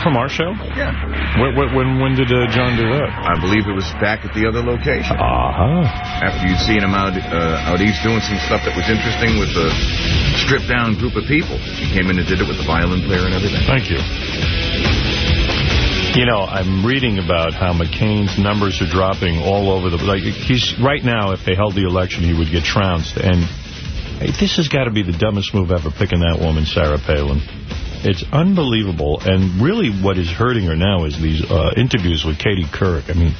that from our show? Yeah. When, when, when did uh, John do that? I believe it was back at the other location. Uh-huh. After you'd seen him out, uh, out east doing some stuff that was interesting with a stripped-down group of people. He came in and did it with the violin player and everything. Thank you. You know, I'm reading about how McCain's numbers are dropping all over the... Like, he's right now, if they held the election, he would get trounced. And this has got to be the dumbest move ever, picking that woman, Sarah Palin. It's unbelievable. And really what is hurting her now is these uh, interviews with Katie Couric. I mean,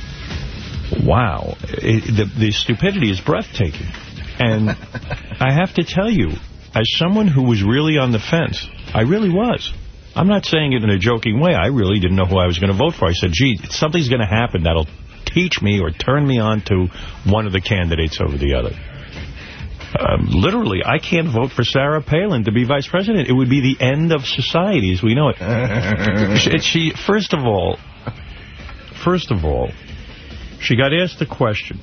wow. It, the, the stupidity is breathtaking. And I have to tell you, as someone who was really on the fence, I really was. I'm not saying it in a joking way. I really didn't know who I was going to vote for. I said, gee, something's going to happen that'll teach me or turn me on to one of the candidates over the other. Um, literally, I can't vote for Sarah Palin to be vice president. It would be the end of society as we know it. she, she, first of all, first of all, she got asked a question.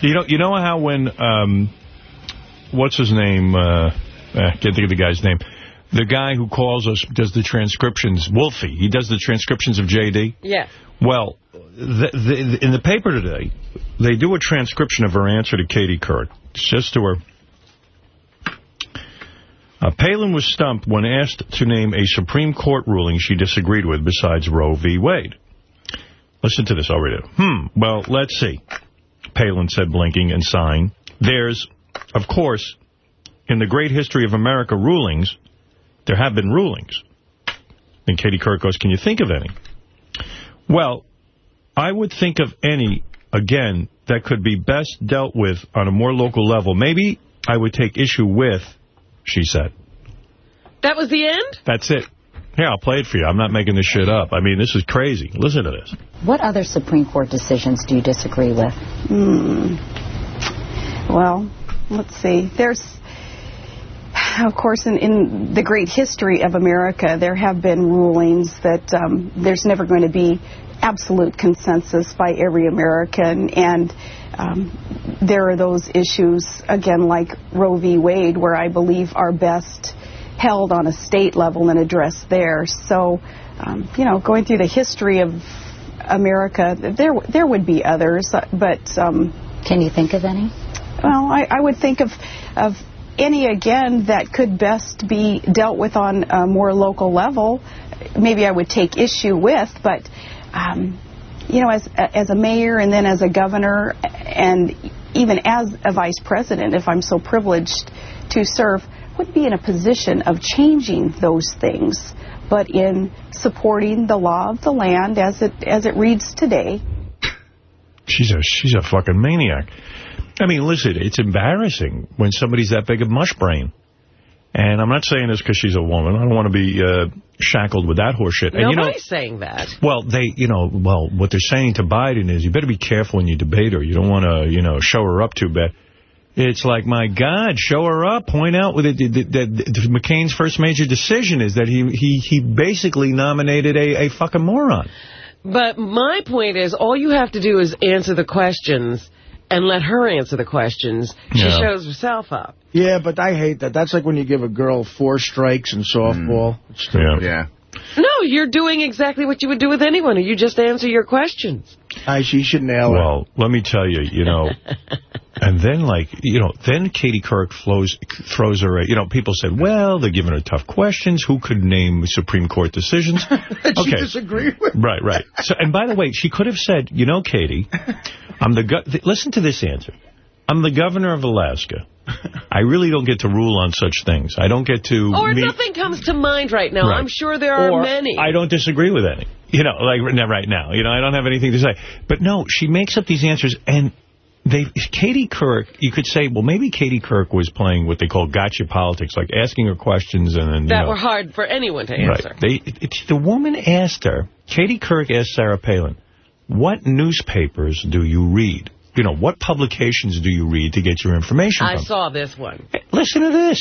You know, you know how when, um, what's his name? Uh, I can't think of the guy's name. The guy who calls us does the transcriptions, Wolfie. He does the transcriptions of J.D. Yeah. Well, the, the, in the paper today, they do a transcription of her answer to Katie Couric. It says to her, uh, Palin was stumped when asked to name a Supreme Court ruling she disagreed with besides Roe v. Wade. Listen to this, I'll read it. Hmm, well, let's see. Palin said, blinking and sighing. There's, of course, in the great history of America rulings, there have been rulings. And Katie Couric goes, can you think of any? Well, I would think of any, again, that could be best dealt with on a more local level. Maybe I would take issue with, she said. That was the end? That's it. Here, I'll play it for you. I'm not making this shit up. I mean, this is crazy. Listen to this. What other Supreme Court decisions do you disagree with? Hmm. Well, let's see. There's, of course, in, in, the great history of America, there have been rulings that um, there's never going to be absolute consensus by every American, and um, there are those issues, again, like Roe v. Wade, where I believe are best held on a state level and addressed there. So, um, you know, going through the history of America, there there would be others, but... Um, Can you think of any? Well, I, I would think of of any, again, that could best be dealt with on a more local level. Maybe I would take issue with, but, um, you know, as, as a mayor and then as a governor and even as a vice president, if I'm so privileged to serve, would be in a position of changing those things, but in supporting the law of the land as it as it reads today. She's a she's a fucking maniac. I mean, listen, it's embarrassing when somebody's that big of mush brain. And I'm not saying this because she's a woman. I don't want to be uh, shackled with that horseshit. Nobody's and, you know, saying that. Well, they, you know, well, what they're saying to Biden is you better be careful when you debate her. You don't want to, you know, show her up too bad. It's like, my God, show her up. Point out that McCain's first major decision is that he he he basically nominated a, a fucking moron. But my point is, all you have to do is answer the questions and let her answer the questions. She Yeah. shows herself up. Yeah, but I hate that. That's like when you give a girl four strikes in softball. It's Yeah. Yeah. No, you're doing exactly what you would do with anyone. You just answer your questions. I, she should nail it. Well, let me tell you, you know, and then like, you know, then Katie Couric flows, throws her, a, you know, people said, well, they're giving her tough questions. Who could name Supreme Court decisions? That she okay. disagreed with. Right, right. So, and by the way, she could have said, you know, Katie, I'm the go th listen to this answer. I'm the governor of Alaska. I really don't get to rule on such things. I don't get to Or meet, nothing comes to mind right now. Right. I'm sure there are or many. I don't disagree with any. You know, like right now. You know, I don't have anything to say. But no, she makes up these answers, and they Katie Couric, you could say, well, maybe Katie Couric was playing what they call gotcha politics, like asking her questions and then, you that know, were hard for anyone to answer. Right. They, it, it's, the woman asked her, Katie Couric asked Sarah Palin, what newspapers do you read? You know, what publications do you read to get your information I from? saw this one. Listen to this.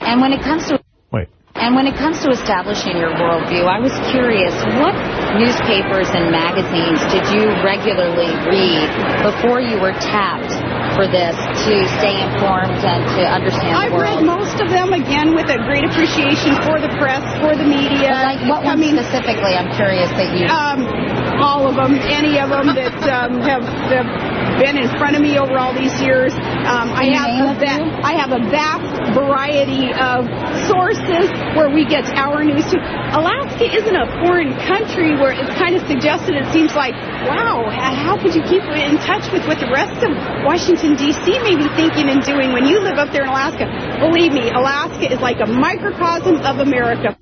And when it comes to Wait. and when it comes to establishing your worldview, I was curious, what newspapers and magazines did you regularly read before you were tapped for this to stay informed and to understand I've the world? read most of them, again, with a great appreciation for the press, for the media. Well, like what I one mean, specifically? I'm curious that you. um, all of them, any of them that um, have, have been in front of me over all these years. Um, I have a va- I have a vast variety of sources where we get our news to. Alaska isn't a foreign country where it's kind of suggested. It seems like, wow, how could you keep in touch with what the rest of Washington D.C. may be thinking and doing when you live up there in Alaska? Believe me, Alaska is like a microcosm of America.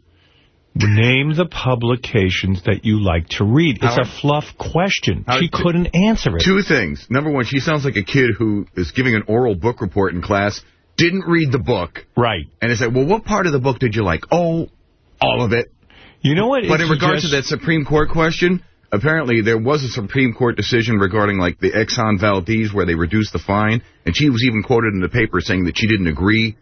Name the publications that you like to read. It's a fluff question. She couldn't answer it. Two things. Number one, she sounds like a kid who is giving an oral book report in class, didn't read the book, Right. and is like, well, what part of the book did you like? Oh, all of it. You know what? But in regards to that Supreme Court question, apparently there was a Supreme Court decision regarding like the Exxon Valdez where they reduced the fine, and she was even quoted in the paper saying that she didn't agree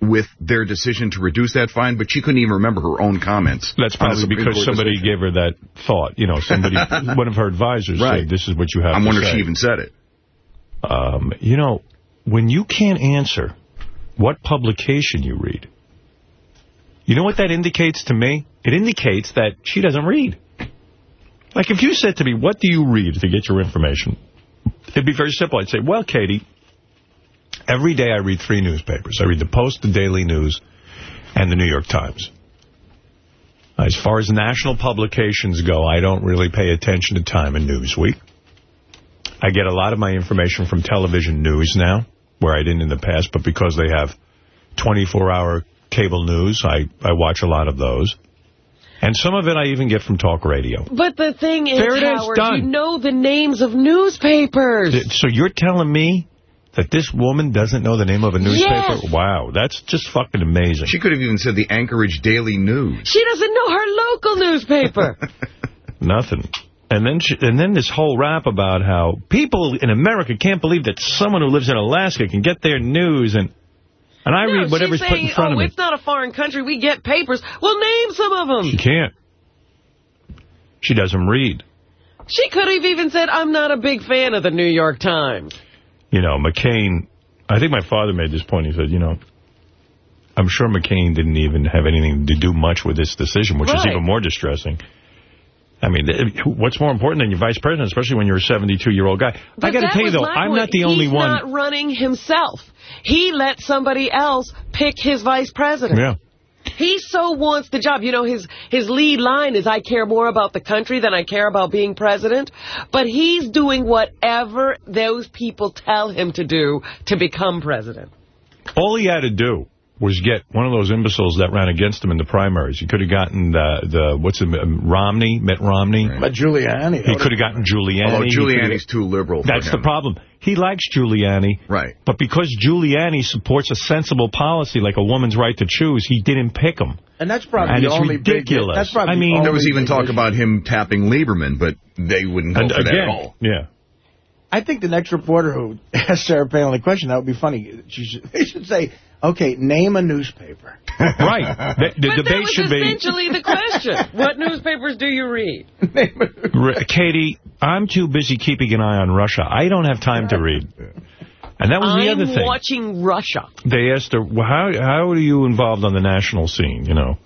with their decision to reduce that fine, but she couldn't even remember her own comments. That's probably because somebody decision. gave her that thought. You know, somebody, one of her advisors Right. said, this is what you have I'm say. if she even said it. Um, you know, when you can't answer what publication you read, you know what that indicates to me? It indicates that she doesn't read. Like if you said to me, what do you read to get your information? It'd be very simple. I'd say, well, Katie, every day I read three newspapers. I read the Post, the Daily News, and the New York Times. As far as national publications go, I don't really pay attention to Time and Newsweek. I get a lot of my information from television news now, where I didn't in the past, but because they have 24-hour cable news, I, I watch a lot of those. And some of it I even get from talk radio. But the thing is, is, Howard, done. you know the names of newspapers. So you're telling me that this woman doesn't know the name of a newspaper? Yes. Wow, that's just fucking amazing. She could have even said the Anchorage Daily News. She doesn't know her local newspaper. Nothing. And then she, and then this whole rap about how people in America can't believe that someone who lives in Alaska can get their news and and I no, read whatever's she's put in front oh, of me. it's not a foreign country. We get papers. Well, name some of them. She can't. She doesn't read. She could have even said, I'm not a big fan of the New York Times. You know, McCain, I think my father made this point. He said, you know, I'm sure McCain didn't even have anything to do much with this decision, which is even more distressing. I mean, what's more important than your vice president, especially when you're a 72-year-old guy? But I got to tell you, though, I'm point. not the only He's one. not running himself. He let somebody else pick his vice president. Yeah. He so wants the job. You know, his his lead line is, I care more about the country than I care about being president. But he's doing whatever those people tell him to do to become president. All he had to do was get one of those imbeciles that ran against him in the primaries. He could have gotten the, the what's it, um, Romney, Mitt Romney. But Giuliani. He could have gotten Giuliani. Although Giuliani's too liberal for That's the problem. He likes Giuliani. Right. But because Giuliani supports a sensible policy like a woman's right to choose, he didn't pick him. And that's probably And the it's only ridiculous. Big, that's probably I the mean- only There was even big talk issue. about him tapping Lieberman, but they wouldn't go And for that at all. yeah. I think the next reporter who asked Sarah Palin a question, that would be funny. She should, they should say, okay, name a newspaper. Right. The, the but that debate was should be, essentially the question. What newspapers do you read? Name a- R- Katie, I'm too busy keeping an eye on Russia. I don't have time to read. And that was the I'm other thing. watching Russia. they asked her, well, how, how are you involved on the national scene, you know?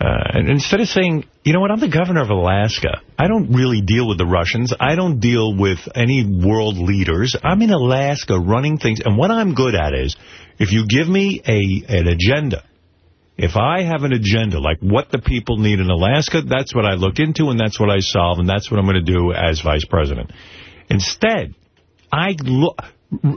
Uh, and instead of saying, you know what, I'm the governor of Alaska. I don't really deal with the Russians. I don't deal with any world leaders. I'm in Alaska running things. And what I'm good at is, if you give me a an agenda, if I have an agenda, like what the people need in Alaska, that's what I look into, and that's what I solve, and that's what I'm going to do as vice president. Instead, I look...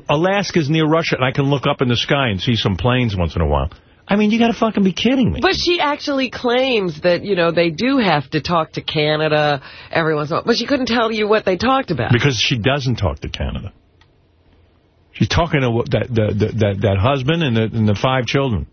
Alaska's near Russia, and I can look up in the sky and see some planes once in a while. I mean, you got to fucking be kidding me. But she actually claims that, you know, they do have to talk to Canada every once in a while. But she couldn't tell you what they talked about. Because she doesn't talk to Canada. She's talking to that that that, that husband and the, and the five children.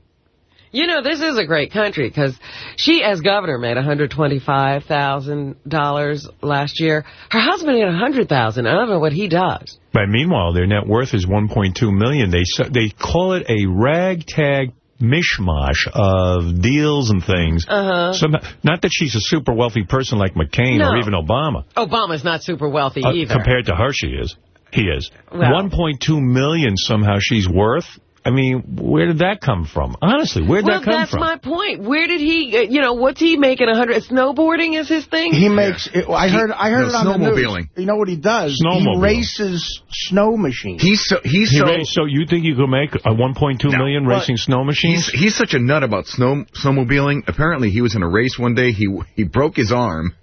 You know, this is a great country because she, as governor, made $125,000 last year. Her husband made $100,000. I don't know what he does. But meanwhile, their net worth is 1.2 million. They they call it a ragtag mishmash of deals and things. Uh-huh. Somehow, not that she's a super wealthy person like McCain or even Obama. Obama's not super wealthy Uh, either. compared to her, she is. He is. Well. 1.2 million somehow she's worth. I mean, where did that come from? Honestly, where did well, that come from? that's my point. Where did he, uh, you know, what's he making? A hundred? Snowboarding is his thing? He makes. It, I heard. I heard No, it on the news. snowmobiling. You know what he does? Snowmobiling. He races snow machines. He's so he's He so raised- so you think you could make a 1.2 No. million racing snow machines? he's he's such a nut about snow snowmobiling. Apparently, he was in a race one day. He he broke his arm.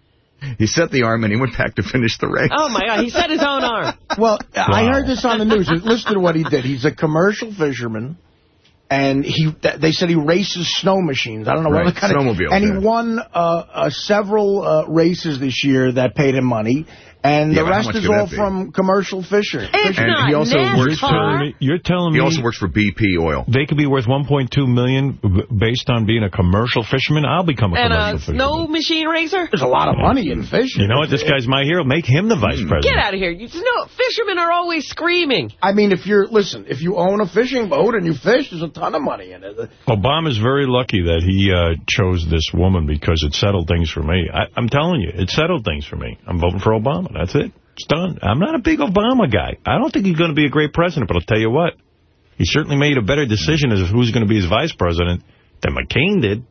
He set the arm and he went back to finish the race. Oh, my God. He set his own arm. Well, I heard this on the news. Listen to what he did. He's a commercial fisherman, and he, they said he races snow machines. I don't know Right, what kind of snowmobiles, And he won uh, uh, several uh, races this year that paid him money, and Yeah, the but rest is all from commercial fishing. It's And not he also NASCAR. works You're telling me, you're telling He also works for BP Oil. they could be worth 1.2 million b- based on being a commercial fisherman? I'll become a And commercial a fisherman. snow machine racer? There's a lot of money in fishing. You know what? This guy's my hero. Make him the vice president. Get out of here. You know, fishermen are always screaming. I mean, if you're listen, if you own a fishing boat and you fish, there's a ton of money in it. Obama's very lucky that he uh, chose this woman because it settled things for me. I, I'm telling you, it settled things for me. I'm voting for Obama. That's it. It's done. I'm not a big Obama guy. I don't think he's going to be a great president, but I'll tell you what. He certainly made a better decision as who's going to be his vice president than McCain did.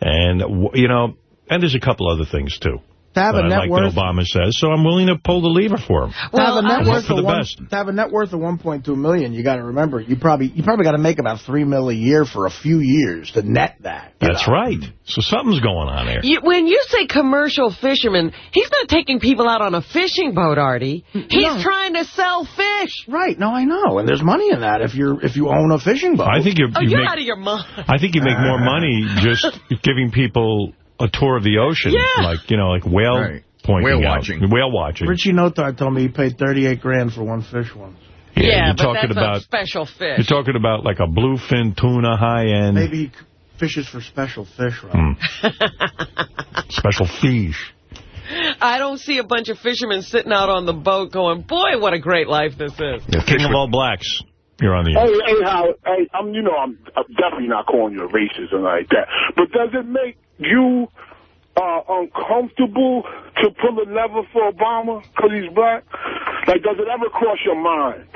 And, you know, and there's a couple other things, too. To have a a I net like worth, Obama says, so I'm willing to pull the lever for him. to have a net worth for of the one, best. to have a net worth of 1.2 million, you got to remember you probably you probably got to make about three mil a year for a few years to net that. That's know. right. So something's going on there. You, when you say commercial fisherman, he's not taking people out on a fishing boat, Artie. He's No. trying to sell fish. Right? No, I know, and there's money in that if you're if you own a fishing boat. I think you're, Oh, you you're make, out of your mind. I think you make more money just giving people a tour of the ocean. Yeah. Like, you know, like whale Right. pointing Whale out. watching. Whale watching. Richie Notar told me he paid 38 grand for one fish once. Yeah, you're but talking that's about a special you're talking about like a bluefin tuna high end Maybe he fishes for special fish, Rob. Hmm. special fish. I don't see a bunch of fishermen sitting out on the boat going, boy, what a great life this is. King of all blacks. You're on the air. Hey, hey, Howard, hey, I'm, you know, I'm, I'm definitely not calling you a racist or like that. But does it make you uh, uncomfortable to pull a lever for Obama because he's black? Like, does it ever cross your mind?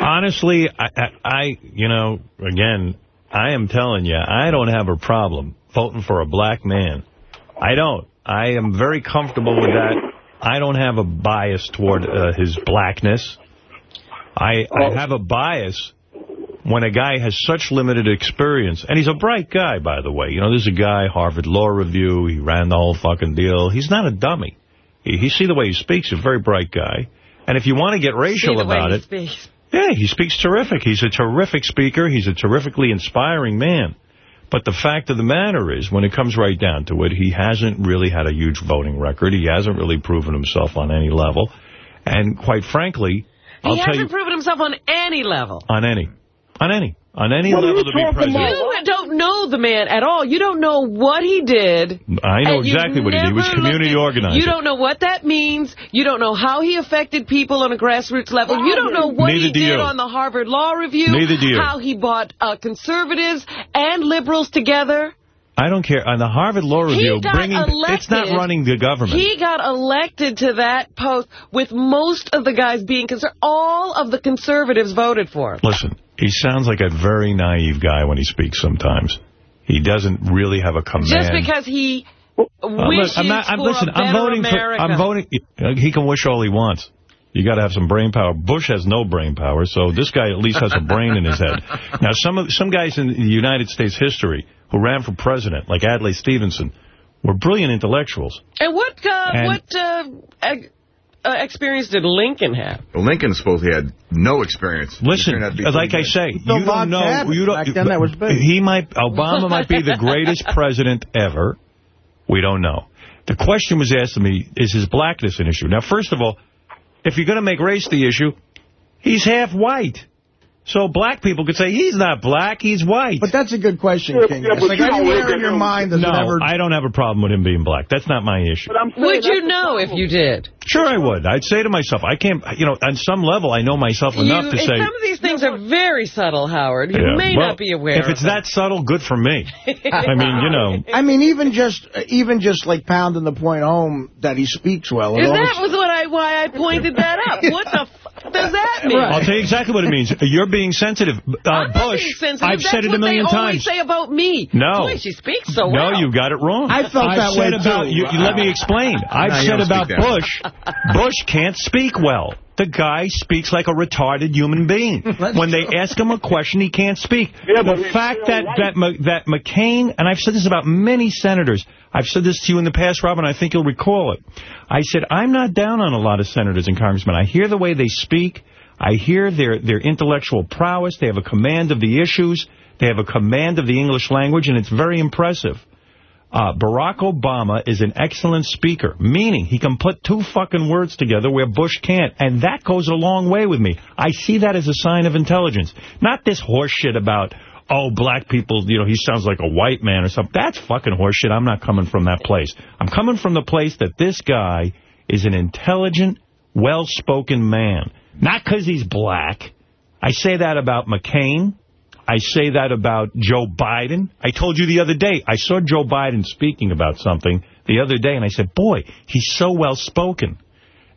Honestly, I, I, I, you know, again, I am telling you, I don't have a problem voting for a black man. I don't. I am very comfortable with that. I don't have a bias toward uh, his blackness. I, I oh. have a bias when a guy has such limited experience. And he's a bright guy, by the way. You know, there's a guy, Harvard Law Review. He ran the whole fucking deal. He's not a dummy. You, you see the way he speaks, he's a very bright guy. And if you want to get racial See the way about it, speaks. yeah, he speaks terrific. He's a terrific speaker. He's a terrifically inspiring man. But the fact of the matter is, when it comes right down to it, he hasn't really had a huge voting record. He hasn't really proven himself on any level. And quite frankly, I'll he hasn't you, proven himself on any level. on any, on any, on any What level you to be president. about? You don't know the man at all. You don't know what he did. I know exactly what he did. He was community looked at- organizer. You don't know what that means. You don't know how he affected people on a grassroots level. You don't know what Neither he did you. on the Harvard Law Review. Neither do you. How he brought uh, conservatives and liberals together. I don't care. On the Harvard Law Review, bringing it's not running the government. He got elected to that post with most of the guys being concerned. All of the conservatives voted for him. Listen, he sounds like a very naive guy when he speaks sometimes. He doesn't really have a command. Just because he I'm uh, wishes I'm not, I'm, for listen, a better I'm voting America. for. I'm voting. He can wish all he wants. You got to have some brain power. Bush has no brain power, so this guy at least has a brain in his head. Now, some of some guys in the United States history who ran for president, like Adlai Stevenson, were brilliant intellectuals. And what uh, And- what uh, ex- uh, experience did Lincoln have? Well, Lincoln supposedly had no experience. He Listen, turned out to be like I say, The you log don't know. cabin. You don't. Back then that was big. He might. Obama might be the greatest president ever. We don't know. The question was asked to me: Is his blackness an issue? Now, first of all, if you're going to make race the issue, he's half white. So black people could say, he's not black, he's white. But that's a good question, Yeah, King. yeah, but like you don't anywhere in your mind does no, it ever... I don't have a problem with him being black. That's not my issue. But I'm Would you know if you did? Sure I would. I'd say to myself, I can't, you know, on some level, I know myself enough You- to say... Some of these things are very subtle, Howard. You Yeah, may well, not be aware If it's of that subtle, good for me. I mean, you know... I mean, even just even just like pounding the point home that he speaks well. it Is always- that was what I why I pointed that up? What the f does that mean? I'll tell you exactly what it means. You're being sensitive. Uh, I'm Bush, being sensitive. I've That's said it what a million they times. always say about me. No. Boy, she speaks so No, well. you got it wrong. I felt I've that said way, about, too. You, you let me explain. I've No, said about speak that way. Bush, Bush can't speak well. The guy speaks like a retarded human being. when they ask him a question, he can't speak. Yeah, the fact that, that, Ma- that McCain, and I've said this about many senators, I've said this to you in the past, Robin, I think you'll recall it. I said, I'm not down on a lot of senators and congressmen. I hear the way they speak. I hear their, their intellectual prowess. They have a command of the issues. They have a command of the English language, and it's very impressive. Uh, Barack Obama is an excellent speaker, meaning he can put two fucking words together where Bush can't, and that goes a long way with me. I see that as a sign of intelligence. Not this horseshit about, oh, black people, you know, he sounds like a white man or something. That's fucking horseshit. I'm not coming from that place. I'm coming from the place that this guy is an intelligent, well-spoken man. Not because he's black. I say that about McCain. I say that about Joe Biden. I told you the other day, I saw Joe Biden speaking about something the other day, and I said, boy, he's so well-spoken.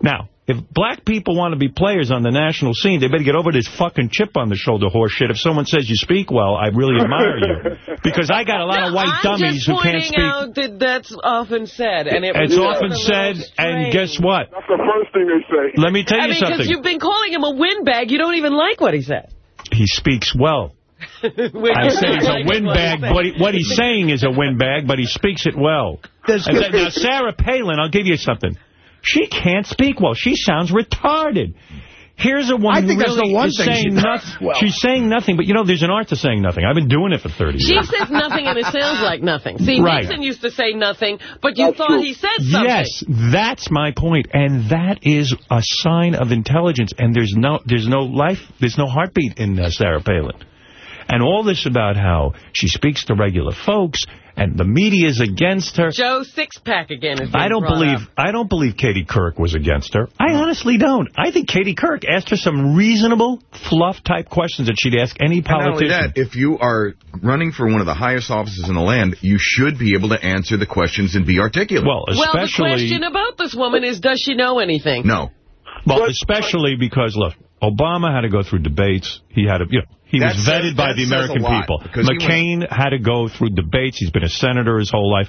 Now, if black people want to be players on the national scene, they better get over this fucking chip on the shoulder horse shit. If someone says you speak well, I really admire you. Because I got a lot of white I'm dummies who can't speak. I'm just pointing speak. out that that's often said. and it It's often said, and guess what? That's the first thing they say. Let me tell I you mean, because you've been calling him a windbag. You don't even like what he said. He speaks well. I say he's a windbag. What, he, what he's saying is a windbag, but he speaks it well. There's- then- now, Sarah Palin, I'll give you something. She can't speak well. She sounds retarded. Here's a woman I think who that's the one is thing she saying does nothing. well. She's saying nothing, but you know, there's an art to saying nothing. I've been doing it for 30 years. She says nothing and it sounds like nothing. See, Right. Nixon used to say nothing, but you That's thought true. he said something. Yes, that's my point, and that is a sign of intelligence. And there's no, there's no life, there's no heartbeat in uh, Sarah Palin. And all this about how she speaks to regular folks, and the media is against her. Joe Six-Pack again is I don't believe up. I don't believe Katie Kirk was against her. I honestly don't. I think Katie Kirk asked her some reasonable fluff type questions that she'd ask any And not only politician. that, if you are running for one of the highest offices in the land, you should be able to answer the questions and be articulate. well, especially Well, the question about this woman is, does she know anything? no. well, especially because look, Obama had to go through debates. He had to, you know, he That was says- vetted by the American people. McCain had to go through debates. He's been a senator his whole life.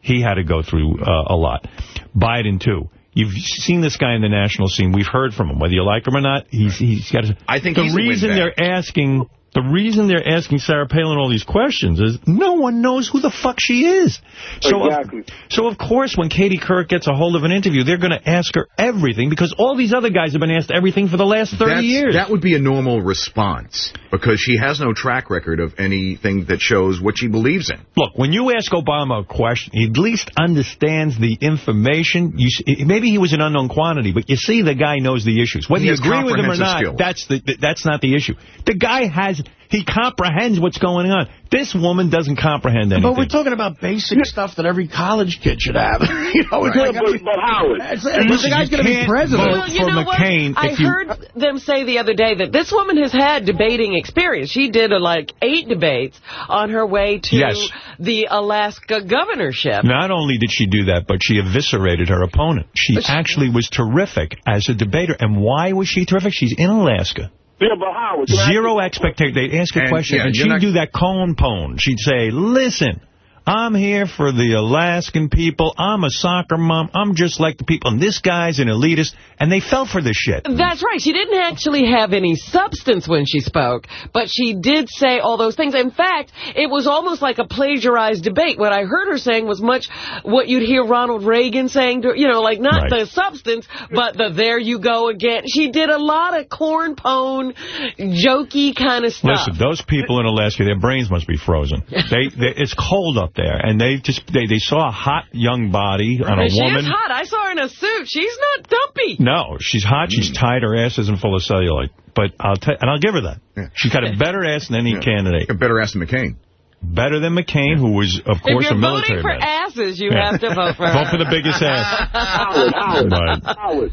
He had to go through uh, a lot. Biden too. You've seen this guy in the national scene. We've heard from him, whether you like him or not. He's he's got. A, I think the reason they're asking the reason they're asking Sarah Palin all these questions is no one knows who the fuck she is. So Exactly. Of, so of course, when Katie Kirk gets a hold of an interview, they're going to ask her everything because all these other guys have been asked everything for the last 30 That's- years. That would be a normal response because she has no track record of anything that shows what she believes in. Look, when you ask Obama a question, he at least understands the information. You, s- maybe he was an unknown quantity, but you see the guy knows the issues. Whether you agree with him or not, skills. that's the that's not the issue. The guy has he comprehends what's going on. This woman doesn't comprehend anything. But we're talking about basic stuff that every college kid should have. you know, it's Yeah, like, I but, but Howard, it's- but the guy's going to be president. Well, you for know McCain what? I if you- heard them say the other day that this woman has had debating experience. She did uh, like eight debates on her way to Yes. the Alaska governorship. Not only did she do that, but she eviscerated her opponent. She actually was terrific as a debater. And why was she terrific? She's in Alaska. Yeah, but Howard, Zero expectation. They'd ask a And, question, yeah, and she'd not- do that corn pone. She'd say, listen, I'm here for the Alaskan people. I'm a soccer mom. I'm just like the people. And this guy's an elitist. And they fell for this shit. That's right. She didn't actually have any substance when she spoke, but she did say all those things. In fact, it was almost like a plagiarized debate. What I heard her saying was much what you'd hear Ronald Reagan saying, to, you know, like not Right. the substance, but the there you go again. She did a lot of corn pone, jokey kind of stuff. Listen, those people in Alaska, their brains must be frozen. They, they It's cold up there, and they just they, they saw a hot young body on a she woman. is hot. I saw her in a suit. She's not dumpy. No, she's hot. She's hmm. tight. Her ass isn't full of cellulite. But I'll tell, and I'll give her that. Yeah. She's got a better ass than any Yeah. candidate. A better ass than McCain. Better than McCain, who was, of If course, you're a military voting for man. asses, you Yeah. have to vote for her. Vote for the biggest ass. Howard, Howard, Right. Howard,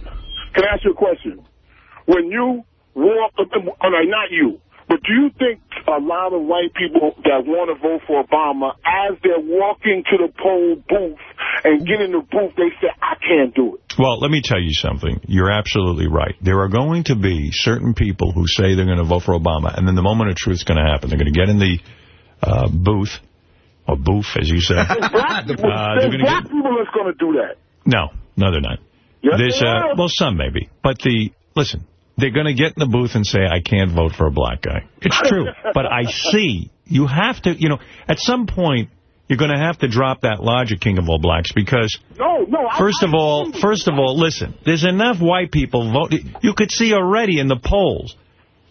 can I ask you a question? When you walk, all right, oh, not you, but do you think a lot of white people that want to vote for Obama, as they're walking to the poll booth and get in the booth, they say, I can't do it? Well, let me tell you something. You're absolutely right. There are going to be certain people who say they're going to vote for Obama, and then the moment of truth is going to happen. They're going to get in the uh, booth, or booth, as you say. There's black, Uh, they're there's gonna black get- people that's going to do that. No, no, they're not. Yes, There's, uh, well, some maybe. But the listen, they're going to get in the booth and say, I can't vote for a black guy. It's true. but I see, you have to, you know, at some point, you're going to have to drop that logic, King of All Blacks, because No, no. First I of all, first of all, listen, there's enough white people voting. You could see already in the polls.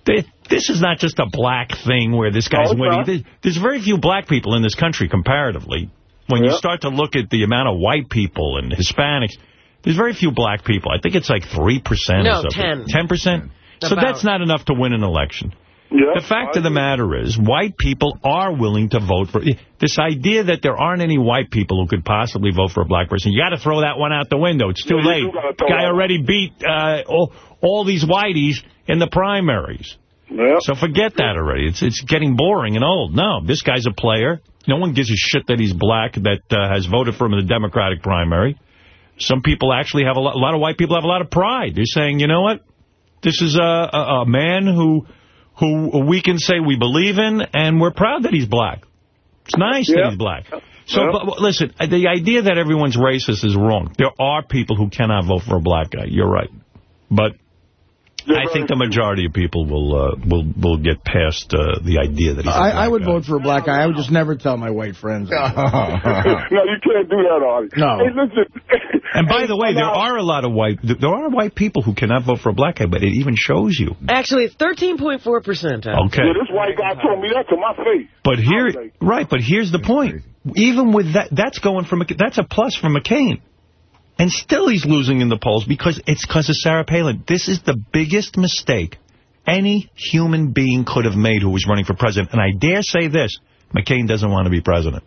that This is not just a black thing where this guy's No, winning. There's, there's very few black people in this country comparatively. When you start to look at the amount of white people and Hispanics, there's very few black people. I think it's like 3% No, or something. 10. 10%? So About. that's not enough to win an election. Yeah, The fact I of the agree. matter is, white people are willing to vote for... This idea that there aren't any white people who could possibly vote for a black person, you got to throw that one out the window. It's too Yeah, late. do Guy that already beat uh, all, all these whiteys in the primaries. Yeah. So forget that already. It's it's getting boring and old. No, this guy's a player. No one gives a shit that he's black, that uh, has voted for him in the Democratic primary. Some people actually have a lot, a lot of white people have a lot of pride. They're saying, you know what? This is a, a, a man who who we can say we believe in, and we're proud that he's black. It's nice that he's black. So, Yeah. but, but listen, uh, the idea that everyone's racist is wrong. There are people who cannot vote for a black guy. You're right. But I think the majority of people will uh, will will get past uh, the idea that he's a I, black I would guy. vote for a black guy. I would just never tell my white friends. no, you can't do that, Artie. No. Hey, listen. And by the way, there are a lot of white there are white people who cannot vote for a black guy, but it even shows you. Actually, it's 13.4%. Okay. Yeah, this white guy told me that to my face. But here, I was like- right, but here's the point. Even with that, that's going from, that's a plus for McCain. And still he's losing in the polls because it's because of Sarah Palin. This is the biggest mistake any human being could have made who was running for president. And I dare say this, McCain doesn't want to be president.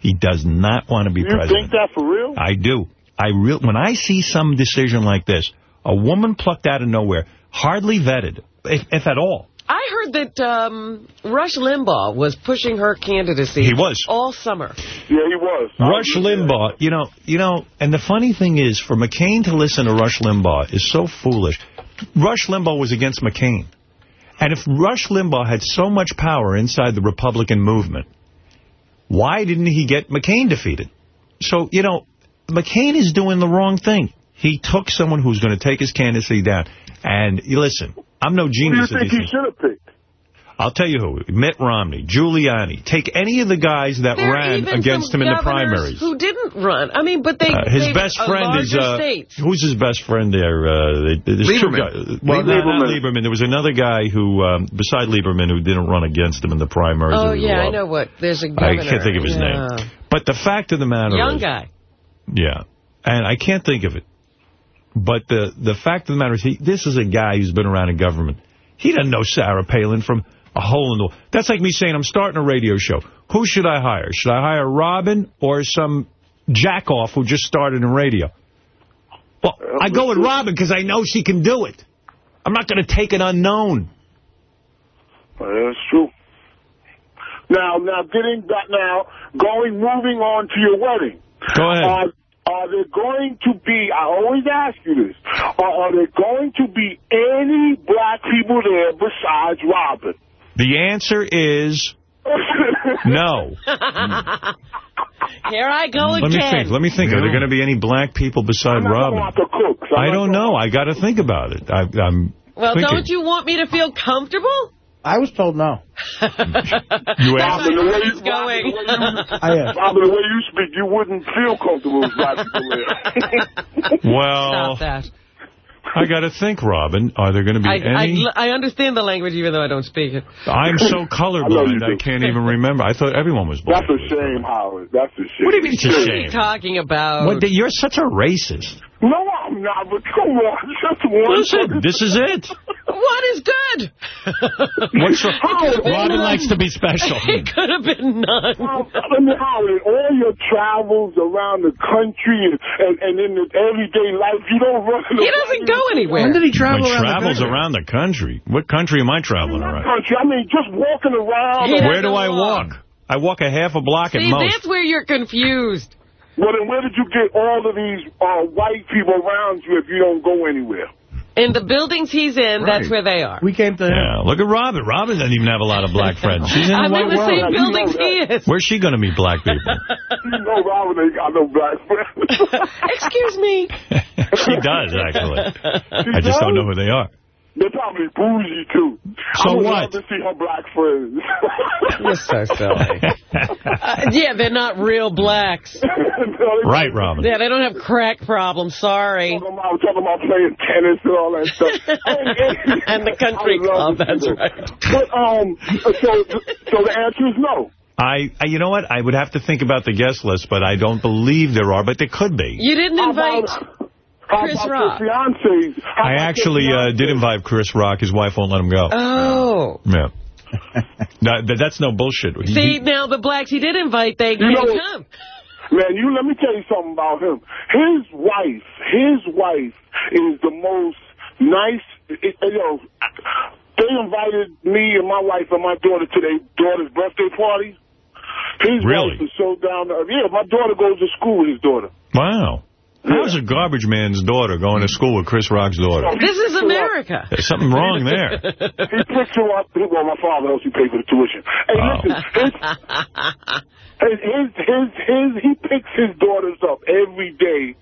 He does not want to be You president. You think that for real? I do. I real When I see some decision like this, a woman plucked out of nowhere, hardly vetted, if, if at all. I heard that um, Rush Limbaugh was pushing her candidacy. He was. All summer. Yeah, he was. Rush agree with that. Limbaugh, you know, you know, and the funny thing is, for McCain to listen to Rush Limbaugh is so foolish. Rush Limbaugh was against McCain. And if Rush Limbaugh had so much power inside the Republican movement, why didn't he get McCain defeated? So, you know, McCain is doing the wrong thing. He took someone who's going to take his candidacy down. And you listen, I'm no Who do you genius think he should have picked? I'll tell you who. Mitt Romney, Giuliani. Take any of the guys that There ran against him in the governors primaries. who didn't run. I mean, but they... Uh, his they best friend is larger uh, states. who's his best friend there? Uh, they- there's two Lieberman. guys. Well, Lee not, not Lieberman. Lieberman. There was another guy who, um, beside Lieberman, who didn't run against him in the primaries. Oh, who, yeah, I know what. There's a I governor. I can't think of his yeah. name. But the fact of the matter Young is, guy. yeah, and I can't think of it. But the the fact of the matter is, he this is a guy who's been around in government. He doesn't know Sarah Palin from a hole in the wall. That's like me saying, I'm starting a radio show. Who should I hire? Should I hire Robin or some jackoff who just started in radio? Well, I go with Robin because I know she can do it. I'm not going to take an unknown. Well, That's true. Now, now, getting back now, going, moving on to your wedding. Go ahead. Are, are there going to be, I always ask you this, are, are there going to be any black people there besides Robin? The answer is no. Here I go Let me think. Let me think. Are there going to be any black people beside I'm not Robin? talking about the cooks. I'm I don't talking- know. I got to think about it. I, I'm well, thinking. don't you want me to feel comfortable? I was told no. You Robin, asked? the way you, going. Robin, the way you, I asked. Robin, the way you speak, you wouldn't feel comfortable with black people there. Well, Stop that. I got to think, Robin. Are there going to be I, any? I, I understand the language even though I don't speak it. I'm so colorblind, I, do. can't even remember. I thought everyone was black. That's a shame, Howard. That's a shame. What do you mean it's a What are shame? you talking about? What, you're such a racist. No, I'm not, but come on. Just one. Listen, this is it. What is good? What's the, Howard, Robin likes to be special. it could have been none. I mean, Howard, all your travels around the country and, and, and in the everyday life, you don't run in He doesn't go anywhere. When did he He travel around travels the country? around the country. What country am I traveling around? country. I mean, just walking around. Where do I walk. walk? I walk a half a block at See, most. that's where you're confused. Well, then where did you get all of these uh, white people around you if you don't go anywhere? In the buildings he's in, that's where they are. We came to. Yeah, look at Robin. Robin doesn't even have a lot of black friends. She's in the I'm white in the world. same You buildings know he is. Where's she going to meet black people? You know Robin ain't got no black friends. Excuse me. she does, actually. I just don't know who they are. They're probably bougie, too. So I would what? love to see her black friends. You're so silly. Uh, yeah, they're not real blacks. right, Robin. Yeah, they don't have crack problems. Sorry. Talking about, talking about playing tennis and all that stuff. And the country I would love club, that's them. right. But, um, so, so the answer is no. I, I, you know what? I would have to think about the guest list, but I don't believe there are, but there could be. You didn't How invite... about- how Chris Rock. your fiancés? I about your actually uh, did invite Chris Rock. His wife won't let him go. Oh. Yeah. That- that- that's no bullshit. He- See, now the blacks he did invite, they You can't know- come. Man, you let me tell you something about him. His wife, his wife is the most nice. It, you know, they invited me and my wife and my daughter to their daughter's birthday party. His Really? wife is so down to earth. Yeah, my daughter goes to school with his daughter. Wow. How's a garbage man's daughter going to school with Chris Rock's daughter? This is America. There's something wrong there. He picks her up. Well, my father helps you pay for the tuition. Hey, Oh. listen, his, his, his, his, his, he picks his daughters up every day,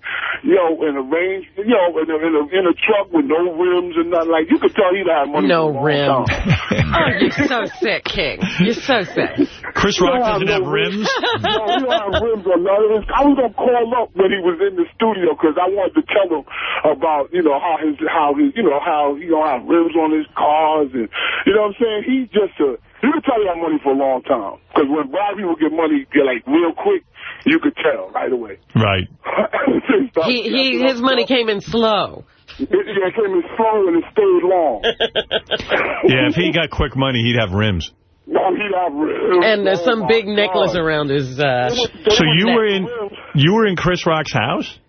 yo, in a range, yo, in a, in a, in a truck with no rims and nothing. Like, you could tell he had money No for a rims. Oh, you're so sick, King. You're so sick. Chris Rock don't doesn't have no rims? No, he don't have rims or none. I was gonna call up when he was in the studio because I wanted to tell him about, you know, how his, how his, you know, how he don't have rims on his cars and, you know what I'm saying? He's just a, you can tell he had money for a long time. Because when black people get money, get like real quick, you could tell right away. Right. He, he, his money came in slow. It, yeah, it came in slow and it stayed long. Yeah, if he got quick money, he'd have rims. No, he'd have rims. And there's Oh, some my big necklace around his... Uh, So you were in you were in Chris Rock's house?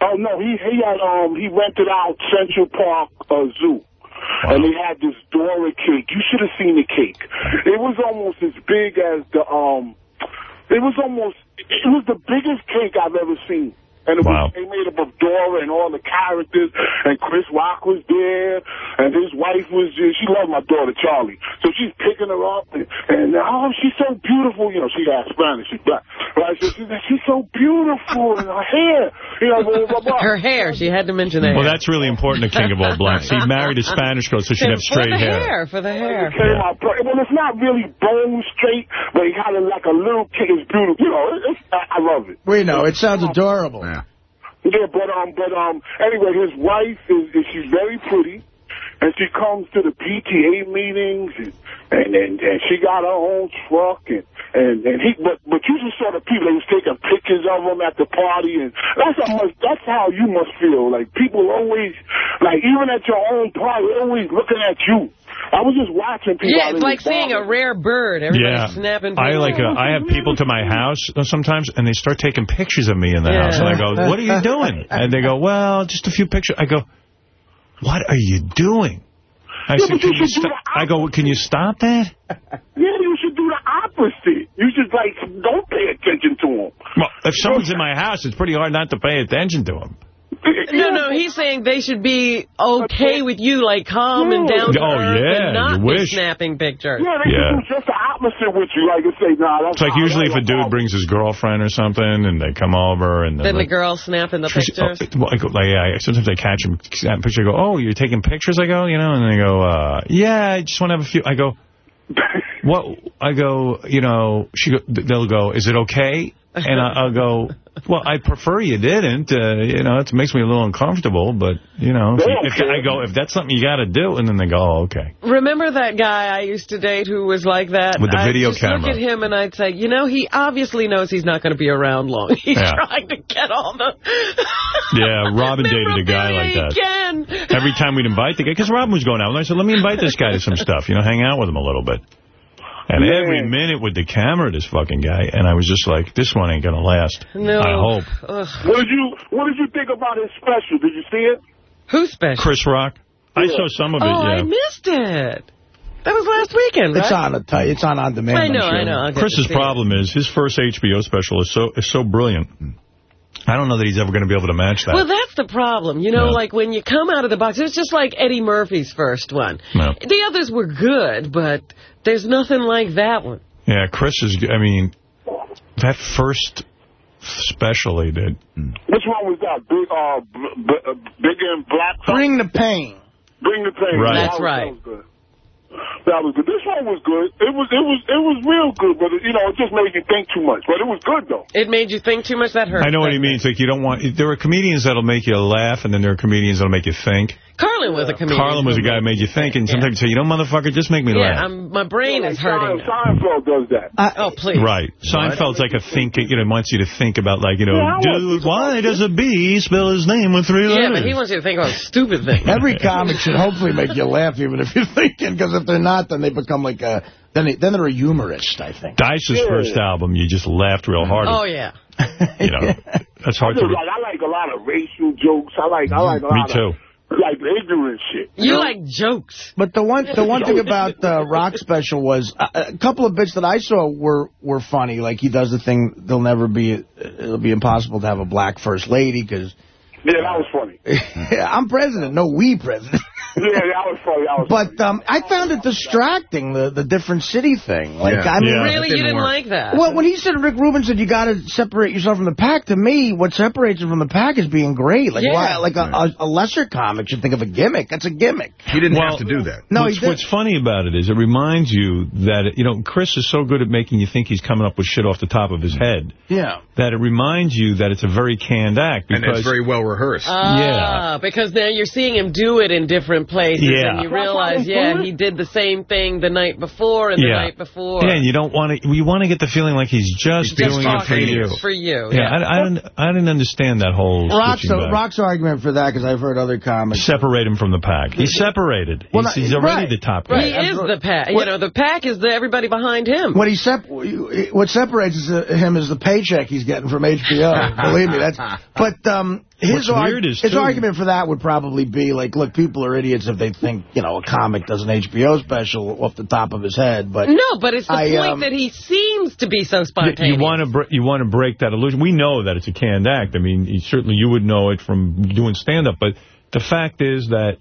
Oh no, he he had um he rented out Central Park uh, Zoo. And they had this Dora cake. You should have seen the cake. It was almost as big as the um it was almost it was the biggest cake I've ever seen. And it Wow. was, they made up of Dora and all the characters, and Chris Rock was there, and his wife was just, she loved my daughter, Charlie. So she's picking her up, and, and oh, she's so beautiful. You know, she got Spanish, she's black. Right? So she's, like, she's so beautiful, and her hair, you know, blah, blah, blah. her hair. She had to mention that. Well, that's really important to King of All Blacks. He married a Spanish girl so she'd have for straight the hair. For the hair. Came out, pro- well, it's not really bone straight, but he got it like a little kick. It's beautiful. You know, it's, I, I love it. We know. It sounds adorable. Yeah. Yeah, but um, but um, anyway, his wife is, is she's very pretty, and she comes to the PTA meetings, and and and, and she got her own truck, and and and he, but but you just saw the people. They was taking pictures of him at the party, and that's how much. That's how you must feel. Like people always, like even at your own party, always looking at you. I was just watching people. Yeah, it's like seeing a rare bird. Everybody's Yeah, snapping I like. A, uh, I have people to my house uh, sometimes, and they start taking pictures of me in the Yeah. house, and I go, "What are you doing?" And they go, "Well, just a few pictures." I go, "What are you doing?" I Yeah, said, you "Can you do stop?" the I go, "Can you stop that?" Yeah, you should do the opposite. You should like don't pay attention to him. Well, if someone's in my house, it's pretty hard not to pay attention to them. No, no, he's saying they should be okay with you, like calm and down to Oh, earth yeah, and not be snapping pictures. Yeah, they Yeah. should just the opposite with you. Like, say, nah, that's It's like not- usually if a dude not- brings his girlfriend or something, and they come over, and Then the like, girl snapping the pictures. oh, well, I go, like, yeah, I- sometimes I catch him snap a picture. I go, oh, you're taking pictures? I go, you know, and they go, uh, yeah, I just want to have a few. I go, what? I go, you know, she. Go, they'll go, is it okay? And I, I'll go, Well, I prefer you didn't. Uh, you know, it makes me a little uncomfortable, but, you know, if, you- if I go, if that's something you got to do, and then they go, oh, okay. Remember that guy I used to date who was like that? With the video I'd just camera. look at him and I'd say, you know, he obviously knows he's not going to be around long. He's Yeah. trying to get all the... Yeah, Robin dated a guy like that. Again. Every time we'd invite the guy, because Robin was going out, and I said, let me invite this guy to some stuff, you know, hang out with him a little bit. And Yeah. every minute with the camera, this fucking guy, and I was just like, this one ain't going to last. No. I hope. Ugh. What did you What did you think about his special? Did you see it? Who's special? Chris Rock? I saw some of it, oh, yeah. I missed it. That was last weekend, right? It's on a t- it's on on demand. I know, sure. I know. Chris's to see it. problem is his first HBO special is so is so brilliant. Mm. I don't know that he's ever going to be able to match that. Well, that's the problem. You know, Yeah. like when you come out of the box, it's just like Eddie Murphy's first one. No. The others were good, but there's nothing like that one. yeah, Chris is, I mean, that first special he did. Which one was that? Big, uh, b- b- uh, bigger and black. Bring the pain. Bring the pain. Right. That's That right. That was good. That was good. This one was good. It was. It was. It was real good, but it, you know, it just made you think too much. But it was good though. It made you think too much. That hurt. I know what he means. Like, you don't want, there are comedians that'll make you laugh, and then there are comedians that'll make you think. Carlin was a comedian. Carlin was a guy who made you think, and sometimes you say, you know, motherfucker, just make me Yeah, laugh. I'm, my brain is hurting. now. Seinfeld does that. Oh, please. Right. Seinfeld's like a think, you know, wants you to think about, like, you know, Yeah, dude, why does a bee spell his name with three letters? Yeah, letters? but he wants you to think about stupid things. Every comic should hopefully make you laugh, even if you're thinking, because if they're not, then they become like a, then, they, then they're a humorist, I think. Dice's first album, you just laughed real hard. Oh, yeah. You know, that's hard just to... like. I like a lot of racial jokes. I like. I like a Me lot too. of like ignorant shit. You like jokes. But the one the one thing about the rock special was uh, a couple of bits that I saw were were funny. Like he does the thing, they'll never be, it'll be impossible to have a black first lady because Yeah, that was funny. I'm president, no we president. Yeah, that was funny. That was But um, I found it distracting, the, the different city thing. Like, Yeah. I mean, Yeah. Really? You didn't didn't work. like that? Well, when he said, Rick Rubin said, you got to separate yourself from the pack, to me, what separates him from the pack is being great. Like, Yeah. why, like a, a, a lesser comic should think of a gimmick. That's a gimmick. He didn't Well- have to do that. No, what's, he did. what's funny about it is it reminds you that, you know, Chris is so good at making you think he's coming up with shit off the top of his head Yeah. that it reminds you that it's a very canned act. And it's very well rehearsed. Ah, because now you're seeing him do it in different places, Yeah. and you realize, yeah, he did the same thing the night before and the Yeah. night before. Yeah, and you don't want to. You want to get the feeling like he's just, Just doing it for you. For you. Yeah, I, I didn't. I didn't understand that whole Rock's, switching back. Rock's argument for that, because I've heard other comics. Separate him from the pack. He's separated. Well, he's, not- he's already right. the top He guy. Right. is absolutely. the pack. You know, the pack is the everybody behind him. What he sep what separates uh, him is the paycheck he's getting from HBO. Believe me, that's. But um, his What's weird is, his too- argument for that would probably be like, look, people are idiots if they think you know a comic does an HBO special off the top of his head. But No, but it's the I, point um, that he seems to be so spontaneous. You want to br you want to break that illusion. We know that it's a canned act. I mean, certainly you would know it from doing stand up, but the fact is that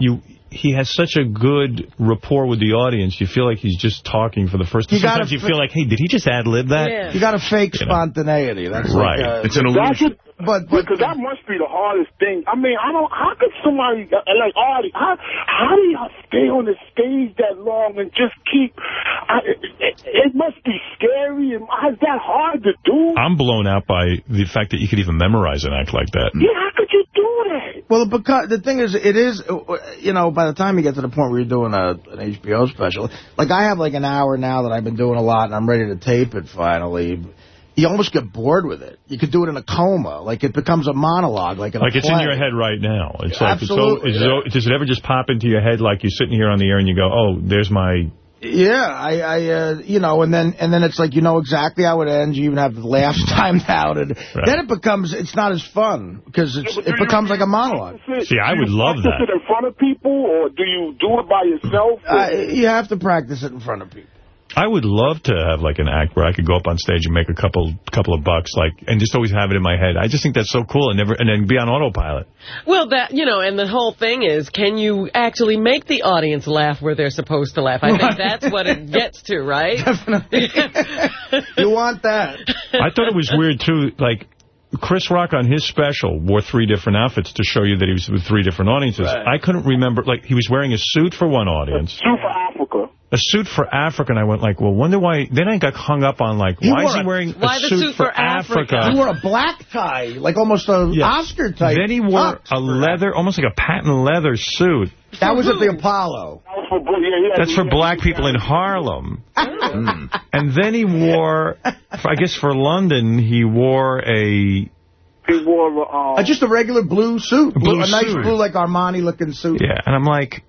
you he has such a good rapport with the audience. You feel like he's just talking for the first time. You Sometimes you feel like, hey, did he just ad lib that? Yeah. you got a fake You know. spontaneity. That's Right. Like, uh, It's an That's illusion. What, but but because that must be the hardest thing. I mean, I don't. How could somebody uh, like Artie? How how do y'all stay on the stage that long and just keep? I, it, it must be scary. And is that hard to do? I'm blown out by the fact that you could even memorize an act like that. yeah, how could you do that? Well, because the thing is, it is, uh, you know, by the time you get to the point where you're doing a, an HBO special, like I have like an hour now that I've been doing a lot and I'm ready to tape it finally. You almost get bored with it. You could do it in a coma. Like it becomes a monologue, like in a Like it's in your head right now. It's like Absolutely, it's so, yeah. so, does it ever just pop into your head like you're sitting here on the air and you go, oh, there's my Yeah, I, I uh, you know, and then and then it's like you know exactly how it ends. You even have the laughs timed out, and then it becomes it's not as fun because it's But it do you becomes like a monologue. practice it? See, I Do would you love practice that. it in front of people, or do you do it by yourself? Uh, you have to practice it in front of people. I would love to have like an act where I could go up on stage and make a couple couple of bucks, like, and just always have it in my head. I just think that's so cool, and never and then be on autopilot. Well, that you know, and the whole thing is, can you actually make the audience laugh where they're supposed to laugh? I think that's what it gets to, right? Definitely. you want that. I thought it was weird too, like. Chris Rock on his special wore three different outfits to show you that he was with three different audiences. Right. I couldn't remember, like, he was wearing a suit for one audience. True for Africa. A suit for Africa, and I went like, well, wonder why. Then I got hung up on like, He why is he wearing Why a suit, suit for Africa? He wore a black tie, like almost a Yeah. Oscar type. Then he wore a for leather, almost like a patent leather suit. That, That was at the Apollo. That was for, yeah, yeah, That's for black people in Harlem. And then he wore, I guess for London, he wore a, He wore um, Uh, just a regular blue suit. Blue a nice suit. blue, like Armani-looking suit. yeah, and I'm like,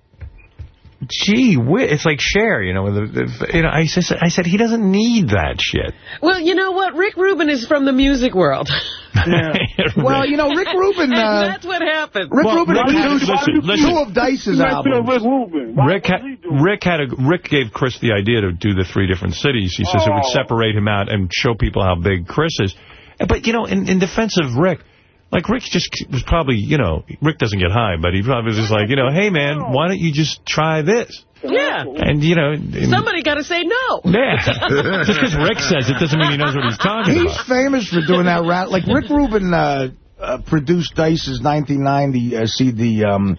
gee, it's like Cher, you know, the, the, you know, I said, I said, he doesn't need that shit. Well, you know what? Rick Rubin is from the music world. Well, you know, Rick Rubin. and Uh, that's what happened. Rick Well, Rubin Rick- produced listen, listen. two of Dice's Rick, albums. Rick Rubin. Why Rick was had, he doing Rick had a Rick gave Chris the idea to do the three different cities. He says it would Oh. separate him out and show people how big Chris is. But you know, in, in defense of Rick, like Rick just was probably you know Rick doesn't get high, but he probably was just like you know, hey man, why don't you just try this? Yeah. And you know, and- Somebody got to say no. yeah, just because Rick says it doesn't mean he knows what he's talking He's about. He's famous for doing that rap. Like Rick Rubin uh, uh, produced Dice's 1990 uh, CD, um,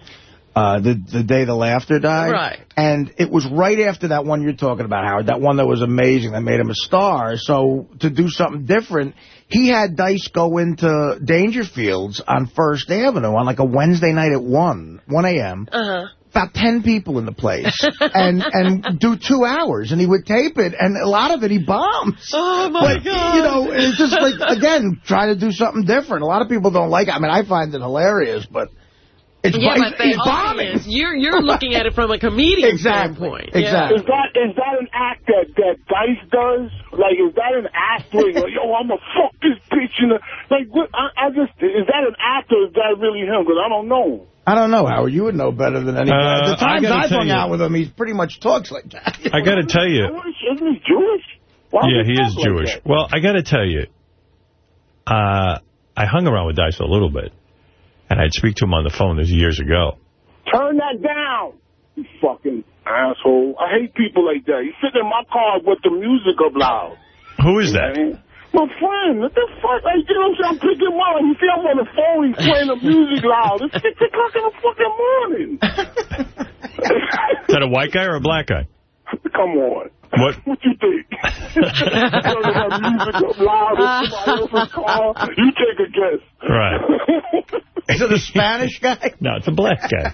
uh, the the day the laughter died. Right. And it was right after that one you're talking about, Howard. That one that was amazing, that made him a star. So to do something different, he had Dice go into Dangerfields on First Avenue on like a Wednesday night at 1, 1 a.m. Uh-huh. About 10 people in the place and and do two hours. And he would tape it, and a lot of it he bombs. Oh, my But, God. you know, it's just like, again, try to do something different. A lot of people don't like it. I mean, I find it hilarious, but it's, Yeah, he's, but the he's bombing. audience, you're, you're looking at it from a comedian Exactly. standpoint. Exactly. Is that is that an act that that Dice does? Like, is that an act where you go, yo, I'm gonna fuck this bitch in the like? What, I, I just is that an act or is that really him? Because I don't know. I don't know, Howard. You would know better than anybody. Uh, the times I gotta I've hung you- out with him, he pretty much talks like that. I got to tell you, Jewish? Isn't he Jewish? Why yeah, does he is Jewish. that? Well, I got to tell you, uh, I hung around with Dice a little bit, and I'd speak to him on the phone. This years ago. Turn that down, you fucking asshole. I hate people like that. You sit in my car with the music up loud. Who is that? My friend, what the fuck? Like, you know what I'm saying? I'm picking him up. You see I'm on the phone, he's playing the music loud. It's 6 o'clock in the fucking morning. Is that a white guy or a black guy? Come on. What? What you think? Turning that music up loud in somebody else's car. You take a guess. Right. Is it a Spanish guy? No, it's a black guy.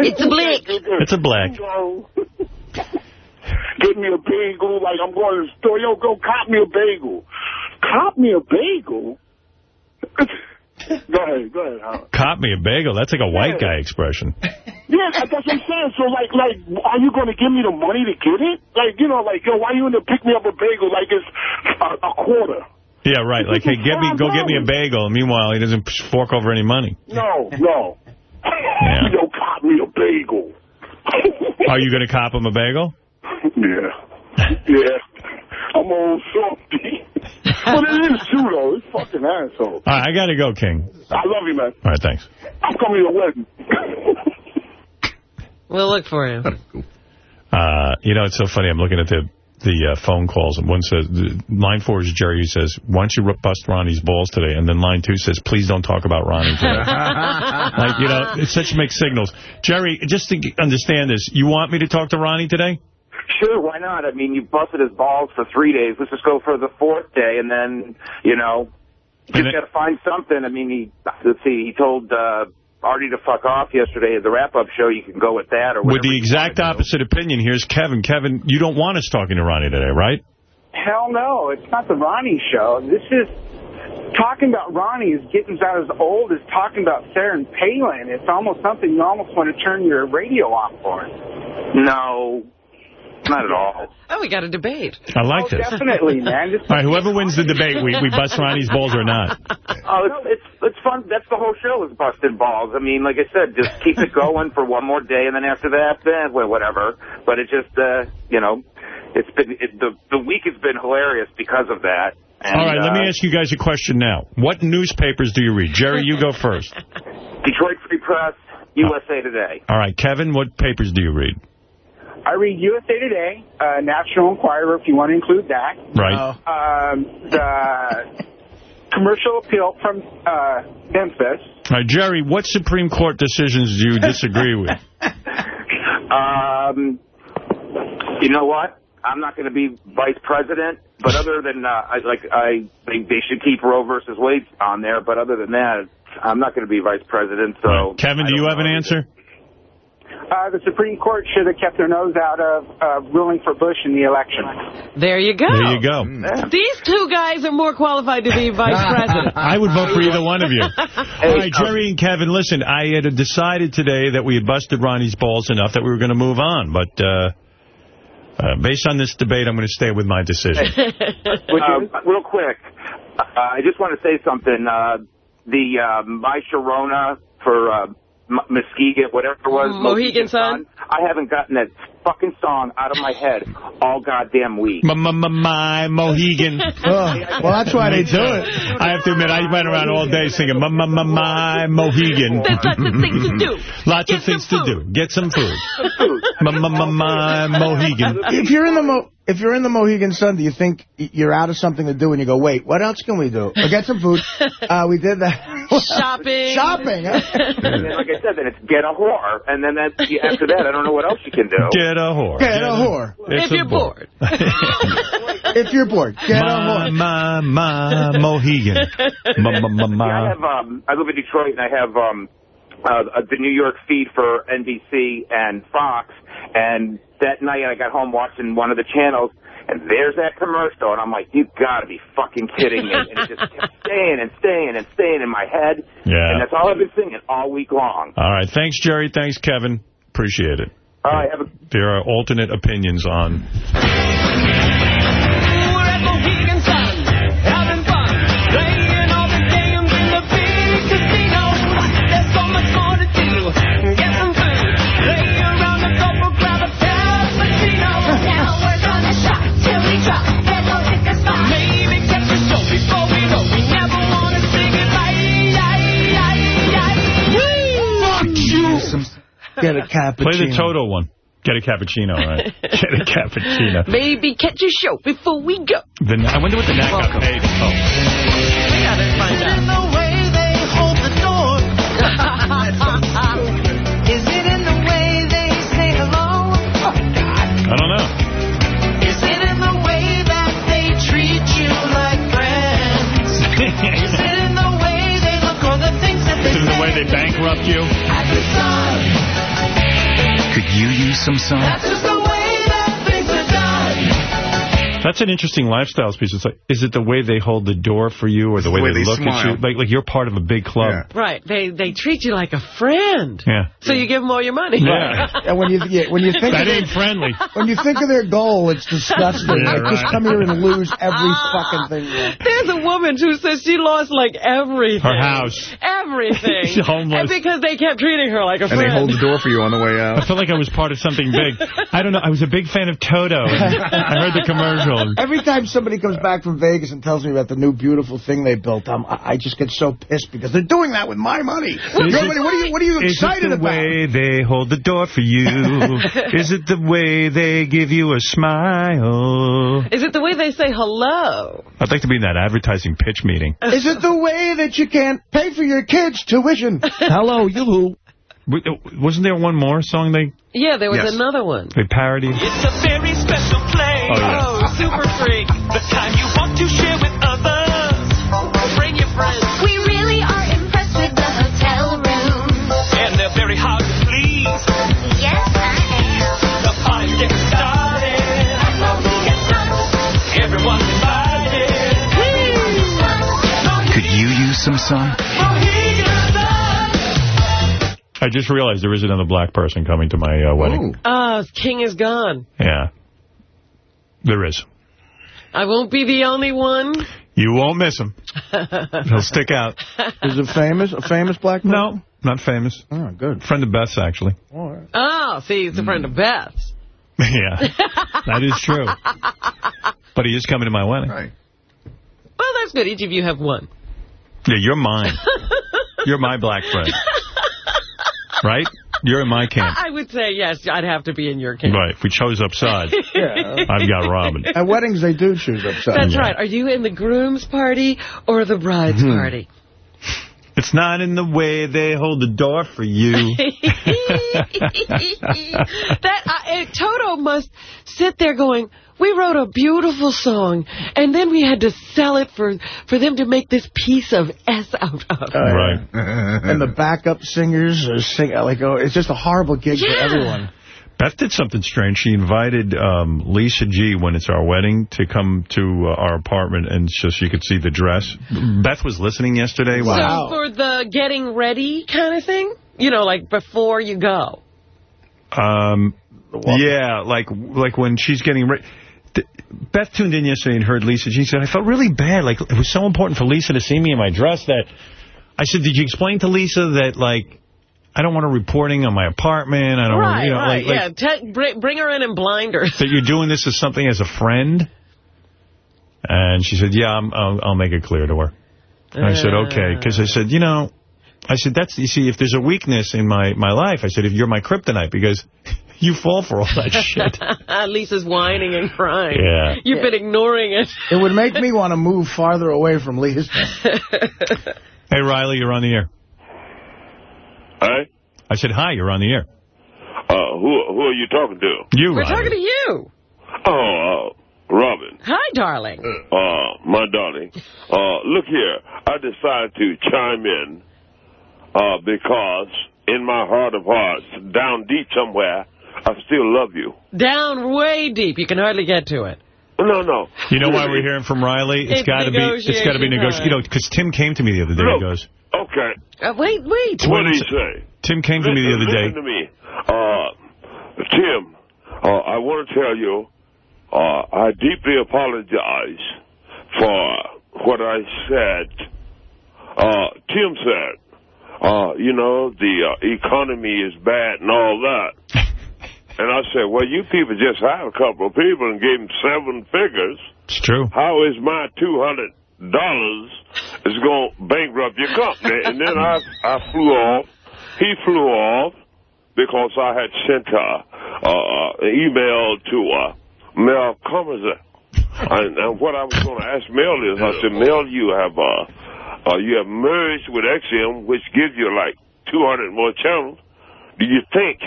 It's a black. It's a black. Get me a bagel. Like, I'm going to the store. Yo, go cop me a bagel. Cop me a bagel? Go ahead. Go ahead, Howard. Cop me a bagel. That's like a white guy expression. Yeah, that's what I'm saying. So, like, like, are you going to give me the money to get it? Like, you know, like, yo, why are you in to pick me up a bagel like it's a, a quarter? Yeah, right. Like, hey, get me, go get me a bagel. Meanwhile, he doesn't fork over any money. No, no. Yo, cop me a bagel. Are you going to cop him a bagel? Yeah. Yeah. I'm old softy. But it is true, though. It's fucking asshole. All right, I got to go, King. I love you, man. All right, thanks. I'm coming to your wedding. We'll look for him. Uh, you know, it's so funny. I'm looking at the the uh, phone calls, and one says, line four is Jerry who says, why don't you bust Ronnie's balls today? And then line two says, please don't talk about Ronnie today. like, you know, it's such mixed signals. Jerry, just to understand this, you want me to talk to Ronnie today? Sure, why not? I mean, you busted his balls for three days. Let's just go for the fourth day, and then, you know, just got to find something. I mean, he, let's see, he told uh, Artie to fuck off yesterday at the wrap-up show. You can go with that or With the exact opposite opinion, here's Kevin. Kevin, you don't want us talking to Ronnie today, right? Hell no, it's not the Ronnie show. This is talking about Ronnie is getting about as old as talking about Sarah and Palin. It's almost something you almost want to turn your radio off for. No, not at all. Oh, we got a debate. I like Oh, this. definitely, man. Just All right, whoever wins the debate, we, we bust Ronnie's balls or not. Oh, it's, it's it's fun. That's the whole show is busted balls. I mean, like I said, just keep it going for one more day, and then after that, then well, whatever. But it just, uh, you know, it's been it, the the week has been hilarious because of that. And, All right, let me uh, ask you guys a question now. What newspapers do you read? Jerry, you go first. Detroit Free Press, USA Today. All right, Kevin, what papers do you read? I read USA Today, uh, National Enquirer, if you want to include that. Right. Um, the commercial appeal from uh, Memphis. All right, Jerry, what Supreme Court decisions do you disagree with? Um, You know what? I'm not going to be vice president, but other than, uh, I, like, I think they should keep Roe versus Wade on there, but other than that, I'm not going to be vice president, so... Kevin, do you have an answer? Uh, the Supreme Court should have kept their nose out of uh, ruling for Bush in the election. There you go. There you go. These two guys are more qualified to be vice president. I would vote for either one of you. All right, Jerry and Kevin, listen, I had decided today that we had busted Ronnie's balls enough that we were going to move on, but uh, uh, based on this debate, I'm going to stay with my decision. Uh, real quick, uh, I just want to say something. Uh, the uh, My Sharona for uh, M- Muskegon, whatever it was. Mm-hmm. Mohegan Sun? I haven't gotten that fucking song out of my head all goddamn week. My, my, my Mohegan. well, that's why they do it. I have to admit, I went around all day singing my, my, my, my Mohegan. There's lots of things to do. Lots of things to do. Get some food. My, my, my, my Mohegan. If you're in the Mo if you're in the Mohegan Sun, do you think you're out of something to do and you go, wait, what else can we do? Or get some food. Uh, we did that. Shopping. Shopping. Huh? And then, like I said, then it's get a whore. And then that, after that, I don't know what else you can do. Get a whore. Get a whore. It's If a you're bore. bored. If you're bored, get a My, whore. my, my Mohegan. My, my, my, Yeah, I have. Um, I live in Detroit, and I have um, uh, the New York feed for NBC and Fox. And that night, I got home watching one of the channels, and there's that commercial, and I'm like, you got to be fucking kidding me! And it just kept staying and staying and staying in my head. Yeah. And that's all I've been singing all week long. All right. Thanks, Jerry. Thanks, Kevin. Appreciate it. All right, have a There are alternate opinions on... Get a cappuccino. Play the Toto one. Get a cappuccino, right? Get a cappuccino. Maybe catch a show before we go. The, I wonder what the Nat got paid. Oh. We gotta find out. the way they hold the door? Is it in the way they say hello? I don't know. Is it in the way that they treat you like friends? Is it in the way they look or the things that they Is it the way they bankrupt you? You use some sun? That's an interesting lifestyle piece. It's like, is it the way they hold the door for you or the way, way they, they look at you? Like, like you're part of a big club. Right, they they treat you like a friend. Yeah. So you give them all your money. Yeah. And when you yeah, when you think That of ain't friendly. when you think of their goal, it's disgusting. Yeah, Like, Just come here and lose every fucking thing. There's a woman who says she lost like everything. Her house. Everything. She's homeless. And because they kept treating her like a friend. And they hold the door for you on the way out. I felt like I was part of something big. I don't know. I was a big fan of Toto. I heard the commercial. Every time somebody comes back from Vegas and tells me about the new beautiful thing they built, I'm, I I just get so pissed because they're doing that with my money. Your it- money, what are you What are you Is excited it the about? way they hold the door for you? Is it the way they give you a smile? Is it the way they say hello? I'd like to be in that advertising pitch meeting. Is it the way that you can't pay for your kids' tuition? Hello, you. W- uh, Wasn't there one more song they, Yeah, there was Yes. another one. they parodied? It's a very special place. Oh, yeah. Oh, super freak. The time you want to share with others. Bring your friends. We really are impressed with the hotel room. And they're very hard to please. Yes, I am. The party's getting started. At Mohegan Sun. Everyone's invited. Could you use some sun? I just realized there is another black person coming to my uh, wedding. Ah, King is gone. Yeah. There is. I won't be the only one. You won't miss him. He'll stick out. Is it famous? A famous black person? No, not famous. Oh, good. Friend of Beth's, actually. All right. Oh, see, he's a friend of Beth's. yeah, that is true. But he is coming to my wedding. Right. Well, that's good. Each of you have one. Yeah, you're mine. You're my black friend. Right? You're in my camp. I would say, yes, I'd have to be in your camp. Right. If we chose up sides, Yeah. I've got Robin. At weddings, they do choose upside. That's right. Are you in the groom's party or the bride's Hmm. party? It's not in the way they hold the door for you. that uh, Toto must sit there going, we wrote a beautiful song, and then we had to sell it for, for them to make this piece of S out of. right. and the backup singers are sing like oh, it's just a horrible gig for everyone. Beth did something strange. She invited um, Lisa G, when it's our wedding, to come to uh, our apartment and so she could see the dress. Beth was listening yesterday. when- So for the getting ready kind of thing? You know, like before you go. Um, yeah, like like when she's getting ready. Beth tuned in yesterday and heard Lisa G. said, I felt really bad. Like, it was so important for Lisa to see me in my dress that... I said, did you explain to Lisa that, like, I don't want her reporting on my apartment. I don't want, you know, right, like, yeah. like Te- bring, bring her in in blinders. that you're doing this as something as a friend. And she said, yeah, I'm, I'll, I'll make it clear to her. And I said, okay. Because I said, you know, I said, that's, you see, if there's a weakness in my, my life, I said, if you're my kryptonite, because you fall for all that shit. Lisa's whining and crying. Yeah. You've been ignoring it. It would make me want to move farther away from Lisa. Hey, Riley, you're on the air. Hi? I said, hi, you're on the air. Uh, who who are you talking to? You, We're Riley. talking to you. Oh, uh, Robin. Hi, darling. Uh, my darling. Uh, look here. I decided to chime in uh, because in my heart of hearts, down deep somewhere, I still love you. Down way deep. You can hardly get to it. No, no. You know why we're hearing from Riley? It's got to be, it's got to be negotiation negotiation. You know, because Tim came to me the other day. He goes, Okay. Uh, wait, wait. What did he say? Tim came to me the other day. Listen to me. Uh, Tim, uh, I want to tell you, uh, I deeply apologize for what I said. Uh, Tim said, uh, you know, the uh, economy is bad and all that. And I said, well, you people just hired a couple of people and gave them seven figures. It's true. How is my $200 is going to bankrupt your company? And then I, I flew off. He flew off because I had sent uh, uh, an email to uh, Mel Karmazin. And, and what I was going to ask Mel is, I said, Mel, you have uh, uh, you have merged with XM, which gives you like 200 more channels. Do you think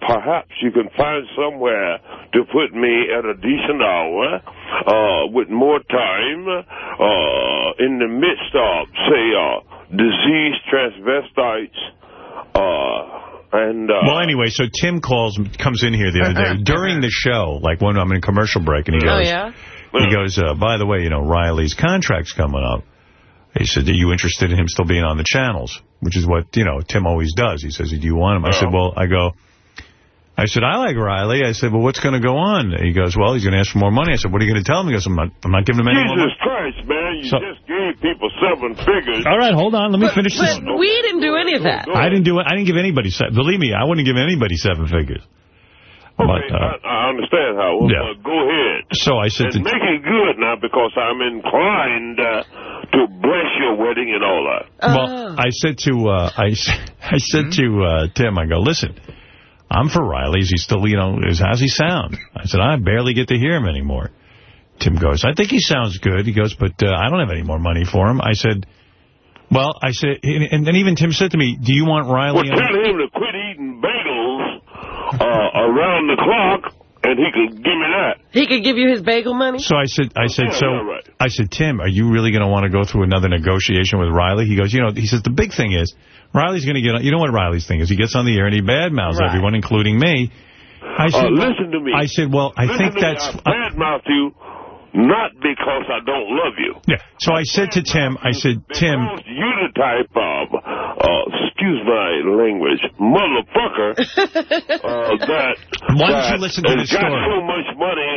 perhaps you can find somewhere to put me at a decent hour uh, with more time uh, in the midst of, say, uh, diseased transvestites uh, and... Uh, Well, anyway, so Tim calls, comes in here the other day during the show, like when I'm in a commercial break, and he goes, Oh, goes, yeah? he goes, uh, by the way, you know, Riley's contract's coming up. He said, are you interested in him still being on the channels? Which is what, you know, Tim always does. He says, do you want him? I said, well, I go, I said, I like Riley. I said, well, what's going to go on? He goes, well, he's going to ask for more money. I said, what are you going to tell him? He goes, I'm not, I'm not giving him any more money. Jesus Christ, man, you So- just gave people seven figures. All right, hold on. Let me finish this. But we didn't do any of that. I didn't do it. I didn't give anybody seven. Believe me, I wouldn't give anybody seven figures. But, Okay, uh, I, I understand how. Well, Yeah. uh, go ahead. so I said And make it good now because I'm inclined uh, to bless your wedding and all that. Well, I said to uh, I, I said to uh, Tim, I go, listen, I'm for Riley. Is he still, you know, is how's he sound? I said, I barely get to hear him anymore. Tim goes, I think he sounds good. He goes, but uh, I don't have any more money for him. I said, well, I said, and then even Tim said to me, do you want Well, Riley? tell on? him to quit eating bagels uh, around the clock, and he could give me that. He could give you his bagel money? So I said, I said, Yeah, so yeah, right. I said, Tim, are you really going to want to go through another negotiation with Riley? He goes, you know, he says the big thing is Riley's going to get on. You know what Riley's thing is? He gets on the air and he badmouths Right. everyone, including me. I Uh, said, listen to me. I said, well, I Listen think to me. that's. I badmouth you not because I don't love you. yeah. So I said to Tim, I said, Tim, Because you the type of, uh, excuse my language, motherfucker, uh, that... Why don't you listen to has the got story? so much money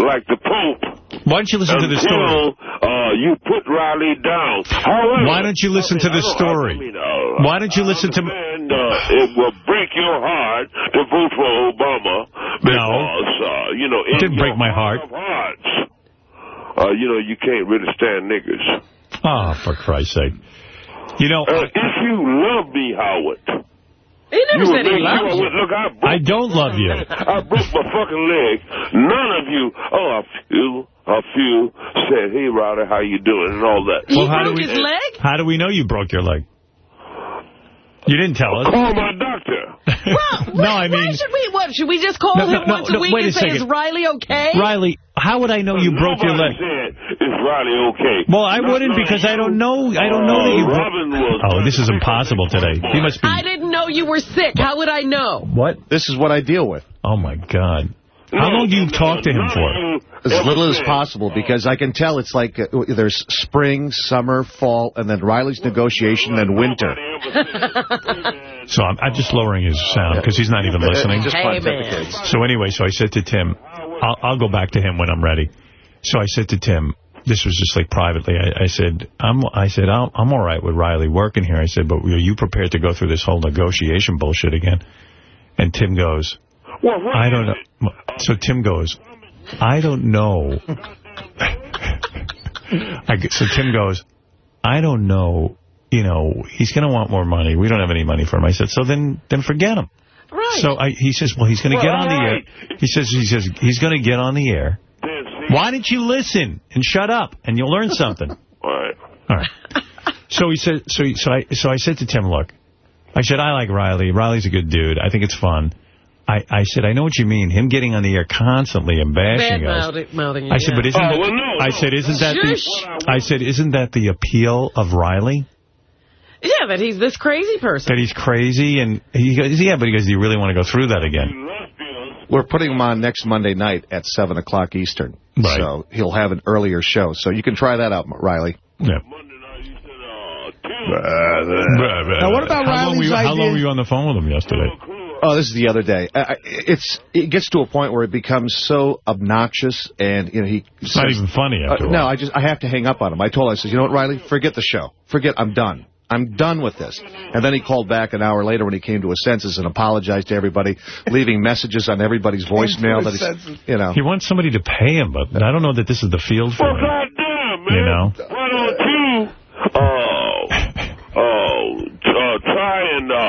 like the Pope why don't you listen to the story? uh, you put Riley down. However, Why don't you listen to the I mean, I don't- story? I mean, uh, Why don't you listen to? And uh, it will break your heart to vote for Obama because, uh, you know, in Didn't break my heart. Of hearts, uh, you know, you can't really stand niggas. Oh, for Christ's sake! You know, Uh, if you love me, Howard, He never you said he make loved sure, you. look, I broke I don't love you. I broke my fucking leg. None of you, oh, a few, a few said, hey, Riley, how you doing, and all that. He Well, how do broke we- his leg? How do we know you broke your leg? You didn't tell us. Call my doctor. Well, No, I why mean- should we? What should we just call No, no, him no, once no, a week wait a and say, "Is. Riley okay?" Riley, how would I know you broke your leg? Nobody said, is Riley okay? Well, I Not wouldn't knowing because I don't know. I don't know that you. Uh, Robin was. Oh, this is impossible today. He must be. I didn't know you were sick. How would I know? What? This is what I deal with. Oh my God! How long do you talk to him for? As little as possible, because I can tell it's like uh, there's spring, summer, fall, and then Riley's negotiation, and winter. So I'm, I'm just lowering his sound because he's not even listening. Hey, So anyway, so I said to Tim, I'll, I'll go back to him when I'm ready. So I said to Tim, this was just like privately. I, I said, I'm, I said, I'm, I'm all right with Riley working here. I said, but are you prepared to go through this whole negotiation bullshit again? And Tim goes, Well, I don't know. So Tim goes, I don't know. I, g- so Tim goes, I don't know. You know, he's going to want more money. We don't have any money for him. I said, so then, then forget him. Right. So I, he says, well, he's going to get on the air. He says, he says he's going to get on the air. Why didn't you listen and shut up and you'll learn something? All right. All right. So he said, so he, so I so I said to Tim, look, I said I like Riley. Riley's a good dude. I think it's fun. I, I said, I know what you mean. Him getting on the air constantly and bashing us. Bad mouthing you. I said, yeah. but isn't Oh, that, well, no, I no. said, isn't that Shush. the I said, isn't that the appeal of Riley? Yeah, that he's this crazy person. That he's crazy and he goes, yeah, but he goes, do you really want to go through that again? We're putting him on next Monday night at 7 o'clock Eastern. Right. So he'll have an earlier show. So you can try that out, Riley. Yeah. Monday night, you said, uh, Tim. Now, what about how long, were Riley's you, how long were you on the phone with him yesterday? Oh, this is the other day. I, I- it's It gets to a point where it becomes so obnoxious and, you know, he... It's not even funny after Uh, a no. I just I have to hang up on him. I told him, I said, you know what, Riley, forget the show. Forget, I'm done. I'm done with this. And then he called back an hour later when he came to his senses and apologized to everybody, leaving messages on everybody's voicemail that he's, senses. you know. He wants somebody to pay him, but I don't know that this is the field for Well, him. goddamn, man. You know?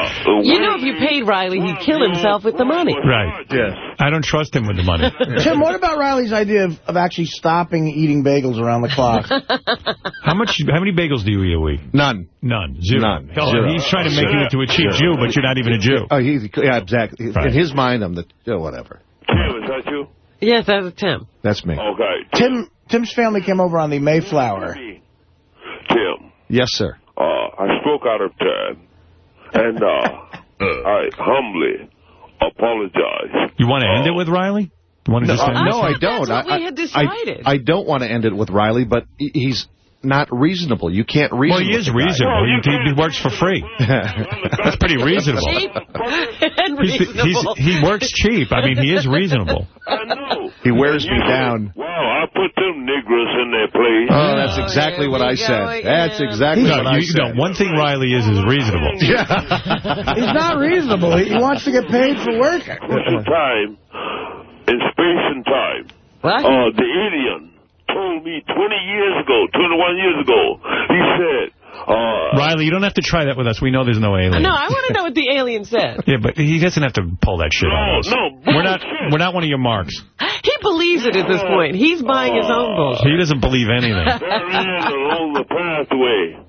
Uh... You know, if you paid Riley, he'd kill himself with the money. Right. Yes. I don't trust him with the money. Tim, what about Riley's idea of, of actually stopping eating bagels around the clock? How much? How many bagels do you eat a week? None. None. Zero. None. Oh, Zero. He's trying to make you into a cheap Jew, but you're not even a Jew. Oh, he's, yeah, exactly. Right. In his mind, I'm the, yeah, whatever. Tim, is that you? Yes, that's Tim. That's me. Okay. Tim Tim's family came over on the Mayflower. Tim, Yes, sir. uh, I spoke out of turn, and, uh, I humbly apologize. You want to end it with Riley? You want to No, just end uh, it? no, I don't. that's what I, we had I- decided. I, I don't want to end it with Riley, but he's not reasonable. You can't reason Well, he is reasonable. He, he, he works for free. That's pretty reasonable. Cheap and He's, he's, he works cheap. I mean, he is reasonable. I know. He wears You me said, down. Wow, I put them niggers in their place. Oh, that's exactly here what I said. That's exactly No, what I said. no, one thing Riley is is reasonable. Yeah. He's not reasonable. He, he wants to get paid for working. Special time, in space and time. What? Uh, the alien told me 20 years ago, 21 years ago, he said, uh, Riley, you don't have to try that with us. We know there's no alien. no, I want to know what the alien said. Yeah, but he doesn't have to pull that shit on us. no, We're not, bullshit. we're not one of your marks. He believes it at this point. He's buying his own bullshit. He doesn't believe anything. therein along the pathway,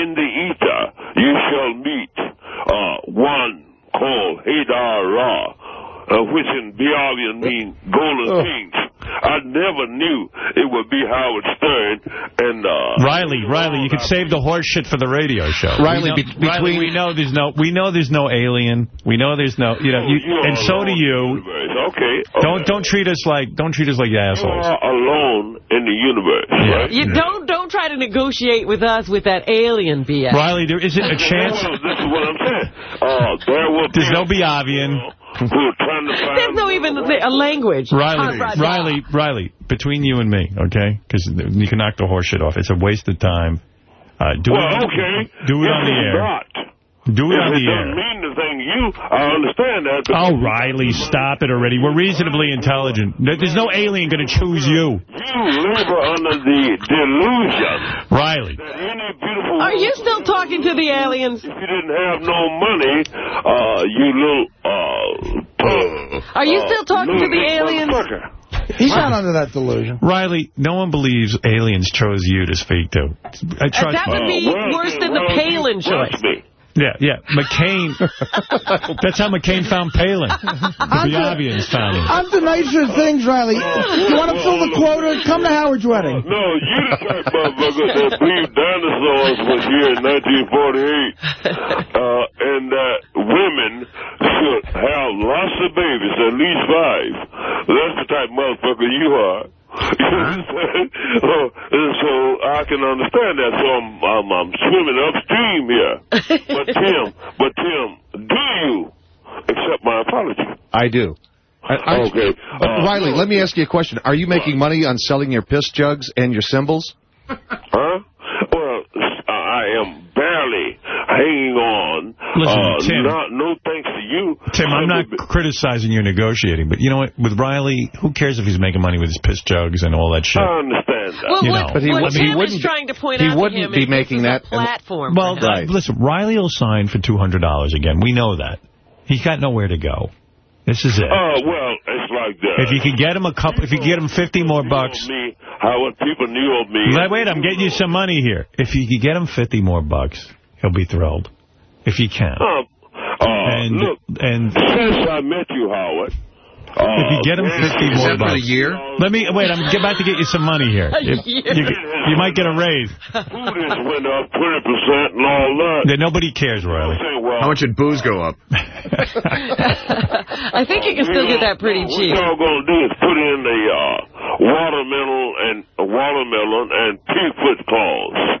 in the ether, you shall meet uh, one called Hadar Ra, uh, which in Bialian means golden kings. I never knew it would be Howard Stern and uh, Riley, Riley, you could save the horse shit for the radio show. Riley, we know, be- Riley, between- we know there's no, we know there's no alien. We know there's no, you know, you, you and so do you. in the universe. Okay. Don't don't treat us like don't treat us like You assholes. are alone in the universe, right? You don't don't try to negotiate with us with that alien BS. Riley, there isn't a chance. Well, this is what I'm saying. Uh, there will be There's no Biavian. Who are trying to find There's no even a language. Riley, Huh, Riley, Riley, between you and me, okay? Because you can knock the horse shit off. It's a waste of time. Uh, do Well, it. okay. Do it If on the it's air. Not. Do it if on it the doesn't mean the thing you, I understand that. but- Oh, Riley, stop it already. We're reasonably intelligent. There's no alien going to choose you. You live under the delusion Riley. any beautiful Are you still talking to the aliens? If you didn't have no money, uh, you little, uh, Are you uh, still talking to the lunatic aliens? He's not under that delusion. Riley, no one believes aliens chose you to speak to. I Uh, trust that would be Uh, worse than the Palin trust choice. Me? Yeah, yeah. McCain. that's how McCain found Palin. The Biavians found him. On to nicer things, Riley. You want to fill the quota? Come to Howard's wedding. No, you the type motherfucker that believed dinosaurs was here in 1948. Uh, and that women should have lots of babies, at least five. That's the type of motherfucker you are. You understand? Uh, and so I can understand that. So I'm, I'm, I'm swimming upstream here. But Tim, but Tim, do you accept my apology? I do. I, I, Okay. Uh, Riley, let me ask you a question. Are you making money on selling your piss jugs and your symbols? Huh? Well, I am barely hanging on. Listen, uh, Tim. Not, no thanks to you. Tim, I'm not criticizing your negotiating, but you know what? With Riley, who cares if he's making money with his piss jugs and all that shit? I understand that. Well, You what, know. But he what wouldn't- Tim he wouldn't- trying to point he out wouldn't to him be making that- a platform. Well, for him. uh, listen, Riley will sign for $200 again. We know that. He's got nowhere to go. This is it. Oh, well, it's like that. If you could get him a couple, if you could get him 50 more bucks. me, how when people knew of me. Wait, wait, I'm getting you some money here. If you could get him 50 more bucks, he'll be thrilled. If he can. Uh, uh, And, look, and since I met you, Howard. Uh, if you get him 50 more bucks. a year? Let me, wait, I'm about to get you some money here. A You, you, you might get a raise. Food has went up 20% and all that. That nobody cares, Riley. How much did booze go up? I think you can still get that pretty What cheap. y'all gonna do is put in the uh, watermelon and uh, watermelon and pigfoot claws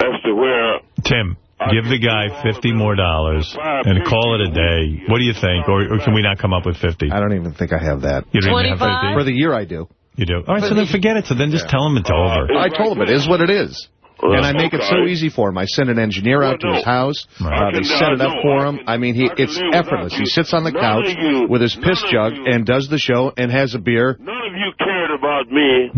as to where Tim, give the guy 50 more dollars and call it a day. What do you think? Or, or can we not come up with 50? I don't even think I have that. You don't even have 50? For the year, I do. You do? All right, so then forget it. So then just tell him it's over. I told him it is what it is. Uh, And I make it so easy for him. I send an engineer out to his house. Uh, they set it up for him. I mean, he it's effortless. He sits on the couch with his piss jug and does the show and has a beer. none of you cared about me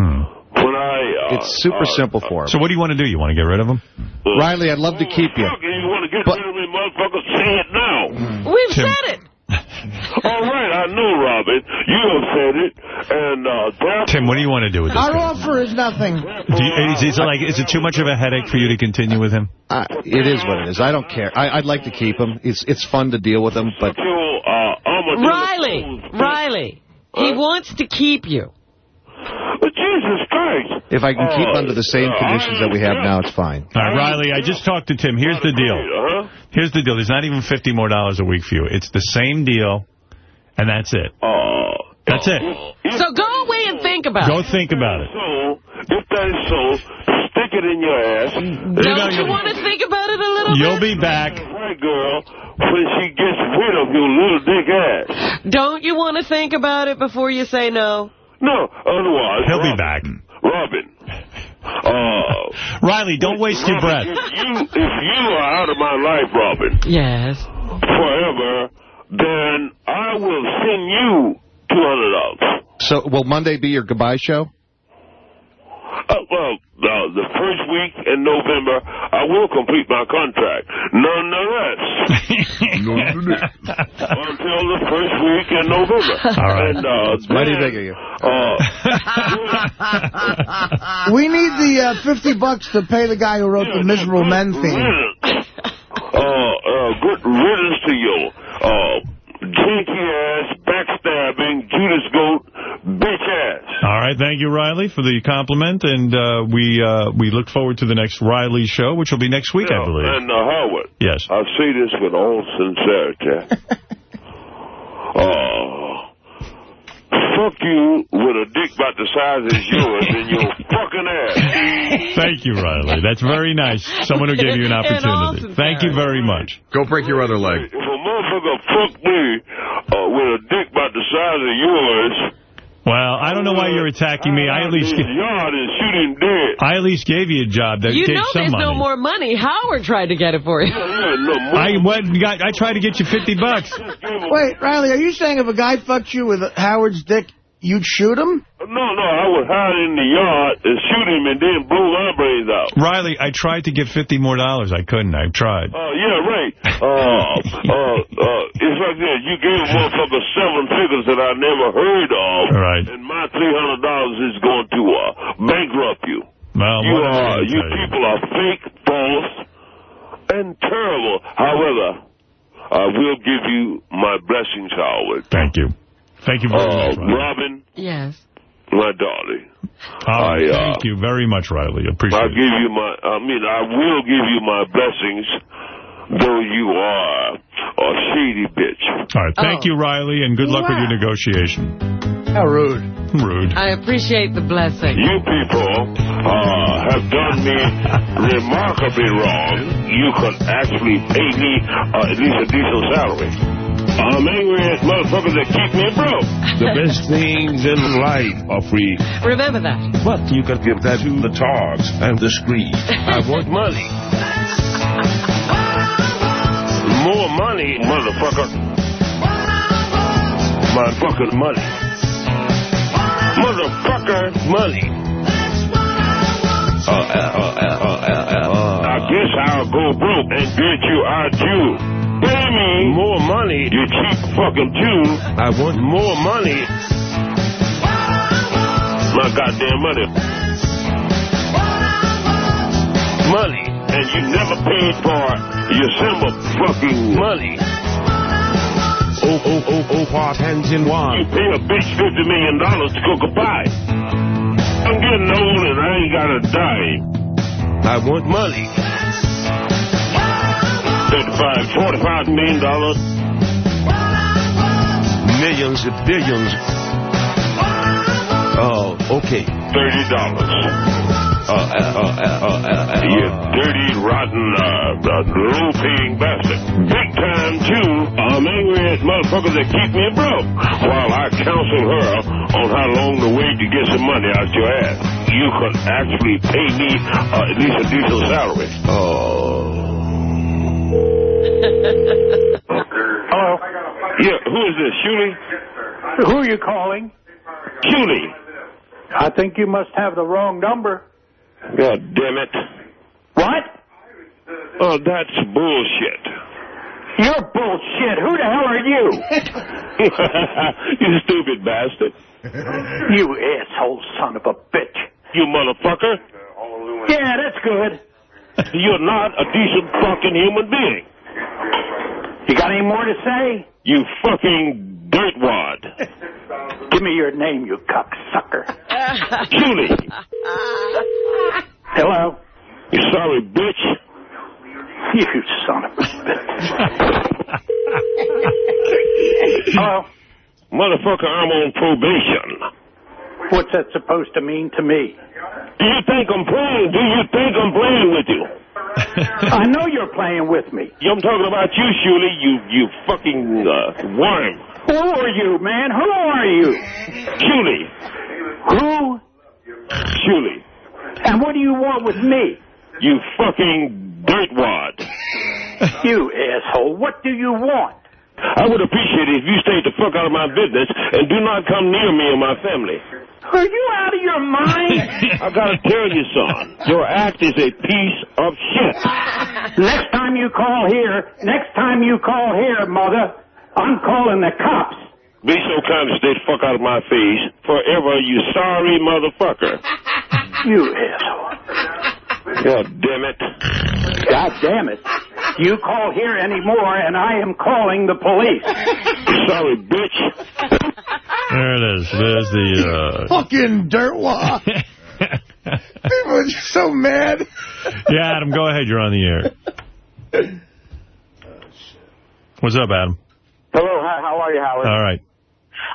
when I. Uh, It's super uh, simple for him. So what do you want to do? You want to get rid of him? Riley, I'd love to keep you. Fuck, you want to get rid of me, motherfucker? Say it now. We've Tim. said it. All right, I know, Robin. You have said it, and uh, Tim, what do you want to do with this Our guy? offer is nothing. Do you, is, is it like, is it too much of a headache for you to continue with him? Uh, it is what it is. I don't care. I, I'd like to keep him. It's it's fun to deal with him, but Riley, Riley, he wants to keep you. But Jesus Christ. if I can keep under the same conditions that we have now, it's fine. All right, Riley, I just talked to Tim. Here's the deal. Uh-huh. Here's the deal. There's not even 50 more dollars a week for you. It's the same deal, and that's it. Uh, That's it. So go away and think about it. Go think about it. So, if that is so, stick it in your ass. Don't you want to think about it a little You'll bit? be back. Right, girl, when she gets rid of your little dick ass. Don't you want to think about it before you say no? No, otherwise. He'll be back. Robin. Uh, Riley, don't waste your breath. If you, if you are out of my life, Robin, Yes. forever, then I will send you $200. So will Monday be your goodbye show? Uh, well, uh, the first week in November, I will complete my contract. Nonetheless, until the first week in November. All right. And, uh, It's mighty then, big of you. Uh, We need the uh, 50 bucks to pay the guy who wrote the Miserable Men theme. uh, uh, good riddance to you. Uh, jinky ass, backstabbing, Judas goat, bitch ass. All right, thank you, Riley, for the compliment, and uh, we uh, we look forward to the next Riley show, which will be next week, I believe. And uh, Howard, Yes. I say this with all sincerity. uh, fuck you with a dick about the size of yours in your fucking ass. Thank you, Riley. That's very nice. Someone who gave you an In all opportunity. Thank you very much. Go break your other leg. If a motherfucker fuck me uh, with a dick about the size of yours, Well, I don't know why you're attacking me. I at least yard and shoot him dead. I at least gave you a job that You gave know there's money. no more money. Howard tried to get it for you. I went, and got, I tried to get you 50 bucks. Wait, Riley, are you saying if a guy fucked you with Howard's dick, you'd shoot him? No, no, I would hide in the yard and shoot him and then blow my brains out. Riley, I tried to get 50 more dollars. I couldn't. I tried. Uh, yeah, right. Uh, uh, uh, it's like this. You gave a motherfucker seven figures that I never heard of. Right. And my $300 is going to uh, bankrupt you. Well, you what am I are, you you? people are fake, false, and terrible. However, I will give you my blessings, Howard. Thank you. Thank you very Uh, much, Riley. Robin, Yes. my darling. Oh, I, uh, thank you very much, Riley. Appreciate I it. give you my, I mean, I will give you my blessings, though you are a shady bitch. All right. Thank Oh. you, Riley, and good luck with your negotiation. How rude. Rude. I appreciate the blessing. You people uh, have done me remarkably wrong. You could actually pay me uh, at least a decent salary. I'm angry at motherfuckers that keep me broke. The best things in life are free. Remember that. But you can give that to the targs and the screeds. I want money. More money, motherfucker. Motherfucker, money. Motherfucker, money. Uh, uh, uh, I guess I'll go broke and get you out you. Pay me more money, you cheap fucking Jew. I want more money. My goddamn money. Money. And you never paid for your simple fucking money. Oh, oh, oh, oh, part hands in wine. You pay a bitch $50 million to cook a pie. I'm getting old and I ain't got a dime. I want money. $35, Dollars. Millions and billions. Oh, okay. $30 you dirty, rotten, uh, uh, low-paying bastard. Big time, too. I'm angry at motherfuckers that keep me broke while I counsel her on how long to wait to get some money out your ass. You could actually pay me uh, at least a decent salary. Oh. Hello? Yeah, who is this, Shuley? Who are you calling? Shuley. I think you must have the wrong number. God damn it. What? Oh, that's bullshit. You're bullshit. Who the hell are you? you stupid bastard. you asshole son of a bitch. You motherfucker. Yeah, that's good. You're not a decent fucking human being. You got any more to say? You fucking dirtwad. Give me your name, you cocksucker. Julie. Hello? You sorry bitch. You son of a bitch. Hello? Motherfucker, I'm on probation. What's that supposed to mean to me? Do you think I'm playing? Do you think I'm playing with you? I know you're playing with me. I'm talking about you, Shuley. You, you fucking uh, worm. Who are you, man? Who are you? Julie. Who? Julie. And what do you want with me? You fucking dirtwad. You asshole. What do you want? I would appreciate it if you stayed the fuck out of my business and do not come near me or my family. Are you out of your mind? I gotta tell you, son, your act is a piece of shit. next time you call here, next time you call here, mother, I'm calling the cops. Be so kind as to stay the fuck out of my face forever, you sorry motherfucker. You asshole. God damn it. God damn it. You call here anymore, and I am calling the police. Sorry, bitch. There it is. There's the... Uh... Fucking dirtwad. People are just so mad. Yeah, Adam, go ahead. You're on the air. What's up, Adam? Hello, hi, how are you, Howard? All right.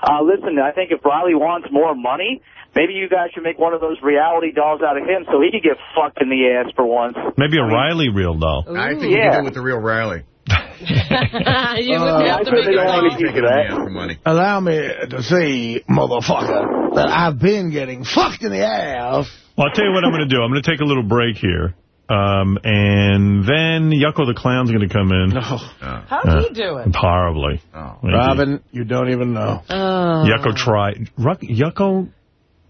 Uh, listen, I think if Riley wants more money, maybe you guys should make one of those reality dolls out of him so he could get fucked in the ass for once. Maybe a Riley real doll. I think you Yeah. can do it with the real Riley. you Uh, would have to make think it they wrong. only Take it on me for money. Allow me to say, motherfucker, that I've been getting fucked in the ass. Well, I'll tell you what I'm going to do. I'm going to take a little break here. Um, and then Yucko the Clown's going to come in. How's he doing? Horribly. Robin, you don't even know. Oh. Yucko tried. Ruck- Yucko,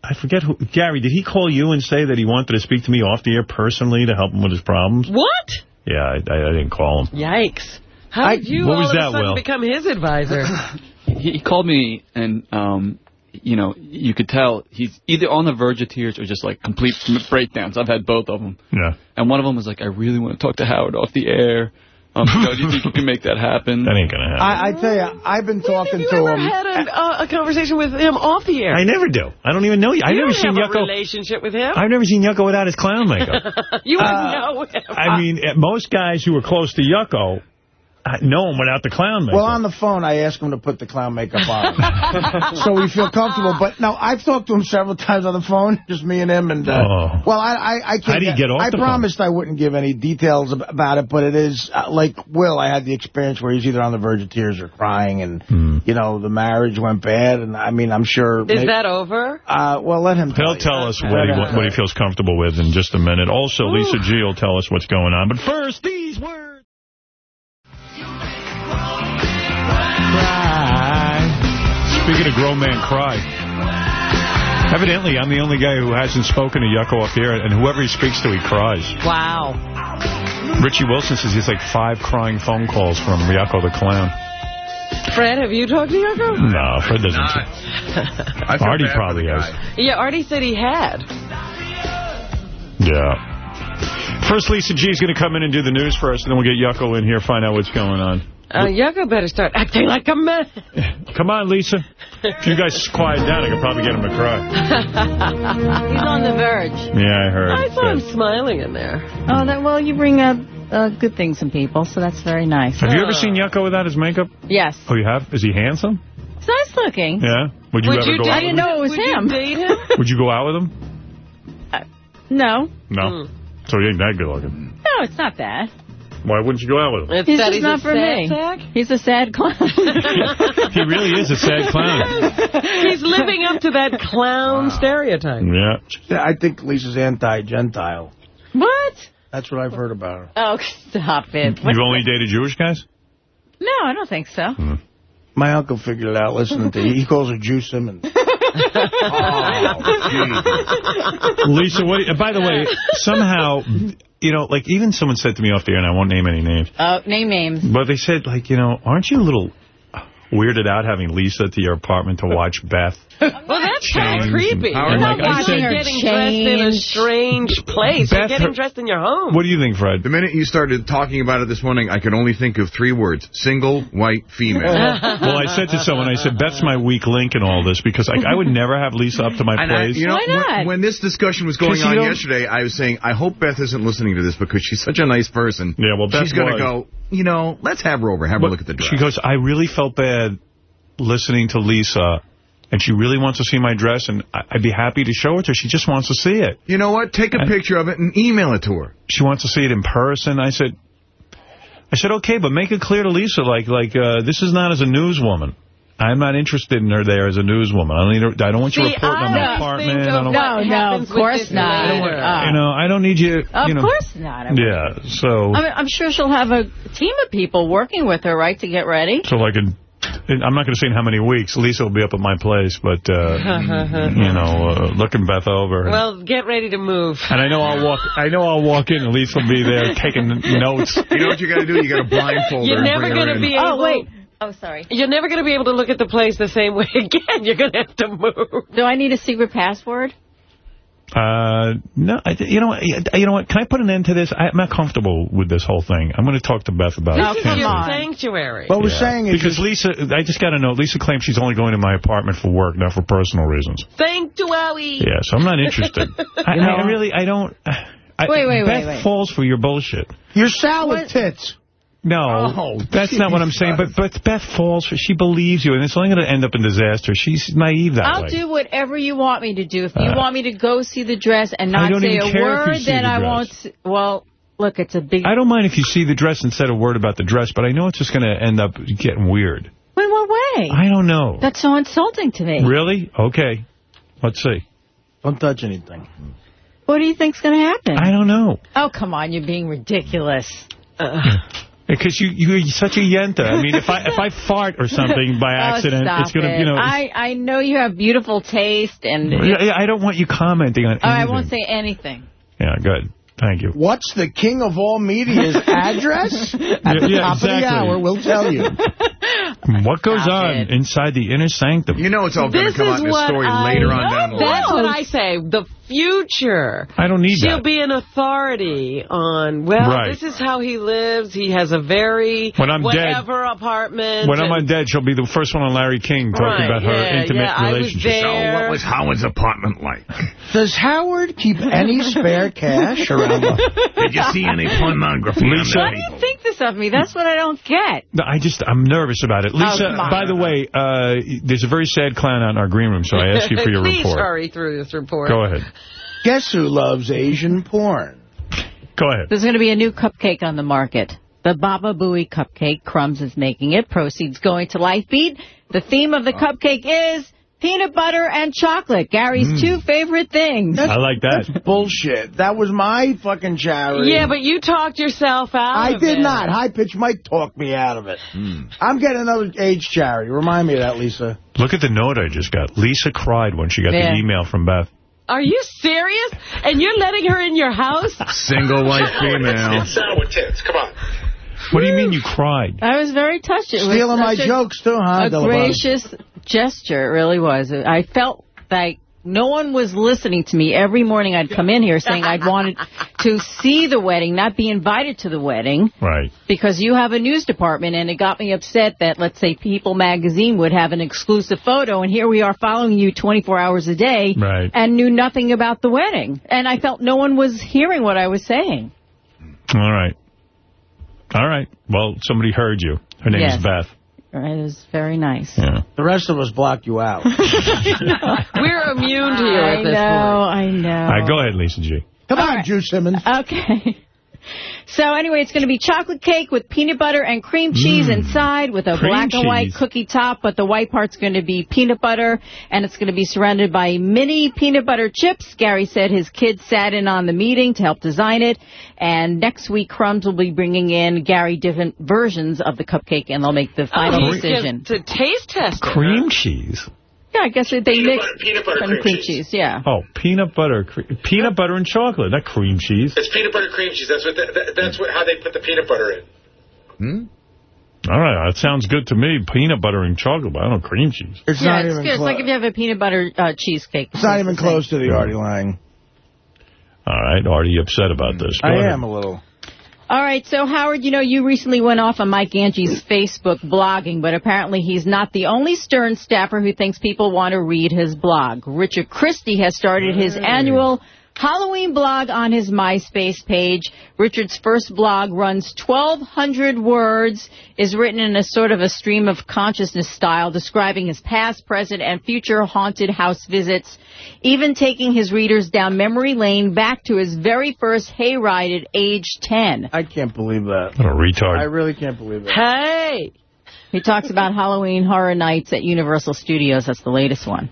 I forget who. Gary, did he call you and say that he wanted to speak to me off the air personally to help him with his problems? What? Yeah, I, I, I didn't call him. Yikes. How did you what all was of a that, sudden Will? become his advisor? he, he called me and um, you know, you could tell he's either on the verge of tears or just like complete breakdowns. I've had both of them. Yeah. And one of them was like, I really want to talk to Howard off the air. Um, you know, do you think you can make that happen? That ain't going to happen. I, I tell you, I've been talking You to ever him. had a, uh, a conversation with him off the air? I never do. I don't even know you. I've you never seen have a Yucko. relationship with him. I've never seen Yucko without his clown makeup. you wouldn't Uh, know him. I mean, most guys who are close to Yucko know him without the clown makeup. Well, on the phone, I asked him to put the clown makeup on. so we feel comfortable. But, no, I've talked to him several times on the phone, just me and him. And uh, Oh. Well, I, I, I can't... How do you get off I the phone? promised I wouldn't give any details about it, but it is, uh, like Will, I had the experience where he's either on the verge of tears or crying, and, Hmm. you know, the marriage went bad, and, I mean, I'm sure... Is maybe- that over? Uh, well, let him tell He'll you. tell us what he, what he feels comfortable with in just a minute. Also, Lisa G will tell us what's going on. But first, these words. Speaking of grown man cry. Evidently, I'm the only guy who hasn't spoken to Yucko off the air, and whoever he speaks to, he cries. Wow. Richie Wilson says he's like five crying phone calls from Yucko the Clown. Fred, have you talked to Yucko? No, Fred doesn't. Artie probably has. Yeah, Artie said he had. Yeah. First, Lisa G is going to come in and do the news for us, and then we'll get Yucko in here, find out what's going on. Uh, Yucko better start acting like a man. Come on, Lisa. If you guys quiet down, I could probably get him to cry. He's on the verge. Yeah, I heard. I saw him smiling in there. Oh, that well, you bring up uh, good things in people, so that's very nice. Have you ever seen Yucko without his makeup? Yes. Oh, you have? Is he handsome? It's nice looking. Yeah. Would you Would ever you go date out I didn't with know it was Would you him. date him? him? Would you go out with him? No. No. So he ain't that good looking. No, it's not that. Why wouldn't you go out with him? It's He's that just he's not a for sad me. sack? He's a sad clown. he really is a sad clown. He's living up to that clown stereotype. Yeah. I think Lisa's anti-Gentile. what? That's what I've heard about her. Oh, stop it. You've only dated Jewish guys? No, I don't think so. Hmm. My uncle figured it out listening to He calls her Jew Simmons. Lisa, what? uh, By the way, somehow, you know, like even someone said to me off the air, and I won't name any names, Oh, name names. but they said, like, you know, aren't you a little weirded out having Lisa to your apartment to watch Beth? Well, that's kind of creepy. You're not like, I watching said- her getting dressed in a strange place. You're getting dressed in your home. What do you think, Fred? The minute you started talking about it this morning, I could only think of three words. Single, white, female. well, I said to someone, I said, Beth's my weak link in all this because like, I would never have Lisa up to my And I- place. you know, When, when this discussion was going on yesterday, I was saying, I hope Beth isn't listening to this because she's such a nice person. Yeah, well, Beth She's going to go, you know, let's have her over, have her look at the dress. She goes, I really felt bad listening to Lisa, and she really wants to see my dress, and I- I'd be happy to show it to her. She just wants to see it. You know what? Take a picture of it and email it to her. She wants to see it in person. I said, I said, okay, but make it clear to Lisa, like, like uh, this is not as a newswoman. I'm not interested in her there as a newswoman. I don't, need her, I don't want you See, reporting on my apartment. I don't, No, no, happens of with course this not. later. you know, I don't need you. Of you know. course not. I wouldn't. Yeah, so I mean, I'm sure she'll have a team of people working with her, right, to get ready. so like in, in- I'm not going to say in how many weeks. Lisa will be up at my place, but uh, you know, uh, looking Beth over. Well, get ready to move. And I know I'll walk. I know I'll walk in. and Lisa will be there taking notes. You know what you got to do? You got to blindfold You're never going to in. be able... Oh, wait. Oh, sorry. You're never going to be able to look at the place the same way again. You're going to have to move. Do I need a secret password? Uh, no, I, you know, what- you know what? Can I put an end to this? I, I'm not comfortable with this whole thing. I'm going to talk to Beth about This it. is your Can't- sanctuary. What we're Yeah. saying is... because Lisa, I just got to know. Lisa claims she's only going to my apartment for work, not for personal reasons. Sanctuary. Yeah, so I'm not interested. I, I really, I don't. I, Wait, wait, Beth wait, wait. falls for your bullshit. You're salad tits. No, Oh, that's not what I'm saying. But but Beth falls for. She believes you, and it's only going to end up in disaster. She's naive that way. I'll do whatever you want me to do. If you Uh, want me to go see the dress and I not don't say even a care if you word, see then the I won't. Well, look, it's a big. I don't mind if you see the dress and said a word about the dress, but I know it's just going to end up getting weird. In what way? I don't know. That's so insulting to me. Really? Okay. Let's see. Don't touch anything. What do you think's going to happen? I don't know. Oh, come on, you're being ridiculous. Because you, you're such a yenta. I mean, if I if I fart or something by oh, accident, oh, it's going to, it. you know... I, I know you have beautiful taste, and Yeah, yeah, I don't want you commenting on Oh, I won't say anything. Yeah, good. Thank you. What's the king of all media's address? At Yeah, the yeah, top exactly. of the hour, we'll tell you. What goes Stop on it. inside the inner sanctum? You know it's all going to come out in this story I later on down the line. That's what I say. The future. I don't need She'll that. be an authority on, well, Right. this is how he lives. He has a very When I'm dead- whatever apartment. When I'm and- undead, she'll be the first one on Larry King talking Right, about her yeah, intimate yeah, I was relationships. there. So what was Howard's apartment like? Does Howard keep any spare cash around the... Did you see any pornography Lisa- Why do you think this of me? That's what I don't get. No, I just, I'm nervous about it. Lisa, come on. by the way, uh, there's a very sad clown out in our green room, so I ask you for your Please report. hurry through this report. Go ahead. Guess who loves Asian porn? Go ahead. There's going to be a new cupcake on the market. The Baba Booey cupcake. Crumbs is making it. Proceeds going to Lifebeat. The theme of the cupcake is peanut butter and chocolate. Gary's Mm. two favorite things. I like that. Bullshit. That was my fucking charity. Yeah, but you talked yourself out I of did it. not. High Pitch Mike talked me out of it. I'm getting another age charity. Remind me of that, Lisa. Look at the note I just got. Lisa cried when she got Yeah. the email from Beth. Are you serious? And you're letting her in your house? Single white female. It's sour tits. Come on. What do you mean you cried? I was very touched. It was Stealing my a- jokes, too, huh? a gracious gesture. It really was. I felt like no one was listening to me. Every morning I'd come in here saying I'd wanted to see the wedding, not be invited to the wedding, Right. because you have a news department, and it got me upset that, let's say, People magazine would have an exclusive photo, and here we are following you 24 hours a day, Right. and knew nothing about the wedding. And I felt no one was hearing what I was saying. All right. All right. Well, somebody heard you. Her name Yes. is Beth. It was very nice. Yeah. The rest of us blocked you out. We're immune here I at this know, point. I know. All right, go ahead, Lisa G. Come on, Juice Simmons. Okay. So anyway, it's going to be chocolate cake with peanut butter and cream cheese Mm. inside with a Cream black and white cheese. cookie top, but the white part's going to be peanut butter, and it's going to be surrounded by mini peanut butter chips. Gary said his kids sat in on the meeting to help design it, and next week Crumbs will be bringing in Gary different versions of the cupcake, and they'll make the final Oh, decision. To taste test it. Cream cheese. Yeah, I guess they Peanut mix butter- peanut butter and cream cheese. Yeah. Oh, peanut butter, cre peanut butter and chocolate, not cream cheese. It's peanut butter cream cheese. That's what. The, that, that's what how they put the peanut butter in. Hmm? All right, that sounds good to me. Peanut butter and chocolate, but I don't know cream cheese. It's yeah, not it's even good. It's like if you have a peanut butter uh, cheesecake. It's not even close to the Artie Lange. All right, Artie upset about this. Go I ahead. am a little. All right, so Howard, you know, you recently went off on Mike Angie's Facebook blogging, but apparently he's not the only Stern staffer who thinks people want to read his blog. Richard Christy has started his annual Halloween blog on his MySpace page. Richard's first blog runs 1,200 words, is written in a sort of a stream of consciousness style, describing his past, present, and future haunted house visits, even taking his readers down memory lane back to his very first hayride at age 10. I can't believe that. What a retard. I really can't believe that. Hey! He talks about Halloween Horror Nights at Universal Studios. That's the latest one.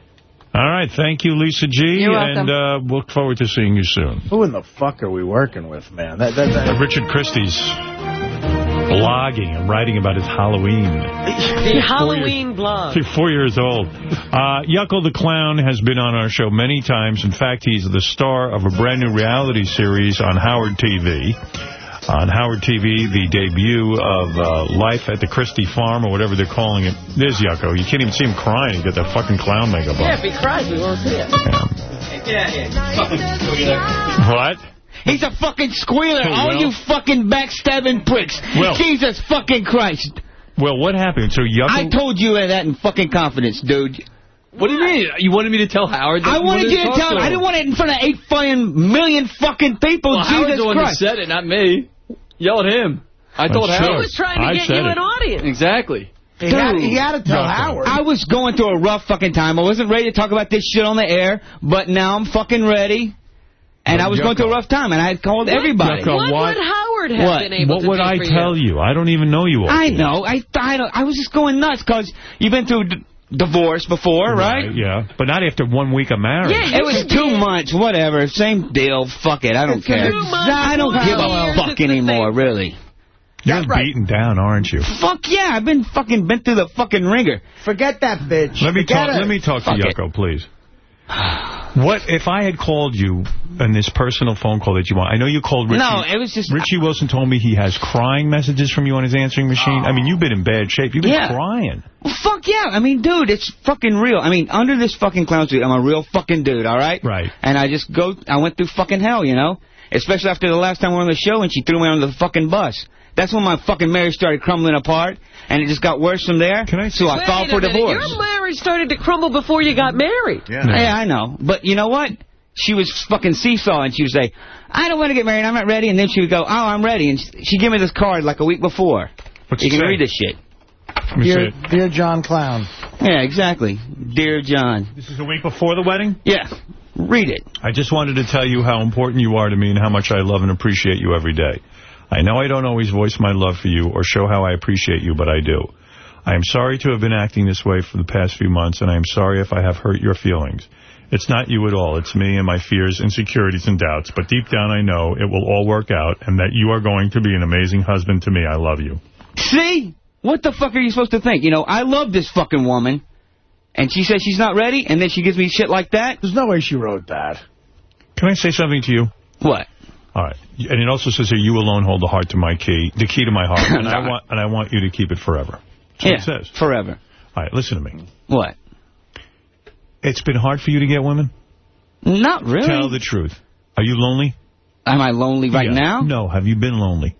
All right, thank you, Lisa G. You're welcome. And uh, look forward to seeing you soon. Who in the fuck are we working with, man? That, that, that, Richard Christy's blogging and writing about his Halloween. The Halloween blog. He's four years old. Uh, Yucko the Clown has been on our show many times. In fact, he's the star of a brand new reality series on Howard TV. On Howard TV, the debut of uh, Life at the Christie Farm, or whatever they're calling it. There's Yucko. You can't even see him crying. He's got that fucking clown makeup Yeah, on. if he cries, we won't see it. What? He's a fucking squealer. Oh, All well. you fucking backstabbing pricks. Well. Jesus fucking Christ. Well, what happened? So Yucko... I told you that in fucking confidence, dude. What do you mean? You wanted me to tell Howard? that I wanted you to tell him. I didn't want it in front of eight fucking million fucking people. Well, Howard's Jesus the one Christ. who said it, not me. Yell at him. I told That's Howard. true. He was trying to I get said you it. an audience. Exactly. he, had, he had to tell Yucko. Howard. I was going through a rough fucking time. I wasn't ready to talk about this shit on the air, but now I'm fucking ready. And I was going through a rough time, and I had called everybody. Yucko, What what- would Howard have What? been able What to would I for tell you? I don't even know you all. I know. I I, don't, I was just going nuts because you've been through divorce before, right? right? Yeah, but not after one week of marriage. Yeah, It was two months, whatever. Same deal. Fuck it. I don't care. Two months, I don't one give year, a fuck anymore, really. You're That's right. beaten down, aren't you? Fuck yeah, I've been fucking been through the fucking ringer. Forget that bitch. Let me Forget talk. it. Let me talk to Fuck it. Yucko, please. What if I had called you in this personal phone call that you want? I know you called Richie. No, it was just... Richie Wilson told me he has crying messages from you on his answering machine. I mean, you've been in bad shape. You've been Yeah. crying. Well, fuck yeah. I mean, dude, it's fucking real. I mean, under this fucking clown suit, I'm a real fucking dude, all right? Right. And I just go, I went through fucking hell, you know? Especially after the last time we were on the show and she threw me on the fucking bus. That's when my fucking marriage started crumbling apart, and it just got worse from there. Can I so I Wait filed for divorce. Your marriage started to crumble before you got married. Yeah. I know. But you know what? She was fucking seesaw, and she would say, I don't want to get married, I'm not ready. And then she would go, oh, I'm ready. And she- she'd give me this card like a week before. What's you can say? read this shit. me Dear, it. dear John Clown. Yeah, exactly. Dear John. This is a week before the wedding? Yeah. Read it. I just wanted to tell you how important you are to me and how much I love and appreciate you every day. I know I don't always voice my love for you or show how I appreciate you, but I do. I am sorry to have been acting this way for the past few months, and I am sorry if I have hurt your feelings. It's not you at all. It's me and my fears, insecurities, and doubts. But deep down, I know it will all work out and that you are going to be an amazing husband to me. I love you. See? What the fuck are you supposed to think? You know, I love this fucking woman, and she says she's not ready, and then she gives me shit like that? There's no way she wrote that. Can I say something to you? What? All right. And it also says here, you alone hold the heart to my key, the key to my heart, and I want and I want you to keep it forever. Yeah, it says. forever. All right, listen to me. What? It's been hard for you to get women? Not really. Tell the truth. Are you lonely? Am I lonely right Yeah. now? No. Have you been lonely?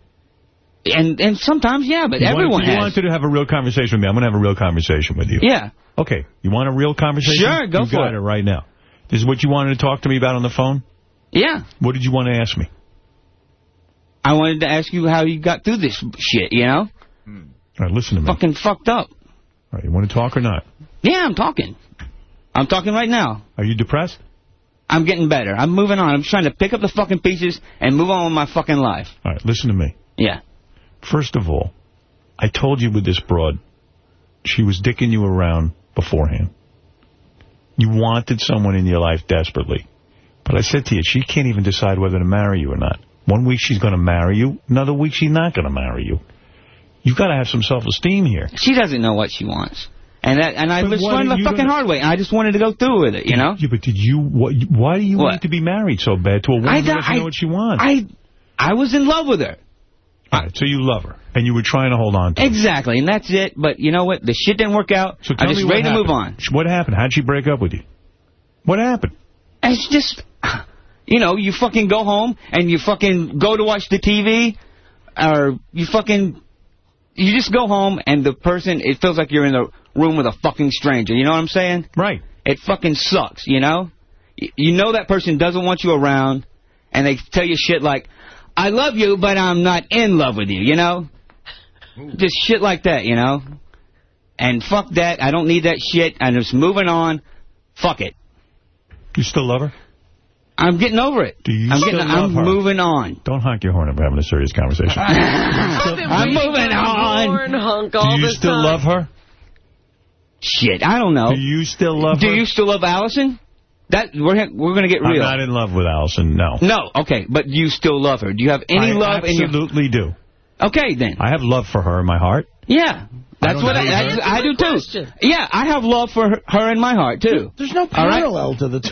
And and sometimes, yeah, but you everyone want, you wanted to have a real conversation with me. I'm going to have a real conversation with you. Yeah. Okay. You want a real conversation? Sure, go you for got it. it right now. This is what you wanted to talk to me about on the phone? Yeah. What did you want to ask me? I wanted to ask you how you got through this shit, you know? All right, listen to me. Fucking fucked up. All right, you want to talk or not? Yeah, I'm talking. I'm talking right now. Are you depressed? I'm getting better. I'm moving on. I'm trying to pick up the fucking pieces and move on with my fucking life. All right, listen to me. Yeah. First of all, I told you with this broad, she was dicking you around beforehand. You wanted someone in your life desperately. But I said to you, she can't even decide whether to marry you or not. One week she's going to marry you, another week she's not going to marry you. You've got to have some self-esteem here. She doesn't know what she wants. And that, and I But was why learning the fucking hard way. And I just wanted to go through with it, you know? Yeah, but did you? What, why do you What? need to be married so bad to a woman I who doesn't I- know what she wants? I I was in love with her. All right, so you love her, and you were trying to hold on to her. Exactly, and that's it. But you know what? The shit didn't work out. So tell I'm just me ready to move on. What happened? How'd she break up with you? What happened? It's just, you know, you fucking go home and you fucking go to watch the TV, or you fucking, you just go home and the person, it feels like you're in the room with a fucking stranger. You know what I'm saying? Right. It fucking sucks, you know? You know that person doesn't want you around, and they tell you shit like, I love you, but I'm not in love with you, you know? Just shit like that, you know? And fuck that. I don't need that shit. I'm just moving on. Fuck it. You still love her? I'm getting over it. Do you I'm still getting. love I'm her? moving on. Don't honk your horn if we're having a serious conversation. I'm moving on. Horn honk Do you still time. love her? Shit, I don't know. Do you still love Do her? Do you still love Allison? That we're we're gonna get real. I'm not in love with Allison, no. no, okay, but you still love her. Do you have any I love in your? absolutely do. Okay, then. I have love for her in my heart. Yeah, that's don't what I, that's. I do That's a too. Yeah, I have love for her, her in my heart too. There's no All right. parallel to the two.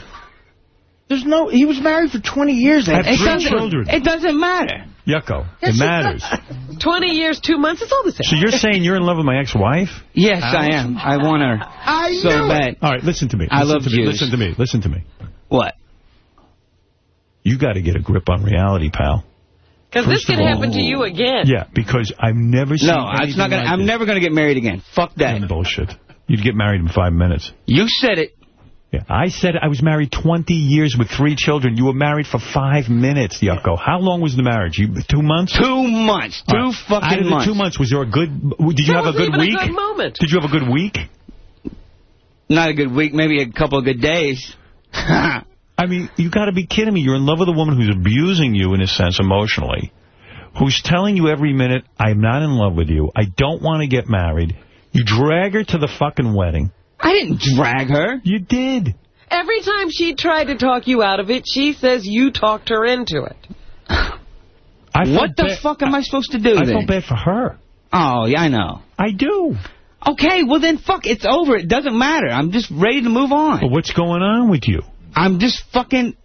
There's no. He was married for 20 years. They Have had It three doesn't. children. It doesn't matter. Yucko, Yes, it it matters. 20 years, two months, it's all the same. So you're saying you're in love with my ex-wife? Yes, I am. I want her I so knew it. bad. All right, listen to me. I love to me. Jews. Listen to me. Listen to me. What? You got to get a grip on reality, pal. Because this First could happen to you again. Yeah, because I've never seen No, it's anything not gonna. like I'm this. never gonna get married again. Fuck that. Bullshit. You'd get married in five minutes. You said it. Yeah, I said I was married 20 years with three children. You were married for five minutes, Yucko. How long was the marriage? You Two months? Two months. Two All right. fucking Out of the months. two months, was there a good... Did you That have a good week? a good moment. Did you have a good week? Not a good week. Maybe a couple of good days. I mean, you got to be kidding me. You're in love with a woman who's abusing you, in a sense, emotionally, who's telling you every minute, I'm not in love with you. I don't want to get married. You drag her to the fucking wedding. I didn't drag her. You did. Every time she tried to talk you out of it, she says you talked her into it. I What the fuck am I supposed to do I then? felt bad for her. Oh, yeah, I know. I do. Okay, well then fuck, it's over. It doesn't matter. I'm just ready to move But on. what's going on with you? I'm just fucking...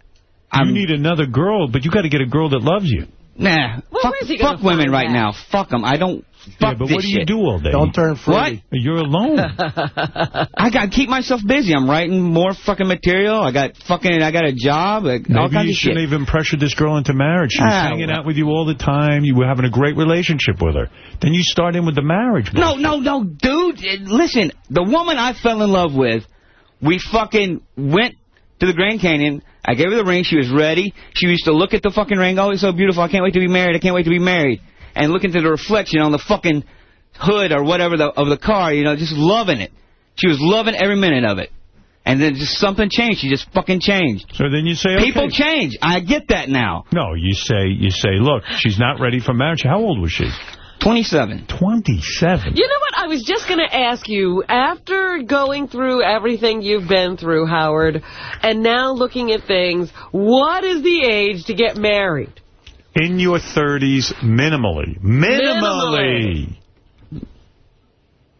you need another girl, but you got to get a girl that loves you. Nah, fuck, where's he gonna fuck women find right that? now. Fuck them. I don't Yeah, but this what do you shit. do all day? Don't turn fruity. What? You're alone. I got to keep myself busy. I'm writing more fucking material. I got fucking, I got a job. Like, all Maybe kinds you of shit. shouldn't even pressure this girl into marriage. She was Ah, hanging well. out with you all the time. You were having a great relationship with her. Then you start in with the marriage. No, no, no, dude. Listen, the woman I fell in love with, we fucking went to the Grand Canyon. I gave her the ring. She was ready. She used to look at the fucking ring. Oh, it's so beautiful. I can't wait to be married. I can't wait to be married. And looking into the reflection on the fucking hood or whatever the, of the car, you know, just loving it. She was loving every minute of it. And then just something changed. She just fucking changed. So then you say, okay. People change. I get that now. No, you say, you say, look, she's not ready for marriage. How old was she? 27. 27. You know what? I was just going to ask you, after going through everything you've been through, Howard, and now looking at things, what is the age to get married? In your 30s, minimally. Minimally.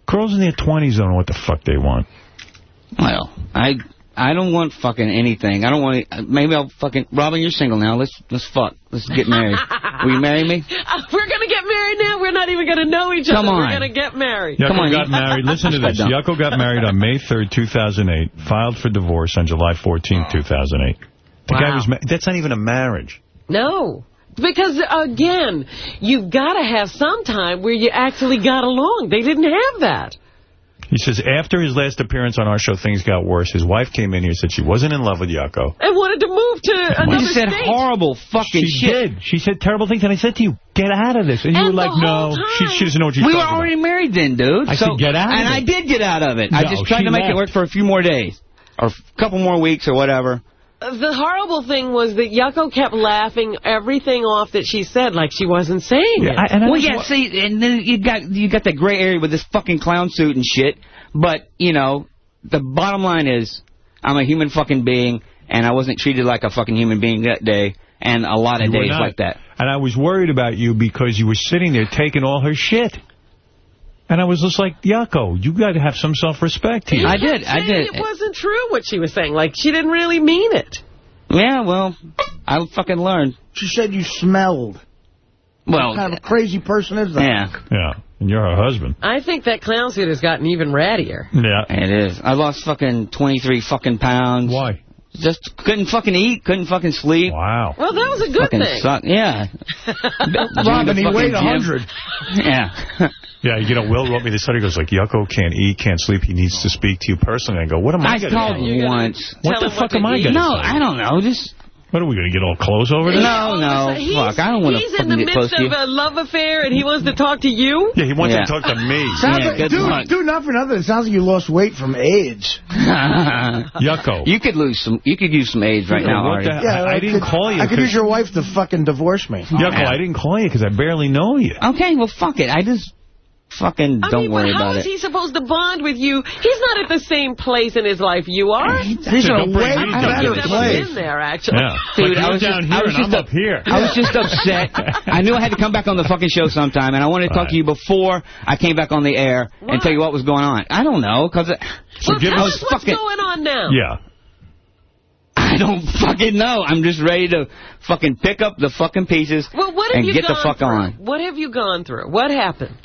Girls in their 20s don't know what the fuck they want. Well, I I don't want fucking anything. I don't want. Any, maybe I'll fucking. Robin, you're single now. Let's let's fuck. Let's get married. Will you marry me? We're going to get married now. We're not even going to know each Come other. on. We're going to get married. Yucko got married. Listen to this. dumb. Yucko got married on May 3rd, 2008, filed for divorce on July 14th, 2008. The guy Wow. was. Ma that's not even a marriage. No. Because, again, you've got to have some time where you actually got along. They didn't have that. He says, after his last appearance on our show, things got worse. His wife came in here and said she wasn't in love with Yucko. And wanted to move to another You said state. horrible fucking shit. She shit. did. She said terrible things, and I said to you, get out of this. And you were like, no, she, she doesn't know what she's We were talking already married then, dude. I so, said, get out of And it. I did get out of it. I just tried to make left. it work for a few more days. Or a couple more weeks or whatever. The horrible thing was that Yucko kept laughing everything off that she said like she wasn't saying it. I, well, yeah, see, and then you got you got that gray area with this fucking clown suit and shit. But, you know, the bottom line is, I'm a human fucking being, and I wasn't treated like a fucking human being that day, and a lot of You days like that. And I was worried about you because you were sitting there taking all her shit. And I was just like, Yucko, you got to have some self-respect here. I did, I did. It wasn't true what she was saying. Like, she didn't really mean it. Yeah, well, I fucking learned. She said you smelled. Well, what kind of crazy person is that? Yeah. Yeah, and you're her husband. I think that clown suit has gotten even rattier. Yeah. It is. I lost fucking 23 fucking pounds. Why? Just couldn't fucking eat, couldn't fucking sleep. Wow. Well, that was a good fucking thing. suck. Yeah. Robin, he weighed gym. 100. Yeah. Yeah, you know, Will wrote me this study. He goes like, Yucko can't eat, can't sleep. He needs to speak to you personally. I go, what am I, I going to called once. What the fuck am I going to No, say? I don't know. Just What are we going to get all close over this? no, no. He's, Fuck, I don't want to he's in fucking the get close midst to you. of a love affair and he wants to talk to you? Yeah, he wants Yeah. to talk to me. Sounds Yeah, like, good dude, luck. dude, not for nothing. It sounds like you lost weight from AIDS. Yucko. you could lose some. You could use some AIDS right Yeah, now, what Artie. the- I- I didn't could, call you I could 'cause- use your wife to fucking divorce me. Yucko, I didn't call you because I barely know you. Okay, well, fuck it. I just fucking I don't mean, worry but how about is it. he supposed to bond with you? He's not at the same place in his life you are. He's in a way me down. better I've never place. been there, actually. Yeah. Dude, Like, I you're was down just- here I was and just I'm up- up here. I was just upset. I knew I had to come back on the fucking show sometime, and I wanted to talk Right. to you before I came back on the air Why? and tell you what was going on. I don't know, because Well, uh, tell us- us what's fucking- going on now. Yeah. I don't fucking know. I'm just ready to fucking pick up the fucking pieces Well, what have and you get the gone fuck through? on. What have you gone through? What happened?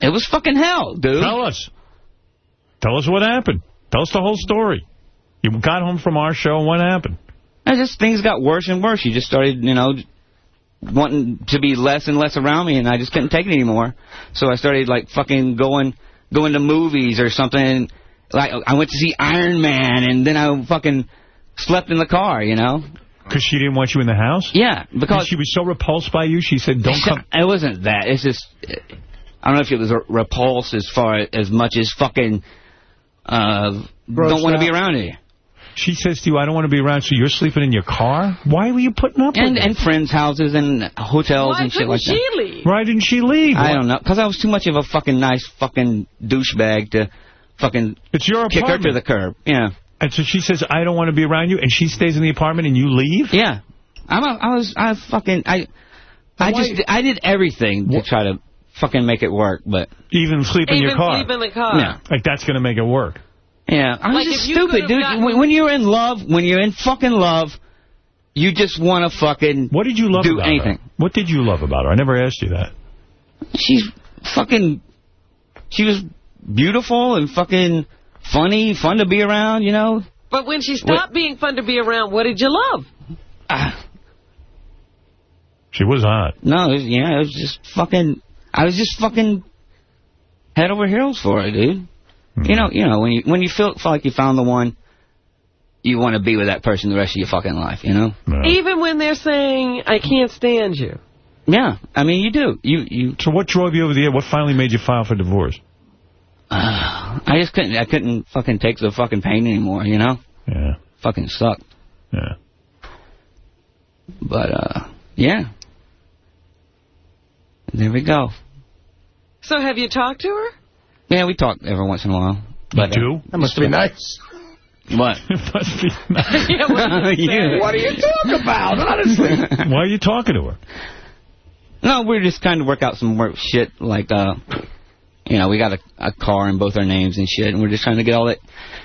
It was fucking hell, dude. Tell us. Tell us what happened. Tell us the whole story. You got home from our show, and what happened? I just things got worse and worse. You just started, you know, wanting to be less and less around me, and I just couldn't take it anymore. So I started like fucking going, going to movies or something. Like I went to see Iron Man, and then I fucking slept in the car. You know? Because she didn't want you in the house? Yeah, And because she was so repulsed by you, she said, don't come. It wasn't that. It's just I don't know if it was a repulse as far as much as fucking uh, don't want to be around you. She says to you, I don't want to be around, so you're sleeping in your car? Why were you putting up And with and it? friends' houses and hotels Why and shit couldn't like she that. leave? Why didn't she leave? I don't know, because I was too much of a fucking nice fucking douchebag to fucking It's your kick her to the curb. Yeah, And so she says, I don't want to be around you, and she stays in the apartment and you leave? yeah. I'm a, I was I fucking I I just I did everything to try to fucking make it work, but Even sleep in Even your car? Even sleep in the car. yeah. Like, that's going to make it work. Yeah, I'm Like, just stupid, dude. gotten- When, when you're in love, when you're in fucking love, you just want to fucking What did you love do about anything. her? What did you love about her? I never asked you that. She's fucking, she was beautiful and fucking funny, fun to be around, you know? But when she stopped being fun to be around, what did you love? Ah. She was hot. No, it was, yeah, it was just fucking, I was just fucking head over heels for her, dude. You know, you know, when you when you feel, feel like you found the one, you want to be with that person the rest of your fucking life, you know? Even when they're saying, I can't stand you. Yeah, I mean, you do. You you. So what drove you over the edge? What finally made you file for divorce? I just couldn't. I couldn't fucking take the fucking pain anymore. You know. Yeah. Fucking sucked. Yeah. But uh, yeah. There we go. So have you talked to her? Yeah, we talk every once in a while. But, do? That must be nice. What? must be nice. yeah, what, You. What are you talking about, honestly? Why are you talking to her? No, we're just trying to work out some work shit like uh you know, we got a, a car in both our names and shit, and we're just trying to get all that,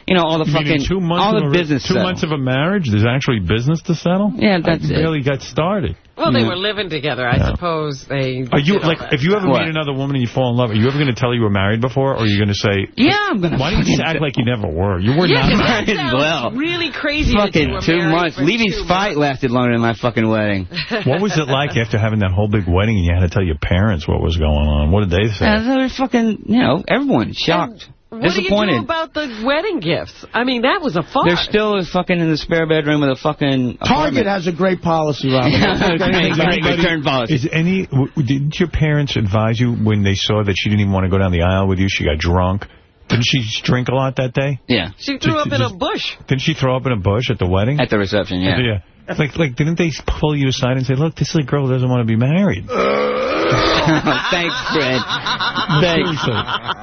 you know, all the Meaning fucking, two months all of the a, business Two settled. months of a marriage? There's actually business to settle? Yeah, that's I it. barely got started. Well, they hmm. were living together. I suppose they... Are you like that if you ever stuff. meet another woman and you fall in love? Are you ever going to tell you were married before, or are you going to say? Yeah, I'm gonna Why don't you act like you never were? You were Yeah, not. 'cause married. that Might well. really crazy that you Fucking were two months. for Levy's two fight lasted longer than my fucking wedding. What was it like after having that whole big wedding and you had to tell your parents what was going on? What did they say? Yeah, they were fucking, you know, everyone shocked, What do you disappointed. do about the wedding gifts? I mean, that was a farce. They're still fucking in the spare bedroom with a fucking Target has a great policy, Robin. Yeah, great, great return policy. Is any? w- Didn't your parents advise you when they saw that she didn't even want to go down the aisle with you? She got drunk. Didn't she drink a lot that day? Yeah. She threw up in a bush. Didn't she throw up in a bush at the wedding? At the reception, yeah. yeah. Like, like, didn't they pull you aside and say, "Look, this little girl doesn't want to be married"? Thanks, Fred. Thanks. Seriously.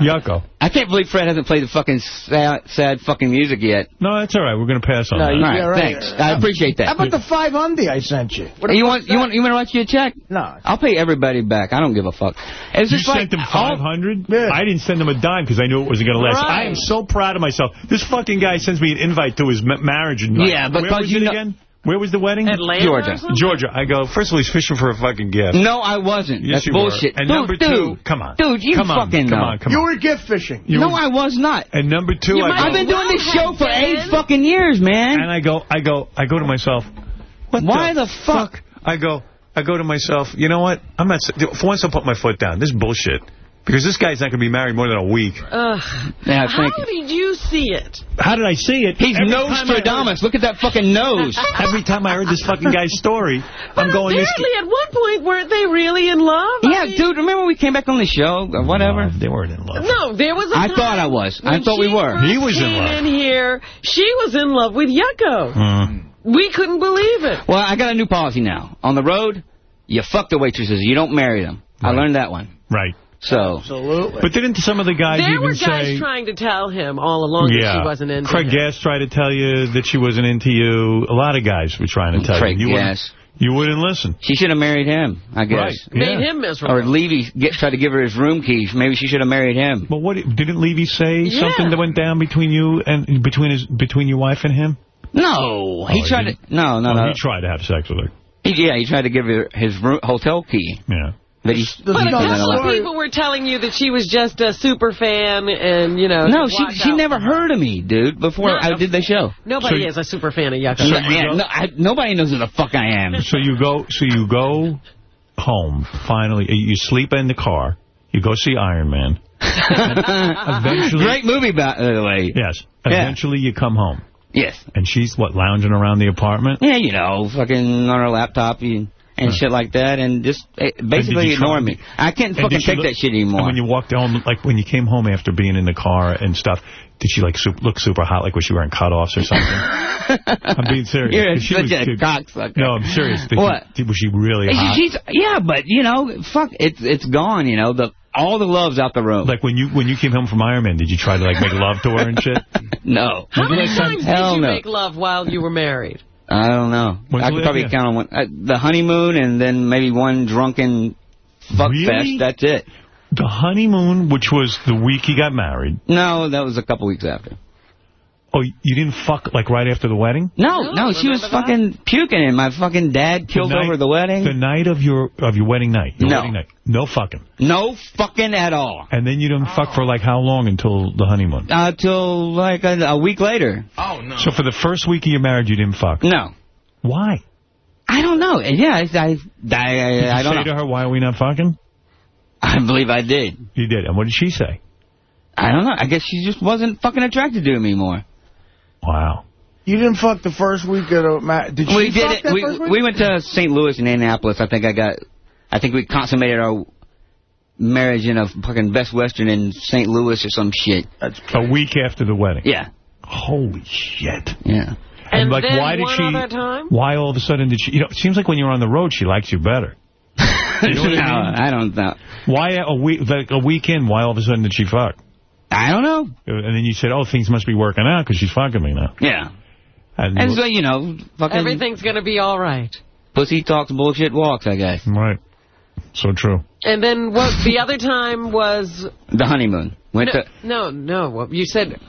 Yucko. I can't believe Fred hasn't played the fucking sad, sad fucking music yet. No, that's all right. We're going to pass on No, that. you- All right, yeah, right. thanks. I appreciate that. How about the five Hyundai I sent you? What you want you want you want to write you a check? No. I'll pay everybody back. I don't give a fuck. It's You just like sent them all- 500 I didn't send them a dime because I knew it wasn't going to last. Right. I am so proud of myself. This fucking guy sends me an invite to his marriage. night. Yeah, Where because was you it know- again? Where was the wedding? Atlanta Georgia. Georgia. I go, first of all, he's fishing for a fucking gift. No, I wasn't. Yes, That's you bullshit. were. And dude, number dude, two, come on. Dude, you come on, fucking come on, come on. You were gift fishing. You no, were- I was not. And number two, You I might I've go, been doing this show for eight fucking years, man. and I go, I go, I go to myself, what Why the fuck? I go, I go to myself, you know what? I'm not, for once I'll put my foot down. This is bullshit. Because this guy's not going to be married more than a week. Ugh. Yeah, How thank you. did you see it? How did I see it? He's Every time Nostradamus. Look at that fucking nose. Every time I heard this fucking guy's story, I'm going, Apparently, at one point, weren't they really in love? I yeah, mean- dude, remember we came back on the show or whatever? No, they weren't in love. No, there was a I time thought I was. I thought we were. He was in came love. in here, she was in love with Yucko. Mm. We couldn't believe it. Well, I got a new policy now. On the road, you fuck the waitresses. You don't marry them. I learned that one. Right. So, Absolutely. But didn't some of the guys There even were guys say... trying to tell him all along yeah. that she wasn't into Craig him. Gass tried to tell you that she wasn't into you. A lot of guys were trying to tell Craig you. You wouldn't- Gass. You wouldn't listen. she should have married him, I guess. Right. Made him miserable. Or Levy get, tried to give her his room keys. Maybe she should have married him. But what didn't Levy say Yeah. something that went down between you and between his between your wife and him? No, oh, he Oh, tried he to. No, no, Oh, no. He tried to have sex with her. He, yeah, he tried to give her his room, hotel key. Yeah. That he, Does But a know no, the couple of people were telling you that she was just a super fan and, you know... no, she she out never heard of me, dude. Before No, I did the show. Nobody So- is a super fan of Yucko. So No, yeah, no, I, nobody knows who the fuck I am. So you go. So you go home. Finally, you sleep in the car. You go see Iron Man. Eventually- Great movie, by the way. Yes. Yeah. Eventually, you come home, Yes. and she's what lounging around the apartment. Yeah, you know, fucking on her laptop and, and shit like that, and just eh, basically you try- ignoring me. I can't fucking take look- that shit anymore. And when you walked home, like when you came home after being in the car and stuff, did she like sup- look super hot, like was she wearing cutoffs or something? I'm being serious. You're 'Cause she such was- a did- cocksucker. No, I'm serious. Did What? She, did- was she really hot? She's yeah, but you know, fuck, it's it's gone. You know, the all the love's out the room. Like when you when you came home from Iron Man, did you try to like make love to her and shit? no, How many times Hell did you no. make love while you were married? I don't know. When's I could probably yeah. count on one. Uh, the honeymoon and then maybe one drunken fuck Really? fest. That's it. The honeymoon, which was the week he got married. No, that was a couple weeks after. Oh, you didn't fuck, like, right after the wedding? No, no, she was fucking puking and my fucking dad killed night- over the wedding. The night of your of your wedding night. Your No. wedding night. No fucking. No fucking at all. And then you didn't fuck for, like, how long until the honeymoon? Uh, like a, a week later. Oh, no. So for the first week of your marriage, you didn't fuck? No. Why? I don't know. Yeah, I, I, I, Did I, you I don't say know. to her, why are we not fucking? I believe I did. You did. And what did she say? I don't know. I guess she just wasn't fucking attracted to me anymore. Wow. You didn't fuck the first week of the ma- Did we she did fuck it. that We, first week? we went to St. Louis and Indianapolis. I think I got. I think we consummated our marriage in a fucking Best Western in St. Louis or some shit. That's A week after the wedding? Yeah. Holy shit. Yeah. And, And like, then why did one she? other time? Why all of a sudden did she? You know, it seems like when you're on the road, she likes you better. You know what no, I mean? I don't know. Why a week, like a week in? Why all of a sudden did she fuck? I don't know. And then you said, "Oh, things must be working out because she's fucking me now." Yeah. And, And so, you know, fucking Everything's going to be all right. pussy talks, bullshit walks, I guess. right. So true. And then what? The other time was The honeymoon. Went no, to. no, no. You said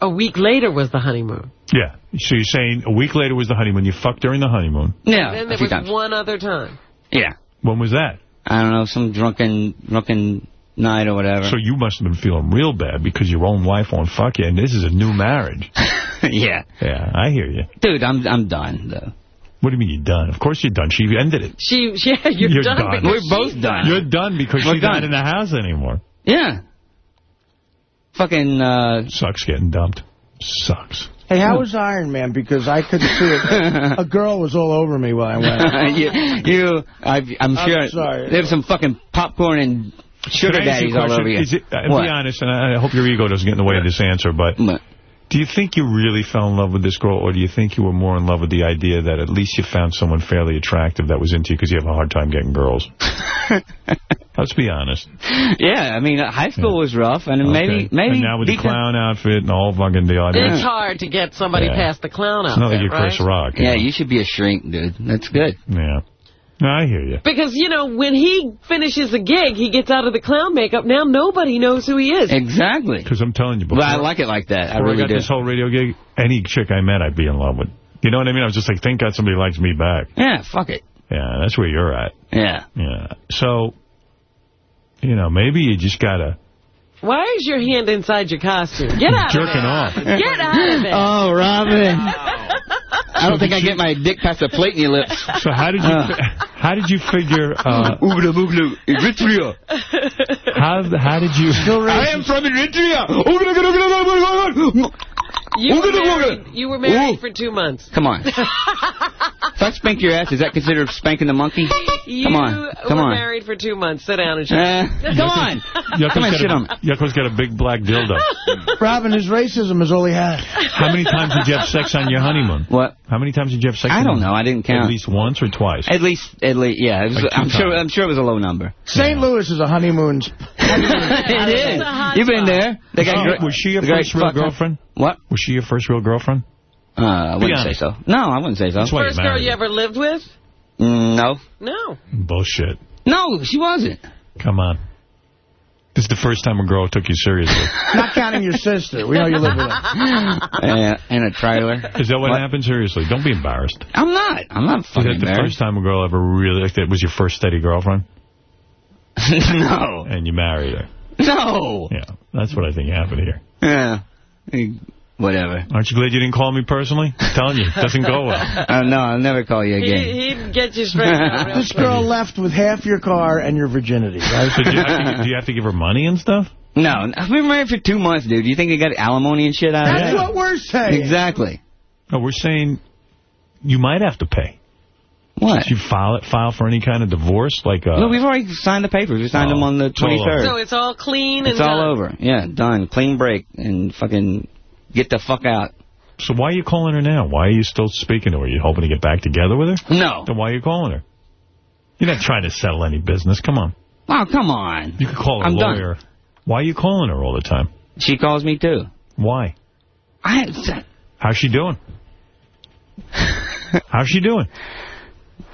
a week later was the honeymoon. Yeah. So you're saying a week later was the honeymoon. You fucked during the honeymoon. Yeah. and then there was times. one other time. Yeah. When was that? I don't know, some drunken, drunken night or whatever. So you must have been feeling real bad because your own wife won't fuck you, and this is a new marriage. yeah. Yeah, I hear you. Dude, I'm I'm done, though. What do you mean you're done? Of course you're done. She ended it. She, yeah, you're, You're done. done. We're both done. You're done because We're she's not in the house anymore. Yeah. Fucking, uh... Sucks getting dumped. Sucks. Hey, how was Iron Man? Because I couldn't see it. A girl was all over me when I went. you, you I, I'm I'm sure sorry. there's some fucking popcorn and sugar Can I ask daddies a all question? over you. Is it, uh, What? be honest, and I, I hope your ego doesn't get in the way of this answer, but do you think you really fell in love with this girl, or do you think you were more in love with the idea that at least you found someone fairly attractive that was into you because you have a hard time getting girls? Let's be honest. Yeah, I mean, uh, high school was rough, and maybe, Okay. maybe... And now with the clown outfit and all fucking deal. I mean, It's hard to get somebody Yeah. past the clown outfit, it's out not like you're right? Chris Rock. Yeah, you should be a shrink, dude. That's good. Yeah. No, I hear you. Because, you know, when he finishes a gig, he gets out of the clown makeup. Now nobody knows who he is. Exactly. Because I'm telling you, before, But I like it like that. I before really got do. this whole radio gig, any chick I met, I'd be in love with. You know what I mean? I was just like, thank God somebody likes me back. Yeah, fuck it. Yeah, that's where you're at. Yeah. Yeah. So, you know, maybe you just got to... Why is your hand inside your costume? Get out Jerking of it. off. Get out of it. Oh, Robin. I don't think I get my dick past the plate in your lips. So how did you Uh. how did you figure uh, Oogla Eritrea. how how did you I am from Eritrea. You were Ooga, ooga. married, you were married Ooh. for two months. Come on. if I spank your ass, is that considered spanking the monkey? You Come on. Come were on. married for two months. Sit down and shut Uh, come on. Yucko's Come on, got shit a, on. Yucko's got a big black dildo. Robin, his racism is all he had. How many times did you have sex on your honeymoon? What? How many times did you have sex? I don't know. I didn't count. At least once or twice. At least, at least, yeah. It was, Like I'm sure. I'm sure it was a low number. St. Louis is a honeymoon. sp- it is. You've been there. They got Oh, was she your great first real fuck- girlfriend? What? Was she your first real girlfriend? Uh, I Be wouldn't say so. No, I wouldn't say so. That's why you First girl you ever lived with? Mm, No. No. Bullshit. No, she wasn't. Come on. This is the first time a girl took you seriously. Not counting your sister. We know you live with her. In a trailer. Is that what, What? happened? Seriously, don't be embarrassed. I'm not. I'm not Is that the first time a girl ever really, like, that was your first steady girlfriend? no. And you married her. No. Yeah, that's what I think happened here. Yeah. Whatever. Aren't you glad you didn't call me personally? I'm telling you, it doesn't go well. Uh, no, I'll never call you again. He, he'd get you straight This girl left with half your car and your virginity, right? So do, you have to, do you have to give her money and stuff? No, I've been married for two months, dude. Do you think they got alimony and shit out of it? That's what we're saying. Exactly. No, we're saying you might have to pay. What? Did you file it, file for any kind of divorce? Like, uh, no, we've already signed the papers. We signed Oh, them on the it's 23rd. So it's all clean and It's all done. over. Yeah, done. Clean break and fucking get the fuck out. so why are you calling her now? Why are you still speaking to her? Are you hoping to get back together with her? No. Then why are you calling her? You're not trying to settle any business. Come on. Oh, come on. You could call a I'm done. lawyer. Why are you calling her all the time? She calls me too. Why? I How's she doing? How's she doing?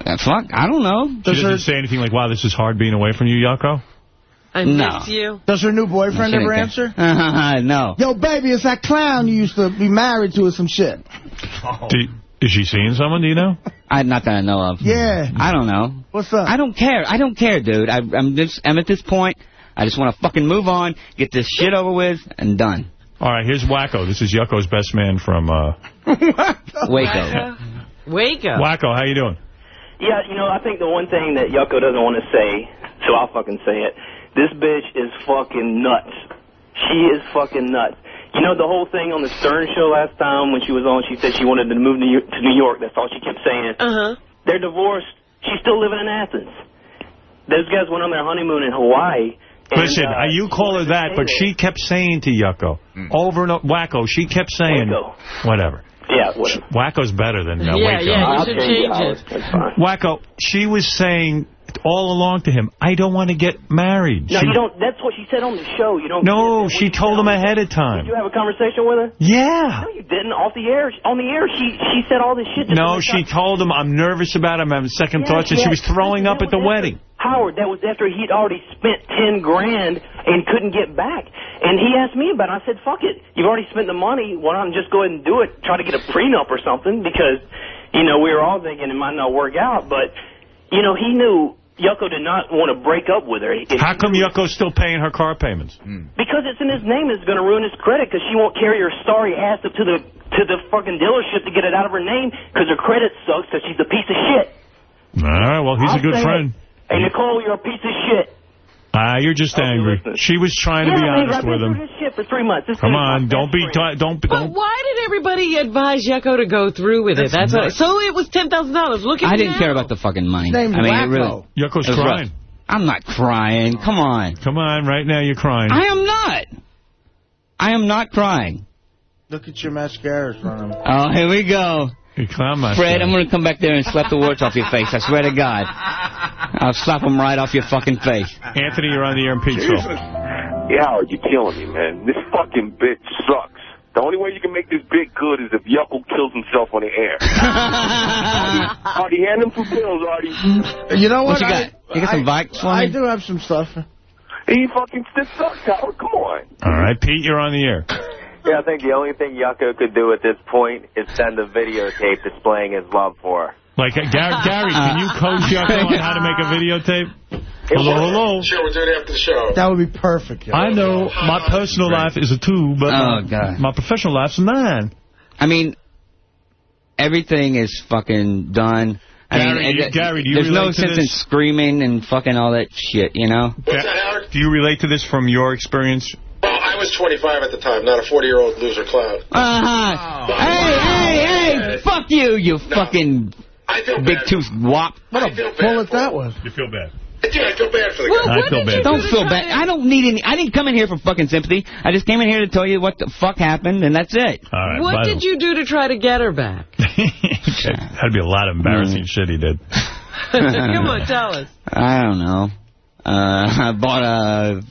Uh, fuck. I don't know. She doesn't say anything like, wow, this is hard being away from you, Yucko? I No. miss you. Does her new boyfriend ever answer? Uh, no. Yo, baby, it's that clown you used to be married to or some shit. Do, is she seeing someone, do you know? I'm Not that I know of. Yeah. I don't know. What's up? I don't care. I don't care, dude. I, I'm just. I'm at this point. I just want to fucking move on, get this shit over with, and done. All right, here's Wacko. This is Yucko's best man from uh, Waco. Waco. Wacko. How you doing? Yeah, you know, I think the one thing that Yucko doesn't want to say, so I'll fucking say it. This bitch is fucking nuts. She is fucking nuts. You know, the whole thing on the Stern show last time when she was on, she said she wanted to move to New- to New York. That's all she kept saying. Uh-huh. They're divorced. She's still living in Athens. Those guys went on their honeymoon in Hawaii. And, Listen, uh, uh, you call her that, but she kept saying to Yucko, over and over, Wacko, she kept saying, Waco. whatever. Yeah, whatever. Wacko's better than uh, Yeah, Waco. yeah, you should change it, change Howard. it. That's fine. Wacko, she was saying all along to him, I don't want to get married. No, She- you don't. That's what she said on the show. You don't. No, she told him ahead of time. Did you have a conversation with her? Yeah. No, you didn't. Off the air, on the air, she she said all this shit. No, she told him, I'm nervous about him, I'm having second Yes, thoughts, and she was throwing up at the wedding. Howard, that was after he'd already spent ten grand and couldn't get back. And he asked me about it. I said, fuck it. You've already spent the money. Why don't just go ahead and do it? Try to get a prenup or something because, you know, we were all thinking it might not work out. But, you know, he knew Yucko did not want to break up with her. If- How come Yucko's still paying her car payments? Hmm. Because it's in his name, it's going to ruin his credit. Because she won't carry her sorry ass up to the to the fucking dealership to get it out of her name. Because her credit sucks. Because she's a piece of shit. All right, well, he's I'll a good friend. it. Hey Nicole, you're a piece of shit. Ah, you're just angry. She was trying to yeah, be man, honest I've been with through him. this shit for three months. This Come on, don't be, don't, But don't. why did everybody advise Yucko to go through with it? That's That's what, nuts. so it was $10,000. Look at I didn't now. care about the fucking money. His I mean, it really. Yucko's it was rough. crying. I'm not crying. Come on. Come on, right now you're crying. I am not. I am not crying. Look at your mascaras running. Oh, here we go. You clown master. Fred, I'm going to come back there and slap the words off your face. I swear to God. I'll slap them right off your fucking face. Anthony, you're on the air in Petersville. Yeah, Howard, you're killing me, man. This fucking bitch sucks. The only way you can make this bit good is if Yucko kills himself on the air. Artie, hand him some pills, Artie. You know what? What you got? You got some I- Vicks for I do have some stuff. He fucking this sucks, Howard. Come on. All right, Pete, you're on the air. Yeah, I think the only thing Yucko could do at this point is send a videotape displaying his love for her. Like, uh, Gary, Gary, can you coach Yucko on how to make a videotape? Hello, hello. Sure, we'll do it after the show. That would be perfect. yo. I know my personal life is a two, but Oh, my, God. my professional life's a nine. I mean, everything is fucking done. I Gary, mean, you- it- Gary, do you there's no to sense in screaming and fucking all that shit, you know? Do you relate to this from your experience? Well, was 25 at the time, not a 40-year-old loser clown. Uh-huh. Hey, hey, hey, fuck you, you fucking big tooth wop. What a bullet that was. You feel bad. Yeah, I feel bad for the Well, guy. what did you Don't do feel bad. I don't need any. I didn't come in here for fucking sympathy. I just came in here to tell you what the fuck happened, and that's it. All right. What did you do to try to get her back? That'd be a lot of embarrassing shit he did. Come on, tell us. I don't know. Uh, I bought a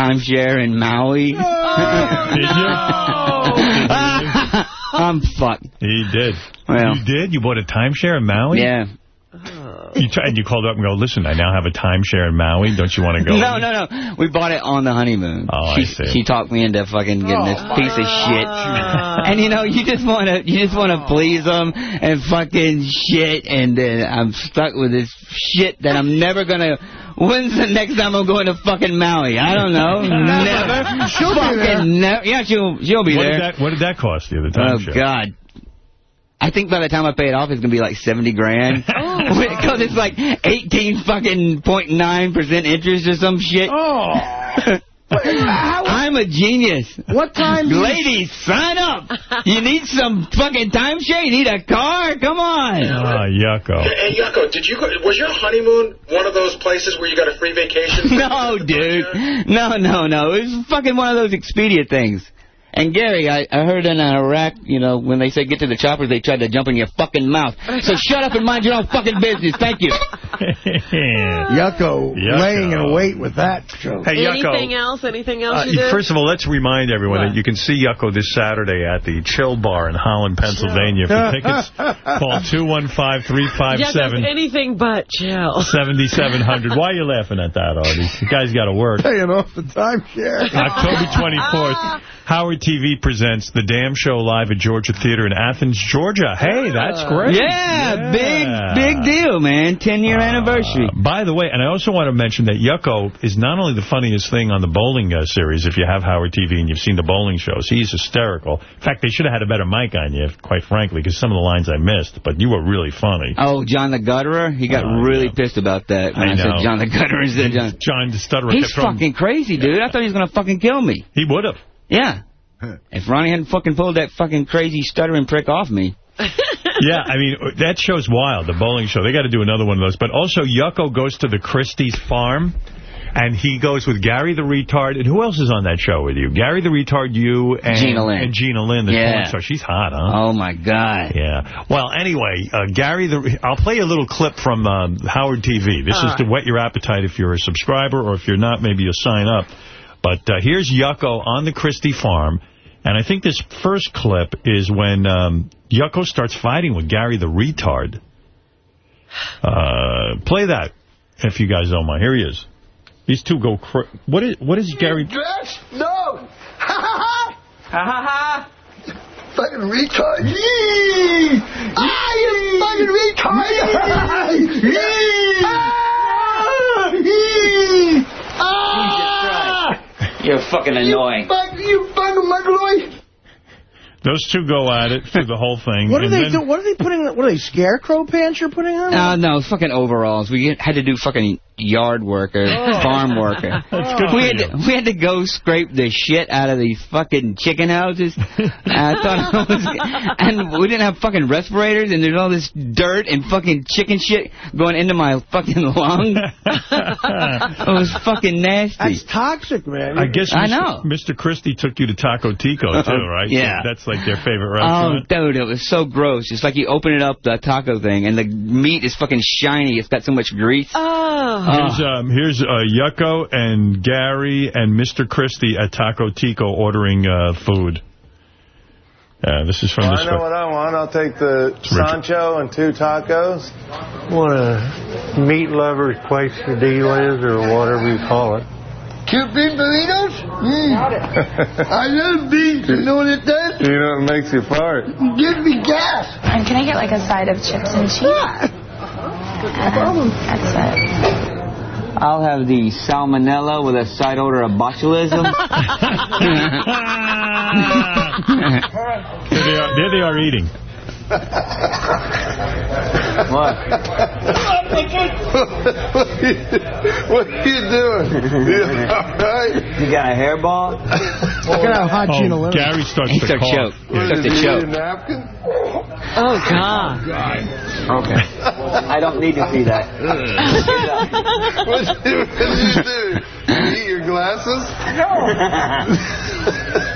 timeshare in Maui. Oh, I'm fucked. He did. Well. you did? You bought a timeshare in Maui? Yeah. You tried, and you called up and go, listen, I now have a timeshare in Maui. Don't you want to go? No, no, no. We bought it on the honeymoon. Oh, she, I see. She talked me into fucking getting this Oh, piece of shit. and you know, you just want to, you just want to please them and fucking shit. And then I'm stuck with this shit that I'm never gonna. When's the next time I'm going to fucking Maui? I don't know. never. She'll be there. fucking never. Yeah, she'll she'll be what there. Did that, what did that cost you, the time Oh timeshare? God. I think by the time I pay it off, it's gonna be like seventy grand oh. because it's like eighteen fucking point nine percent interest or some shit. Oh. I'm a genius. What time? do Ladies, sign up. You need some fucking timeshare? You need a car? Come on. Ah, yucko. Hey, Yucko, did you go, was your honeymoon one of those places where you got a free vacation? No, dude. No, no, no. It was fucking one of those Expedia things. And Gary, I, I heard in Iraq, you know, when they say get to the choppers, they try to jump in your fucking mouth. So shut up and mind your own fucking business. Thank you. Yucko, Yucko. laying in wait with that joke. Hey, Yucko. Anything else? Anything else Uh, did? first of all, let's remind everyone that you can see Yucko this Saturday at the Chill Bar in Holland, Pennsylvania. For tickets, call 215-357. anything but chill. 7700. Why are you laughing at that, Artie? The guy's got to work. Paying off the timeshare. October 24th, Howard TV presents The Damn Show live at Georgia Theater in Athens, Georgia. Hey, that's great. Yeah, big, big deal, man. 10-year anniversary. By the way, and I also want to mention that Yucko is not only the funniest thing on the bowling uh, series, if you have Howard TV and you've seen the bowling shows, he's hysterical. In fact, they should have had a better mic on you, quite frankly, because some of the lines I missed, but you were really funny. Oh, John the Gutterer? He got really pissed about that when I I, said. John the Gutterer instead of John. John the Stutterer. He's fucking crazy, dude. I thought he was going to fucking kill me. He would have. Yeah. If Ronnie hadn't fucking pulled that fucking crazy stuttering prick off me. yeah, I mean, that show's wild, the bowling show. They got to do another one of those. But also, Yucko goes to the Christy's farm, and he goes with Gary the Retard. And who else is on that show with you? Gary the Retard, you, and Gina Lynn. And Gina Lynn, the Yeah. porn star. She's hot, huh? Oh, my God. Yeah. Well, anyway, uh, Gary, the I'll play a little clip from um, Howard TV. This All is to whet your appetite if you're a subscriber, or if you're not, maybe you'll sign up. But uh, here's Yucko on the Christie farm. And I think this first clip is when um, Yucko starts fighting with Gary the retard. Uh, play that, if you guys don't mind. Here he is. These two go cra What is, what is Gary... No! Ha ha ha! Ha ha ha! Fucking retard. Yee! Ah, you fucking retard! Yee! Ah! Yee! Ah! You're fucking annoying. You, fucking mugloid! Those two go at it through the whole thing. What are they then, do? What are they putting? What are they? Scarecrow pants you're putting on? Uh, no, fucking overalls. We had to do fucking yard worker, Oh. farm worker. That's good we had to, we had to go scrape the shit out of these fucking chicken houses. I thought it was, and we didn't have fucking respirators, and there's all this dirt and fucking chicken shit going into my fucking lungs. it was fucking nasty. That's toxic, man. I guess I Mr. know. Mr. Christy took you to Taco Tico, too, right? Yeah. That's like their favorite restaurant. Oh, restaurant. dude, it was so gross. It's like you open it up, the taco thing, and the meat is fucking shiny. It's got so much grease. Oh. Here's, um, here's uh, Yucko and Gary and Mr. Christy at Taco Tico ordering uh, food. Uh, this is from Well, the... I know what I want. I'll take the Sancho and two tacos. What a meat lover's quesadillas or whatever you call it. Cute bean burritos? Mm. I love beans. You know what it does? You know what makes you fart? Give me gas. And can I get like a side of chips and cheese? Um, that's it. I'll have the salmonella with a side order of botulism. There they are, there they are eating. What? what are you doing? You all right? You got a hairball? Look at how hot Oh, Gina Lynn. Gary starts He to started cough. choke. He Yeah. started to you choke. eat a napkin? Oh, God. Okay. I don't need to see that. what did you, you do? You eat your glasses?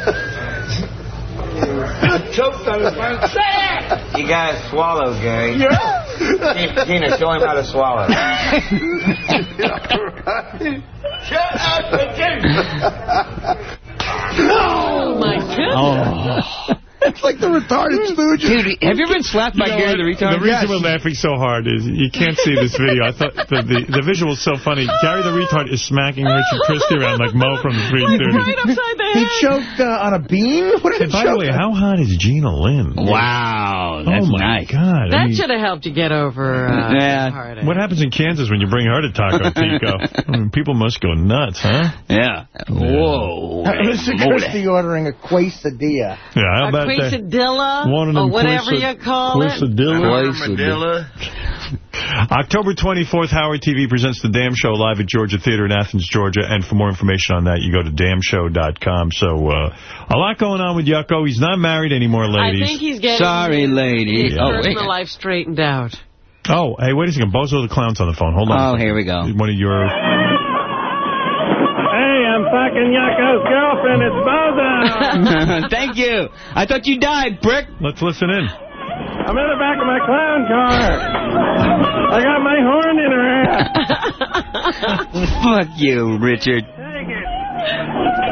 Choked on his mouth. Say You gotta swallow, Gary. it! Tina, show him how to swallow. Shut up, Richard! Oh, my goodness. Oh. It's like the retarded stooges. Dude, have you ever been slapped by You know Gary the retard? The reason we're laughing so hard is you can't see this video. I thought the, the, the visual is so funny. Gary the retard is smacking Richard Christy around like Moe from the Three Right Stooges. upside the He choked uh, on a bean? What did And he by the way, on? how hot is Gina Lynn? Wow, that's oh my nice. God! I That mean, should have helped you get over uh, Yeah. heartache. what happens in Kansas when you bring her to Taco Tico? I mean, people must go nuts, huh? Yeah. Whoa. Mr. Christy ordering a quesadilla. Yeah, how A about that? Quesadilla, One of or whatever quisa- you call it. Quesadilla. October 24th, Howard TV presents The Damn Show live at Georgia Theater in Athens, Georgia. And for more information on that, you go to damnshow.com. So uh, a lot going on with Yucko. He's not married anymore, ladies. I ladies. think he's getting Sorry, his, lady. his Oh, wait. personal life straightened out. Oh, hey, wait a second. Bozo the Clown's on the phone. Hold on. Oh, here we go. One of your... Hey, I'm girlfriend. It's Bozo. Thank you. I thought you died, prick. Let's listen in. I'm in the back of my clown car. I got my horn in her ass. Fuck you, Richard.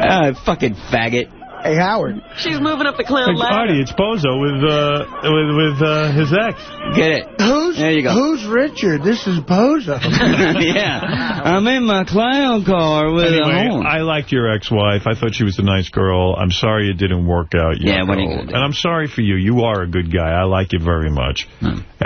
Uh, fucking faggot. Hey, Howard. She's moving up the clown Hey, ladder. Artie, it's Bozo with uh with with uh, his ex. Get it. Who's, There you go. Who's Richard? This is Bozo. yeah. I'm in my clown car with a Anyway, horn. I liked your ex-wife. I thought she was a nice girl. I'm sorry it didn't work out. Yeah, what are you gonna do? And I'm sorry for you. You are a good guy. I like you very much.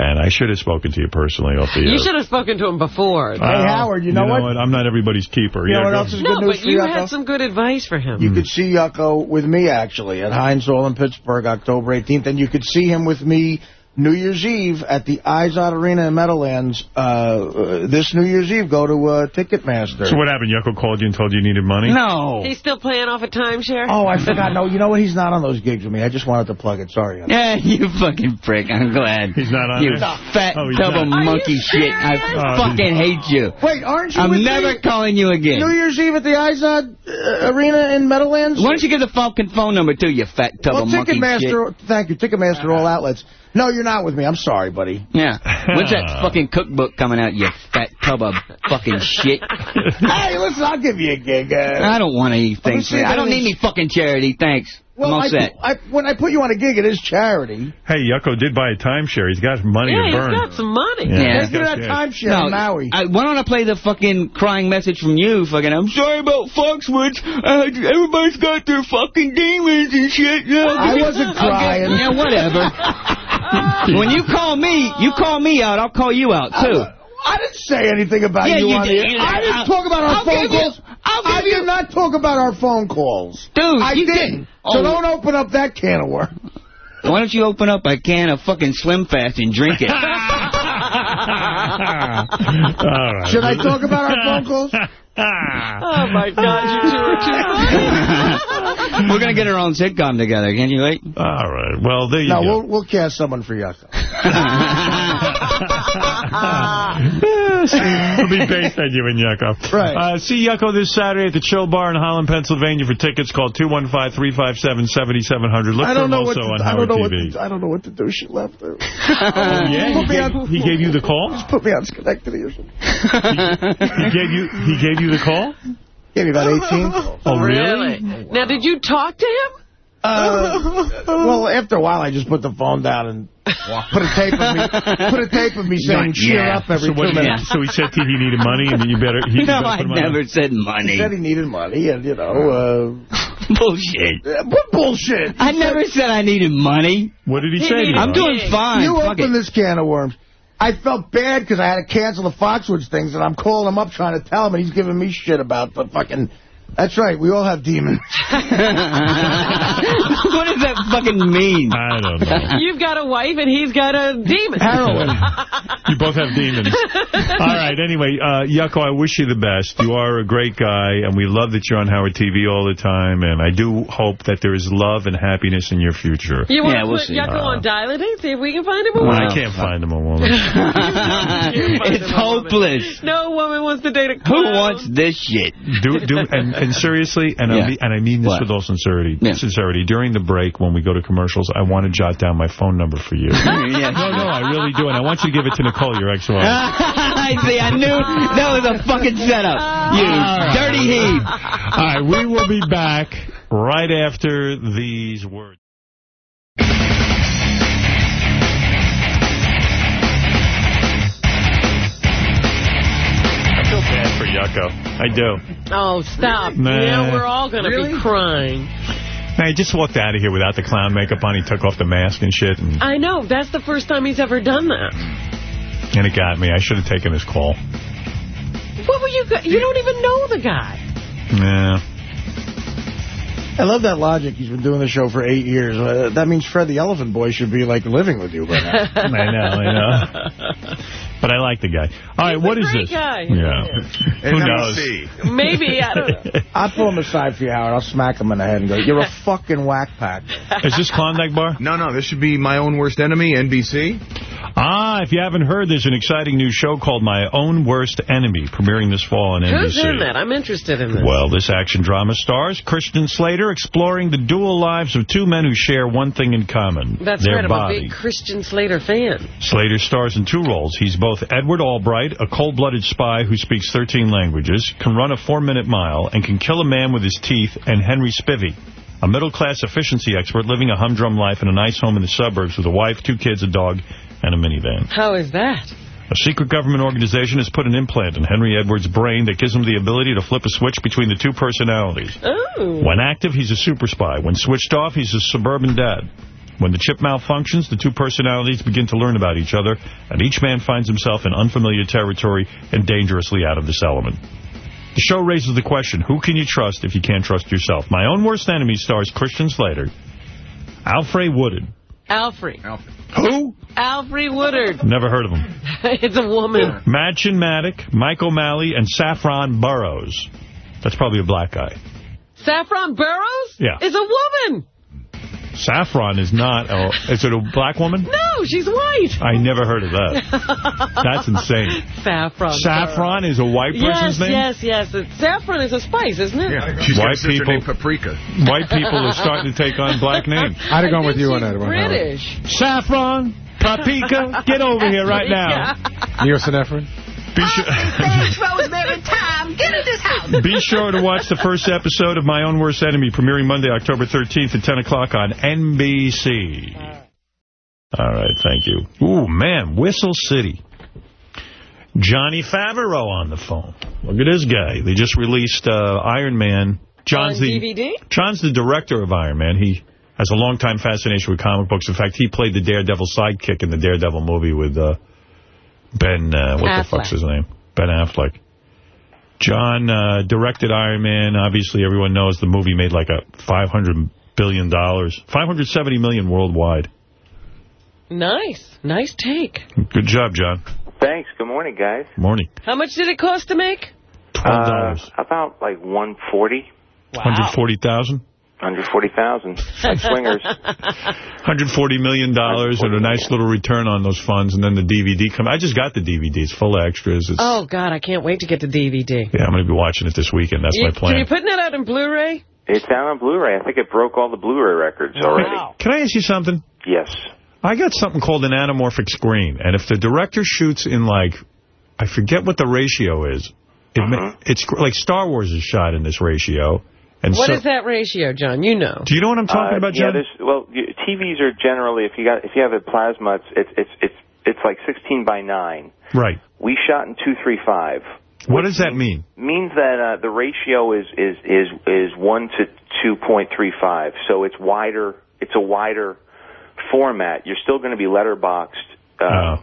And I should have spoken to you personally off the You should have spoken to him before. Hey, Howard, you know what? I'm not everybody's keeper. You know Yeah, what else is ahead. good No, news but for you Yucko? had some good advice for him. You could see Yucko with me, actually, at Heinz Hall in Pittsburgh, October 18th. And you could see him with me New Year's Eve at the Izod Arena in Meadowlands. Uh, uh, this New Year's Eve, go to uh, Ticketmaster. So what happened? Yucko called you and told you you needed money? No. He's still playing off a timeshare? Oh, I forgot. No, you know what? He's not on those gigs with me. I just wanted to plug it. Sorry. Yeah, you fucking prick. I'm glad. He's not on You there? fat Oh, he's tub of not. monkey shit. I Oh, fucking hate you. Wait, aren't you I'm with never me? calling you again. New Year's Eve at the Izod uh, Arena in Meadowlands? Why don't you give the fucking phone number to you fat tub well, of monkey shit? Ticketmaster, thank you. Ticketmaster, all outlets. No, you're not with me. I'm sorry, buddy. Yeah. When's that fucking cookbook coming out, you fat tub of fucking shit? hey, listen, I'll give you a gig. Uh, I don't want anything. I don't need any fucking charity, thanks. Well, I'm all I, set. I, when I put you on a gig, it is charity. Hey, Yucko did buy a timeshare. He's got money yeah, to he's burn. got some money. Yeah. Let's do that timeshare in Maui. I, why don't I play the fucking crying message from you? Fucking, I'm sorry about Foxwoods. Uh, everybody's got their fucking demons and shit. Yeah, I wasn't Okay, crying. Yeah, whatever. when you call me, you call me out. I'll call you out too. I didn't say anything about Yeah, you, you on did. the I did. didn't I'll- talk about our I'll phone give you- calls. I'll I give did not talk about our phone calls. Dude, I you didn't. didn't. So Oh. don't open up that can of worms. Why don't you open up a can of fucking Slim Fast and drink it? All right. Should I talk about our phone calls? Oh, my God, you two are too funny. We're gonna get our own sitcom together. Can you wait? All right. Well, there you No, go. we'll we'll cast someone for Yucko. It'll be based on you and Yucko. Right. Uh, see Yucko this Saturday at the Chill Bar in Holland, Pennsylvania. For tickets, call 215-357-7700. Look I for don't him know what also to, on I Howard don't know TV. what to, I don't know what to do. She left. Her. Oh, yeah? He gave, on- he gave you the call? Just put me on Schenectady or something. He gave you he gave you the call? Gave me about 18. Oh, really? Now, did you talk to him? Uh, well, after a while, I just put the phone down and put a tape of me, put a tape of me saying "cheer Yeah. up" every So, two did he, minutes. so he said to you he needed money and you better... He, you No, better I put him on never said money. He said he needed money, and you know, Bullshit. uh, what bullshit? I never said I needed money. What did he He say to you? needed- I'm doing fine. You Fuck opened it. this can of worms. I felt bad because I had to cancel the Foxwoods things, and I'm calling him up trying to tell him, and he's giving me shit about the fucking... That's right, we all have demons. what does that fucking mean? I don't know. You've got a wife and he's got a demon. Heroin. You both have demons. All right, anyway, uh, Yucko, I wish you the best. You are a great guy, and we love that you're on Howard TV all the time, and I do hope that there is love and happiness in your future. You want Yeah, to we'll put see. Yucko Uh, on dial-a-date, see if we can find him a Well, woman? I can't find him a woman. it's hopeless. No woman wants to date a Who wants this shit? Do do and, and seriously, and Yeah. I mean, and I mean this What? with all sincerity. Yeah. Sincerity. During the break, when we go to commercials, I want to jot down my phone number for you. yeah. No, no, I really do, and I want you to give it to Nicole, your ex-wife. I see. I knew that was a fucking setup. You dirty heave. All right, we will be back right after these words. I bad for Yucko. I do. Oh, stop. Nah. Yeah, we're all going to Really? be crying. Now, he just walked out of here without the clown makeup on. He took off the mask and shit, and, I know. That's the first time he's ever done that. and it got me. I should have taken his call. What were you... go- You don't even know the guy. Yeah. I love that logic. He's been doing the show for eight years. Uh, that means Fred the Elephant Boy should be, like, living with you by now. I know, I know. But I like the guy. All right, He's what a is great this? guy. Yeah. Who knows? Maybe, I don't know. I'll pull him aside for you, Howard. I'll smack him in the head and go, you're a fucking whack pack. Is this Klondike Bar? No, no, this should be my own worst enemy, NBC. Ah, if you haven't heard, there's an exciting new show called My Own Worst Enemy, premiering this fall on NBC. Who's in that? I'm interested in this. Well, this action drama stars Christian Slater exploring the dual lives of two men who share one thing in common, That's their right. I'm body. a big Christian Slater fan. Slater stars in two roles. He's both Edward Albright, a cold-blooded spy who speaks 13 languages, can run a four-minute mile, and can kill a man with his teeth, and Henry Spivey, a middle-class efficiency expert living a humdrum life in a nice home in the suburbs with a wife, two kids, a dog, and a minivan. How is that? A secret government organization has put an implant in Henry Edwards' brain that gives him the ability to flip a switch between the two personalities. Oh. When active, he's a super spy. When switched off, he's a suburban dad. When the chip malfunctions, the two personalities begin to learn about each other, and each man finds himself in unfamiliar territory and dangerously out of this element. The show raises the question, who can you trust if you can't trust yourself? My Own Worst Enemy stars Christian Slater, Alfred Woodard. Alfred. Who? Alfred Woodard. Never heard of him. it's a woman. Mädchen Amick, Mike O'Malley, and Saffron Burrows. That's probably a black guy. Saffron Burrows? Yeah. Is a woman. Saffron is not a... Is it a black woman? No, she's white. I never heard of that. That's insane. Saffron. Saffron is a white person's yes, name? Yes, yes, yes. Saffron is a spice, isn't it? Yeah, she's got a White people- Paprika. White people are starting to take on black names. I'd have gone with you on that. one, Howard. British. Saffron, Paprika, get over here right now. Nielsen Efron? Be sure to watch the first episode of My Own Worst Enemy, premiering Monday, October 13th at 10 o'clock on NBC. All right, thank you. Ooh, man, Whistle City. Johnny Favreau on the phone. Look at this guy. They just released uh, Iron Man. John's On the DVD? John's the director of Iron Man. He has a long-time fascination with comic books. In fact, he played the Daredevil sidekick in the Daredevil movie with uh, Ben, uh, what the fuck's his name? Ben Affleck. John uh, directed Iron Man. Obviously, everyone knows the movie made like a $500 billion, 570 million worldwide. Nice. Nice take. Good job, John. Thanks. Good morning, guys. Morning. How much did it cost to make? $12. Uh, about like 140 wow. 140000 140,000. Like swingers. $140 million and a nice little return on those funds, and then the DVD come. I just got the DVD. It's full of extras. It's, Oh, God, I can't wait to get the DVD. Yeah, I'm going to be watching it this weekend. That's You- my plan. Are you putting that out in Blu-ray? It's out on Blu-ray. I think it broke all the Blu-ray records already. Wow. Can I ask you something? Yes. I got something called an anamorphic screen, and if the director shoots in, like, I forget what the ratio is. It uh-huh. ma- it's like Star Wars is shot in this ratio. And What so, is that ratio, John? You know. Do you know what I'm talking Uh, about, John? there's, well, TVs are generally if you got if you have a plasma, it's it's it's it's, it's like 16 by 9. Right. We shot in 235. What does that mean? Means that uh, the ratio is is is is 1 to 2.35. So it's wider. It's a wider format. You're still going to be letterboxed uh,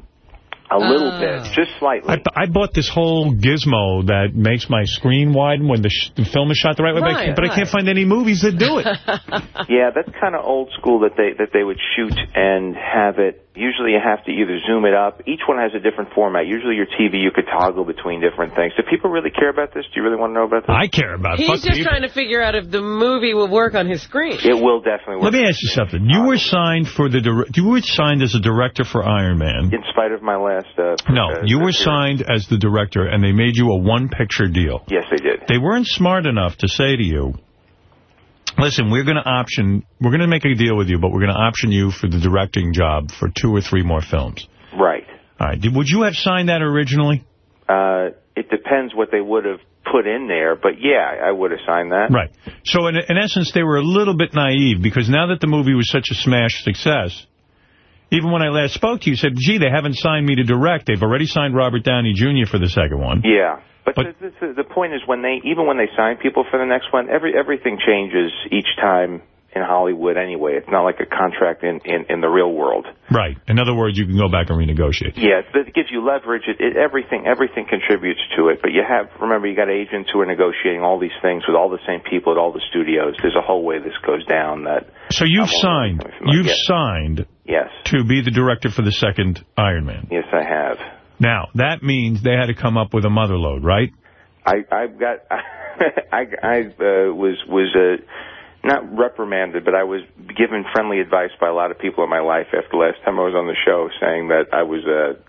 a little Ah. bit, just slightly. I, I bought this whole gizmo that makes my screen widen when the, sh the film is shot the right way, but, I can't, but I can't find any movies that do it. Yeah, that's kind of old school that they that they would shoot and have it. Usually, you have to either zoom it up. Each one has a different format. Usually, your TV you could toggle between different things. Do people really care about this? Do you really want to know about this? I care about He's just trying to figure out if the movie will work on his screen. It will definitely work. Let me ask you something. You were signed for the you were signed as a director for Iron Man. In spite of my last. Uh, No, uh, you were signed as the director, and they made you a one-picture deal. Yes, they did. They weren't smart enough to say to you, listen, we're going to option, we're going to make a deal with you, but we're going to option you for the directing job for two or three more films. Right. All right. Did, would you have signed that originally? Uh, it depends what they would have put in there, but yeah, I would have signed that. Right. So in, in essence, they were a little bit naive because now that the movie was such a smash success, even when I last spoke to you, you said, gee, they haven't signed me to direct. They've already signed Robert Downey Jr. for the second one. Yeah. But, the, the, the point is, when they even when they sign people for the next one, every everything changes each time in Hollywood. Anyway, it's not like a contract in in, in the real world. Right. In other words, you can go back and renegotiate. Yeah, it, it gives you leverage. It, it everything everything contributes to it. But you have remember you got agents who are negotiating all these things with all the same people at all the studios. There's a whole way this goes down. That So you've signed, you've Yes. signed yes, to be the director for the second Iron Man. yes, I have. Now, that means they had to come up with a mother lode, right? I I've got I I uh, was was uh, not reprimanded, but I was given friendly advice by a lot of people in my life after last time I was on the show, saying that I was uh,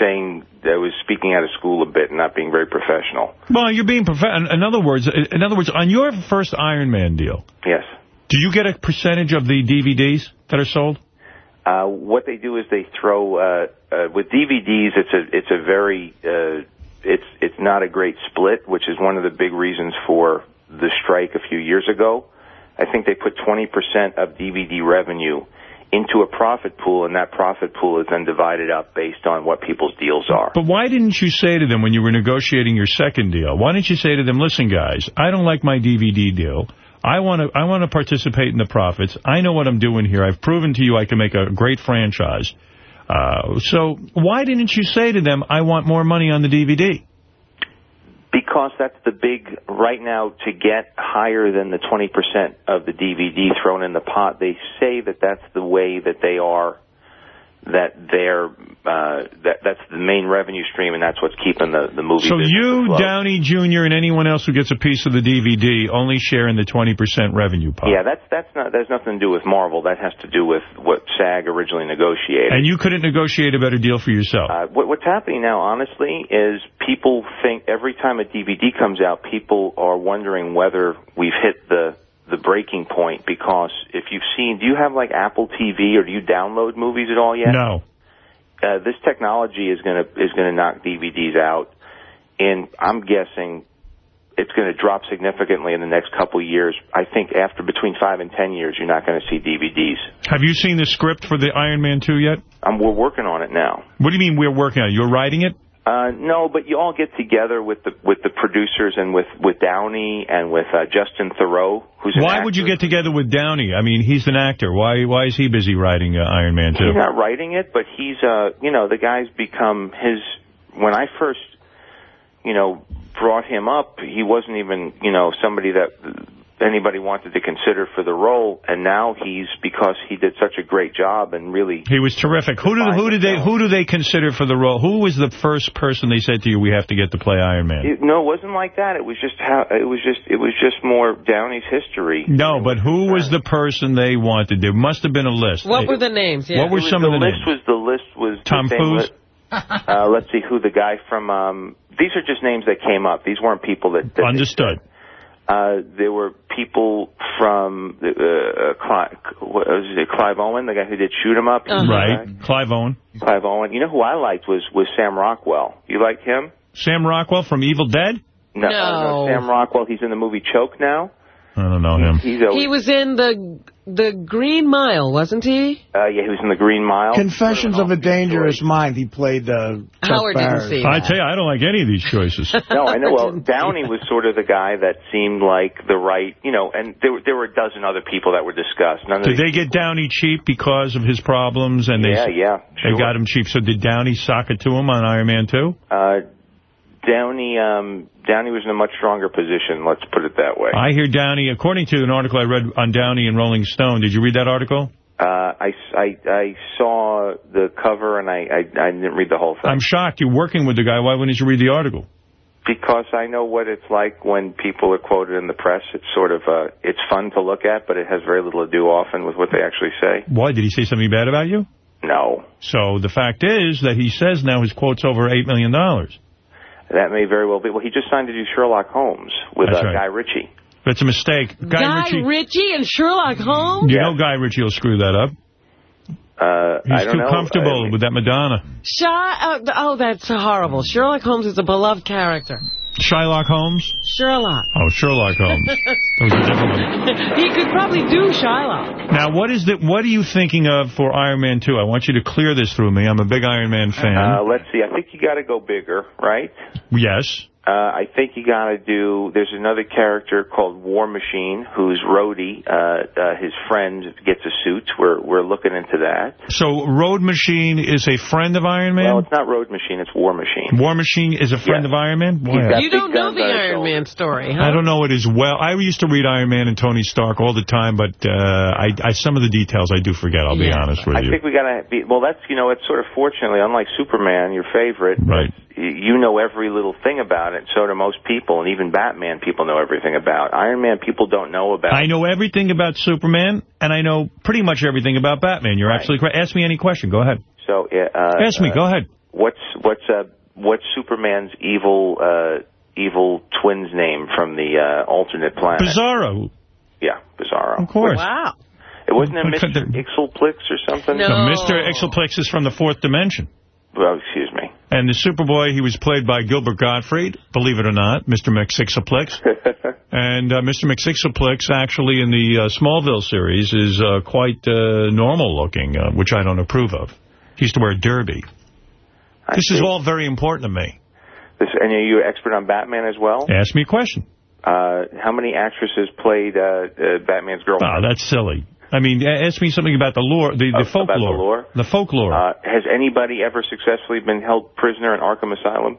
saying that I was speaking out of school a bit and not being very professional. Well, you're being prof- in in other words, in other words, on your first Iron Man deal, Yes. do you get a percentage of the DVDs that are sold? Uh, what they do is they throw uh, uh, with DVDs. It's a it's a very uh, it's it's not a great split, which is one of the big reasons for the strike a few years ago. I think they put 20% of DVD revenue into a profit pool, and that profit pool is then divided up based on what people's deals are. But why didn't you say to them when you were negotiating your second deal, why didn't you say to them, listen, guys, I don't like my DVD deal. I want to I want to participate in the profits. I know what I'm doing here. I've proven to you I can make a great franchise. Uh, so why didn't you say to them, I want more money on the DVD? Because that's the big, right now, to get higher than the 20% of the DVD thrown in the pot, they say that that's the way that they are, that they're, uh, that, that's the main revenue stream and that's what's keeping the, the movie So you. Downey Jr., and anyone else who gets a piece of the DVD only share in the 20% revenue pot. Yeah, that's, that's not, there's nothing to do with Marvel. That has to do with what SAG originally negotiated. And you couldn't negotiate a better deal for yourself. Uh, what, what's happening now, honestly, is people think every time a DVD comes out, people are wondering whether we've hit the the breaking point because if you've seen, do you have like Apple TV or do you download movies at all yet? No. Uh, this technology is gonna is gonna knock DVDs out, and I'm guessing it's going to drop significantly in the next couple of years. I think after between five and ten years, you're not going to see DVDs. Have you seen the script for the Iron Man 2 yet? Um, we're working on it now. What do you mean we're working on it? You're writing it? Uh, no, but you all get together with the with the producers and with with Downey and with uh, Justin Theroux, who's Why would you get together with Downey? I mean, he's an actor. Why Why is he busy writing uh, Iron Man 2? He's not writing it, but he's uh you know the guy's become his. When I first you know brought him up, he wasn't even you know somebody that anybody wanted to consider for the role, and now he's because he did such a great job and really He was terrific. Who did who did they who do they consider for the role? Who was the first person they said to you we have to get to play Iron Man? It, no, it wasn't like that. It was just how it was just it was just more Downey's history. No, but who was the person they wanted? There must have been a list. What They- were the names? Yeah. What were It was- some the of the list names? was the list was Tom same Cruise? uh, let's see who the guy from. Um, these are just names that came up. These weren't people that. that Understood. Uh, there were people from uh, uh, Clive, what was it, Clive Owen, the guy who did Shoot 'Em Up. Right. Clive Owen. Clive Owen. You know who I liked was was Sam Rockwell. You like him? Sam Rockwell from Evil Dead? No, uh, no. Sam Rockwell. He's in the movie Choke now. I don't know him. He's always, He was in the the Green Mile, wasn't he? uh, yeah, he was in the Green Mile. Confessions of a Dangerous Mind. He played uh, Chuck Howard didn't Barris. see I tell you, I don't like any of these choices. no, I know. Well, Downey was sort of the guy that seemed like the right, you know, and there were there were a dozen other people that were discussed. None of Did they get Downey cheap because of his problems? And they, Yeah, yeah, They got him cheap. So did Downey sock it to him on Iron Man 2? Uh, Downey, um, Downey was in a much stronger position. Let's put it that way. I hear Downey, according to an article I read on Downey in Rolling Stone. Did you read that article? Uh, I, I, I saw the cover and I, I, I didn't read the whole thing I'm shocked. You're working with the guy. Why wouldn't you read the article? because I know what it's like when people are quoted in the press. It's sort of uh, it's fun to look at, but it has very little to do often with what they actually say. Why? Did he say something bad about you? No, So the fact is that he says now his quote's over $8 million. dollars. That may very well be. Well, he just signed to do Sherlock Holmes with uh, right. Guy Ritchie. That's a mistake. Guy, Guy Ritchie. Ritchie and Sherlock Holmes? You know Guy Ritchie will screw that up. Uh, He's I don't too know. comfortable with that Madonna. Shy, uh, oh, that's horrible. Sherlock Holmes is a beloved character. Shylock Holmes? Sherlock. Oh, Sherlock Holmes. That was a different one. he could probably do Shylock. Now, what is the, what are you thinking of for Iron Man 2? I want you to clear this through me. I'm a big Iron Man fan. Uh, let's see. I think you got to go bigger, right? yes. Uh, I think you got to do. There's another character called War Machine, who's Rhodey. Uh, uh, his friend gets a suit. We're we're looking into that. So Road Machine is a friend of Iron Man? Well, it's not Road Machine. It's War Machine. War Machine is a friend of Iron Man? Boy, You don't know the Iron Man story, huh? I don't know it as well. I used to read Iron Man and Tony Stark all the time, but uh, I, I some of the details I do forget, I'll be honest with I you. I think we got to be. Well, that's you know, it's sort of fortunately, unlike Superman, your favorite. Right. You know every little thing about it. So do most people, and even Batman people know everything about. Iron Man people don't know about. I know everything about Superman, and I know pretty much everything about Batman. You're absolutely correct. Ask me any question. Go ahead. So uh, Ask me. uh, Go ahead. What's what's uh what's Superman's evil uh evil twin's name from the uh alternate planet? Bizarro. Yeah, Bizarro. Of course. Wow. It wasn't a Mr. Ixelplix or something. No, Mr. Ixelplix is from the fourth dimension. Well, excuse me. And the Superboy, he was played by Gilbert Gottfried, believe it or not, Mr. McSixaplex. and uh, Mr. McSixaplex, actually, in the uh, Smallville series, is uh, quite uh, normal looking, uh, which I don't approve of. He used to wear a derby. this is all very important to me. This, and are you an expert on Batman as well? Ask me a question. Uh, how many actresses played uh, uh, Batman's girlfriend? Ah, that's silly. I mean, ask me something about the lore, the, the folklore. about the lore? The folklore. Uh, has anybody ever successfully been held prisoner in Arkham Asylum?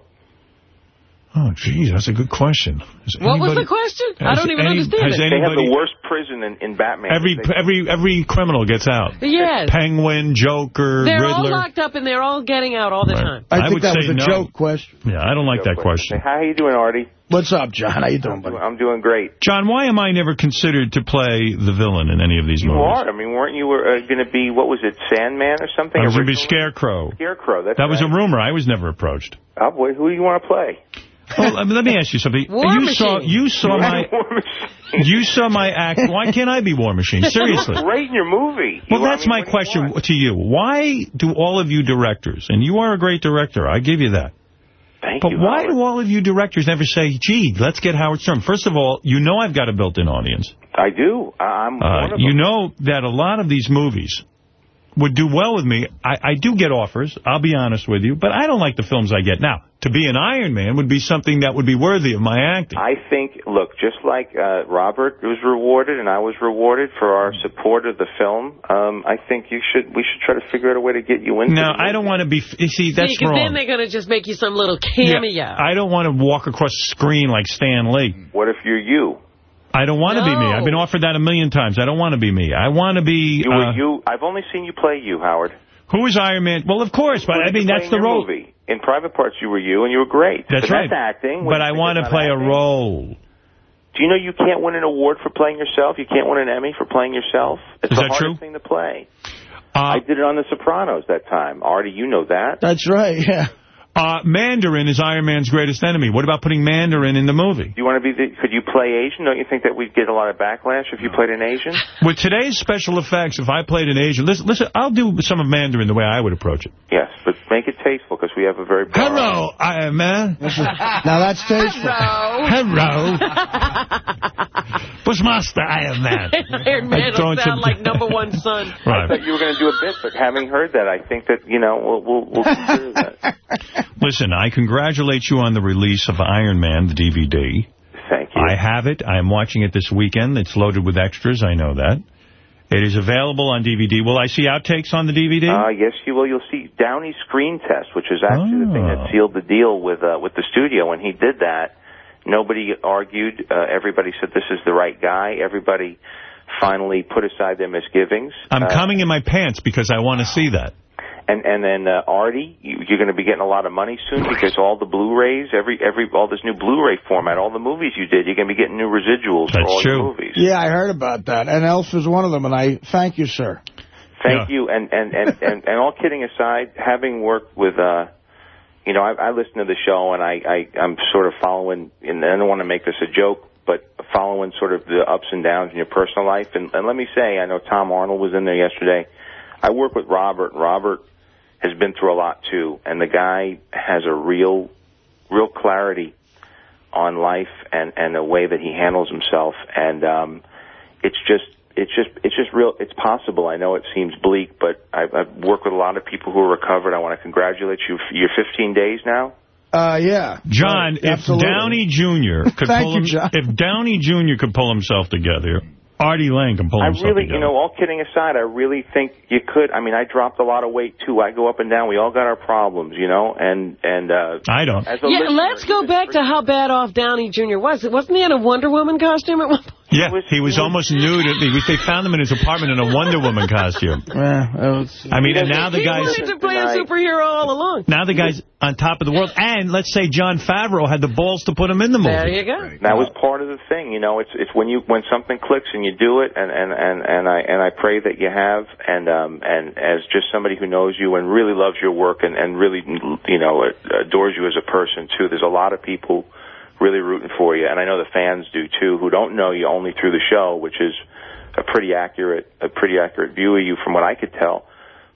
oh, geez, that's a good question. Has What was the question? I don't even any- understand has it. They have the worst prison in, in Batman. Every They- every every criminal gets out. Yes. Penguin, Joker, They're Riddler. all locked up and they're all getting out all the time. I, I think would that say was a no. joke question. Yeah, I don't like that question. How are you doing, Artie? What's up, John? How you doing, buddy? I'm doing great. John, why am I never considered to play the villain in any of these You movies? are. I mean, weren't you uh, going to be, what was it, Sandman or something? I was going to be? Scarecrow. Scarecrow. That's That was a rumor. I was never approached. Oh, boy, who do you want to play? Well, I mean, let me ask you something. War you Machine. saw you saw my War Machine. you saw my act. Why can't I be War Machine? Seriously. You great in your movie. Well, You- I that's mean, my what do you question to you. Why do all of you directors, and you are a great director, I give you that. Thank but you, why Howard. do all of you directors never say, gee, let's get Howard Stern? First of all, you know I've got a built-in audience. I do. I- I'm Uh, one of you know that a lot of these movies would do well with me. I, I do get offers, I'll be honest with you, but I don't like the films I get. Now, to be an Iron Man would be something that would be worthy of my acting. I think, look, just like uh, Robert was rewarded and I was rewarded for our support of the film, um, I think you should. we should try to figure out a way to get you into No, I don't want to be... You see, that's because wrong. then they're going to just make you some little cameo. Yeah, I don't want to walk across the screen like Stan Lee. What if you're you? I don't want to be me. I've been offered that a million times. I don't want to be me. I want to be... You uh, were you. I've only seen you play you, Howard. Who is Iron Man? Well, of course, but Who I mean, that's the your role. Movie? In private parts, you were you, and you were great. That's but right. That's acting. But I want to about play a role. Do you know you can't win an award for playing yourself? You can't win an Emmy for playing yourself? It's Is the that hardest true? thing to play. Uh, I did it on The Sopranos that time. Artie, you know that. That's right, yeah. Uh, Mandarin is Iron Man's greatest enemy. What about putting Mandarin in the movie? You want to be the, could you play Asian? Don't you think that we'd get a lot of backlash if you played an Asian? With today's special effects, if I played an Asian, listen, listen, I'll do some of Mandarin the way I would approach it. Yes, but make it tasteful because we have a very broad Hello, Iron Man. now that's tasteful. Hello. Bushmaster Iron Man. Iron Man I'm will throwing sound some- like number one son. I Right. thought you were going to do a bit, but having heard that, I think that, you know, we'll, we'll, we'll consider that. Listen, I congratulate you on the release of Iron Man, the DVD. Thank you. I have it. I am watching it this weekend. It's loaded with extras. I know that. It is available on DVD. Will I see outtakes on the DVD? Uh, yes, you will. You'll see Downey's screen test, which is actually the thing Oh. that sealed the deal with uh, with the studio. When he did that, nobody argued. Uh, everybody said this is the right guy. Everybody finally put aside their misgivings. I'm Uh, coming in my pants because I want to see that. And and then uh, Artie, you, you're going to be getting a lot of money soon because all the Blu-rays, every every all this new Blu-ray format, all the movies you did, you're going to be getting new residuals for all true. your movies. Yeah, I heard about that. And Elf is one of them, and I thank you, sir. Thank you. And, and, and, and, and all kidding aside, having worked with, uh, you know, I, I listen to the show and I, I, I'm sort of following, and I don't want to make this a joke, but following sort of the ups and downs in your personal life. And, and let me say, I know Tom Arnold was in there yesterday. I work with Robert. Robert has been through a lot too, and the guy has a real, real clarity on life and, and the way that he handles himself. And, um, it's just, it's just it's just real it's possible i know it seems bleak but i've, I've worked with a lot of people who are recovered i want to congratulate you for your 15 days now Uh, yeah. John, Right, if absolutely. Downey Jr. could Thank pull you, him, John. if Downey Jr. could pull himself together, Artie Lange can pull i himself really together. you know all kidding aside i really think you could i mean i dropped a lot of weight too i go up and down we all got our problems you know and and uh I don't. Yeah, listener, let's go back to how bad off Downey Jr. was. Wasn't he in a Wonder Woman costume at one point? Yeah, he was almost nude. They found him in his apartment in a Wonder Woman costume. I mean, and now the guy's... he guy's... wanted to play a superhero all along. Now the guy's on top of the world. And let's say Jon Favreau had the balls to put him in the movie. There you go. That was part of the thing, you know. It's it's when you when something clicks and you do it, and and and and I and I pray that you have, and um and as just somebody who knows you and really loves your work and and really you know adores you as a person too. There's a lot of people really rooting for you, and I know the fans do too, who don't know you only through the show, which is a pretty accurate a pretty accurate view of you from what I could tell.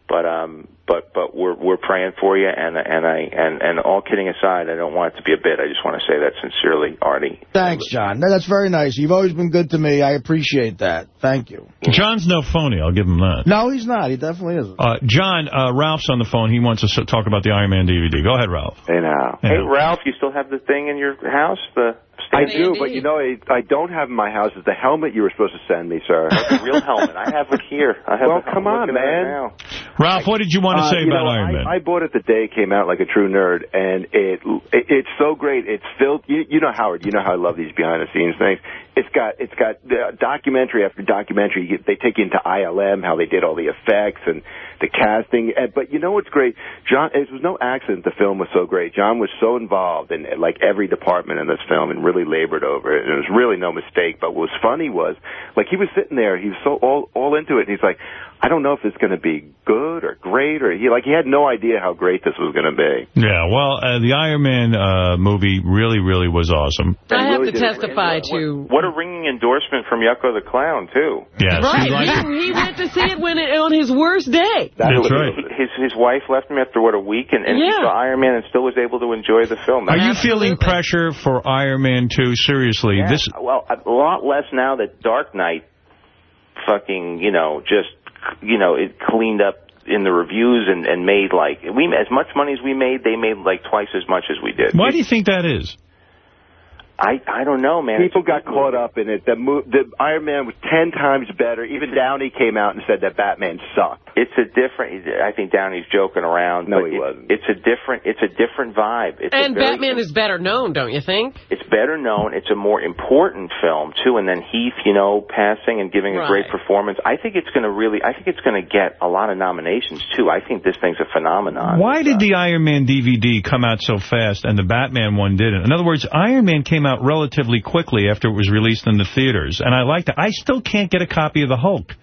But um, but but we're we're praying for you, and and I and and all kidding aside, I don't want it to be a bit. I just want to say that sincerely, Artie. Thanks, John. No, That's very nice. You've always been good to me. I appreciate that. Thank you. John's no phony, I'll give him that. No, he's not. He definitely isn't. Uh, John, uh, Ralph's on the phone. He wants to talk about the Iron Man DVD. Go ahead, Ralph. Hey now, Hey, hey now. Ralph, you still have the thing in your house? The I do, but you know, I, I don't have in my house is the helmet you were supposed to send me, sir. the real helmet. I have it here. I have well, it. I'm come on, it man. now. Ralph, what did you want to Uh, say about know, Iron I, Man? I bought it the day it came out like a true nerd, and it, it it's so great. It's filled. You, you know, Howard. You know how I love these behind the scenes things. It's got it's got uh, documentary after documentary. They take you into ILM, how they did all the effects and the casting. And, but you know what's great? John. It was no accident the film was so great. John was so involved in eh, like every department in this film and really labored over it. And it was really no mistake. But what was funny was like he was sitting there. He was so all all into it, and he's like. I don't know if it's going to be good or great, or he like he had no idea how great this was going to be. Yeah, well, uh, the Iron Man uh, movie really, really was awesome. I have really to did it. testify to... What a ringing endorsement from Yucko the Clown too. Yes, Right, he, he went to see it when it, on his worst day. That's right. His his wife left him after what a week, and, and he saw Iron Man and still was able to enjoy the film. Are you feeling pressure for Iron Man 2? Seriously, Yeah, this well, a lot less now that Dark Knight, fucking, you know, just, you know, it cleaned up in the reviews and and made like we as much money as we made, they made like twice as much as we did. Why do you think that is? I I don't know, man. People got caught up in it. The, mo- the Iron Man was ten times better. Even Downey came out and said that Batman sucked. It's a different. I think Downey's joking around. No, but he it- wasn't. It's a different. It's a different vibe. It's And very Batman is better known, don't you think? it's better known. It's a more important film too. And then Heath, you know, passing and giving a great performance. I think it's going to really. I think it's going to get a lot of nominations too. I think this thing's a phenomenon. Why did the Iron Man DVD come out so fast and the Batman one didn't? In other words, Iron Man came out relatively quickly after it was released in the theaters, and I liked it. I still can't get a copy of the Hulk.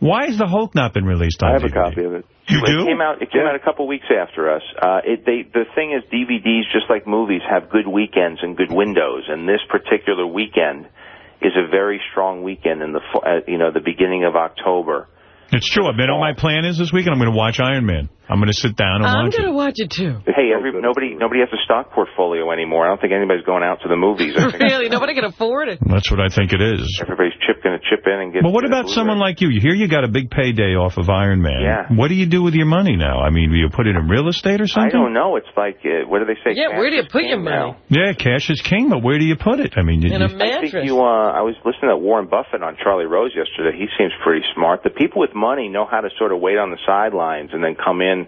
Why has the Hulk not been released on I have a copy of it. You it do? came out. It came out a couple weeks after us. Uh, it, they, the thing is, DVDs, just like movies, have good weekends and good windows. And this particular weekend is a very strong weekend in the, uh, you know, the beginning of October. It's true. I mean, all my plan is this weekend I'm going to watch Iron Man. I'm going to sit down and watch it. I'm going to watch it, too. Hey, every, nobody, nobody has a stock portfolio anymore. I don't think anybody's going out to the movies. Really, nobody can afford it. That's what I think it is. everybody's chip going to chip in and get. But what about someone like you? You hear you got a big payday off of Iron Man. Yeah. What do you do with your money now? I mean, do you put it in real estate or something? I something? don't know. It's like, uh, what do they say? Yeah, where do you put is your money? now. Yeah, cash is king, but where do you put it? I mean, you, a you- I think you. Uh, I was listening to Warren Buffett on Charlie Rose yesterday. He seems pretty smart. The people with money know how to sort of wait on the sidelines and then come in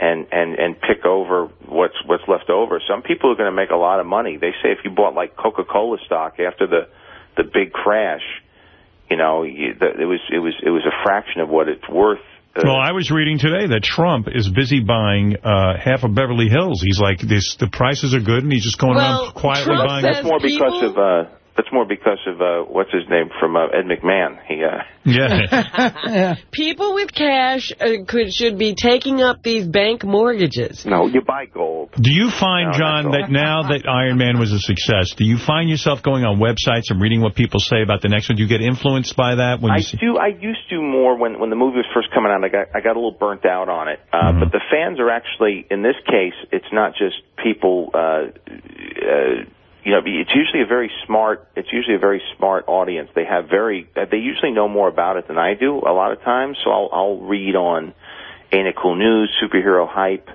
and and and pick over what's what's left over. Some people are going to make a lot of money. They say if you bought like Coca Cola stock after the the big crash, you know, you, the, it was it was it was a fraction of what it's worth. Uh, well, I was reading today that Trump is busy buying uh, half of Beverly Hills. He's like, this. the prices are good, and he's just going Well, around quietly Trump buying. that's more because people- of uh, that's more because of uh, what's his name from uh, Ed McMahon. He uh, Yeah. People with cash uh, could should be taking up these bank mortgages. No, you buy gold. Do you find, No, John, that now that Iron Man was a success, do you find yourself going on websites and reading what people say about the next one? Do you get influenced by that when you I see? do. I used to more when when the movie was first coming out. I got I got a little burnt out on it. Uh, Mm-hmm. But the fans are actually, in this case, it's not just people. Uh, uh, you know, it's usually a very smart. It's usually a very smart audience. They have very. They usually know more about it than I do a lot of times. So I'll I'll read on Ain't It Cool News, Superhero Hype.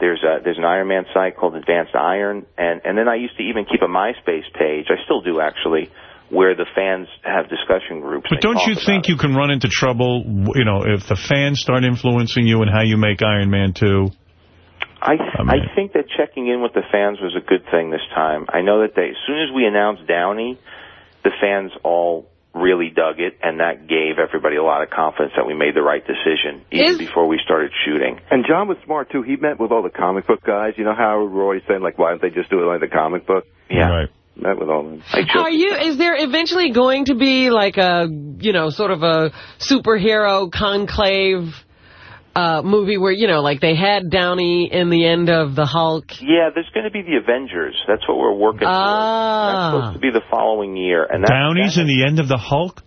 There's a there's an Iron Man site called Advanced Iron, and and then I used to even keep a MySpace page. I still do actually, where the fans have discussion groups. But don't you think you can run into trouble, you know, if the fans start influencing you and how you make Iron Man 2? I I think that checking in with the fans was a good thing this time. I know that they as soon as we announced Downey, the fans all really dug it, and that gave everybody a lot of confidence that we made the right decision even Is- before we started shooting. And John was smart too. He met with all the comic book guys. You know how we're saying like, why don't they just do it like the comic book? Yeah. Right. Met with all them. Are you? Is there eventually going to be like a, you know, sort of a superhero conclave uh, movie where, you know, like they had Downey in the end of the Hulk? Yeah, there's going to be the Avengers. That's what we're working Ah. towards. That's supposed to be the following year. And that, Downey's in the end of the Hulk?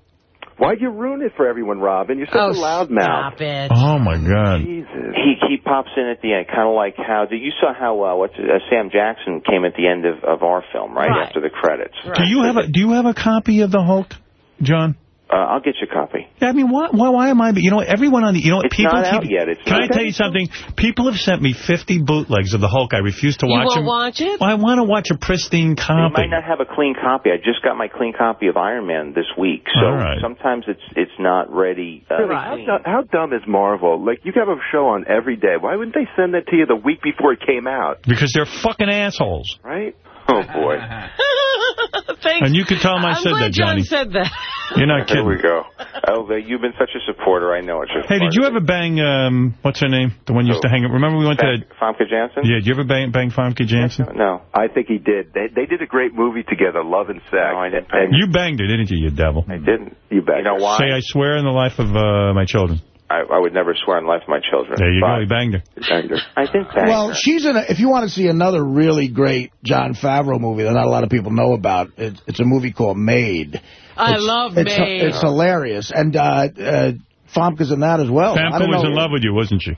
Why'd you ruin it for everyone, Robin? You're such Oh, a loudmouth. stop it. Oh, my God. Jesus. He he pops in at the end, kind of like how did you saw how uh, what's uh, Sam Jackson came at the end of, of our film, right, Right. after the credits. Do you have a Do you have a copy of the Hulk, John? Uh, I'll get you a copy. Yeah, I mean, why, why, why am I? You know, everyone on the, you know, what, It's people not keep. out yet. It's can not I tell you something? People have sent me 50 bootlegs of the Hulk. I refuse to watch them. You watch won't them. watch it? Well, I want to watch a pristine copy. copy. might not have a clean copy. I just got my clean copy of Iron Man this week, so All right. sometimes it's it's not ready. Uh, Really, how, how dumb is Marvel? Like, you have a show on every day. Why wouldn't they send that to you the week before it came out? Because they're fucking assholes. Right? Oh, boy. Thanks. And you can tell him I I'm said that, Johnny. John said that. You're not There kidding. we go. Oh, you've been such a supporter. I know it's just. Hey, did you ever bang, um, what's her name? The one you used to hang, up. remember we went to, Famke Janssen? yeah, did you ever bang, bang Famke Janssen? No. I think he did. They, they did a great movie together, Love and Sex. No, I didn't. And You banged her, didn't you, you devil? I didn't. You bet. You know why? Say I swear in the life of uh, my children. I, I would never swear on the life of my children. There you but go, he banged her. I think bang Well, her. she's in a, if you want to see another really great Jon Favreau movie that not a lot of people know about, it's, it's a movie called Made. I It's- love it's, Made. It's hilarious. And uh, uh, Famke's in that as well. I Famke don't was know. in love with you, wasn't she?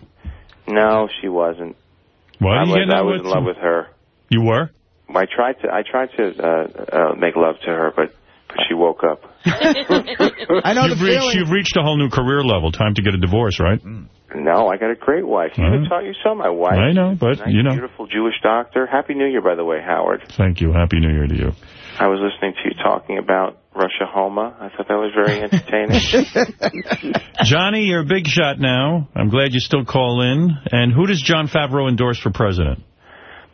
No, she wasn't. What? I you was, I was in love with her. You were? I tried to. I tried to uh, uh, make love to her, but, but she woke up. I know you've the reached, feeling. You've reached a whole new career level. Time to get a divorce, right? Mm. No, I got a great wife. You even mm. taught you saw my wife. I know, but, nice, you know. beautiful Jewish doctor. Happy New Year, by the way, Howard. Thank you. Happy New Year to you. I was listening to you talking about Russia Homa. I thought that was very entertaining. Johnny, you're a big shot now. I'm glad you still call in. And who does Jon Favreau endorse for president?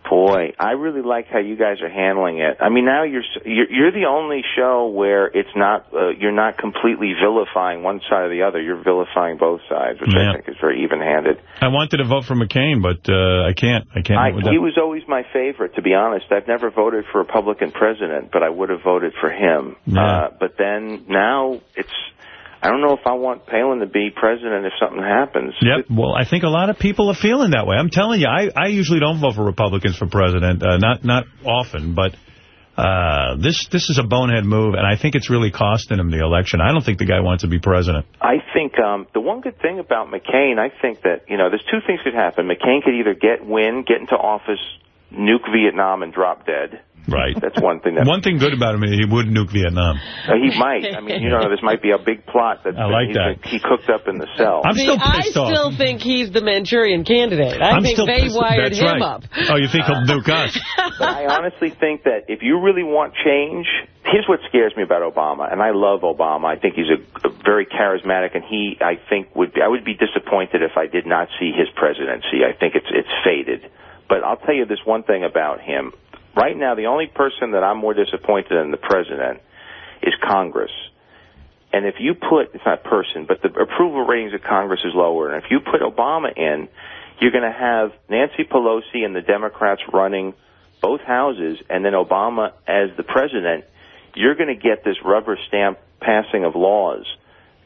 Boy, I really like how you guys are handling it. I mean, now you're s- you're, you're the only show where it's not uh, you're not completely vilifying one side or the other. You're vilifying both sides, which Yeah. I think is very even-handed. I wanted to vote for McCain, but uh, I can't. I can't. I, he was always my favorite, to be honest. I've never voted for a Republican president, but I would have voted for him. Yeah. Uh, but then now it's I don't know if I want Palin to be president if something happens. Yep. Well, I think a lot of people are feeling that way. I'm telling you, I, I usually don't vote for Republicans for president, uh, not not often, but uh, this this is a bonehead move, and I think it's really costing him the election. I don't think the guy wants to be president. I think um, the one good thing about McCain, I think that, you know, there's two things could happen. McCain could either get win, get into office, nuke Vietnam, and drop dead. Right. That's one thing that One thing good about him is he wouldn't nuke Vietnam. uh, he might. I mean, you know, this might be a big plot that I like that. he cooked up in the cell. I'm See, still I pissed off. still think he's the Manchurian candidate. I I'm think still they wired That's him right. up. Oh, you think he'll nuke us? But I honestly think that if you really want change, here's what scares me about Obama, and I love Obama. I think he's a, a very charismatic, and he, I think, would be, I would be disappointed if I did not see his presidency. I think it's it's faded. But I'll tell you this one thing about him. Right now, the only person that I'm more disappointed in the president is Congress. And if you put, it's not person, but the approval ratings of Congress is lower. And if you put Obama in, you're going to have Nancy Pelosi and the Democrats running both houses, and then Obama as the president. You're going to get this rubber stamp passing of laws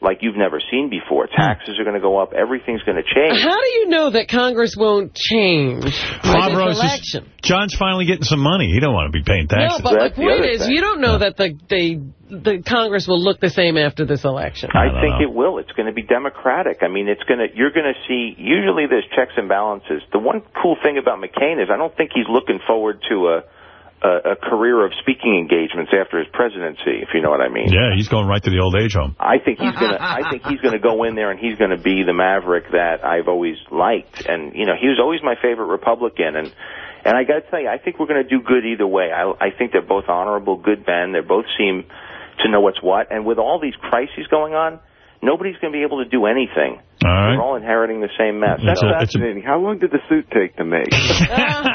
like you've never seen before. Hmm. Taxes are going to go up. Everything's going to change. How do you know that Congress won't change with Favreau's this just- election? John's finally getting some money. He don't want to be paying taxes. No, but the point is, you don't know that the, the the Congress will look the same after this election. I think it will. It's going to be democratic. I mean, it's going to. You're going to see. Usually, there's checks and balances. The one cool thing about McCain is I don't think he's looking forward to a a, a career of speaking engagements after his presidency. If you know what I mean. Yeah, he's going right to the old age home. I think he's gonna. I think he's gonna go in there and he's gonna be the maverick that I've always liked. And you know, he was always my favorite Republican. And and I got to tell you, I think we're gonna do good either way. I I think they're both honorable, good men. They both seem to know what's what. And with all these crises going on, nobody's gonna be able to do anything. All right. We're all inheriting the same mess. It's That's a- it's a- fascinating. How long did the suit take to make?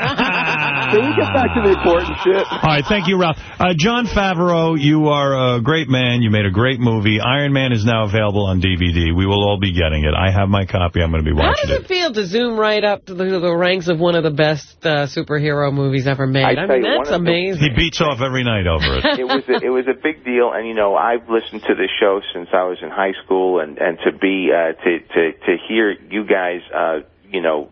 Can we get back to the important shit? All right, thank you, Ralph. Uh, Jon Favreau, you are a great man. You made a great movie. Iron Man is now available on DVD. We will all be getting it. I have my copy. I'm going to be watching it. How does it. it feel to zoom right up to the, the ranks of one of the best uh, superhero movies ever made? I I, mean, that's one of the- amazing. He beats off every night over it. it was a, it was a big deal, and you know I've listened to this show since I was in high school, and and to be uh, to to to hear you guys, uh, you know.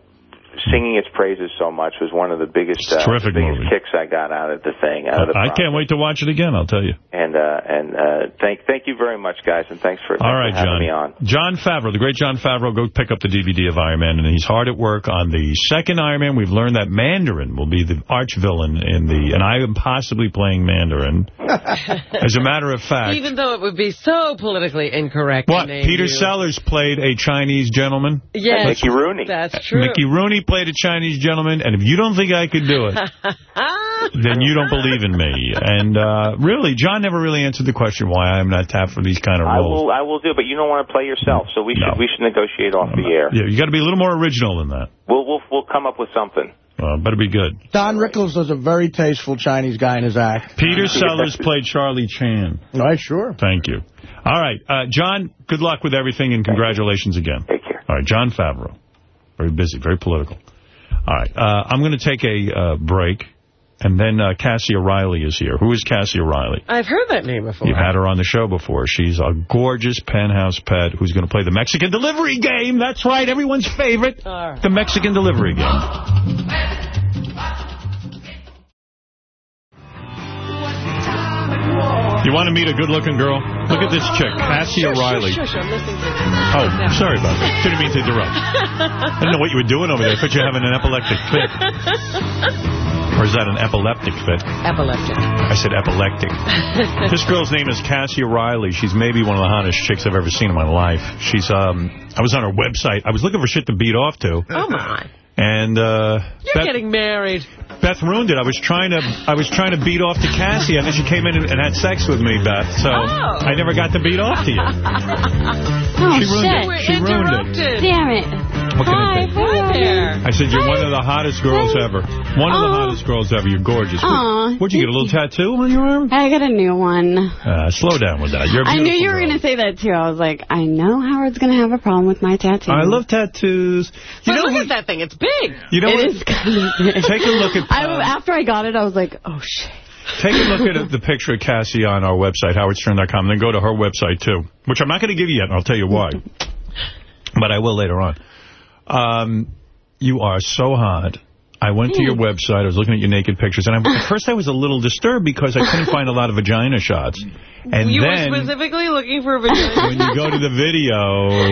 Singing its praises so much was one of the biggest, uh, terrific the biggest movie. kicks I got out of the thing. Out of the I can't wait to watch it again, I'll tell you. And uh, and uh, thank thank you very much, guys, and thanks for, thanks All right, for having John. me on. Jon Favreau, the great Jon Favreau, go pick up the DVD of Iron Man, and he's hard at work on the second Iron Man. We've learned that Mandarin will be the arch villain in the, and I am possibly playing Mandarin. As a matter of fact, Even though it would be so politically incorrect. to what name Peter you. Sellers played a Chinese gentleman. Yes, Mickey Rooney. That's true. Mickey Rooney played a Chinese gentleman, and if you don't think I could do it, then you don't believe in me. And uh, really, John never really answered the question why I'm not tapped for these kind of roles. I roles. will I will do, but you don't want to play yourself, so we should we should negotiate off the air. Yeah, you got to be a little more original than that. We'll we'll we'll come up with something. Uh, better be good. Don Rickles was a very tasteful Chinese guy in his act. Peter Sellers played Charlie Chan. All right, sure. Thank you. All right, uh, John, good luck with everything, and congratulations again. Take care. All right, Jon Favreau. Very busy, very political. All right, uh, I'm going to take a uh, break, and then uh, Cassia Riley is here. Who is Cassia Riley? I've heard that name before. You've had her on the show before. She's a gorgeous penthouse pet who's going to play the Mexican delivery game. That's right, everyone's favorite, the Mexican delivery game. You want to meet a good-looking girl? Look at this chick, Cassia Riley. Shush, shush, I'm Oh, sorry about that. Didn't mean to interrupt. I didn't know what you were doing over there. I thought you were having an epileptic fit. Or is that an epileptic fit? Epileptic. I said epileptic. this girl's name is Cassia Riley. She's maybe one of the hottest chicks I've ever seen in my life. She's, um, I was on her website. I was looking for shit to beat off to. Oh, my. And, uh... You're Beth, getting married. Beth ruined it. I was trying to, I was trying to beat off to Cassie, and then she came in and, and had sex with me, Beth. So Oh. I never got to beat off to you. Oh, She ruined shit. it. She ruined it. Damn it. What I Hi, hi there. I said, you're one of the hottest girls ever. One of the hottest girls ever. You're gorgeous. Aw, What'd you get, a little tattoo on your arm? I got a new one. Uh, slow down with that. You're a I knew you were going to say that, too. I was like, I know Howard's going to have a problem with my tattoo. I love tattoos. You but look at that thing. It's big. You know It what? is kind of big. Take a look at... I, after I got it, I was like, oh, shit. Take a look at the picture of Cassie on our website, howardstern.com, and then go to her website, too, which I'm not going to give you yet, and I'll tell you why. but I will later on. Um, you are so hot. I went to your hmm. website. I was looking at your naked pictures. And I, at first I was a little disturbed because I couldn't find a lot of vagina shots. And you then were specifically looking for a vagina. when you go to the video,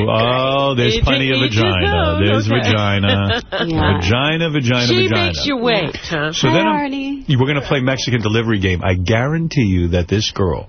oh, there's Each- plenty of vagina. There's okay. vagina. Yeah. Vagina, vagina, she vagina. makes you wait, huh? So then I'm, we're going to play Mexican delivery game. I guarantee you that this girl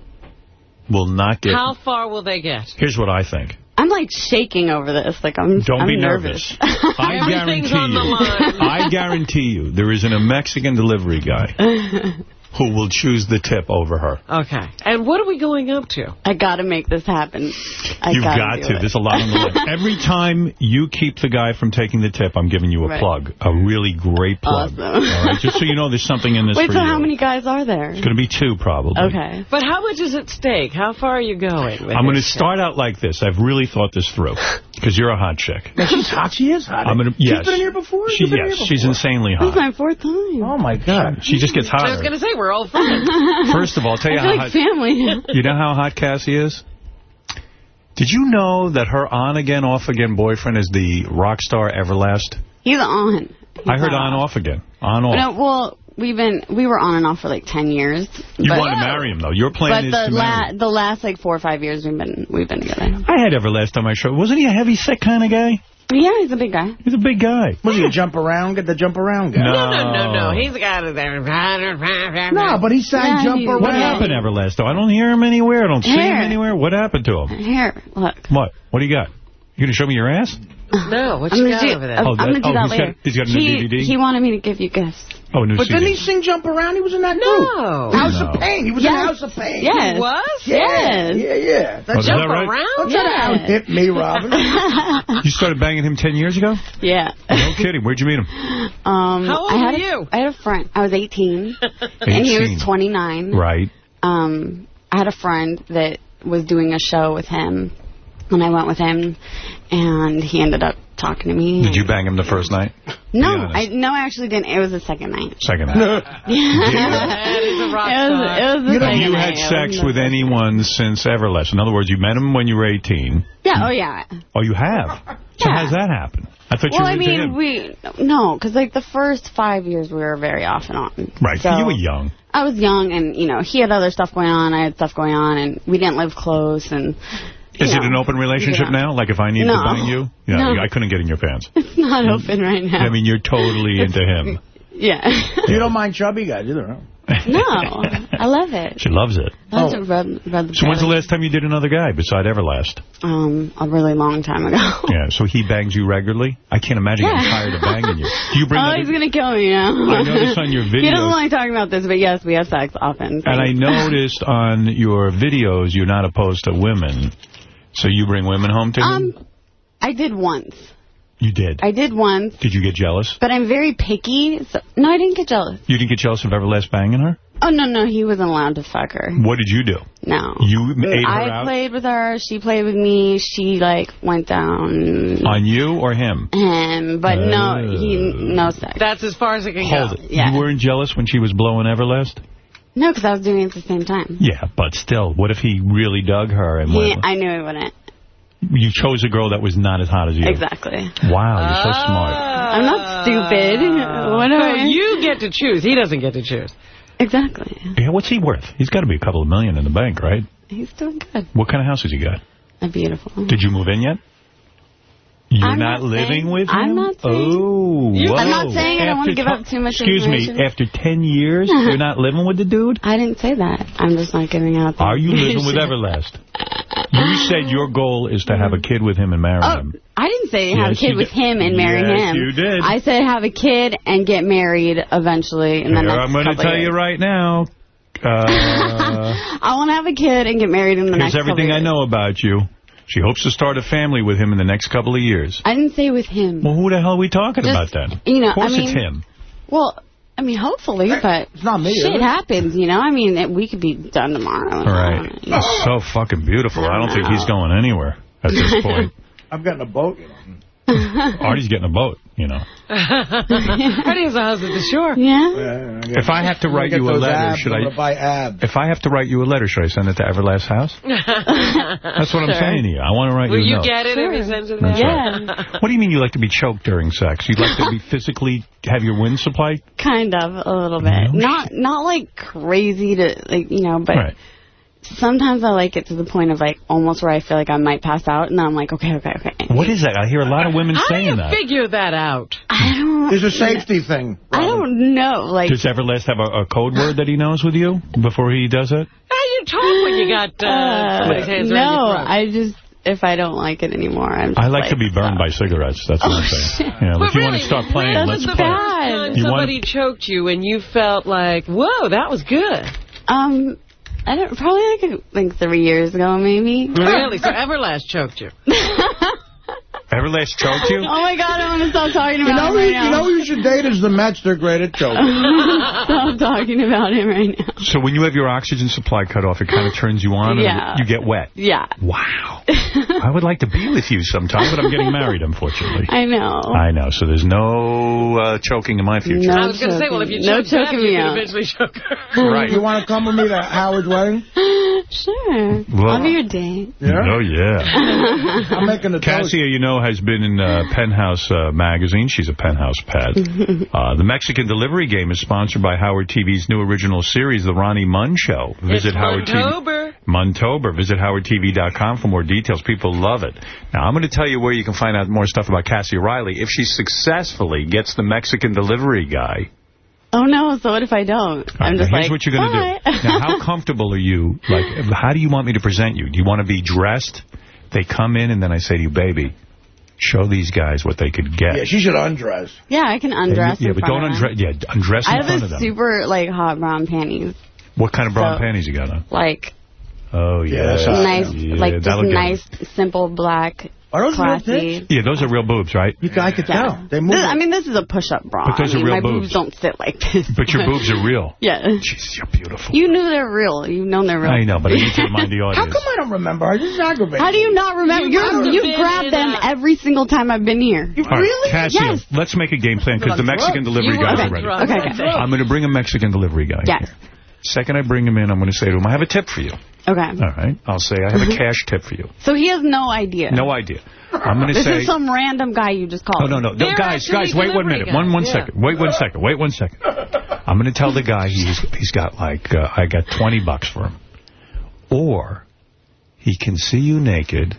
will not get... How far will they get? Here's what I think. I'm like shaking over this. Like I'm. Don't I'm be nervous. nervous. I guarantee on the you. line. I guarantee you there isn't a Mexican delivery guy who will choose the tip over her. Okay. And what are we going up to? I got to make this happen. I You've gotta got do to. it. There's a lot on the line. Every time you keep the guy from taking the tip, I'm giving you a Right. plug. A really great plug. Awesome. All right? Just so you know there's something in this Wait, for so you. how many guys are there? It's going to be two, probably. Okay. But how much is at stake? How far are you going? With I'm going to start out like this. I've really thought this through. Because you're a hot chick. Yeah, she's hot. She is hot. I'm gonna, She's yes. been here before? She, been yes, here she's before? insanely This is my fourth time. Oh, my God. She just gets hot. I was going to say, we're old friends. First of all, I'll tell you I how feel hot... like family. You know how hot Cassie is? Did you know that her on-again, off-again boyfriend is the rock star Everlast? He's on. I heard on, off again. On, off. No, well, we've been we were on and off for like ten years. you but, want to marry him, though. Your plan But is the to marry la the last like four or five years we've been we've been together. I had Everlast on my show. Wasn't he a heavy set kind of guy? Yeah, he's a big guy. He's a big guy. Was he a jump around? Get the jump around guy? No. No, no, no, no. He's got it there. No, but he sang Yeah, jump he- around. What happened, Everlast, though? I don't hear him anywhere. I don't see him anywhere. What happened to him? Here, look. What? What do you got? You going to show me your ass? No, what I'm you gonna got do, over there? I'm Oh, gonna do oh, that he's got- later. he's got a new he, DVD? He wanted me to give you gifts. Oh, new But CD. didn't he sing Jump Around? He was in that No. group. House No. of Pain. He was Yes. in House of Pain. Yes. He was? Yeah, Yes. yeah, yeah. Oh, That's is that Jump right? around? Don't try to out-hip me, Robin. You started banging him 10 years ago? Yeah. No kidding. Where'd you meet him? Um, How old I had were you? I had a friend. I was 18, 18. and he was 29. Right. Um, I had a friend that was doing a show with him, and I went with him, and he ended up talking to me. Did you bang him the first night? No, I no, I actually didn't. It was the second night. Second night. That is a rock It was, star. it was the Have second you had It sex with first anyone since Everlast? In other words, you met him when you were 18. Yeah, oh yeah. Oh, you have? So Yeah. how's that happen? I thought Well, you I were into mean, we no, because like the first five years we were very off and on. Right. So you were young. I was young, and you know he had other stuff going on. I had stuff going on, and we didn't live close. And you Is it an open relationship yeah. now? Like if I needed No. to bang you? Yeah, No. I couldn't get in your pants. It's not open right now. I mean, you're totally into him. yeah. You don't mind chubby guys either, huh? no, I love it. She loves it. I love Oh. to rub, rub the So when's the last time you did another guy beside Everlast? Um, a really long time ago. Yeah, so he bangs you regularly? I can't imagine getting Yeah. tired of banging you. Do you bring oh, he's gonna kill me now. I noticed on your videos... He doesn't like talking about this, but yes, we have sex often. And I noticed on your videos you're not opposed to women. So you bring women home to him? Um, I did once. You did. I did once, Did you get jealous? but I'm very picky. So, no, I didn't get jealous. You didn't get jealous of Everlast banging her? Oh, no, no, he wasn't allowed to fuck her. What did you do? No. You ate her I played with her. She played with me. She, like, went down on you or him? him. But no, he, no sex. That's as far as it can Hold go. it. Yeah. You weren't jealous when she was blowing Everlast? No, because I was doing it at the same time. Yeah, but still, what if he really dug her and He. I knew he wouldn't. You chose a girl that was not as hot as you. Exactly. Wow, you're so smart. I'm not stupid. What So am I? you get to choose. He doesn't get to choose. Exactly. Yeah, what's he worth? He's got to be a couple of million in the bank, right? He's doing good. What kind of house has he got? A beautiful. Did you move in yet? You're I'm not, not living saying- with him? I'm not saying- Oh, whoa. I'm not saying I don't want to give up too much Excuse me, after 10 years, you're not living with the dude? I didn't say that. I'm just not giving out. Are you living with. Everlast? You said your goal is to have a kid with him and marry Oh, him. I didn't say have Yes, a kid with him and marry Yes, him. you did. I said have a kid and get married eventually in the next I'm going to tell years. you right now. Uh, I want to have a kid and get married in the here's next everything I know about you. She hopes to start a family with him in the next couple of years. I didn't say with him. Well, who the hell are we talking Just, about then? you know, of course I mean- it's him. Well, I mean, hopefully, but it's not me. shit happens, you know? I mean, it, we could be done tomorrow. All right. He's so fucking beautiful. I don't think he's going anywhere at this point. I'm getting a boat, you know. Artie's getting a boat, you know. Artie has a house at the shore. Yeah. If I have to write you a letter, abs, should I'm I... gonna buy abs. If I have to write you a letter, should I send it to Everlast House? That's what I'm saying to you. I want to write Will you a you get it if he sends it That's there? right. What do you mean you like to be choked during sex? You'd like to be physically, have your wind supply? Kind of, a little bit. Not not like crazy to, like, you know, but Right. Sometimes I like it to the point of, like, almost where I feel like I might pass out, and then I'm like, okay, okay, okay. What is that? I hear a lot of women How do saying you that. figure that out? I don't... It's a safety thing. I don't know, like... Does Everlast have a, a code word that he knows with you before he does it? How you talk when you got uh, somebody's hands no, around your throat? I just, if I don't like it anymore, I'm just I like, to be burned by cigarettes. That's what I'm saying. Yeah, But if you want to start playing, when let's was the play. first time You somebody want- choked you and you felt like, whoa, that was good. Um, I don't, probably like, like three years ago, maybe. Really? So Everlast choked you. Everlast choked you? Oh my god, I want to stop talking You about know, him right you know who you should date is the Mets. They're great at choking. stop talking about him right now. So when you have your oxygen supply cut off, it kind of turns you on Yeah. and you get wet. Yeah. Wow. I would like to be with you sometime, but I'm getting married, unfortunately. I know. I know, so there's no uh, choking in my future. No I was going to say, well, if you No choked Beth, choking you me could out. eventually choke her. Right. You want to come with me to Howard's wedding? Sure. Well- I'll be your date. Oh, yeah. I'm making a toast. Cassia, you know, has been in uh, Penthouse uh, magazine. She's a Penthouse pet. uh, the Mexican Delivery Game is sponsored by Howard TV's new original series, The Ronnie Mund Show. Visit It's Howard TV. Montober. Montober. Visit howardtv.com for more details. People love it. Now, I'm going to tell you where you can find out more stuff about Cassia Riley. If she successfully gets the Mexican delivery guy, Oh no, so what if I don't? all I'm right, just now here's like, what you're going to do. Now, how comfortable are you? Like, how do you want me to present you? Do you want to be dressed? They come in, and then I say to you, baby, show these guys what they could get. Yeah, she should undress. Yeah, I can undress. Yeah, in but front don't undress. Yeah, undress in I have front this of them. super like hot brown panties. What kind of brown so- panties you got on? Like Oh yeah, nice, Yeah, like just nice, simple black, Are those real classy. Yeah, those are real boobs, right? You, I could Yeah. tell. They move. This- I mean, this is a push-up bra. But those I are real my boobs. boobs don't sit like this. But your boobs are real. Yeah. Jesus, you're beautiful. You knew they're real. You've known they're real. I know, but I need to remind the audience. How come I don't remember? I just aggravated. How do you not remember? You You have you grab them a- every single time I've been here. All right, Cassia, Yes. let's make a game plan because the Mexican delivery You guys were are ready. Okay, okay. I'm going to bring a Mexican delivery guy Yes. here. Second I bring him in, I'm going to say to him, I have a tip for you. Okay. All right. I'll say, I have a cash tip for you. So he has no idea. No idea. I'm going to say... This is some random guy you just called. Oh, no, no. no guys, guys, wait one minute. One, one guys, second. Wait one second. Wait one second. I'm going to tell the guy he's he's got like, uh, I got 20 bucks for him. Or he can see you naked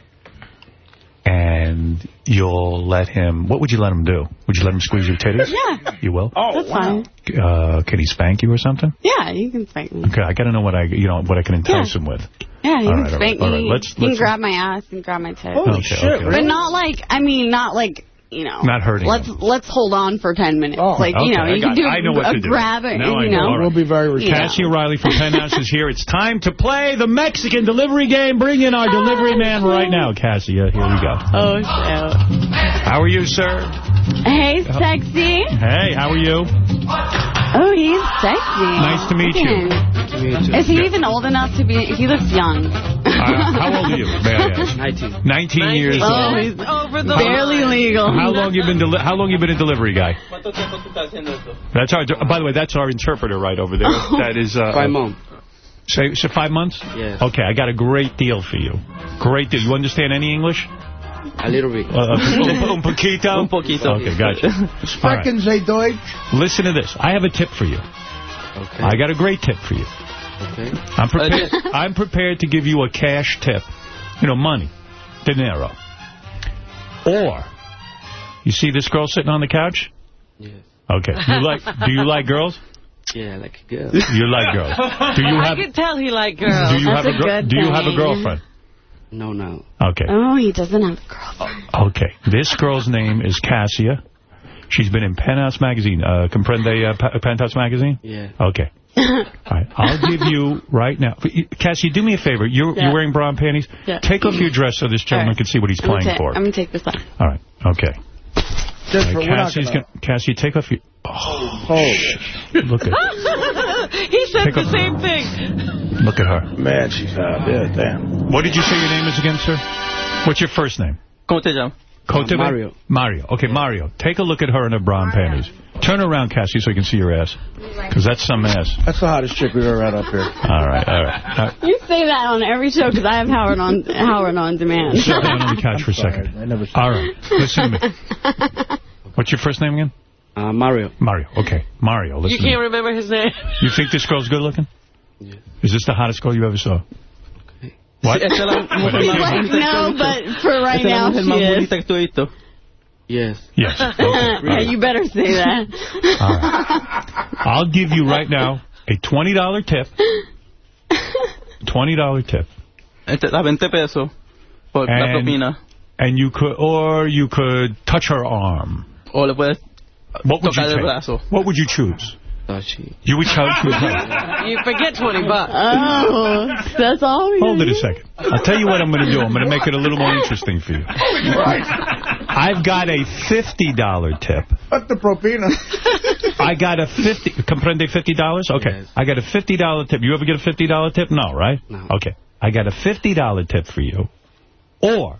and you'll let him, what would you let him do? Would you let him squeeze your titties? Yeah. You will? Oh, That's wow. fine. Uh, can he spank you or something? Yeah, you can spank me. Okay, I got to know what I, you know, what I can entice Yeah. him with. Yeah, you All can right, spank right, all right. me. Let's- you can let's- grab my ass and grab my tits. Holy Okay, shit, okay. But not like, I mean, not like, you know. Not hurting Let's him. let's hold on for 10 minutes. Oh, like, you okay, know, I you can do. I know what a to do. grab it, Now I you know. know. All right. We'll be very Yeah. respectful. Cassia Riley from Penthouse is here. It's time to play the Mexican delivery game. Bring in our delivery man right now, Cassie. Uh, Here we go. Oh, shit. How are you, sir? Hey, sexy. Hey, how are you? Oh, he's sexy. Nice to meet Look you. at him. Is he even old enough to be... He looks young. Uh, how old are you, may I ask? 19. 19 years Oh, old. he's Over the barely line. legal. How long you been deli- How long you been a delivery guy? That's our. By the way, that's our interpreter right over there. That is. Uh, Five months. Say, say five months. Yes. Okay, I got a great deal for you. Great deal. You understand any English? A little bit. Uh, un, un poquito? Un poquito. Okay, gotcha. All right. Sprechen Sie Deutsch? Listen to this. I have a tip for you. Okay. I got a great tip for you. Okay. I'm prepared. I'm prepared to give you a cash tip. You know, money, dinero. Or, you see this girl sitting on the couch? Yes. Okay. You like? Do you like girls? Yeah, I like a girl. You like girls? Do you I have? could tell he liked girls. Do you That's have a a? Do you have a girlfriend? No, no. Okay. Oh, he doesn't have a girlfriend. Okay. This girl's name is Cassia. She's been in Penthouse Magazine. Uh, Comprende uh, Penthouse Magazine? Yeah. Okay. All right. I'll give you right now. Cassie, do me a favor. You're, Yeah. you're wearing bra and panties? Yeah. Take off your dress so this gentleman All right. can see what he's I'm playing for. I'm going to take this off. All right. Okay. Just All right, Cassie's gonna... gonna, Cassie, take off your... Holy Look at he said Pick the up- same thing. look at her. Man, she's hot. Yeah, damn. What did you say your name is again, sir? What's your first name? ¿Cómo te llamas? Mario. Mario. Okay, Mario. Take a look at her in her brown and panties. Turn around, Cassie, so you can see your ass. Because that's some ass. That's the hottest chick we've ever had up here. All right, all right. All right. You say that on every show because I have Howard on Howard on demand. Sit down on the couch for a second. I never All right. Listen to me. What's your first name again? Uh, Mario. Mario. Okay. Mario, You listen to can't remember his name. You think this girl's good looking? Is this the hottest girl you ever saw? What? Esta es la mujer He's más like, bonita no, but for right Esta es la now, she is. bonita que tú has visto. Yes. Yes. Okay. yeah, you better say that. All right. I'll give you right now a $20 tip. $20 tip. Este, da 20 pesos por la And- propina. And you could, or you could touch her arm. O le puedes What would you el take? brazo. What would you choose? Ah, touch it. You would choose. you. You forget 20 bucks. Oh, that's all we Hold it a second. I'll tell you what I'm going to do. I'm going to make it a little more interesting for you. I've got a $50 tip. What the propina. I got a 50 comprende $50? Okay. Yes. I got a $50 tip. You ever get a $50 tip? No, right? No. Okay. I got a $50 tip for you. Or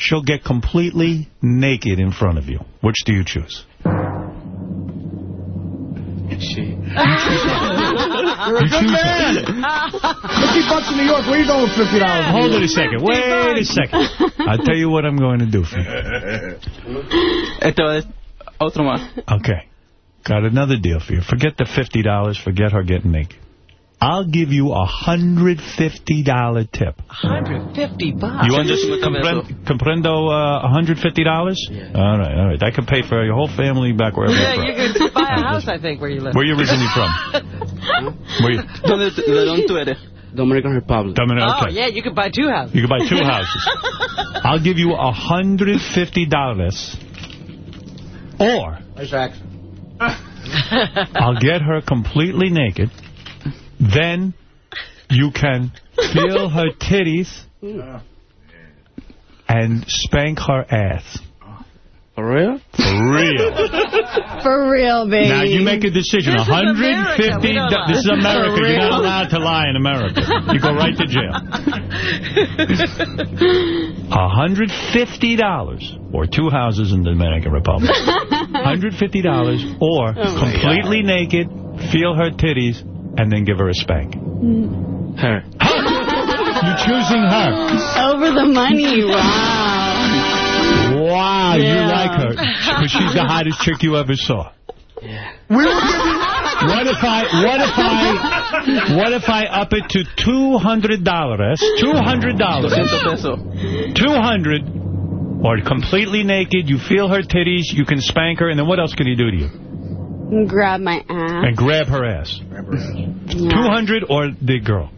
she'll get completely naked in front of you. Which do you choose? She. You're a good man. 50 bucks in New York. Where you going with $50? Hold it a second. Wait a second. I'll tell you what I'm going to do for you. Este va otro más. Okay. Got another deal for you. Forget the $50. Forget her getting naked. I'll give you a $150 tip. 150 bucks. You understand? Comprend, comprendo uh, $150? Yeah. All right, all right. That could pay for your whole family back wherever Yeah, you're you from. could buy a house, I think, where you live. Where you originally from? Where you, ¿Dónde, ¿De dónde tú? Dominican Republic. Dominican, Oh, yeah, you could buy two houses. You can buy two houses. I'll give you a $150 or Nice accent. I'll get her completely naked. Then you can feel her titties and spank her ass. For real? For real. For real, baby. Now you make a decision. This 150. We. This is America. You're not allowed to lie in America. You go right to jail. $150 or two houses in the Dominican Republic. $150 or Oh, my completely naked, feel her titties, and then give her a spank. Her. You're choosing her. Over the money, wow. Wow, you like her. Because she's the hottest chick you ever saw. We What if I, what if I, what if I up it to $200? $200. 200 or completely naked, you feel her titties, you can spank her, and then what else can he do to you? Grab my ass. And grab her ass. 200 or the girl?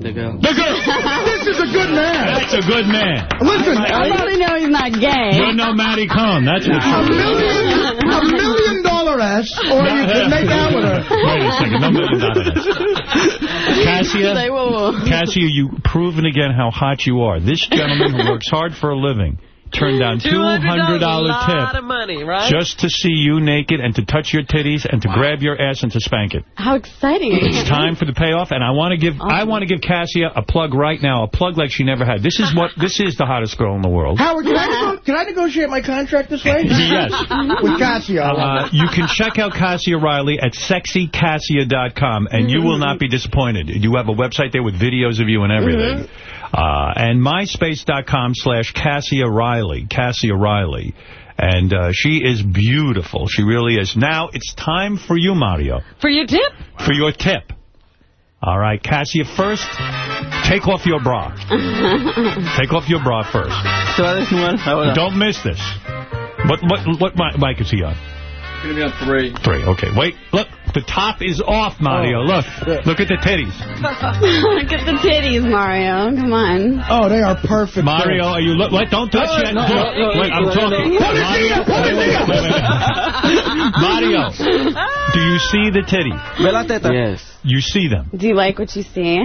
The girl. The girl! this is a good man. That's a good man. Listen, I already know he's not gay. You're no Matty Cohn, that's what a you million, a million dollar ass, or you can make out with her. Wait a second, no million dollars. ass. Cassia, Like, whoa, whoa. Cassia, you've proven again how hot you are. This gentleman who works hard for a living turned down $200 $200 lot tip of money, right? just to see you naked and to touch your titties and to grab your ass and to spank it. How exciting. It's time for the payoff, and I want to give I want to give Cassia a plug right now, a plug like she never had. This is what this is the hottest girl in the world. Howard, can I, nego- can I negotiate my contract this way? Yes. With Cassia. Uh, you can check out Cassia Riley at sexycassia.com, and you will not be disappointed. You have a website there with videos of you and everything. Uh, and myspace.com slash Cassia Riley. Cassia Riley. And uh, she is beautiful. She really is. Now, it's time for you, Mario, For your tip? for your tip. All right, Cassia, first, take off your bra. Take off your bra first. Don't miss this. What what what mic is he on? Going to be on three. Three. Okay. Wait. Look. The top is off, Mario. Oh. Look. Look at the titties. Look at the titties, Mario. Come on. Oh, they are perfect. Mario, are you... Look, wait, don't touch Oh, yet. no, no, no, wait, no, I'm no, talking. no. Put his Mario, knee put his wait, wait, wait, wait. Mario, do you see the titty? Yes. You see them. Do you like what you see?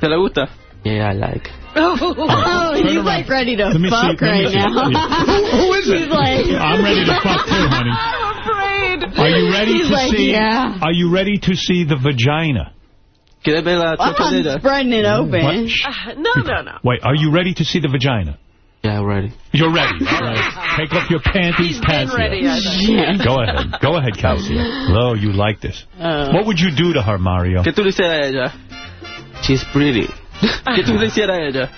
¿Te le gusta? Yeah, I like. Oh, he's like ready to Let me see- fuck right now. Yeah. Who is it? He's like... I'm ready to fuck too, honey. I'm. Are you ready He's to like, see... yeah. Are you ready to see the vagina? ¿Quieres ver la teta de I'm spreading it open. Uh, no, no, no. Wait, are you ready to see the vagina? Yeah, ready. You're ready. All right. Take off your panties, He's been Cassia. ready, I think. Go ahead. Go ahead, Cassia. Lo, you like this. Uh, What would you do to her, Mario? ¿Qué tú le hicieras a ella? She's pretty. ¿Qué tú le hicieras a ella?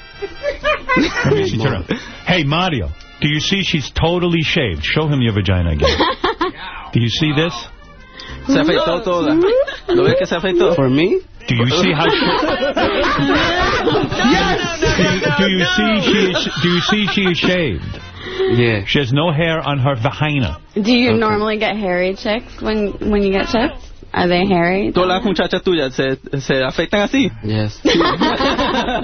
Let me see, turn. Hey, Mario, do you see she's totally shaved? Show him your vagina again. Do you see this? Se afeitó toda. ¿Lo ves que se afeitó? For me? Do you see how she... Do you see she is, do you see she is shaved? Yeah. She has no hair on her vagina. do you normally get hairy chicks when when you get chicks? Are they hairy? Todas las muchachas tuyas se, se afeitan así. Yes.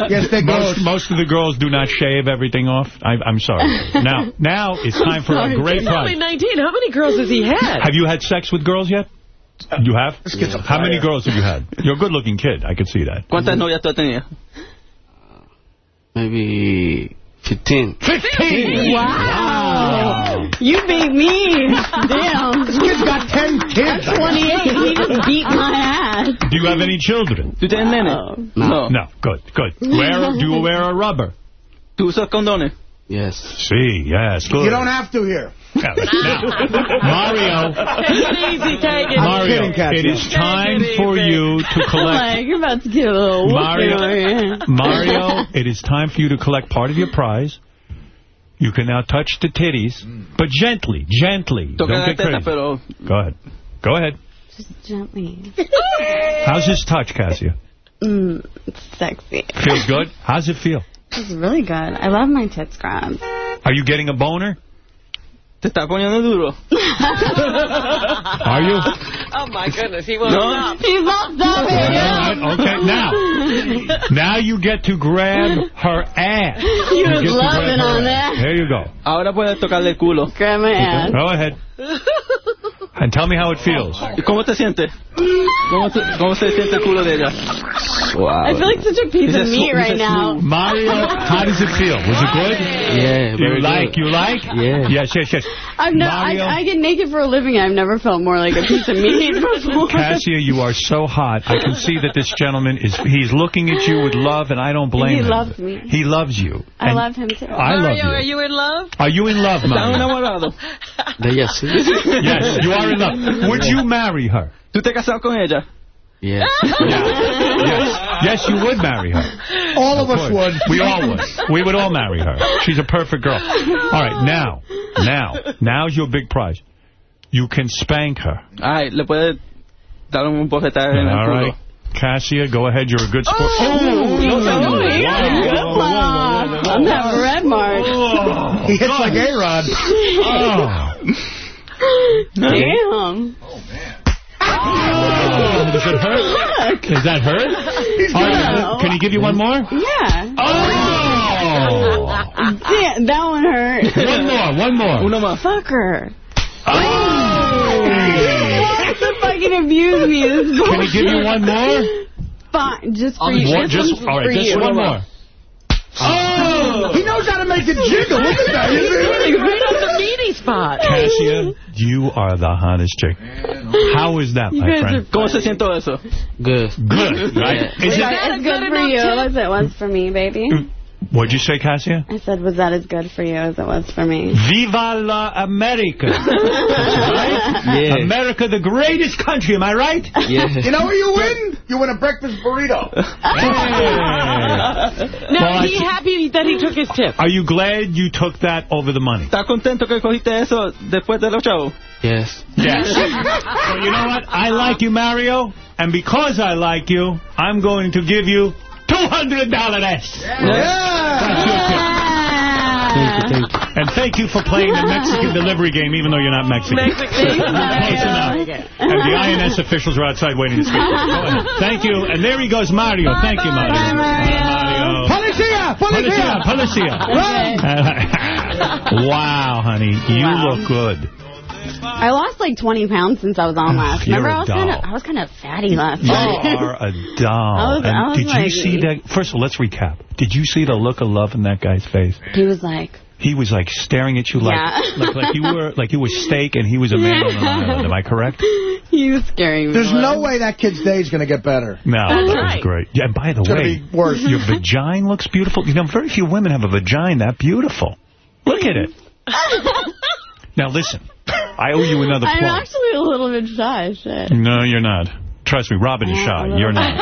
Yes, they Most, most of the girls do not shave everything off. I, I'm sorry. Now, now it's time for a great He's only 19. How many girls has he had? Have you had sex with girls yet? You have? How many girls have you had? You're a good-looking kid. I could see that. ¿Cuántas novias tú has tenido? Maybe 15. 15! Wow. You beat me. Damn. This kid's got 10 kids. I'm 28. He just beat my ass. Do you have any children? ¿Tú tienes nene? No. No. Good, good. Wear, do you wear a rubber? ¿Tú usas condones? Yes. See, yes, good. You don't have to here. Now, Mario, easy, take it Mario, kidding, it is time for you to collect... like, you're about to get a little here. Mario, Mario, it is time for you to collect part of your prize. You can now touch the titties, but gently, gently. Toca Don't get crazy. pero... Go ahead. Go ahead. Just gently. How's this touch, Cassia? Mm, it's sexy. Feels good? How's it feel? It's really good. I love my tits grabbed. Are you getting a boner? ¿Te está poniendo duro? Are you? Oh, my goodness. He won't No. stop. He's not All stopping. right, okay, now, Now you get to grab her ass. You was get loving on ass. that. There you go. Ahora puedes tocarle el culo. Grab my ass. Go ahead. And tell me how it feels. Cómo te sientes? ¿Cómo, te- cómo se siente el culo de ella? Wow. I feel like such a piece of meat right now. Mario, how does it feel? Was it good? Yeah, You like, good. you like? Yeah. Yes, yes, yes. I've no, I, I get naked for a living. I've never felt more like a piece of meat before. Cassia, you are so hot. I can see that this gentleman is, he's looking at you with love, and I don't blame He him. loves me. He loves you. I And love him too. I love Mario, you. are you in love? Are you in love, ¿Estás Mario? enamorado? De ella sí. Yes, you are in love. Would you marry her? ¿Tú te casado con ella? Yeah. Yes. Yes, you would marry her. All of, us would. We all would. We would all marry her. She's a perfect girl. All right, now, now, now's your big prize. You can spank her. Ay, le puedes dar un bofetada en el All culo. right. Cassia, go ahead. You're a good sport. Oh, yeah, good one. I'm that red mark. He hits like A-Rod. Oh. Damn. Oh, man. does it hurt? Is that hurt? All right, can he give you one more? Yeah. Oh! Damn, that one hurt. One more, one more. Uno más. Fuck her. Oh! wants to fucking abuse me. Is Can he give you one more? Fine, just for you. One- just, one's all right, just you. one more. Oh! oh! He knows how to make it jiggle. Look at that. Right on the meaty spot. Cassia, you are the hottest chick. How is that, my friend? ¿Cómo se siente eso? Good. Good, right? Is Is it, that as good for you as it was for me, baby? Mm. What'd you say, Cassia? I said, was that as good for you as it was for me? Viva la America. right? Yeah. America, the greatest country, am I right? Yeah. You know what you win? You win a breakfast burrito. Now, Well, is he happy that he took his tip? Are you glad you took that over the money? ¿Estás contento que cogiste eso después de los chavos? Yes. Yes. well, you know what? I like you, Mario, and because I like you, I'm going to give you $200. That's your tip. Thank you, thank you. And thank you for playing the Mexican delivery game, even though you're not Mexican. Mexican. Close enough. And the INS officials are outside waiting to speak. Go. Thank you. And there he goes, Mario. Thank you, Mario. Bye, Mario. Policia! Policia, Policia! policia. wow, honey. You Wow. look good. I lost like 20 pounds since I was on last. You're Remember, a I was kind of. I was kind of fatty last You night. are a doll. I was- and I was did you see that? First of all, let's recap. Did you see the look of love in that guy's face? he was like, He was like staring at you like Yeah. like, like you were like you were steak and he was a man on an island. Am I correct? he was scaring me. There's no way that kid's day is going to get better. No, that was great. Yeah, and by the It's way, be worse. your vagina looks beautiful. You know, very few women have a vagina that beautiful. Look at it. Now listen, I owe you another I'm actually a little bit shy. Shit. No, you're not. Trust me, Robin is shy. You're not.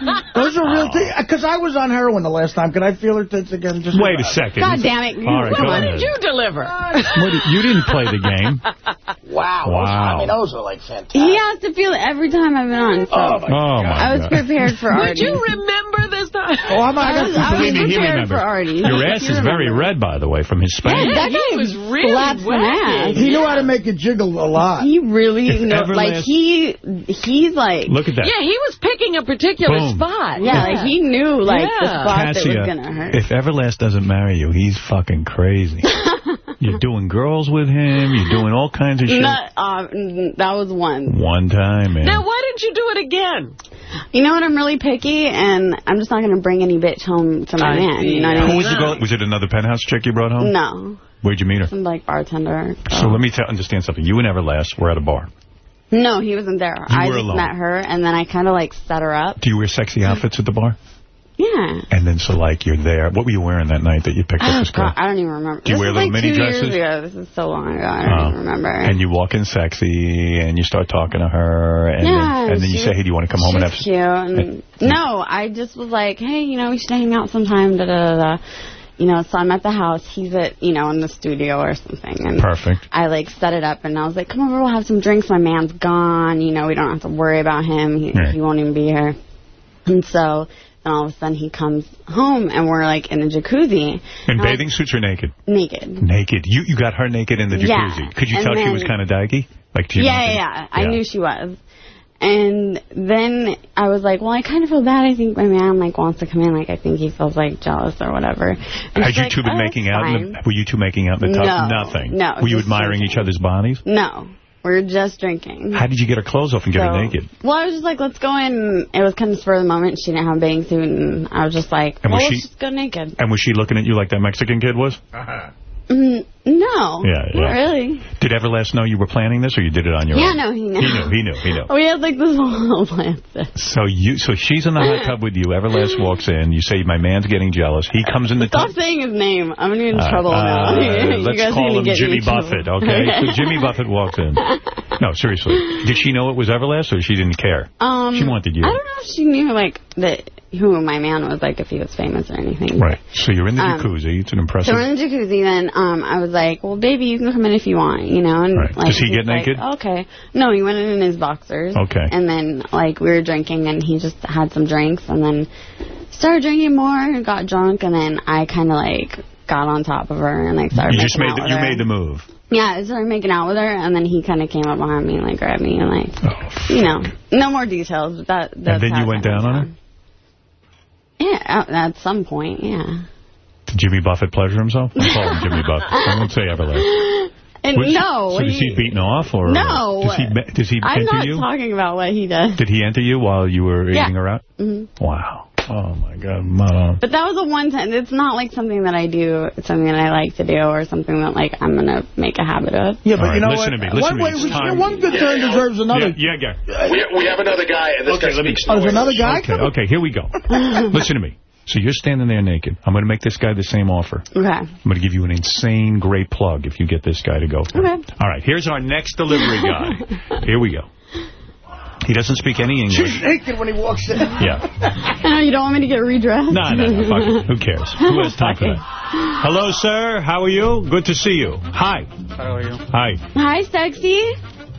Those are real things. Because uh, I was on heroin the last time. Can I feel her tits again? Just Wait a second. God damn it. All right, What go what did you deliver? What you didn't play the game. Wow. Those, Wow. I mean, those are like fantastic. He has to feel it every time I've been on. So Oh, my Oh, my I was God. prepared for Artie. Would you remember this time? Oh, I'm, I I was, I was Believe me, he prepared for Artie. Your ass He is very red, by the way, from his spank. Yeah, that guy was really slaps some whacking. He knew how to make it jiggle a lot. He really If know, like last- he he's like Look at that. Yeah, he was picking a particular Boom. spot. yeah, like he knew like the Yeah. spot that was gonna hurt. if Everlast doesn't marry you, he's fucking crazy. You're doing girls with him. You're doing all kinds of shit. Not, uh, that was one. One time, man. Now, why didn't you do it again? You know what? I'm really picky, and I'm just not gonna bring any bitch home to my I man. You know what I Who mean? was the girl? Was it another penthouse chick you brought home? No, Where'd you meet her? some like bartender. So let me understand something. You and Everlast were at a bar. No, he wasn't there. I were just alone. met her, and then I kind of like set her up. Do you wear sexy outfits at the bar? Yeah. And then so like you're there. What were you wearing that night that you picked up Oh, this girl? God, I don't even remember. Do you this wear little like mini dresses? years ago. This is so long ago. I don't Oh. even uh, remember. And you walk in sexy, and you start talking to her, and yeah, then, and then you say, hey, do you want to come home and have... she's cute. And, no, I just was like, hey, you know, we should hang out sometime. Da da da. da. You know, so I'm at the house. He's at, you know, in the studio or something. And Perfect. I like set it up, and I was like, come over, we'll have some drinks. My man's gone. You know, we don't have to worry about him. He, Yeah. he won't even be here. And so then all of a sudden he comes home, and we're like in a jacuzzi. In And I was bathing suits or naked? Naked. Naked. You you got her naked in the jacuzzi. Yeah. Could you And tell she was kind of daggy? Like, yeah, yeah, yeah. I knew she was. And then I was like, well, I kind of feel bad. I think my man like wants to come in. Like I think he feels like jealous or whatever. And Had she's you like, two been "Oh, making out? In the, were you two making out in the tub? No, Nothing. no, Were you just admiring each other's bodies? No, we're just drinking. How did you get her clothes off and get her naked? Well, I was just like, let's go in. It was kind of spur of the moment. She didn't have a bathing suit, and I was just like, And well, was let's she- just go naked. And was she looking at you like that Mexican kid was? Uh-huh. Mm, no, Yeah, yeah. not really. Did Everlast know you were planning this, or you did it on your Yeah, own? Yeah, no, he knew. He knew, he knew, he knew. We had like this whole plan. So you, so she's in the hot tub with you. Everlast walks in. You say, my man's getting jealous. He comes in the Stop saying his name. I'm gonna get in Uh, trouble uh, now. you let's call him get Jimmy. Buffett, okay? So Jimmy Buffett walks in. No, seriously. Did she know it was Everlast, or she didn't care? Um, She wanted you. I don't know if she knew like that who my man was, like if he was famous or anything. Right. So you're in the Um, jacuzzi. It's an So impressive. we're in the jacuzzi. Then um, I was like, "Well, baby, you can come in if you want, you know." And Right. like, Does he get like, naked? Okay. No, he went in in his boxers. Okay. And then like we were drinking, and he just had some drinks, and then started drinking more, and got drunk, and then I kind of like got on top of her and like started you just made the, you her. made the move. Yeah, I started making out with her, and then he kind of came up behind me and like grabbed me and like, Oh, you know, no more details, but that. That's and then you went down on her. Yeah, at at some point, yeah. Did Jimmy Buffett pleasure himself? I call him Jimmy Buffett. I won't say Everlast. And Was- no, So is he beaten off, or No. Does he does he I'm enter not talking about what he does. Did he enter you while you were Yeah. eating her out? hmm Wow. Oh my God, Madonna. But that was a one time. It's not like something that I do. It's something that I like to do, or something that like I'm gonna make a habit of. Yeah, but All you know listen what? to me, listen one, to me, way, it's we- time. one good turn deserves another. Yeah, yeah, yeah. We, we have another guy, and this guy speaks Oh, there's another guy Okay, okay, here we go. Listen to me. So you're standing there naked. I'm going to make this guy the same offer. Okay. I'm going to give you an insane great plug if you get this guy to go for it. Okay. All right, here's our next delivery guy. Here we go. He doesn't speak any English. She's naked when he walks in. Yeah. You don't want me to get redressed. No, no, no. Fuck it. Who cares? Who has time for that? Hello, sir. How are you? Good to see you. Hi. How are you? Hi. Hi, sexy.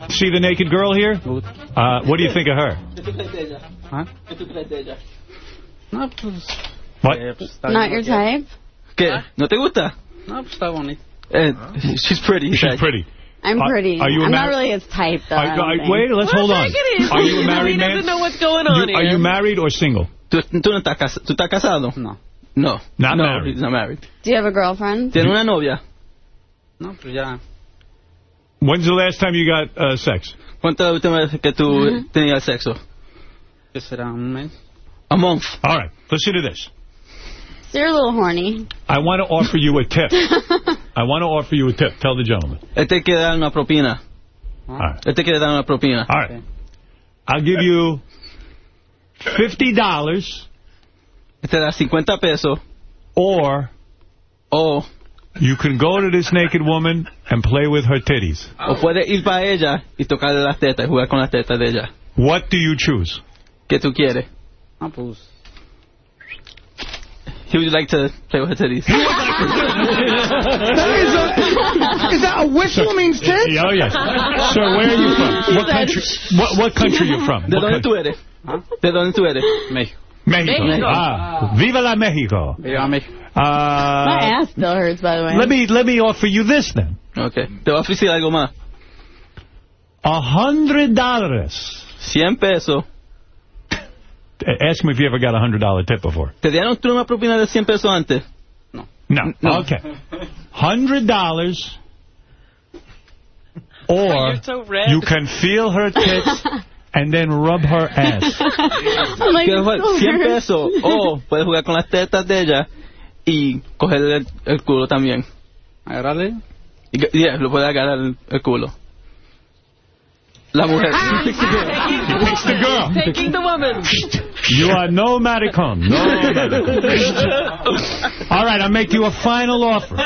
See the naked girl here? Uh, what do you think of her? No. What? eh, pues, está Not your lo que hay. type. ¿Qué? ¿No te gusta? No, pues está bonito. Eh, she's pretty. She's pretty. I'm Are- pretty. are you a I'm not really his type, though. Are I you- are- wait, let's hold on. Are you a married he man? doesn't know what's going on You- are you married or single? ¿Tú, tú no estás, cas- ¿Tú estás casado? No. No. Not no, married. he's not married. Do you have a girlfriend? ¿Tiene una novia? No, pues ya. When's the last time you got uh, sex? Uh, mm-hmm. ¿Cuánto es la última vez que tú mm-hmm. tenías sexo? ¿Qué será? ¿Un mes? A month. All right, listen to this. So you're a little horny. I want to offer you a tip. I want to offer you a tip. Tell the gentleman. Él te quiere dar una propina. All right. Él te quiere dar una propina. All right. I'll give you $50 te da 50 pesos. or O, you can go to this naked woman and play with her titties. o puedes ir para ella y tocarle las tetas y jugar con las tetas de ella. What do you choose? ¿Qué tú quieres? Ah, pues... He would like to play with her titties. That is, a, is that a whistle means tits? Oh, yes. So where are you from? What country, what, what country you from? ¿De What dónde country? tú eres? ¿De dónde tú eres? México. Mexico. Mexico. Ah, viva la Mexico. Viva México. My Uh, ass still hurts, by the way. let me let me offer you this then. Ok. Te voy a ofrecer algo más. A hundred dollars. Cien pesos. Ask me if you ever got a hundred dollar tip before. ¿Te dieron tú una propina de 100 pesos antes? No. No. Okay. Hundred dollars. Or You're so you can feel her tits and then rub her ass. I'm like, Que so 100 pesos. O puedes jugar con las tetas de ella y cogerle el, el culo también. Agarrarle. Y, yeah, lo puedes agarrar el, el culo. La mujer. Ah, ah, ah. He picks the girl. Taking the woman. You are no maricon. No maricon. All right, I'll make you a final offer.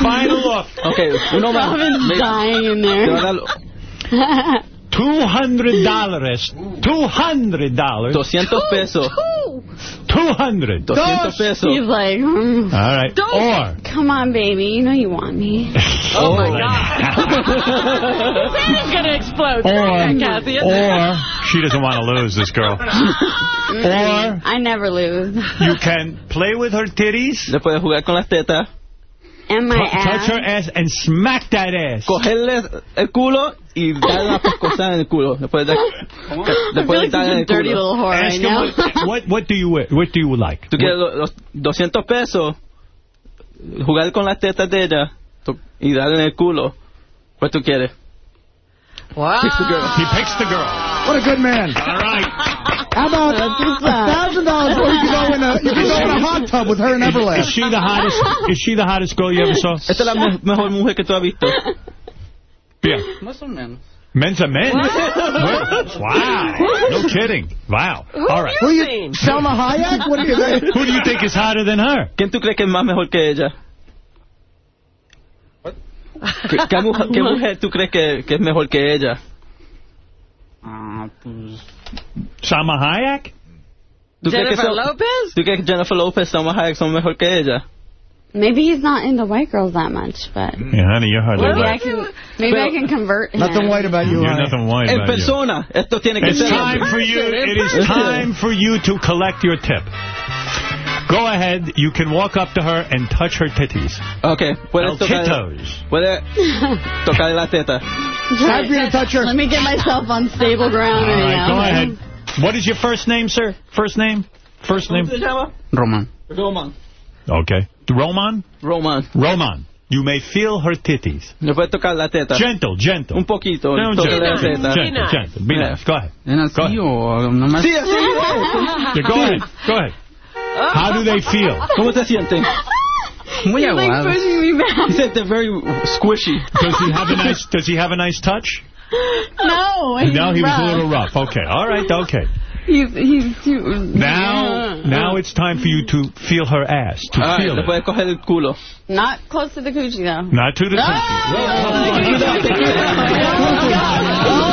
Final offer. ok, uno más. Robin's Me- dying in te va a there. Two hundred dollars. Two hundred dollars. 200 pesos. Two hundred. 200 pesos. He's like, mm. All right. Or. come on, baby. You know you want me. Oh, my God. He's going to explode. Or, Kathy. or she doesn't want to lose this girl. Or I never lose. you can play with her titties Le puedes jugar con las tetas And my Tou- touch her ass and smack that ass. Cogerle el culo y darle una pescosada en el culo. Después de, después de darle en el culo. Ask him what, what, what do you what do you like? Tú quieres lo- los 200 pesos, jugar con las tetas de ella y darle en el culo. ¿Cuál tú quieres? Wow. Picks the girl. He picks the girl. What a good man. All right. How about a thousand dollars where you can go in a you can go in a hot tub with her and Is she the hottest? Is she the hottest girl you ever saw? Esta es la me- mejor mujer que tú has visto. Yeah. Más o menos. Men's a men. Wow. No kidding. Wow. All right. Who you, Salma Hayek? What do you think? Who do you think is hotter than her? ¿Quién tú crees que es más mejor que ella? ¿Qué, qué mujer, qué mujer tú crees que, que es mejor que ella? Ah, pues... Salma Hayek? ¿Tú crees que Jennifer son- Lopez? ¿Tú crees que Jennifer Lopez y Salma Hayek son mejor que ella? Maybe he's not into white girls that much, but Yeah, honey, you're hardly maybe I can maybe I can convert him. Nothing white about you, You're honey. nothing white En about you. persona. Esto tiene que It's ser. time for you. It is time for you to collect your tip. Go ahead. You can walk up to her and touch her titties. Okay, puedes El tocar, titos. puedes tocar la teta. Time for you to touch her. Let me get myself on stable ground All right right, now. go ahead. What is your first name, sir? First name? First name? ¿Cómo se llama? Roman. Roman. Okay. Roman? Roman. Roman. You may feel her titties. Le puedes tocar la teta. Gentle, gentle. Un poquito. No, toca la gentle, teta. gentle, gentle. Be nice. Go ahead. ¿En así o nomás? Sí, así Yeah, go ahead. Go ahead. How do they feel? ¿Cómo te sienten? Muy He's like aguado. pushing me back. He said they're very squishy. Does he have a nice Does he have a nice touch? No, he's No, he was a little rough. Okay. All right. Okay. He's he's too. Now, now it's time for you to feel her ass, to Ah, feel le it. coger el culo. Not close to the coochie though. Not to the Oh, got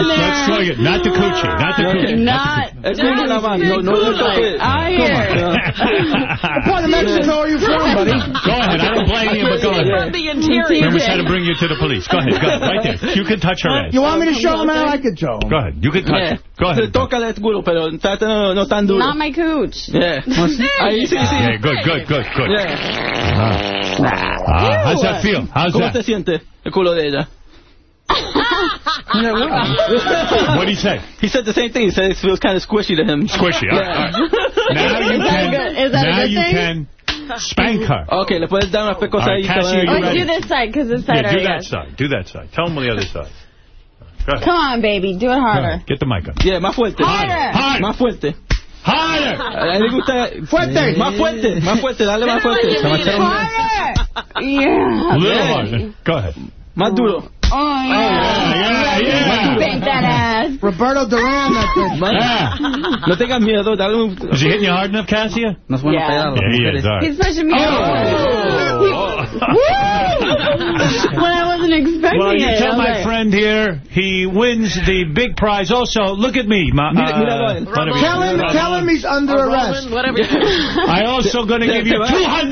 in there. Let's swing it. Not the coochie. Not the coochie. Not. El culo nada. No, no, no. I hear. What part of Mexico are you from, buddy? Go ahead. I don't blame you, but go ahead. from ahead. the interior. Remember, said to bring you to the police. Go ahead. Go ahead. Right there. You can touch her ass. You want me to show him how I could show him? Go ahead. You can touch Yeah. her. Go ahead. Tócale el culo, pero trata no, no tan duro. Not my cooch. Yeah. Ahí sí, sí. Yeah, good, good, good, good. Yeah. Ah, how's that feel? How's ¿Cómo te that? sientes el culo de ella? What did he say? He said the same thing. He said it feels kind of squishy to him. Squishy. All right, all right. Now you can. good? Is that a now good you thing? can spank her. Okay, le puedes dar una All right, pecosadita. Cassie, eh? are you Wait, do this side, because this side Yeah, do that has. side. Do that side. Tell him the other side. Come on, baby. Do it harder. Get the mic on. Yeah, más fuerte. Harder. Harder. Más fuerte. Harder. A él le gusta... Fuerte. Más fuerte. Más fuerte. Dale más fuerte. Se va a echar Harder. Yeah. Little harder. Go ahead. Más duro. Oh, yeah. Yeah, yeah. Spank that ass. Roberto Duran, that bitch. Yeah. No tengas miedo. Dale un... Is he hitting you hard enough, Cassia? No es bueno Yeah. pegar a las Yeah, he mujeres. is. All right. He's pushing me Oh. Woo! When I wasn't expecting Well, you it. tell I my like, friend here he wins the big prize. Also, look at me. My, Mira- míralo a Tell him, tell him he's under Or arrest. Whatever I also going to give you $200. Te va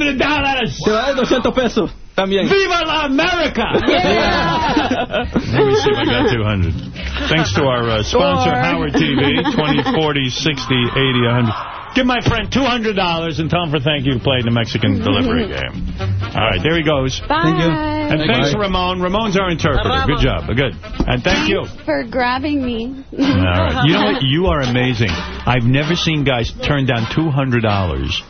a dar 200 pesos. También. Viva la America! Let me see if I got 200. Thanks to our uh, sponsor, Four. Howard TV, 20, 40, 60, 80, 100. Give my friend $200 and tell him for thank you for playing the Mexican delivery game. All right, there he goes. Bye. Thank you. And thanks, Ramon. Ramon's our interpreter. Good job. Good. And thank you. For grabbing me. All right. You know what? You are amazing. I've never seen guys turn down $200.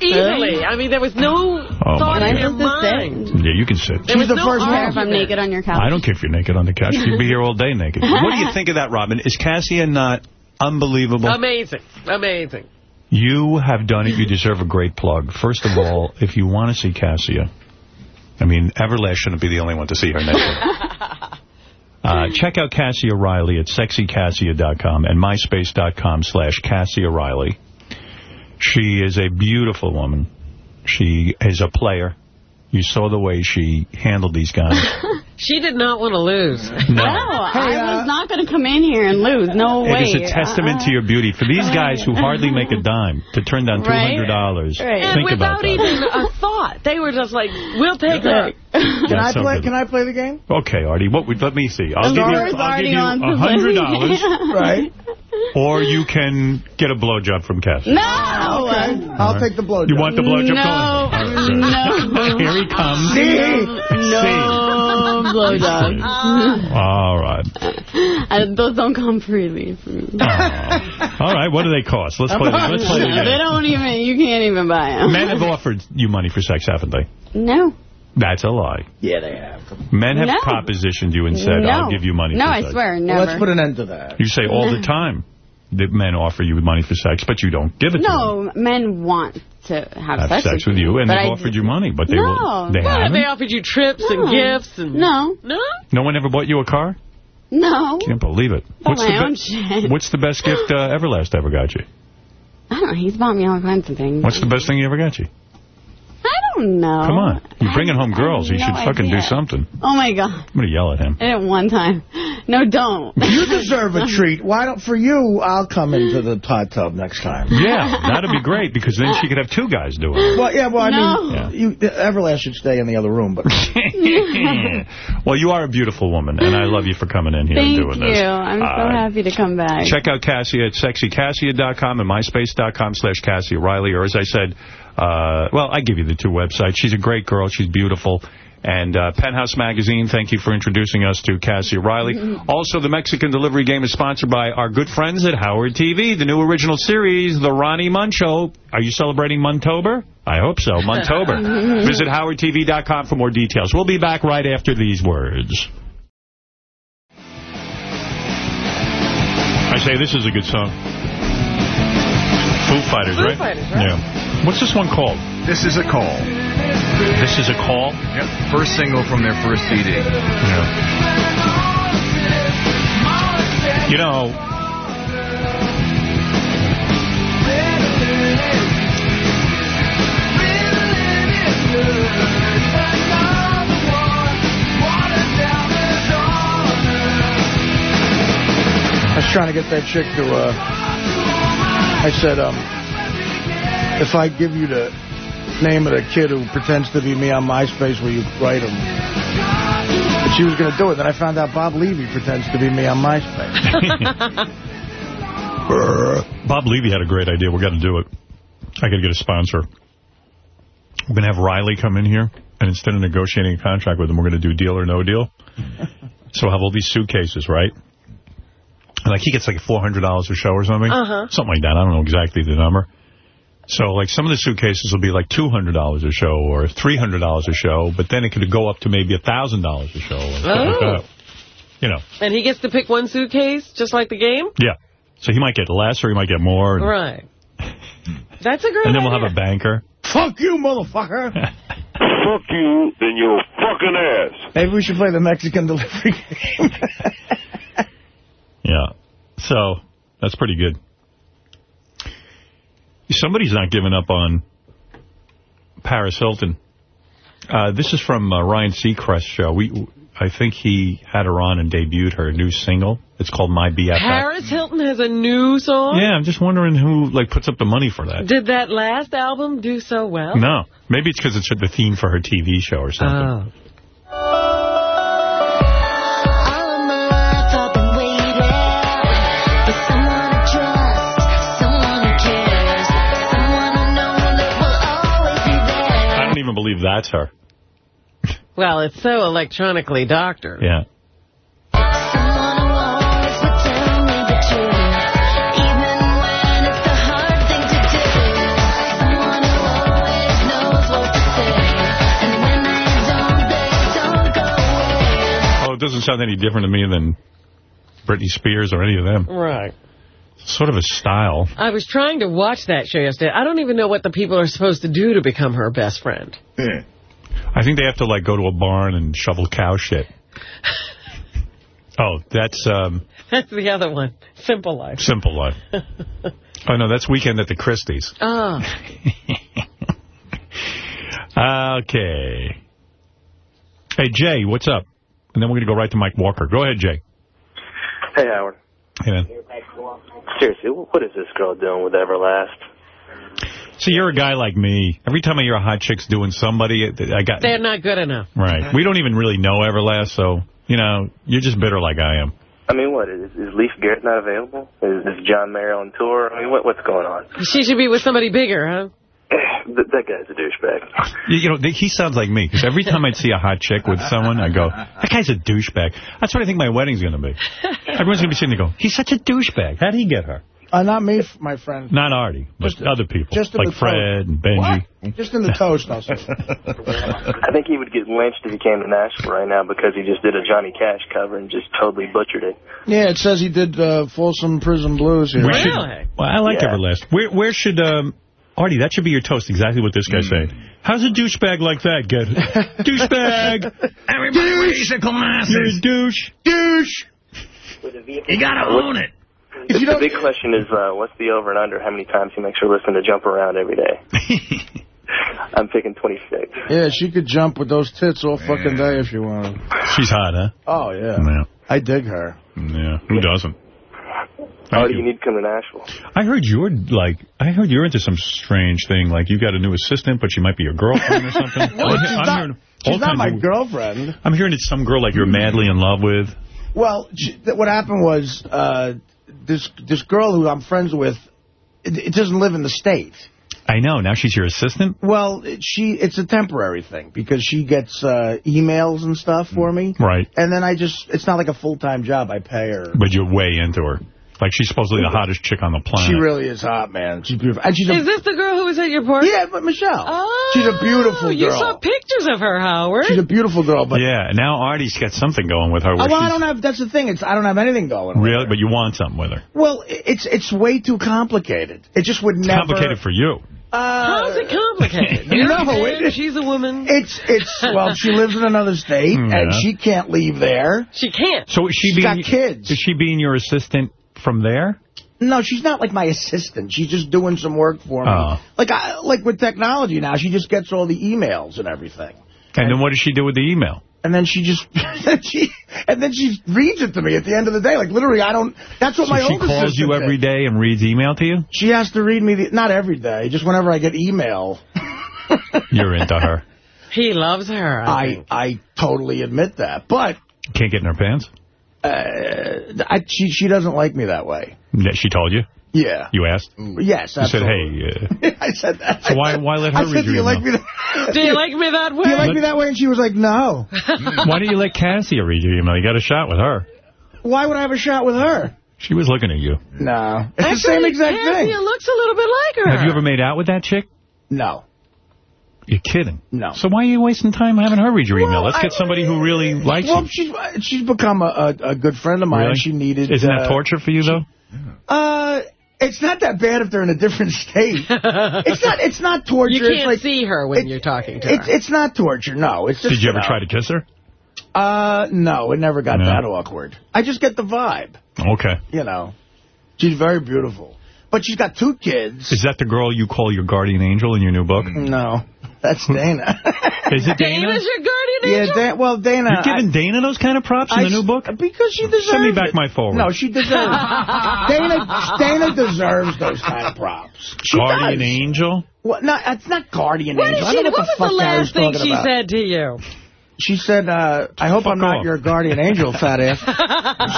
Easily. I mean, there was no Oh, thought my in your God. mind. Yeah, you can sit. There was the no first I don't care if I'm naked on your couch. I don't care if you're naked on the couch. You'd be here all day naked. What do you think of that, Robin? Is Cassia not unbelievable? Amazing. Amazing. You have done it. You deserve a great plug. First of all, if you want to see Cassia, I mean, Everlast shouldn't be the only one to see her naked. Uh, check out Cassia Riley at sexycassia.com and myspace.com slash Cassia Riley. She is a beautiful woman. She is a player. You saw the way she handled these guys. She did not want to lose. No. No, I was uh, not going to come in here and lose. No way. It is a testament to your beauty. For these uh-uh. guys who hardly make a dime, to turn down $200, Right. And think about without even a thought. They were just like, we'll take her. Can I That's so play? Can I play the game? Okay, Artie. What? would- Let me see. I'll The give you. door's I'll give already you on a hundred dollars. Right. Or you can get a blowjob from Cassie. No! I'll take the blowjob. You want the blowjob? No, All right, good. no. Here he comes. See? No blowjobs. All right. Uh, Those don't come freely for me. All right, what do they cost? Let's play the, let's play the They don't even, you can't even buy them. Men have offered you money for sex, haven't they? No. That's a lie. Yeah, they have. Men have No. propositioned you and said, no. I'll give you money No, for I sex. swear, never. Well, let's put an end to that. You say all the time that men offer you money for sex, but you don't give it to them. No, men want to have, Have sex, with you, and they've I offered you money, but they No. will. They What, haven't. they offered you trips and gifts and No. no. No one ever bought you a car? No. Can't believe it. Oh, What's the own. What's the best gift uh, Everlast ever got you? I don't know. He's bought me all kinds of things. What's the best thing he ever got you? I don't know. Come on, you're bringing home girls. You no should fucking idea. do something. Oh, my God. I'm gonna yell at him. At one time. No, don't. You deserve a treat. Why don't, for you, I'll come into the hot tub next time. Yeah, that'd be great because then she could have two guys doing it. Well, yeah, well, I No. mean, you, Everlast should stay in the other room, but well, you are a beautiful woman, and I love you for coming in here Thank and doing you. this. I'm so Uh, happy to come back. Check out Cassia at sexycassia.com and myspace.com slash Cassia Riley. Or as I said, uh, well, I give you the two websites. She's a great girl. She's beautiful. And uh, Penthouse Magazine, thank you for introducing us to Cassia Riley. Also, the Mexican Delivery Game is sponsored by our good friends at Howard TV, the new original series, The Ronnie Mund Show. Are you celebrating Montober? I hope so. Montober. Visit howardtv.com for more details. We'll be back right after these words. I say this is a good song. Foo Fighters, Foo right? Fighters, right. Yeah. What's this one called? This is a call. This is a call? Yep. First single from their first CD. Yeah. You know, I was trying to get that chick to, uh, I said, um, if I give you the name of the kid who pretends to be me on MySpace, will you write him? But she was going to do it. Then I found out Bob Levy pretends to be me on MySpace. Bob Levy had a great idea. We're going to do it. I got to get a sponsor. We're going to have Riley come in here, and instead of negotiating a contract with him, we're going to do deal or no deal. so we'll have all these suitcases, right? And like he gets like $400 a show or something. Uh-huh. Something like that. I don't know exactly the number. So, like, some of the suitcases will be like $200 a show or $300 a show, but then it could go up to maybe $1,000 a show or something like Oh. that. You know, And he gets to pick one suitcase, just like the game? yeah. So he might get less or he might get more. And, Right. That's a great and then we'll idea. have a banker. Fuck you, motherfucker. Fuck you in your fucking ass. Maybe we should play the Mexican delivery game. Yeah. So, that's pretty good. Somebody's not giving up on Paris Hilton. Uh, this is from uh, Ryan Seacrest's show. We, I think he had her on and debuted her new single. It's called My BFF. Paris Hilton has a new song? Yeah, I'm just wondering who like puts up the money for that. Did that last album do so well? No. Maybe it's because it's the theme for her TV show or something. Oh. Don't even believe that's her. Well, it's so electronically doctored. Yeah. Oh, it doesn't sound any different to me than Britney Spears or any of them. Right. Sort of a style. I was trying to watch that show yesterday. I don't even know what the people are supposed to do to become her best friend. I think they have to, like, go to a barn and shovel cow shit. Oh, that's um, That's the other one. Simple Life. Simple Life. Oh, no, that's Weekend at the Christie's. Oh. Okay. Hey, Jay, what's up? And then we're going to go right to Mike Walker. Go ahead, Jay. Hey, Howard. Hey, man. Seriously, what is this girl doing with Everlast? See, you're a guy like me. Every time I hear a hot chick's doing somebody, I got... They're not good enough. Right. We don't even really know Everlast, so, you know, you're just bitter like I am. I mean, what, is, is Leif Garrett not available? Is, is John Mayer on tour? I mean, what, what's going on? She should be with somebody bigger, huh? that, that guy's a douchebag. You you know, he sounds like me. Because every time I'd see a hot chick with someone, I go, that guy's a douchebag. That's what I think my wedding's going to be. Everyone's going to be sitting there going, he's such a douchebag. How'd he get her? Uh, not me, my friend. Not Artie, but other people. just in like the Fred and Benji. Just in the toast, no, sir. I think he would get lynched if he came to Nashville right now because he just did a Johnny Cash cover and just totally butchered it. Yeah, it says he did uh, Folsom Prison Blues here. We should, well, I like Yeah. Everlast. Where where should um, Artie? That should be your toast. Exactly what this guy's saying. How's a douchebag like that get? douchebag. Everybody raise the glasses. You're a douche. Douche. You gotta own it. The, the big question is, uh, what's the over and under? How many times he makes her listen to Jump Around every day? I'm picking 26. Yeah, she could jump with those tits all fucking day if she wanted. She's hot, huh? Oh, yeah. Yeah. I dig her. Yeah. Who doesn't? Oh, do you need to come to Nashville? I heard you're like, I heard you're into some strange thing. Like you got a new assistant, but she might be your girlfriend or something. What? I'm, She's I'm not- hearing She's not my of- girlfriend. I'm hearing it's some girl like you're madly in love with. Well, she, th- what happened was uh, this this girl who I'm friends with, it, it doesn't live in the state. I know. Now she's your assistant. Well, it- she it's a temporary thing because she gets uh, emails and stuff for me. Right. And then I just, it's not like a full-time job. I pay her. But you're way into her. Like she's supposedly the hottest chick on the planet. She really is hot, man. She's beautiful. And she's a, Is this the girl who was at your party? Yeah, but Michelle. Oh, She's a beautiful oh, girl. You saw pictures of her, Howard. She's a beautiful girl, but yeah. Now Artie's got something going with her. Oh, well, I don't have. That's the thing. It's I don't have anything going. really, but you want something with her. Well, it's it's way too complicated. It just would It's never. complicated for you. Uh, How's it complicated? You know, it- she's a woman. It's it's well, she lives in another state hmm, and she can't leave there. She can't. So is she She's being got kids. Is she being your assistant from there? No, she's not like my assistant. She's just doing some work for me. Oh. Like I, like with technology now, she just gets all the emails and everything. And then what does she do with the email? And then she just then she and then she reads it to me at the end of the day. Like literally, I don't. That's what So my she old calls you assistant every did. day and reads email to you? She has to read me the, not every day, just whenever I get email. You're into her. He loves her. I, I. I totally admit that, but Can't get in her pants? Uh, I, she she doesn't like me that way. Yeah, She told you? Yeah. You asked? Yes, You said, hey, uh, I said that. So why- why let her I read said, your do you like me that? Do you like me that way? Do you like me that way? And she was like, no. why don't you let Cassie read your email? You got a shot with her. Why would I have a shot with her? She was looking at you. No. It's Actually, the same exact Cassie thing. looks a little bit like her. Have you ever made out with that chick? No. You're kidding. No. So why are you wasting time having her read your email? Well, Let's get somebody who really likes Well, you. she's she's become a, a, a good friend of mine. Really? She needed. Isn't uh, that torture for you, though? Uh, it's not that bad if they're in a different state. it's not. It's not torture. You can't like, see her when it- you're talking to her. It's it's not torture. No. It's just. Did you ever know. try to kiss her? Uh, no. It never got No. that awkward. I just get the vibe. Okay. You know, she's very beautiful, but she's got two kids. Is that the girl you call your guardian angel in your new book? No, that's Dana. Is it Dana? Dana's your guardian angel? yeah, angel? Dan, well, Dana. You're giving Dana those kind of props in I- the new book? Because she deserves Send me back it. my forward. No, she deserves Dana, Dana deserves those kind of props. She Guardian does. angel? What, not, it's not guardian What, angel. did I she, don't know what what the was fuck the last thing she about. said to you? She said, uh, I hope I'm not off. your guardian angel, fat ass.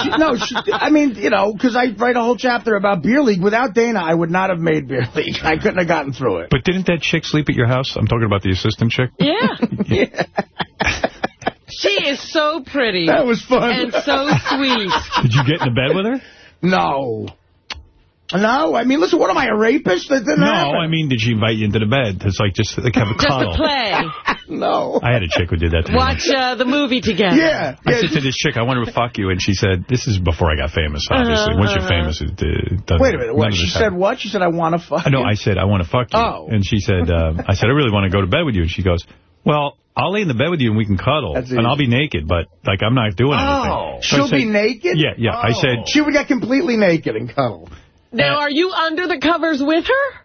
she, no, she, I mean, you know, because I write a whole chapter about Beer League. Without Dana, I would not have made Beer League. I couldn't have gotten through it. But didn't that chick sleep at your house? I'm talking about the assistant chick. Yeah. She is so pretty. That was fun. And so sweet. Did you get into bed with her? No. No, I mean, listen, what am I, a rapist? That didn't No, happen. I mean, did she invite you into the bed? It's like just like have a Just cuddle. to play. no. I had a chick who did that to me. Watch uh, the movie together. Yeah. I yeah, said to this chick, I wanted to fuck you, and she said, this is before I got famous, obviously. Once you're famous, it, uh, doesn't... Wait a minute. What, she said what? She said, I want to fuck No, you. I said, I want to fuck you. Oh. And she said, uh, I said, I really want to go to bed with you. And she goes, well, I'll lay in the bed with you and we can cuddle. And I'll be naked, but, like, I'm not doing anything. Oh. So She'll said- be naked? Yeah, yeah. I said, She would get completely naked and cuddle. Now, are you under the covers with her?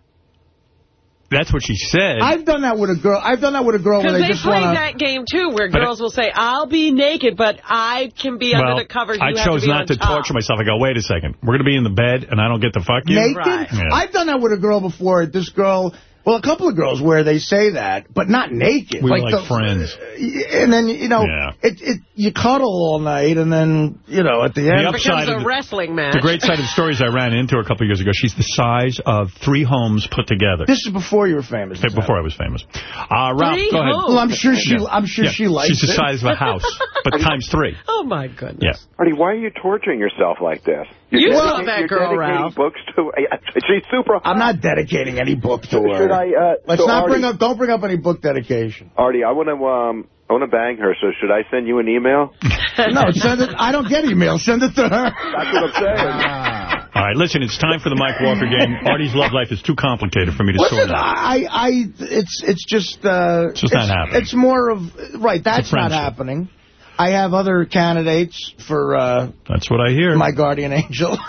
that's what she said. I've done that with a girl. I've done that with a girl when Because they they just play want to... that game, too, where But girls will say, I'll be naked, but I can be well, under the covers. I have chose to not to top. torture myself. I go, wait a second. We're going to be in the bed and I don't get to fuck you? Naked? Right. Yeah. I've done that with a girl before. This girl, Well, a couple of girls where they say that, but not naked. We were like the- friends. And then, you know, Yeah. it, it you cuddle all night, and then, you know, at the end... The end... upside Becomes of the- wrestling match. The great side of the stories I ran into her a couple of years ago. She's the size of three homes put together. This is before you were famous. Okay, before I was famous. Uh, Ralph, Three go ahead. Well, I'm sure she, Yeah. I'm sure Yeah. she likes it. She's the it. size of a house, but times three. Oh, my goodness. Yeah. Artie, why are you torturing yourself like this? You You're saw dedicating- that you're girl, dedicating Ralph. books to. She's super. I'm not dedicating any book to her. Should I? Uh, Let's so not Artie, bring up. Don't bring up any book dedication. Artie, I want to. Um, I want to bang her. So should I send you an email? no, send it. I don't get email. Send it to her. That's what I'm saying. All right, listen, it's time for the Mike Walker game. Artie's love life is too complicated for me to sort Listen, out. I, I, it's, it's just, uh, It's just not happening. It's more of right. That's not happening. I have other candidates for uh, That's what I hear. my guardian angel.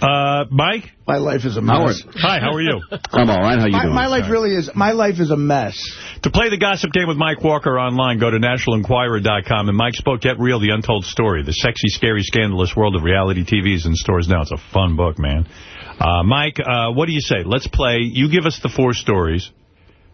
Uh, Mike? My life is a mess. Howard. Hi, how are you? I'm all right. How you my, doing? my life really is. My life is a mess. To play the gossip game with Mike Walker online, go to nationalenquirer.com. And Mike's book, Get Real, The Untold Story, The Sexy, Scary, Scandalous World of Reality TV is in stores now. It's a fun book, man. Uh, Mike, uh, what do you say? Let's play. You give us the four stories.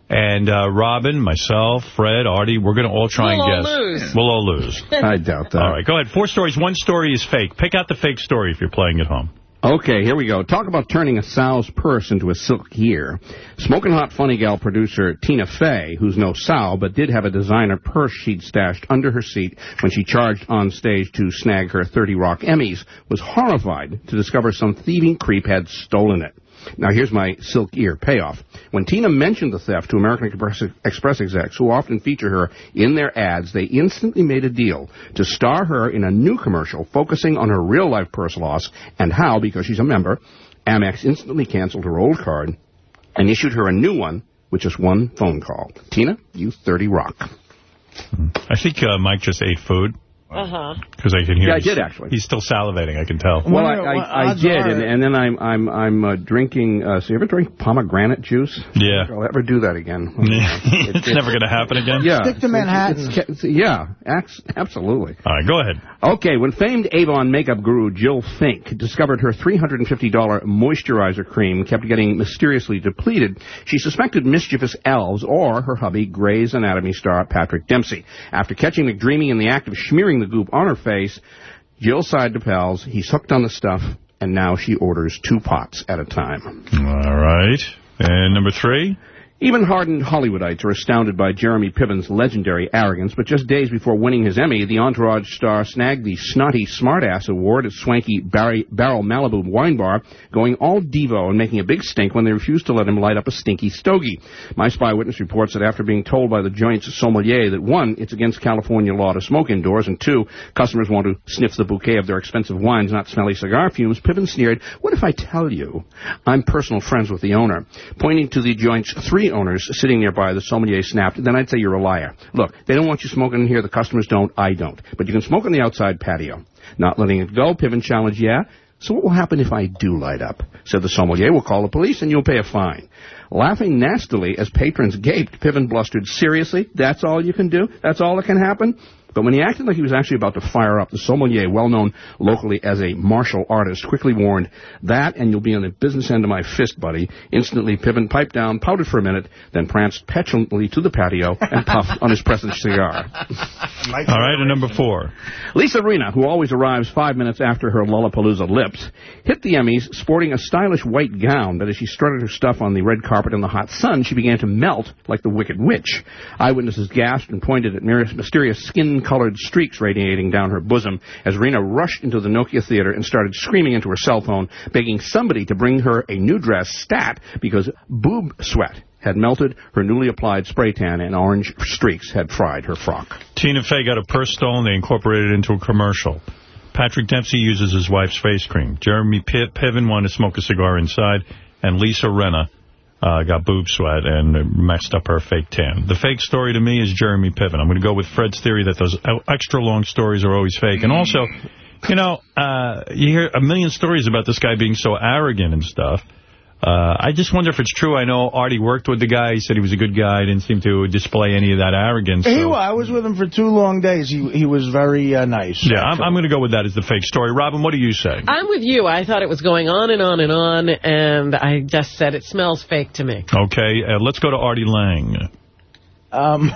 And uh, Robin, myself, Fred, Artie, we're going to all try We'll all and guess. lose. We'll all lose. I doubt that. All right, go ahead. Four stories. One story is fake. Pick out the fake story if you're playing at home. Okay, here we go. Talk about turning a sow's purse into a silk ear. Smoking Hot Funny Gal producer Tina Fey, who's no sow but did have a designer purse she'd stashed under her seat when she charged on stage to snag her 30 Rock Emmys, was horrified to discover some thieving creep had stolen it. Now here's my silk ear payoff. When Tina mentioned the theft to American Express, Express execs, who often feature her in their ads, they instantly made a deal to star her in a new commercial focusing on her real-life purse loss and how, because she's a member, Amex instantly canceled her old card and issued her a new one with just one phone call. Tina, you 30 rock. I think uh, Mike just ate food. Uh-huh. Because I can hear Yeah, I he's- did, actually. He's still salivating, I can tell. Well, I, I, I did, and, and then I'm I'm I'm uh, drinking. Uh, so you ever drink pomegranate juice? Yeah. I'll ever do that again. it's never going to happen again? Yeah. Stick to Manhattan. It's- it's- yeah, absolutely. All right, go ahead. Okay, when famed Avon makeup guru Jill Fink discovered her $350 moisturizer cream kept getting mysteriously depleted, she suspected mischievous elves or her hubby, Grey's Anatomy star Patrick Dempsey. After catching McDreamy in the act of smearing the goop on her face, Jill sighed to pals, he's hooked on the stuff, and now she orders two pots at a time. All right. And number three? Even hardened Hollywoodites are astounded by Jeremy Piven's legendary arrogance, but just days before winning his Emmy, the Entourage star snagged the snotty smartass award at swanky Barry, Barrel Malibu wine bar, going all Devo and making a big stink when they refused to let him light up a stinky stogie. My spy witness reports that after being told by the joint's sommelier that one, it's against California law to smoke indoors, and two, customers want to sniff the bouquet of their expensive wines, not smelly cigar fumes, Piven sneered, what if I tell you I'm personal friends with the owner? Pointing to the joint's three owners sitting nearby, the sommelier snapped, then I'd say you're a liar. Look, they don't want you smoking in here, the customers don't, I don't. But you can smoke on the outside patio. Not letting it go, Piven challenged, yeah? So what will happen if I do light up? Said the sommelier, we'll call the police and you'll pay a fine. Laughing nastily as patrons gaped, Piven blustered, seriously? That's all you can do? That's all that can happen? But when he acted like he was actually about to fire up, the sommelier, well known locally as a martial artist, quickly warned, that and you'll be on the business end of my fist, buddy. Instantly, Piven piped down, pouted for a minute, then pranced petulantly to the patio and puffed on his present cigar. All right, and number four. Lisa Rena, who always arrives five minutes after her Lollapalooza lips, hit the Emmys sporting a stylish white gown, but as she strutted her stuff on the red carpet in the hot sun, she began to melt like the Wicked Witch. Eyewitnesses gasped and pointed at mir- mysterious skin-colored streaks radiating down her bosom as Rinna rushed into the Nokia Theater and started screaming into her cell phone, begging somebody to bring her a new dress stat because boob sweat had melted her newly applied spray tan and orange streaks had fried her frock. Tina Fey got a purse stolen. They incorporated it into a commercial. Patrick Dempsey uses his wife's face cream. Jeremy Piven wanted to smoke a cigar inside. And Lisa Rinna uh, got boob sweat and messed up her fake tan. The fake story to me is Jeremy Piven. I'm going to go with Fred's theory that those extra long stories are always fake. And also, you know, uh, you hear a million stories about this guy being so arrogant and stuff. Uh, I just wonder if it's true. I know Artie worked with the guy. He said he was a good guy. Didn't seem to display any of that arrogance. So- wa- I was with him for two long days. He he was very uh, nice. Yeah, I'm, I'm going to go with that as the fake story. Robin, what do you say? I'm with you. I thought it was going on and on and on, and I just said it smells fake to me. Okay, uh, let's go to Artie Lange. Um,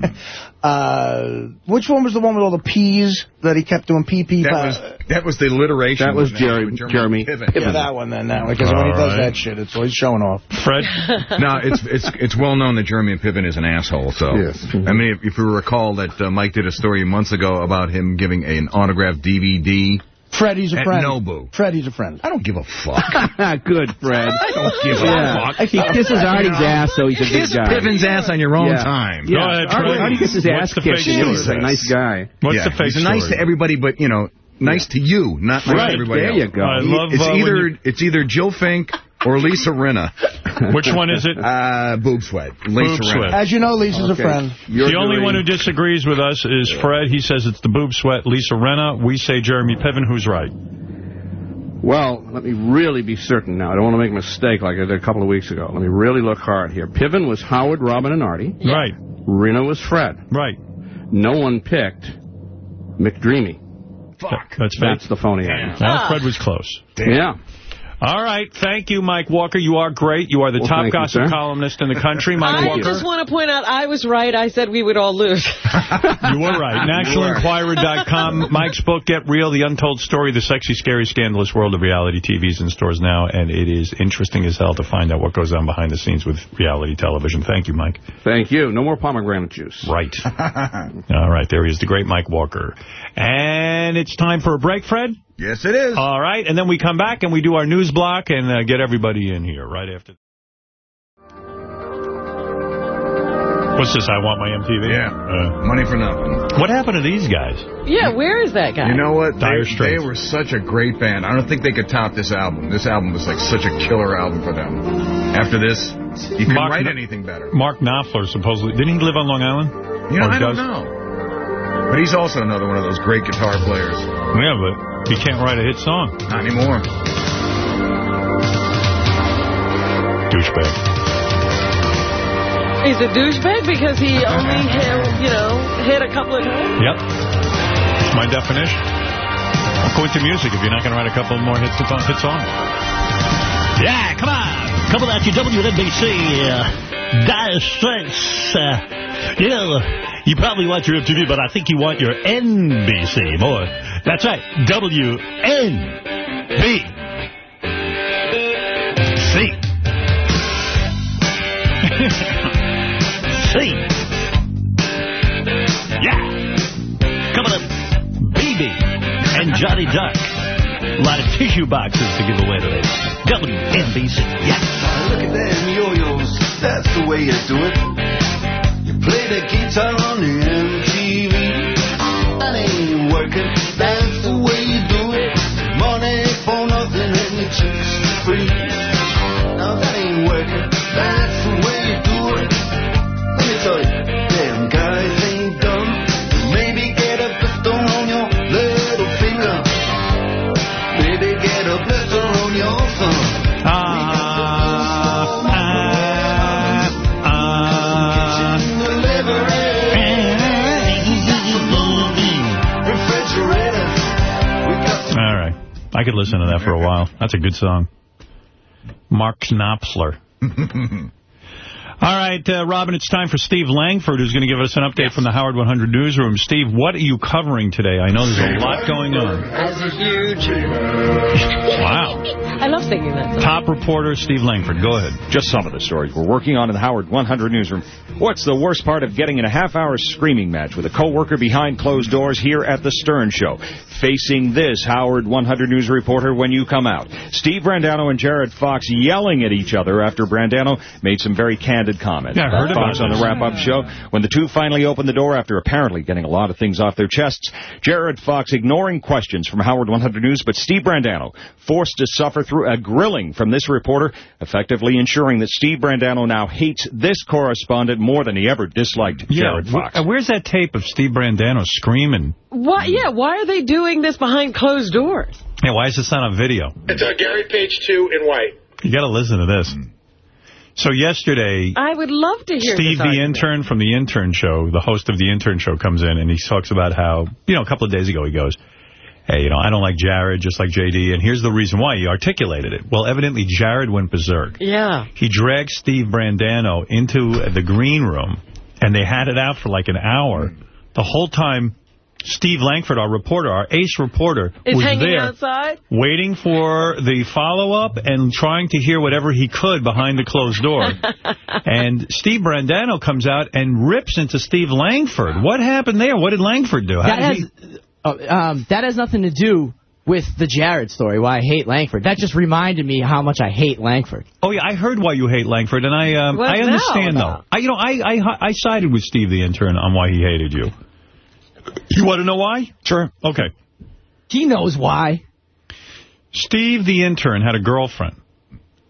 uh, which one was the one with all the P's that he kept doing pee pee? That was that was the alliteration. That was wasn't? Jerry- With Jeremy Piven. Yeah, that one then. That one because when he All does right. that shit, it's always showing off. Fred? no, it's it's it's well known that Jeremy Piven is an asshole. So, Yes. I mean, if, if you recall that uh, Mike did a story months ago about him giving an autographed DVD. Freddie's a friend. At friend. Nobu. Freddie's a friend. I don't give a fuck. Good, Fred. I don't give Yeah. a fuck. He kisses Artie's ass, so he's a good Kiss guy. Piven's ass on your own Yeah. time. Yeah. Artie, Artie gets his What's ass the fake kicked. and He's a nice guy. Yeah, He's nice to everybody, but you know, nice to you, not nice Right, to everybody there else. you go. I He- love, it's uh, either you- it's either Jill Fink or Lisa Rinna. Which one is it? Uh, boob sweat. Lisa Boob Rinna. sweat. As you know, Lisa's Okay. a friend. You're the only doing- one who disagrees with us is Fred. He says it's the boob sweat, Lisa Rinna. We say Jeremy Piven. Who's right? Well, let me really be certain now. I don't want to make a mistake like I did a couple of weeks ago. Let me really look hard here. Piven was Howard, Robin, and Artie. Right. Rinna was Fred. Right. No one picked McDreamy. Fuck. That's fake. That's the phony item. Well, Fred was close. Yeah. All right. Thank you, Mike Walker. You are great. You are the Well, top thank you, gossip columnist in the country, Mike I Walker. just want to point out I was right. I said we would all lose. You were right. NationalEnquirer.com. Mike's book, Get Real, The Untold Story, The Sexy, Scary, Scandalous World of Reality TV is in stores now, and it is interesting as hell to find out what goes on behind the scenes with reality television. Thank you, Mike. Thank you. No more pomegranate juice. Right. All right, there he is, the great Mike Walker. And it's time for a break, Fred? Yes, it is. All right, and then we come back and we do our news block and uh, get everybody in here right after. What's this, I Want My MTV? Yeah. Uh, Money for nothing. what happened to these guys? yeah, where is that guy? You know what? Dire They, Straits. they were such a great band. I don't think they could top this album. This album was like such a killer album for them. After this, you couldn't Mark write anything better. Mark Knopfler, supposedly. Didn't he live on Long Island? You know, Or I don't know. But he's also another one of those great guitar players. Yeah, but he can't write a hit song. Not anymore. Douchebag. He's a douchebag because he only, hit, you know, hit a couple of times. Yep. That's my definition. Don't go into music if you're not going to write a couple more hits, hit songs. Yeah, come on. Coming that you, WNBC. Uh, dire Straits. Uh, you know, you probably want your MTV, but I think you want your NBC more. That's right, WNBC. See. Yeah. Coming up, BB and Johnny Duck. A lot of tissue boxes to give away today. WNBC. Yeah. Look at them yo-yos, that's the way you do it. You play the guitar on the MTV. That ain't working, that's the way you do it. Money for nothing and the chicks free. Could listen to that for a while. That's a good song. Mark Knopfler. All right, uh, Robin, it's time for Steve Langford, who's going to give us an update from the Howard 100 newsroom. Steve, what are you covering today? I know there's a lot going on. That's a huge... Wow. I love singing that song. Top reporter Steve Langford. Go ahead. Just some of the stories we're working on in the Howard 100 newsroom. What's the worst part of getting in a half-hour screaming match with a coworker behind closed doors here at the Stern Show? Facing this Howard 100 news reporter when you come out. Steve Brandano and Jared Fox yelling at each other after Brandano made some very candid comments. Yeah, I heard Fox about on the wrap-up show. When the two finally opened the door after apparently getting a lot of things off their chests, Jared Fox ignoring questions from Howard 100 News, but Steve Brandano forced to suffer through a grilling from this reporter, effectively ensuring that Steve Brandano now hates this correspondent more than he ever disliked Jared wh- Fox. uh, where's that tape of Steve Brandano screaming? Why, yeah, why are they doing this behind closed doors? Yeah, why is this not on video? It's uh, Gary Page 2 in white. You got to listen to this. So yesterday, I would love to hear Steve, the intern from the intern show, the host of the intern show, comes in and he talks about how, you know, a couple of days ago he goes, hey, you know, I don't like Jared just like J.D., and here's the reason why. He articulated it. Well, evidently Jared went berserk. Yeah. He dragged Steve Brandano into the green room, and they had it out for like an hour. The whole time, Steve Langford, our reporter, our ace reporter, Is was there outside? waiting for the follow-up and trying to hear whatever he could behind the closed door. and Steve Brandano comes out and rips into Steve Langford. What happened there? What did Langford do? How That did has, he- uh, um, that has nothing to do with the Jared story, why I hate Langford. That just reminded me how much I hate Langford. Oh, yeah, I heard why you hate Langford, and I um, What I now understand, though. I, you know, I, I I sided with Steve the intern on why he hated you. You want to know why? Sure. Okay. He knows why. Steve the intern had a girlfriend.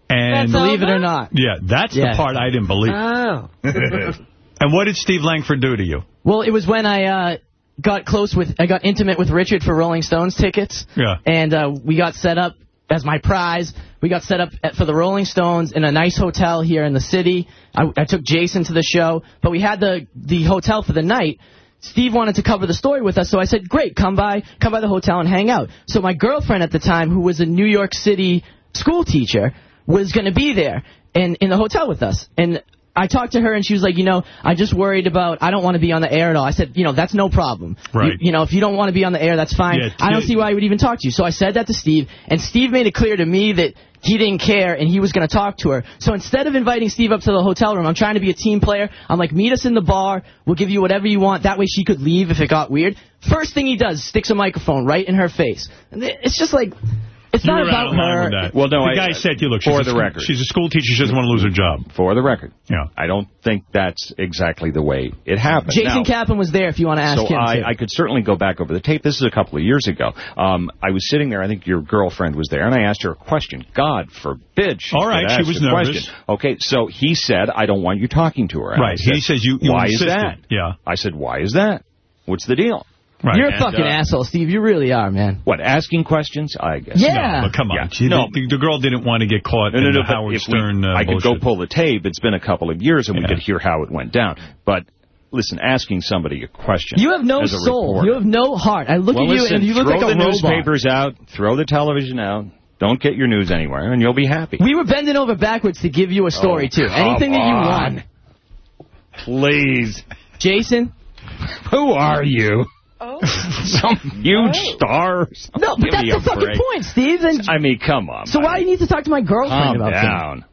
And That's Believe it or not. Yeah, that's Yeah. the part I didn't believe. Oh. and what did Steve Langford do to you? Well, it was when I uh, got close with, I got intimate with Richard for Rolling Stones tickets. Yeah. And uh, we got set up as my prize. We got set up at, for the Rolling Stones in a nice hotel here in the city. I, I took Jason to the show, but we had the the hotel for the night. Steve wanted to cover the story with us, so I said, great, come by, come by the hotel and hang out. So my girlfriend at the time, who was a New York City school teacher, was going to be there and in the hotel with us. And I talked to her, and she was like, you know, I just worried about, I don't want to be on the air at all. I said, you know, that's no problem. Right. You, you know, if you don't want to be on the air, that's fine. Yeah, I don't see why I would even talk to you. So I said that to Steve, and Steve made it clear to me that he didn't care and he was going to talk to her. So instead of inviting Steve up to the hotel room, I'm trying to be a team player. I'm like, meet us in the bar. We'll give you whatever you want. That way she could leave if it got weird. First thing he does, sticks a microphone right in her face. And it's just like, it's You not were out about of line her. with that. Well, no, the I- guy said, "You look, she's for a the school- record. she's a school teacher. She doesn't want to lose her job." For the record. Yeah. I don't think that's exactly the way it happened. Jason Now, Kaplan was there if you want to ask so him. I, too. I could certainly go back over the tape. This is a couple of years ago. Um, I was sitting there. I think your girlfriend was there, and I asked her a question. God forbid she All right, could she was a nervous. Question. Okay, so he said, "I don't want you talking to her." And I Right, he says you- you Why is that? Yeah. I said, "Why is that? What's the deal?" Right. You're a And, fucking uh, asshole, Steve. You really are, man. What, asking questions? I guess. Yeah. No, but come on. Yeah. She- No. the, the girl didn't want to get caught No, in no, no, the but Howard if we- Stern uh, I could go pull the tape. It's been a couple of years, and we could hear how it went down. But listen, asking somebody a question. You have no soul. reporter- You have no heart. I look well, at you listen, and you look throw like a robot. Throw the newspapers out, throw the television out. Don't get your news anywhere, and you'll be happy. We were bending over backwards to give you a story, Oh, too. Anything that you want. Please. Jason? Who are you? Oh. Some huge oh. star. No, but that's the fucking break. point, Steve. And I mean, come on. so why do you need to talk to my girlfriend Calm about down.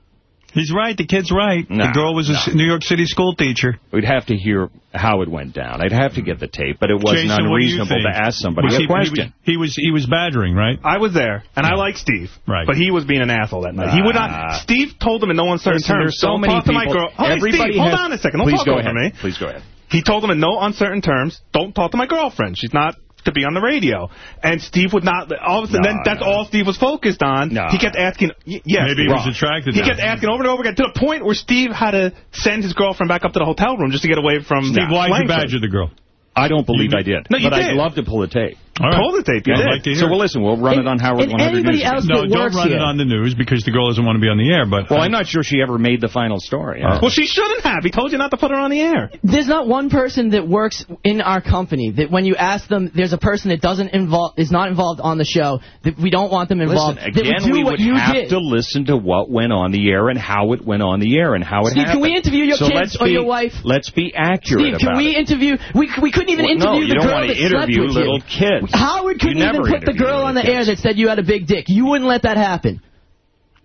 He's right. The kid's right. No, the girl was a no. New York City school teacher. We'd have to hear how it went down. I'd have to get the tape, but it wasn't Jason, what do you unreasonable to ask somebody Was a he- question. He was, he was badgering, right? I was there, and I like Steve. Right. But he was being an asshole that night. he would not. Steve told him in no uncertain Listen, terms. there's so many talk to my people- girl. Hold on, everybody Steve, hold has- on a second. Don't Please talk go over ahead. me. Please go ahead. He told him in no uncertain terms, don't talk to my girlfriend. She's not to be on the radio. And Steve would not, all of a sudden, No, then that's no. all Steve was focused on. No. He kept asking, y- yes. Maybe he Rob. was attracted He to kept asking over and over again to the point where Steve had to send his girlfriend back up to the hotel room just to get away from Steve, why did you Langford. badger the girl? I don't believe You- I did. No, you but I'd love to pull the tape. All right. Pull the tape, you I'd did. like to hear So, it. well, listen, we'll run And- it on Howard and 100 anybody News. else No, don't run here. it on the news because the girl doesn't want to be on the air. But Well, I'm not sure she ever made the final story. Oh. Well, she shouldn't have. He told you not to put her on the air. There's not one person that works in our company that when you ask them, there's a person that doesn't involve is not involved on the show that we don't want them involved. Listen, that again, would do we what would you have did. to listen to what went on the air and how it went on the air and how it Steve, can we interview your so kids let's or be, your wife? Let's be accurate Steve, can we it. interview? We we couldn't even Well, interview no, the you don't want to interview little you. Kids. Howard couldn't You even put the girl on the air that said you had a big dick. You wouldn't let that happen.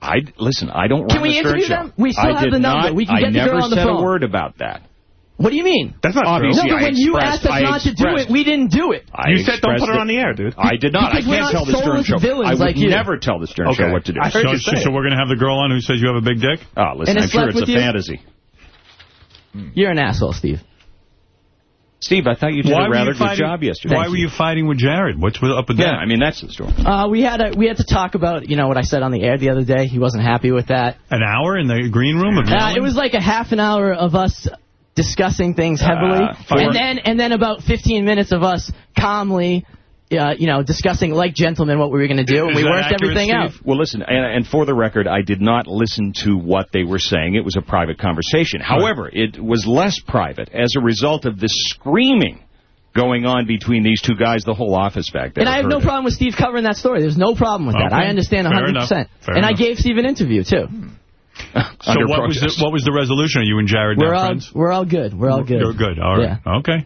I listen. I don't Can we interview them? We still I have the number. Not, We can I get the never girl on the phone. I never said a word about that. What do you mean? That's not Obviously, no, but when you asked us I not to do it, we didn't do it. I You said don't put expressed her on the air, dude. I did not. Because I we're can't not tell the Stern soulless show. villains I would like you. never tell the Stern Okay. show what to do. I heard so, you say so we're going to have the girl on who says you have a big dick? Oh, listen, And I'm sure it's a you? fantasy. You're an asshole, Steve. Steve, I thought you did Why a rather good fighting, job yesterday. Why were you fighting with Jared? What's up with Yeah, that? I mean, that's the story. Uh, we had a, we had to talk about you know what I said on the air the other day. He wasn't happy with that. An hour in the green room of Uh, it was like a half an hour of us discussing things heavily, Uh, and then and then about 15 minutes of us calmly uh, you know, discussing like gentlemen what we were going to do, and we worked everything out. Well, listen, and, and for the record, I did not listen to what they were saying. It was a private conversation. However, it was less private as a result of the screaming going on between these two guys. The whole office back there. And I have no it. problem with Steve covering that story. There's no problem with that. I understand 100%. enough. Fair and I gave Steve an interview, too. So what was, the, what was the resolution? Are you and Jared We're now all, friends? we're all good. We're all good. You're good. All right. Okay.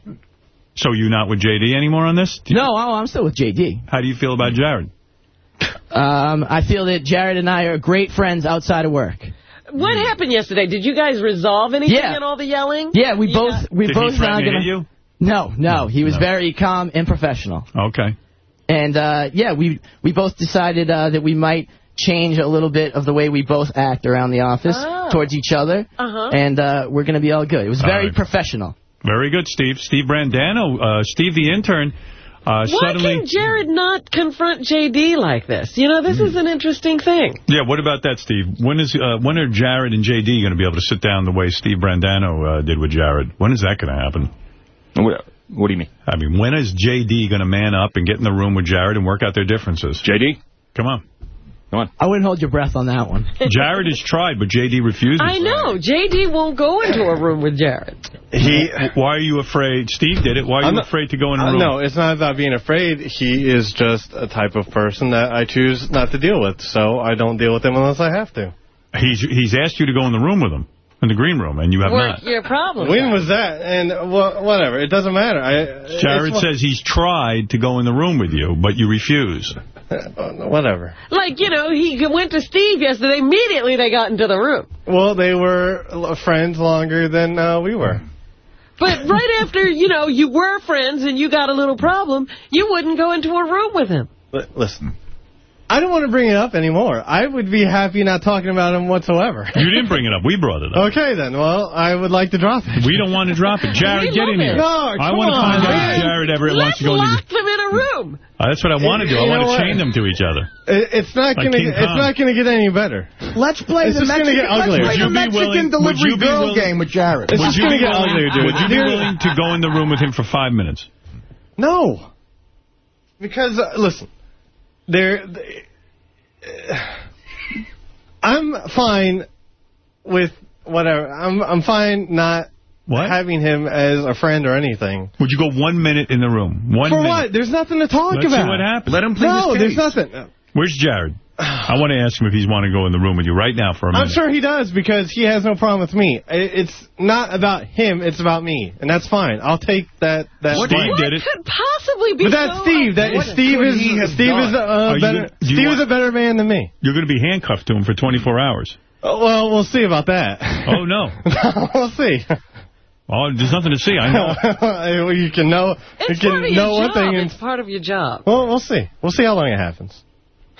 So you not with JD anymore on this? No, oh, I'm still with JD. How do you feel about Jared? Um, I feel that Jared and I are great friends outside of work. What happened yesterday? Did you guys resolve anything Yeah. in all the yelling? Yeah, we both we Did he both threaten gonna. you? No, no, he was No. very calm and professional. Okay. And uh, yeah, we we both decided uh, that we might change a little bit of the way we both act around the office Oh. towards each other, Uh-huh. and uh, we're going to be all good. It was All very right. professional. Very good, Steve. Steve Brandano, uh, Steve the intern, uh, Why suddenly... can Jared not confront JD like this? You know, this is an interesting thing. Yeah, what about that, Steve? When is uh, when are Jared and JD going to be able to sit down the way Steve Brandano uh, did with Jared? When is that going to happen? What, what do you mean? I mean, when is JD going to man up and get in the room with Jared and work out their differences? JD? Come on. Come on. I wouldn't hold your breath on that one. Jared has tried, but JD refuses. I know. JD won't go into a room with Jared. He, Why are you afraid? Steve did it. Why are you I'm not- afraid to go in a Uh, room? no, it's not about being afraid. He is just a type of person that I choose not to deal with, so I don't deal with him unless I have to. He's he's asked you to go in the room with him, in the green room, and you have Work not. your problem. When was that? And well, whatever, it doesn't matter. I, Jared says he's tried to go in the room with you, but you refuse. whatever. Like, you know, he went to Steve yesterday. Immediately they got into the room. Well, they were l- friends longer than uh, we were. But right after, you know, you were friends and you got a little problem, you wouldn't go into a room with him. Li- Listen, I don't want to bring it up anymore. I would be happy not talking about him whatsoever. You didn't bring it up. We brought it up. Okay, then. Well, I would like to drop it. We don't want to drop it. Jared, get in love here. it. No, I come want to on, find out if Jared ever wants Let's to go in the... lock them in a room. Uh, that's what I want to do. I want know to what? chain them to each other. It, it's not Like gonna. Get, it's not gonna get any better. Let's play It's the just Mexican, get uglier. let's play the Mexican willing- delivery girl willing- game with Jared. It's Would just you gonna be get willing- uglier, dude. Would you be willing to go in the room with him for five minutes? No. Because uh, listen, there. they- I'm fine with whatever. I'm I'm fine not What? having him as a friend or anything. Would you go one minute in the room? One For minute. what? There's nothing to talk Let's see about. what happens. Let him plead No, his there's nothing. Where's Jared? I want to ask him if he's want to go in the room with you right now for a minute. I'm sure he does because he has no problem with me. It's not about him. It's about me, and that's fine. I'll take that. That. Steve blame. did it. Could possibly be But that's so Steve. That Steve is Steve is a Are uh, you better. gonna- Steve want- is a better man than me. You're going to be handcuffed to him for 24 hours. Oh, well, we'll see about that. Oh, no. we'll see. Oh, there's nothing to see. I know. you can know. It's you part of your know one job. thing. And, It's part of your job. well, we'll see. We'll see how long it happens.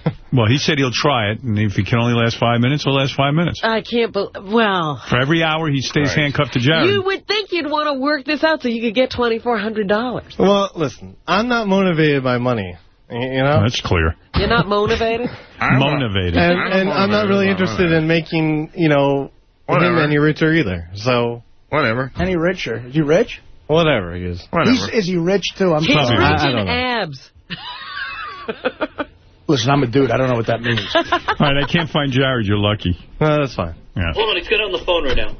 Well, he said he'll try it, and if he can only last five minutes, he'll last five minutes. I can't believe... Well... For every hour he stays handcuffed to Jared. You would think you'd want to work this out so you could get $2,400. Well, listen. I'm not motivated by money. You know. That's clear. You're not motivated? Motivated. And, I'm Motivated. and I'm not really interested money. in making you know Whatever. him any richer either. So Whatever. Any richer? Is he rich? whatever he is. Whatever. He's, is he rich, too? I'm He's sorry. rich I- I in don't know. abs. Listen, I'm a dude. I don't know what that means. All right, I can't find Jared. You're lucky. No, that's fine. Yeah. Hold on, he's getting on the phone right now.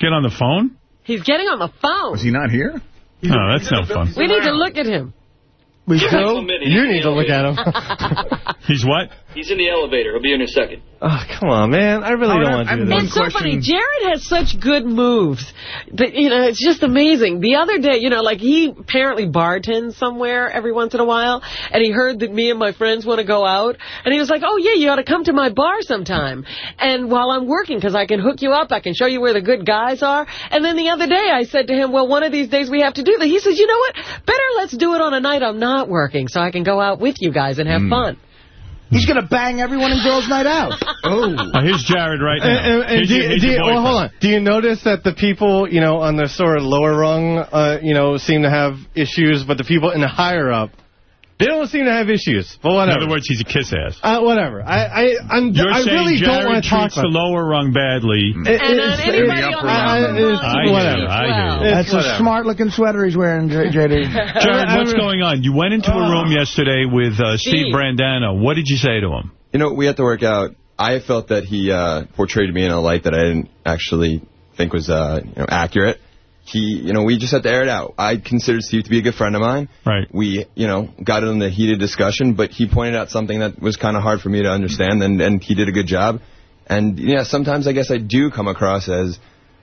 Get on the phone? He's getting on the phone. Is he not here? No, that's no fun. We need to look at him. We Give him. You need to look at him. He's what? He's in the elevator. He'll be in in a second. oh, come on, man. I really Howard, don't want to do this. one It's so funny. Jared has such good moves. That, you know, it's just amazing. The other day, you know, like he apparently bartends somewhere every once in a while, and he heard that me and my friends want to go out, and he was like, oh, yeah, you ought to come to my bar sometime. And while I'm working, because I can hook you up, I can show you where the good guys are. And then the other day, I said to him, well, one of these days we have to do that. He says, you know what? Better let's do it on a night I'm not working, so I can go out with you guys and have fun. He's going to bang everyone in girls' night out. Oh. Uh, here's Jared right now. And, and, and do, your- you- here's do you- well, hold on. Do you notice that the people, you know, on the sort of lower rung, uh, you know, seem to have issues, but the people in the higher up They don't seem to have issues, but In other words, he's a kiss ass. Uh, whatever. I, I, I'm, You're I saying really Jared don't want to talk treats the lower rung badly. It- it's- anybody it's- on the I- upper I- I whatever. I hear you. It's That's a smart-looking sweater he's wearing, J- JD. Jared, what's going on? You went into a room yesterday with uh, Steve Steve. Brandano. What did you say to him? You know, we had to work out. I felt that he uh, portrayed me in a light that I didn't actually think was uh, you know, accurate. He, you know, we just had to air it out. I considered Steve to be a good friend of mine. Right. We, you know, got in the heated discussion, but he pointed out something that was kind of hard for me to understand, and, and he did a good job. And, yeah, sometimes I guess I do come across as,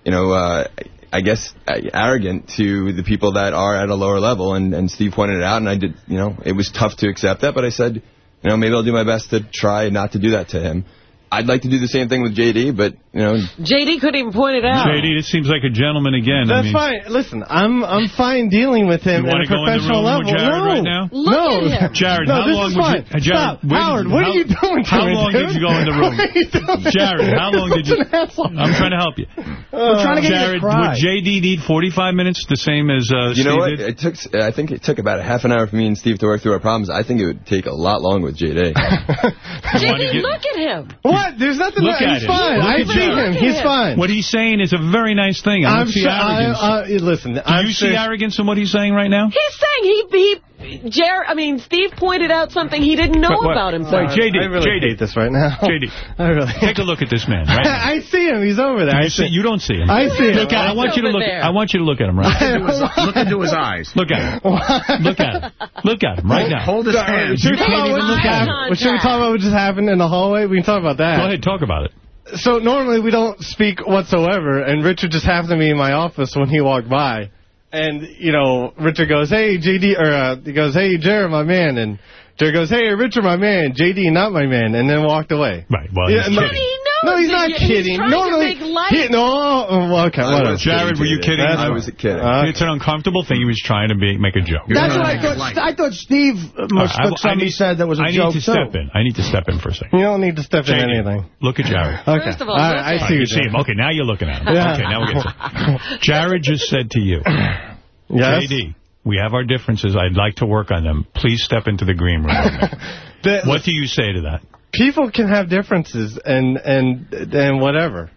you know, uh, I guess uh, arrogant to the people that are at a lower level, and, and Steve pointed it out, and I did, you know, it was tough to accept that, but I said, you know, maybe I'll do my best to try not to do that to him. I'd like to do the same thing with JD, but, you know, JD couldn't even point it out. JD, this seems like a gentleman again. I That's mean, fine. Listen, I'm I'm fine dealing with him You at wanna a go in the professional room with level. Jared no, right now? Look no, at him. Jared, no, how this long is would fine. you... Uh, Jared, Stop, where did- Howard. What how- are you doing How me, long dude? did you go in the room? What are you doing? Jared, how long did you... Such an asshole. I'm trying to help you. We're trying to get you to Jared, cry. would JD need 45 minutes, the same as uh, you Steve know what? did? It took. I think it took about a half an hour for me and Steve to work through our problems. I think it would take a lot longer with JD. JD, look at him. What? There's nothing. Look wrong. at He's him. fine. Look I at see Jared. him. He's fine. What he's saying is a very nice thing. I don't I'm see sure. I, arrogance. uh, listen, Do I'm you see arrogance in what he's saying right now? He's saying he, he Jared, I mean, Steve pointed out something he didn't know What- what- about himself. Wait, JD, I really JD. hate this right now. JD, I really. take a look at this man right. I see him. He's over there. Do I you, see, you don't see him. I see him. Look at. I want you to Over look. there. I want you to look at him right. now. Look into his eyes. Look at him. Look at him. Look at him right now. Hold his hand. Should we, You talk can't about even what look just at happened? him. Should we talk about what just happened in the hallway? We can talk about that. Go ahead, talk about it. So normally we don't speak whatsoever, and Richard just happened to be in my office when he walked by, and you know Richard goes, "Hey JD," or uh, he goes, "Hey Jared, my man," and Jared goes, "Hey Richard, my man," JD, not my man, and then walked away. Right. Well, Yeah, he's no, kidding. He knows no, he's that not you- he's kidding. trying to Normally, make light. he, no, oh, okay, I whatever. was Jared, were you kidding? I was kidding. Uh, It's an uncomfortable thing. He was trying to be, make a joke. That's what I thought. I thought Steve uh, must I- took something he said that was a I joke I need to too. step in. I need to step in for a second. you don't need to step in JD, anything. Look at Jared. Okay. First of all, All look right, I see you you. see him. Okay, now you're looking at him. Yeah. Okay, now we get to Jared just said to you, Yes. JD, we have our differences. I'd like to work on them. Please step into the green room. The- what do you say to that? People can have differences and and and whatever,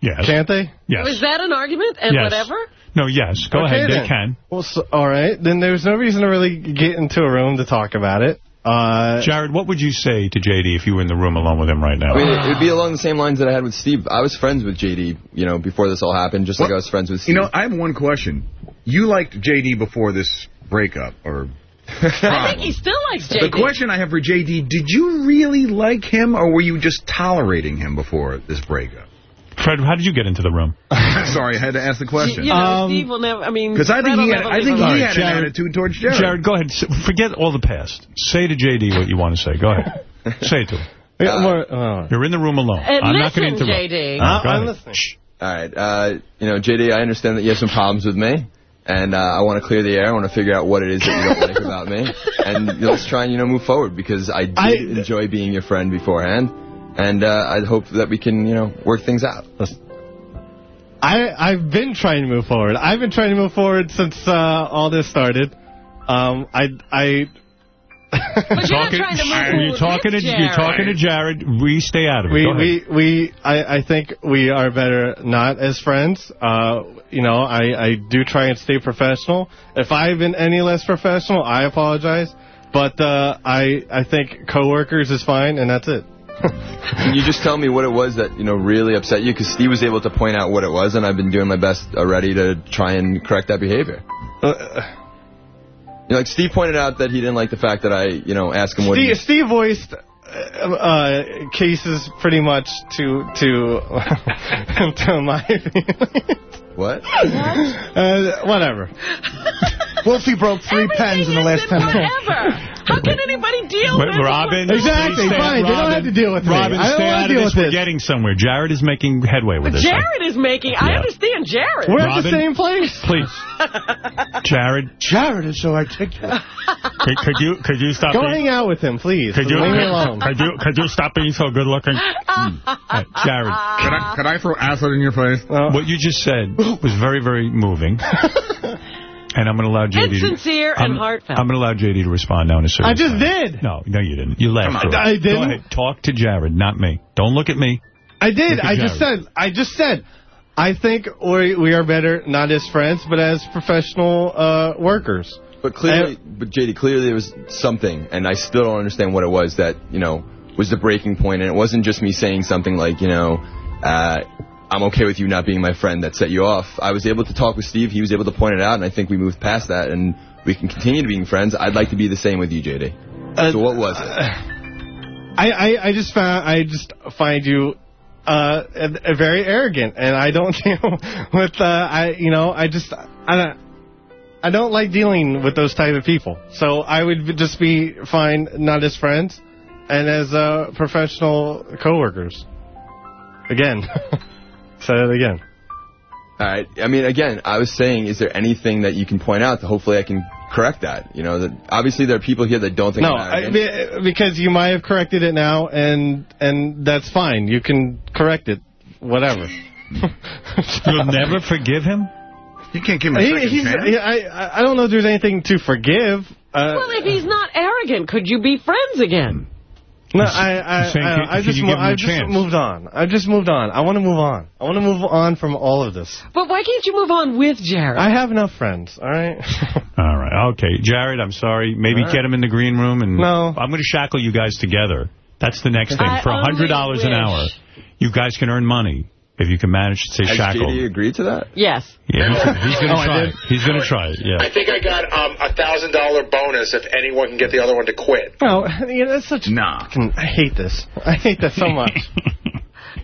Yes. can't they? Yes. Is that an argument and Yes. whatever? No, yes. Go Okay, ahead. then. They can. Well, so, all right. Then there's no reason to really get into a room to talk about it. Uh, Jared, what would you say to JD if you were in the room alone with him right now? I mean, it would be along the same lines that I had with Steve. I was friends with JD, you know, before this all happened, just like I was friends with Steve. You know, I have one question. You liked JD before this breakup, or I think he still likes JD. the question I have for JD: Did you really like him, or were you just tolerating him before this breakup? Fred, how did you get into the room? Sorry, I had to ask the question. you know, Um, Steve will never, I mean... Because I think Fred he had, never I think he alone. had an attitude towards Jared. Jared, go ahead. Forget all the past. Say to JD what you want to say. Go ahead. say it to him. uh, You're in the room alone. I'm not going to listen, interrupt. JD. All right, go I'm ahead. listening. Shh. All right. Uh, you know, JD, I understand that you have some problems with me, and uh, I want to clear the air. I want to figure out what it is that you don't like about me, and let's try and you know move forward because I did I- enjoy being your friend beforehand, and uh, I hope that we can you know work things out. I I've been trying to move forward. I've been trying to move forward since uh, all this started. Um, I I. But you're not Talking, trying to move you're forward talking to with you're Jared. talking to Jared. We stay out of it. we we we I, I think we are better not as friends. Uh, you know, I I do try and stay professional. If I've been any less professional, I apologize. But uh, I I think coworkers is fine, and that's it. Can you just tell me what it was that you know really upset you? Because Steve was able to point out what it was, and I've been doing my best already to try and correct that behavior. Uh, You know, like Steve pointed out that he didn't like the fact that I, you know, asked him what he Steve, Steve voiced uh, uh, cases pretty much to to to my what? uh, whatever. Wolfie broke three pens in the last ten minutes. How can anybody deal Wait, with Robin, Exactly, please stay- fine. They don't have to deal with me. Robin, I don't stay wanna out of deal this. We're getting somewhere. Jared is making headway with this. Jared is making, I understand Jared. We're at the same place. Please, Jared, Jared is so articulate. could, could you could you stop? Go being, hang out with him, please. could you Leave me alone. could you could you stop being so good looking? Uh, Jared, Could I, could I throw acid in your face? what you just said was very very moving. And I'm going to allow JD... It's sincere I'm, and heartfelt. I'm going to allow JD to respond now in a serious I just manner. did. No, no, you didn't. You laughed. Come on. I didn't. Go ahead. Talk to Jared, not me. Don't look at me. I did. Look at I just said. I just said. I think we we are better not as friends, but as professional uh, workers. But clearly, but JD, clearly there was something, and I still don't understand what it was that you know was the breaking point, and it wasn't just me saying something like you know. Uh, I'm okay with you not being my friend that set you off. I was able to talk with Steve. He was able to point it out, and I think we moved past that, and we can continue to being friends. I'd like to be the same with you, JD. so what was it? I, I, I just found I just find you uh, very arrogant, and I don't deal with uh, I you know I just I don't I don't like dealing with those type of people. So I would just be fine not as friends, and as uh, professional coworkers. Again, say it again. All right. I mean, again, I was saying, is there anything that you can point out that hopefully I can correct that? You know, that obviously there are people here that don't think No, I'm I, because you might have corrected it now, and and that's fine. You can correct it, whatever. You'll never forgive him? You can't give him a He- second he's- chance. he- I, I- I don't know if there's anything to forgive. Uh, well, if he's not arrogant, could you be friends again? No, I, I, He's saying, I, can- I just, you mo- give him a I just chance? moved on. I just moved on. I want to move on. I want to move on from all of this. But why can't you move on with Jared? I have enough friends, all right? All right. Okay. Jared, I'm sorry. Maybe All right. get him in the green room and... No. I'm going to shackle you guys together. That's the next thing. I For only $100 an hour, you guys can earn money if you can manage to stay Has shackled. JD agreed to that? Yes. Yeah, he's going to Oh, try it. He's going to try it, yeah. I think I got um, a thousand dollar bonus if anyone can get the other one to quit. No, yeah, that's such... Nah. fucking- I hate this. I hate that so much.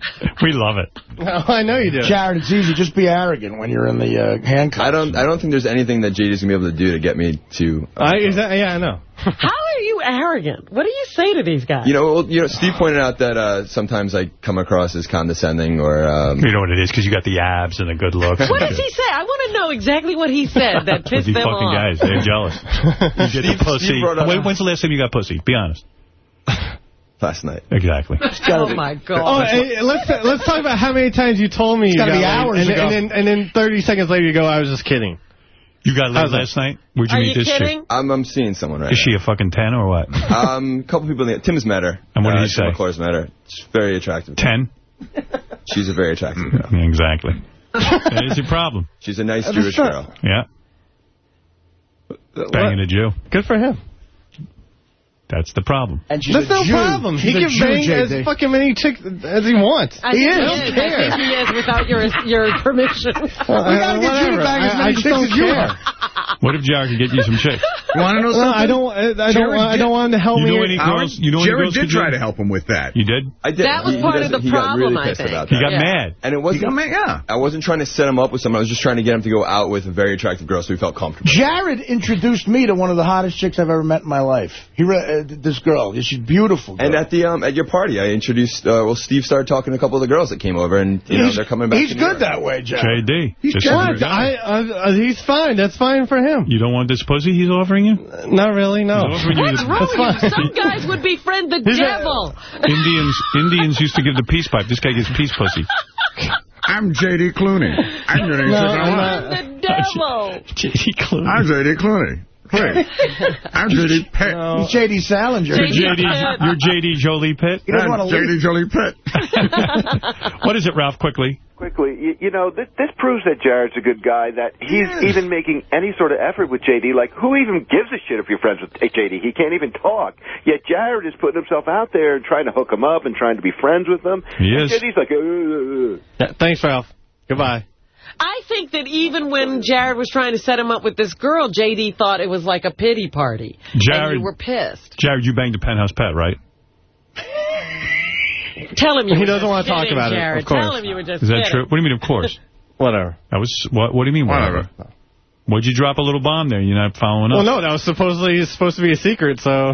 We love it. no, I know you do. Jared, it's easy. Just be arrogant when you're in the uh, handcuffs. I don't. I don't think there's anything that JD's gonna be able to do to get me to. I, is that, yeah, I know. How are you arrogant? What do you say to these guys? You know, well, you know. Steve pointed out that uh, sometimes I come across as condescending or. Um, You know what it is, because you got the abs and the good looks. what does he say? I want to know exactly what he said that These pissed them off. These fucking off. guys, they're jealous. You get the pussy. Steve brought up- When, when's the last time you got pussy? Be honest. Last night. Exactly. Oh, my Oh, God. hey, let's let's talk about how many times you told me. you gotta be laid, hours and, ago. And, then, and then 30 seconds later you go, I was just kidding. You got laid last night? Where'd you Are meet you this kidding? chick? I'm I'm seeing someone right Is she a fucking 10 or what? now. Um, a couple people. In the, Tim's met her. And what did uh, he say? Tim McClure's met her. She's very attractive. 10? She's a very attractive girl. Yeah, exactly. that is your problem. She's a nice That's Jewish right. girl. Yeah. Banging a Jew. Good for him. That's the problem. And she's That's a no Jew. problem. She's he can Jew, bang JD. as fucking many chicks as he wants. I He think is. he is. care. I think he is without your your permission. We gotta get you to bang as I, I many chicks as you care. are. What if Jared could get you some chicks? You want to know No, something? I don't. I don't. Want, I don't want him to help You me. know any girls? You know any Jared girls did try do- to help him with that. You did? I did. That was He- he part of doesn't- the he got problem, really I think. about He got Yeah. mad. And it wasn't. He got mad, yeah. I wasn't trying to set him up with someone. I was just trying to get him to go out with a very attractive girl so he felt comfortable. Jared introduced me to one of the hottest chicks I've ever met in my life. He re- uh, this girl. She's beautiful. Girl. And at the um at your party, I introduced. Uh, well, Steve started talking to a couple of the girls that came over, and you know they're coming back. he's good that way, Jared. JD. He's good. is What? your guy. I, I, uh, he's fine. That's fine for him. You don't want this pussy he's offering you? Not really. No. He's you What's this- wrong with That's you? fine. Some guys would befriend the He's a- devil. Indians Indians used to give the peace pipe. This guy gives peace pussy. I'm J.D. Clooney. I'm J.D. No, Clooney. I'm. The devil. J.D. Clooney. I'm J.D. Clooney. Wait. I'm J.D. Pitt. No. He's J.D. Salinger. JD. JD, you're JD Jolie Pitt? He doesn't want to leave. J.D. Jolie Pitt. what is it, Ralph, quickly? Quickly, you, you know, this, this proves that Jared's a good guy, that he's even making any sort of effort with JD. Like, who even gives a shit if you're friends with JD? He can't even talk. Yet Jared is putting himself out there and trying to hook him up and trying to be friends with him. He is. JD's like, uh, uh, uh. Yeah, thanks, Ralph. Goodbye. I think that even when Jared was trying to set him up with this girl, J.D. thought it was like a pity party. And Jared- you were pissed. Jared, you banged a penthouse pet, right? Tell him you He were doesn't wanna talk kidding, about it, of course. Tell him you were just Is that kidding. true? What do you mean, of course? Whatever. That was what? What do you mean, whatever? Whatever. What'd you drop a little bomb there? You're not following up. Well, no, that was supposedly supposed to be a secret, so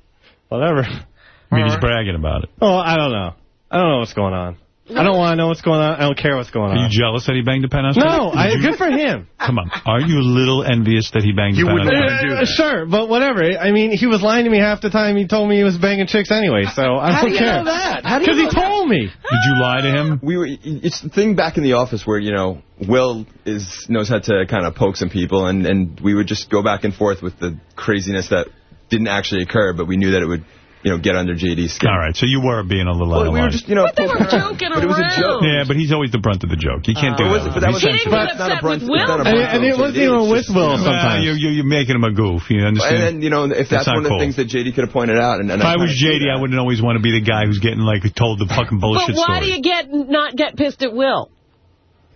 whatever. I mean, he's bragging about it. Oh, I don't know. I don't know what's going on. I don't want to know what's going on. I don't care what's going on. Are you jealous that he banged a penthouse? No, Did I, you- good for him. Come on. Are you a little envious that he banged You a penthouse? wouldn't Uh, Sure, but whatever. I mean, he was lying to me half the time. He told me he was banging chicks anyway, so I How don't do you care. know that? How do you Because he know that? told me. Did you lie to him? We were. It's the thing back in the office where you know Will is knows how to kind of poke some people, and and we would just go back and forth with the craziness that didn't actually occur, but we knew that it would, you know, get under JD's skin. All right, so you were being a little out Well, of we were just, you know, But they were joking But it was a around. joke. Yeah, but he's always the brunt of the joke. You can't oh. do But that. but that He's was- sensitive. but it's not a brunt- it's not a And, brunt and it wasn't even with Will sometimes. you're, you're, you're making him a goof. You understand? And then, you know, if that's not one of the cool. things that JD could have pointed out. And, and If I kinda was JD, I wouldn't always want to be the guy who's getting like told the fucking bullshit But bullshit why story. do you get not get pissed at Will?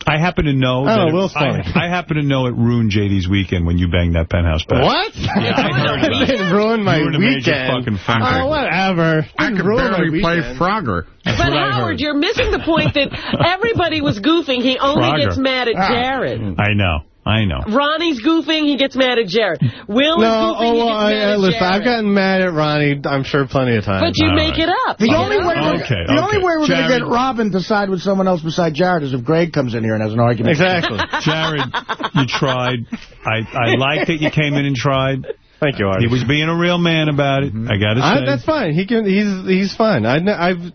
I happen to know. Oh, that it- Will's funny. I, I happen to know it ruined JD's weekend when you banged that penthouse back. What? Yeah, I heard about it. It ruined my You ruined a major weekend. fucking finger. Oh, whatever. I could ruin my barely play weekend. Frogger. But Howard, you're missing the point that everybody was goofing. He only Frogger. gets mad at Ah. Jared. I know. I know. Ronnie's goofing, he gets mad at Jared. Will is No, goofing, oh, he well, gets I, mad I, at listen, Jared. I've gotten mad at Ronnie, I'm sure, plenty of times. But you make it up. The only know? way we're, Okay, the only way we're going to get Robin to side with someone else besides Jared is if Greg comes in here and has an argument. Exactly. Jared, you tried. I, I liked that you came in and tried. Thank you, Artie. He was being a real man about it. Mm-hmm. I got to I, say. that's fine. He can. He's he's fine. I, I've.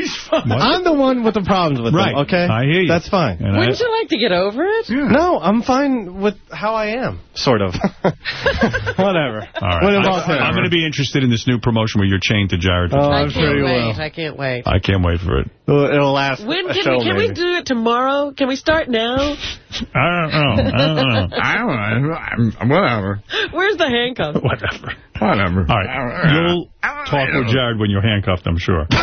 He's fine. I'm the one with the problems with Right. him. Okay. I hear you. That's fine. And Wouldn't you like to get over it? No, I'm fine with how I am. Sort of. Whatever. All right. What involves I, him? am going to be interested in this new promotion where you're chained to Jared. Oh, I I'm can't sure you wait. will. I can't wait. I can't wait for it. It'll, it'll last When a can, show, we, can we do it tomorrow? Can we start now? I don't know. I don't know. I don't know. I'm- Whatever. Where's the handcuff? Whatever. Whatever. All right. You'll talk with Jared when you're handcuffed, I'm sure.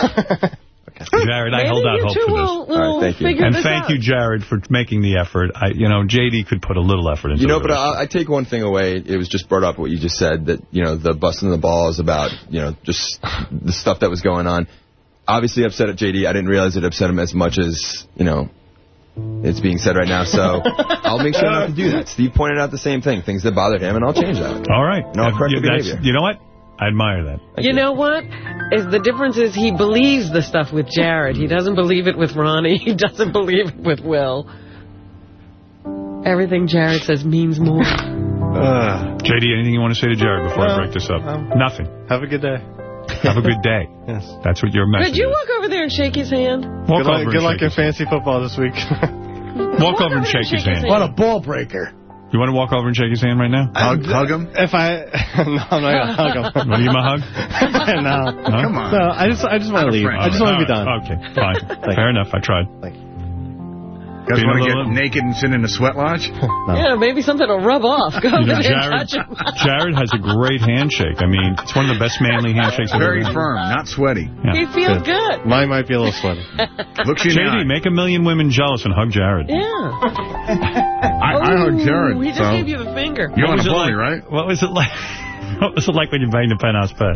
Jared, I Maybe hold out hope two for this. will, will figure And this thank out. you, Jared, for making the effort. I, you know, JD could put a little effort into You know, it. but I, I take one thing away. It was just brought up what you just said that you know the busting the balls about you know just the stuff that was going on. Obviously upset at JD. I didn't realize it upset him as much as you know it's being said right now. So I'll make sure not to do that. Steve pointed out the same thing, things that bothered him, and I'll change that. All right. And I'll correct you, the behavior. you know what? I admire that. You know what? Is the difference is he believes the stuff with Jared. He doesn't believe it with Ronnie. He doesn't believe it with Will. Everything Jared says means more. Uh, JD, anything you want to say to Jared before I break this up? Nothing. Have a good day. Have a good day. Yes. That's what your message Could you walk over there and shake his hand? Walk good over luck, and good luck in his- fancy football this week. Walk over and shake his hand. What a ball breaker. You want to walk over and shake his hand right now? Hug, hug him. if I, no, I'm not gonna hug him. Want to give him a hug? no, Huh? Come on. no, I just, I just want to leave. friend. I just want to be done. Okay, fine. Fair enough. I tried. Thank You guys Being want to get little- naked and sit in a sweat lodge? Yeah, maybe something will rub off. Go You over know, there and Jared, touch him. Jared has a great handshake. I mean, it's one of the best manly handshakes I've Very ever had. firm, not sweaty. He Yeah. feels good. Mine might be a little sweaty. Looks you in the. JD, make a million women jealous and hug Jared. Yeah. I, I hug Jared. He just so. gave you the finger. You What want was to it bully, like- right? What was it like? What was it like when you banged the penthouse pet?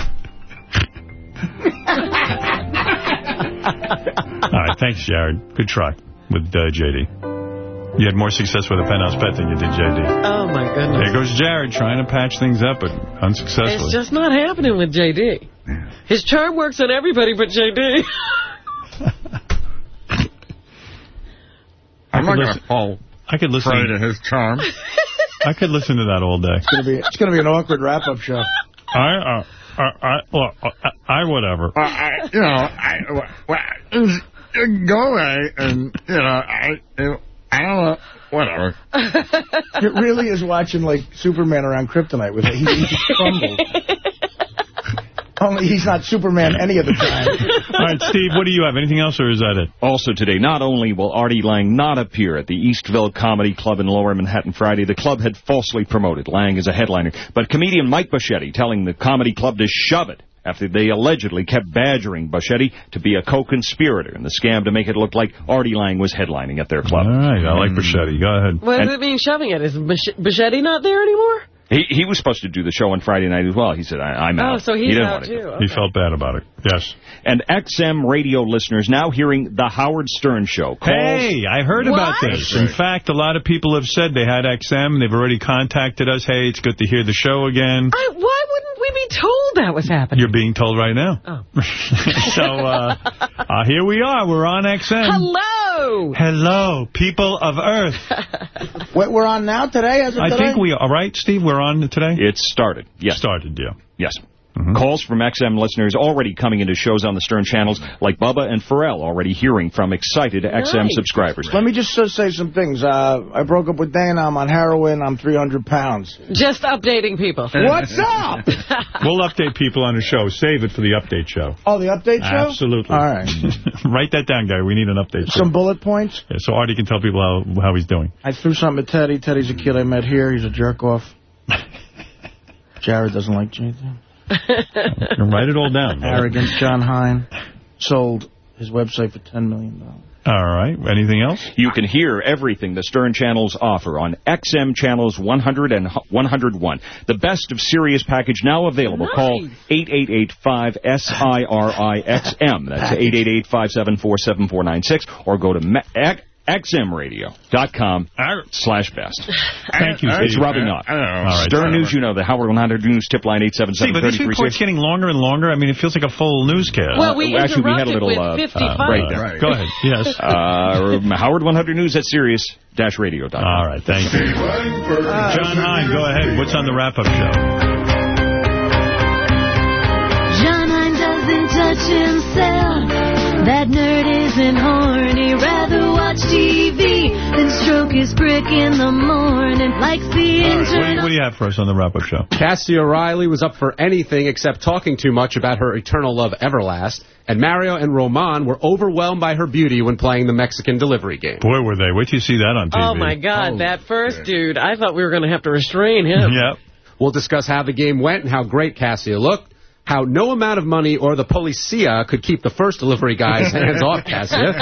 All right, thanks, Jared. Good try with uh, JD. You had more success with a penthouse pet than you did JD. Oh, my goodness. There goes Jared trying to patch things up, but unsuccessfully. It's just not happening with J.D. His charm works on everybody but J.D. I'm not could going listen- to fall I could listen. prey to his charm. I could listen to that all day. It's gonna be it's gonna be an awkward wrap up show. I, uh, I, I, well, I, I, whatever. Uh, I, you know, I, well, just Uh, go away, and you know, I, I don't know, whatever. It really is watching like Superman around Kryptonite with it. He, he crumbles. Only he's not Superman any of the time. All right, Steve, what do you have? Anything else, or is that it? Also today, not only will Artie Lange not appear at the Eastville Comedy Club in Lower Manhattan Friday, the club had falsely promoted Lange as a headliner, but comedian Mike Bocchetti telling the comedy club to shove it after they allegedly kept badgering Bocchetti to be a co-conspirator in the scam to make it look like Artie Lange was headlining at their club. All right, I like Bocchetti. Go ahead. What And- does it mean shoving it? Is Bich- Bichetti not there anymore? He he was supposed to do the show on Friday night as well. He said, I, I'm Oh, out. so he he's didn't out want too. go. Okay. He felt bad about it. Yes. And XM radio listeners now hearing the Howard Stern show. Calls, Hey, I heard about What? this. In fact, a lot of people have said they had XM. They've already contacted us. Hey, it's good to hear the show again. I, why wouldn't we we be told that was happening? You're being told right now. Oh. so uh, uh, here we are. We're on XM. Hello. Hello, people of Earth. Wait, we're on now today? As of I today? think we are. Right, Steve? We're on today? It started. Yes. Started, yeah. Yes. Calls from XM listeners already coming into shows on the Stern channels, like Bubba and Pharrell already hearing from excited XM subscribers. Let me just uh, say some things. Uh, I broke up with Dana. I'm on heroin. I'm 300 pounds. Just updating people. What's up? We'll update people on the show. Save it for the update show. Oh, the update show? Absolutely. All right. Write that down, Gary. We need an update show. Some bullet points. Yeah, so Artie can tell people how, how he's doing. I threw something at Teddy. Teddy's a kid I met here. He's a jerk off. Jared doesn't like anything. Write it all down. Arrogant Jon Hein sold his website for $10 million. All right. Anything else? You can hear everything the Stern channels offer on XM channels 100 and 101. The best of Sirius package now available. Call 888-5-SIRI-XM. That's 888-574-7496. Or go to me- X- xmradio.com slash best. Thank you, It's Steve. rubbing off. All right, Stern whatever. News, you know, the Howard 100 News tip line See, but this report's getting longer and longer. I mean, it feels like a full newscast. Well, we Actually, we had a little with uh, 55. break there. Go ahead. Yes. Uh, Howard 100 News at Sirius-radio.com. All right, thank you. Jon Hein, go ahead. What's on the wrap-up show? Jon Hein doesn't touch himself. That nerd isn't horny. Rather watch TV than stroke his brick in the morning. Likes the What do, you, internet. what do you have for us on the wrap-up show? Cassia Riley was up for anything except talking too much about her eternal love Everlast, and Mario and Roman were overwhelmed by her beauty when playing the Mexican delivery game. Boy, were they. Wait till you see that on TV. Oh, my God. Oh, that first dude, I thought we were going to have to restrain him. Yep. We'll discuss how the game went and how great Cassia looked, how no amount of money or the policia could keep the first delivery guy's hands off Cassia,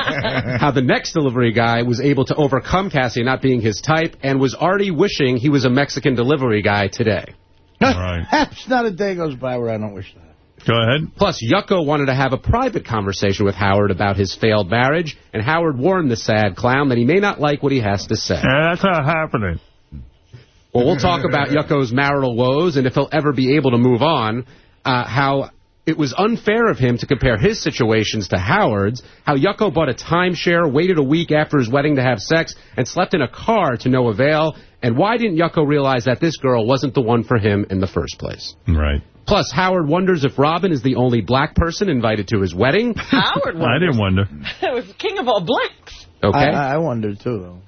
how the next delivery guy was able to overcome Cassia not being his type, and was already wishing he was a Mexican delivery guy today. All right. Perhaps not a day goes by where I don't wish that. Go ahead. Plus, Yucko wanted to have a private conversation with Howard about his failed marriage, and Howard warned the sad clown that he may not like what he has to say. Yeah, that's not happening. Well, we'll talk about Yucko's marital woes and if he'll ever be able to move on, uh, how it was unfair of him to compare his situations to Howard's, how Yucko bought a timeshare, waited a week after his wedding to have sex, and slept in a car to no avail, and why didn't Yucko realize that this girl wasn't the one for him in the first place? Right. Plus, Howard wonders if Robin is the only black person invited to his wedding. Howard I didn't wonder. It was king of all blacks. Okay. I, I wondered, too, though.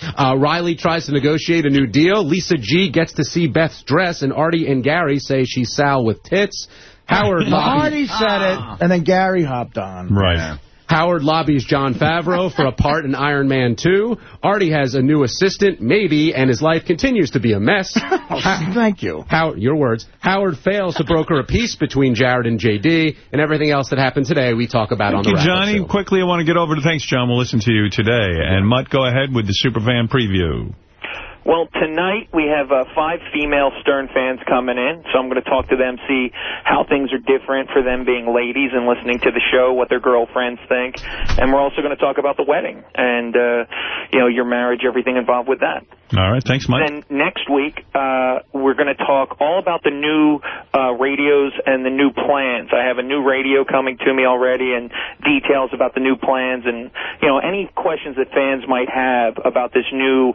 Uh, Riley tries to negotiate a new deal. Lisa G gets to see Beth's dress, and Artie and Gary say she's Sal with tits. Howard Artie said it, and then Gary hopped on. Right. Howard lobbies Jon Favreau for a part in Iron Man 2. Artie has a new assistant, maybe, and his life continues to be a mess. Oh, thank you. Howard, your words. Howard fails to broker a peace between Jared and JD, and everything else that happened today we talk about on Thank the you, Johnny. Quickly, I want to get over to thanks, John. We'll listen to you today. And Mutt, go ahead with the Superfan preview. Well, tonight we have uh, five female Stern fans coming in, so I'm going to talk to them, see how things are different for them being ladies and listening to the show, what their girlfriends think, and we're also going to talk about the wedding and uh, you know your marriage, everything involved with that. All right. Thanks, Mike. Then next week, uh, we're going to talk all about the new uh, radios and the new plans. I have a new radio coming to me already and details about the new plans and, you know, any questions that fans might have about this new,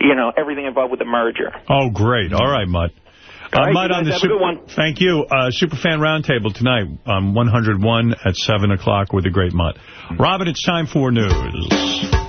you know, everything involved with the merger. Oh, great. All right, Mutt. Uh, All right, Mutt on the super, one. Thank you. Uh, Superfan Roundtable tonight on 101 at 7 o'clock with the great Mutt. Robin, it's time for news.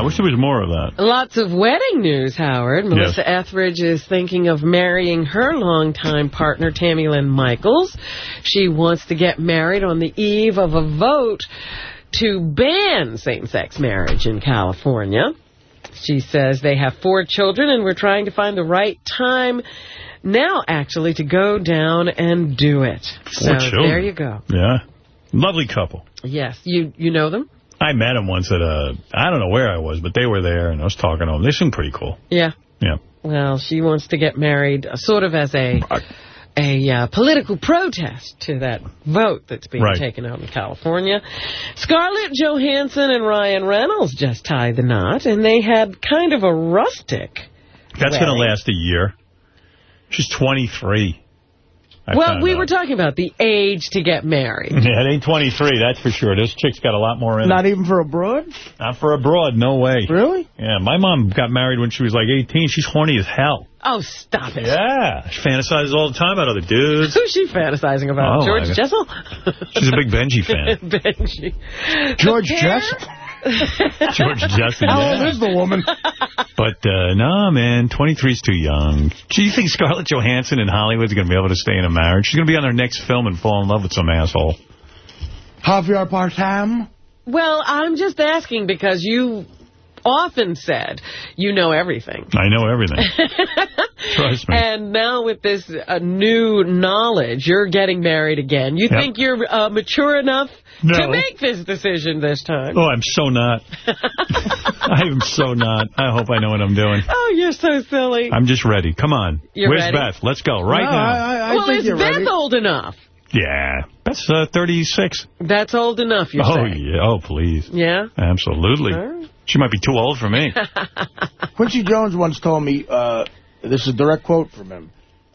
I love that. I wish there was more of that. Lots of wedding news, Howard. Melissa Etheridge is thinking of marrying her longtime partner, Tammy Lynn Michaels. She wants to get married on the eve of a vote to ban same-sex marriage in California. She says they have four children and we're trying to find the right time now actually to go down and do it. so children. there you go. Yeah. Lovely couple. Yes, you you know them? I met them once at a, I don't know where I was, but they were there, and I was talking to them. They seemed pretty cool. Yeah. Yeah. Well, she wants to get married uh, sort of as a a uh, political protest to that vote that's being Right. taken out in California. Scarlett Johansson and Ryan Reynolds just tied the knot, and they had kind of a rustic. That's going to last a year. She's 23. I well, we out. were talking about the age to get married. Yeah, it ain't 23, that's for sure. This chick's got a lot more in Not it. even for abroad? Not for abroad, no way. Really? Yeah, my mom got married when she was like 18. She's horny as hell. Oh, stop it. Yeah, she fantasizes all the time about other dudes. Who's she fantasizing about? Oh, George Jessel? She's a big Benji fan. Benji. George Jessel? George Jessel. How yeah. old is the woman? But, uh, no, man, 23's too young. Do you think Scarlett Johansson in Hollywood's going to be able to stay in a marriage? She's going to be on her next film and fall in love with some asshole. Javier Bardem? Well, I'm just asking because you often said you know everything. I know everything. Trust me. And now with this uh, new knowledge, you're getting married again. You Yep. think you're uh, mature enough No. to make this decision this time? Oh, I'm so not. I am so not. I hope I know what I'm doing. Oh, you're so silly. I'm just ready. Come on. You're Where's ready? Beth? Let's go right No, now. I, I, I well, think is you're Beth ready. old enough? yeah. that's uh, 36. That's old enough, you're oh, saying. yeah. Oh, please. Yeah? Absolutely. She might be too old for me. Quincy Jones once told me, uh, this is a direct quote from him,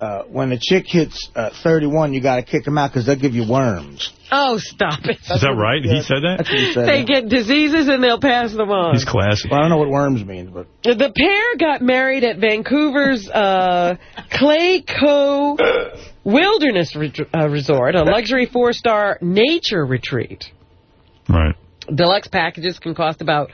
uh, when a chick hits uh, 31, you got to kick them out because they'll give you worms. Oh, stop it. Is that right? He said that? That's what he said. They get diseases and they'll pass them on. He's classy. Well, I don't know what worms means, but... The pair got married at Vancouver's uh, Clayoquot Wilderness Re- uh, Resort, a luxury four-star nature retreat. Right. Deluxe packages can cost about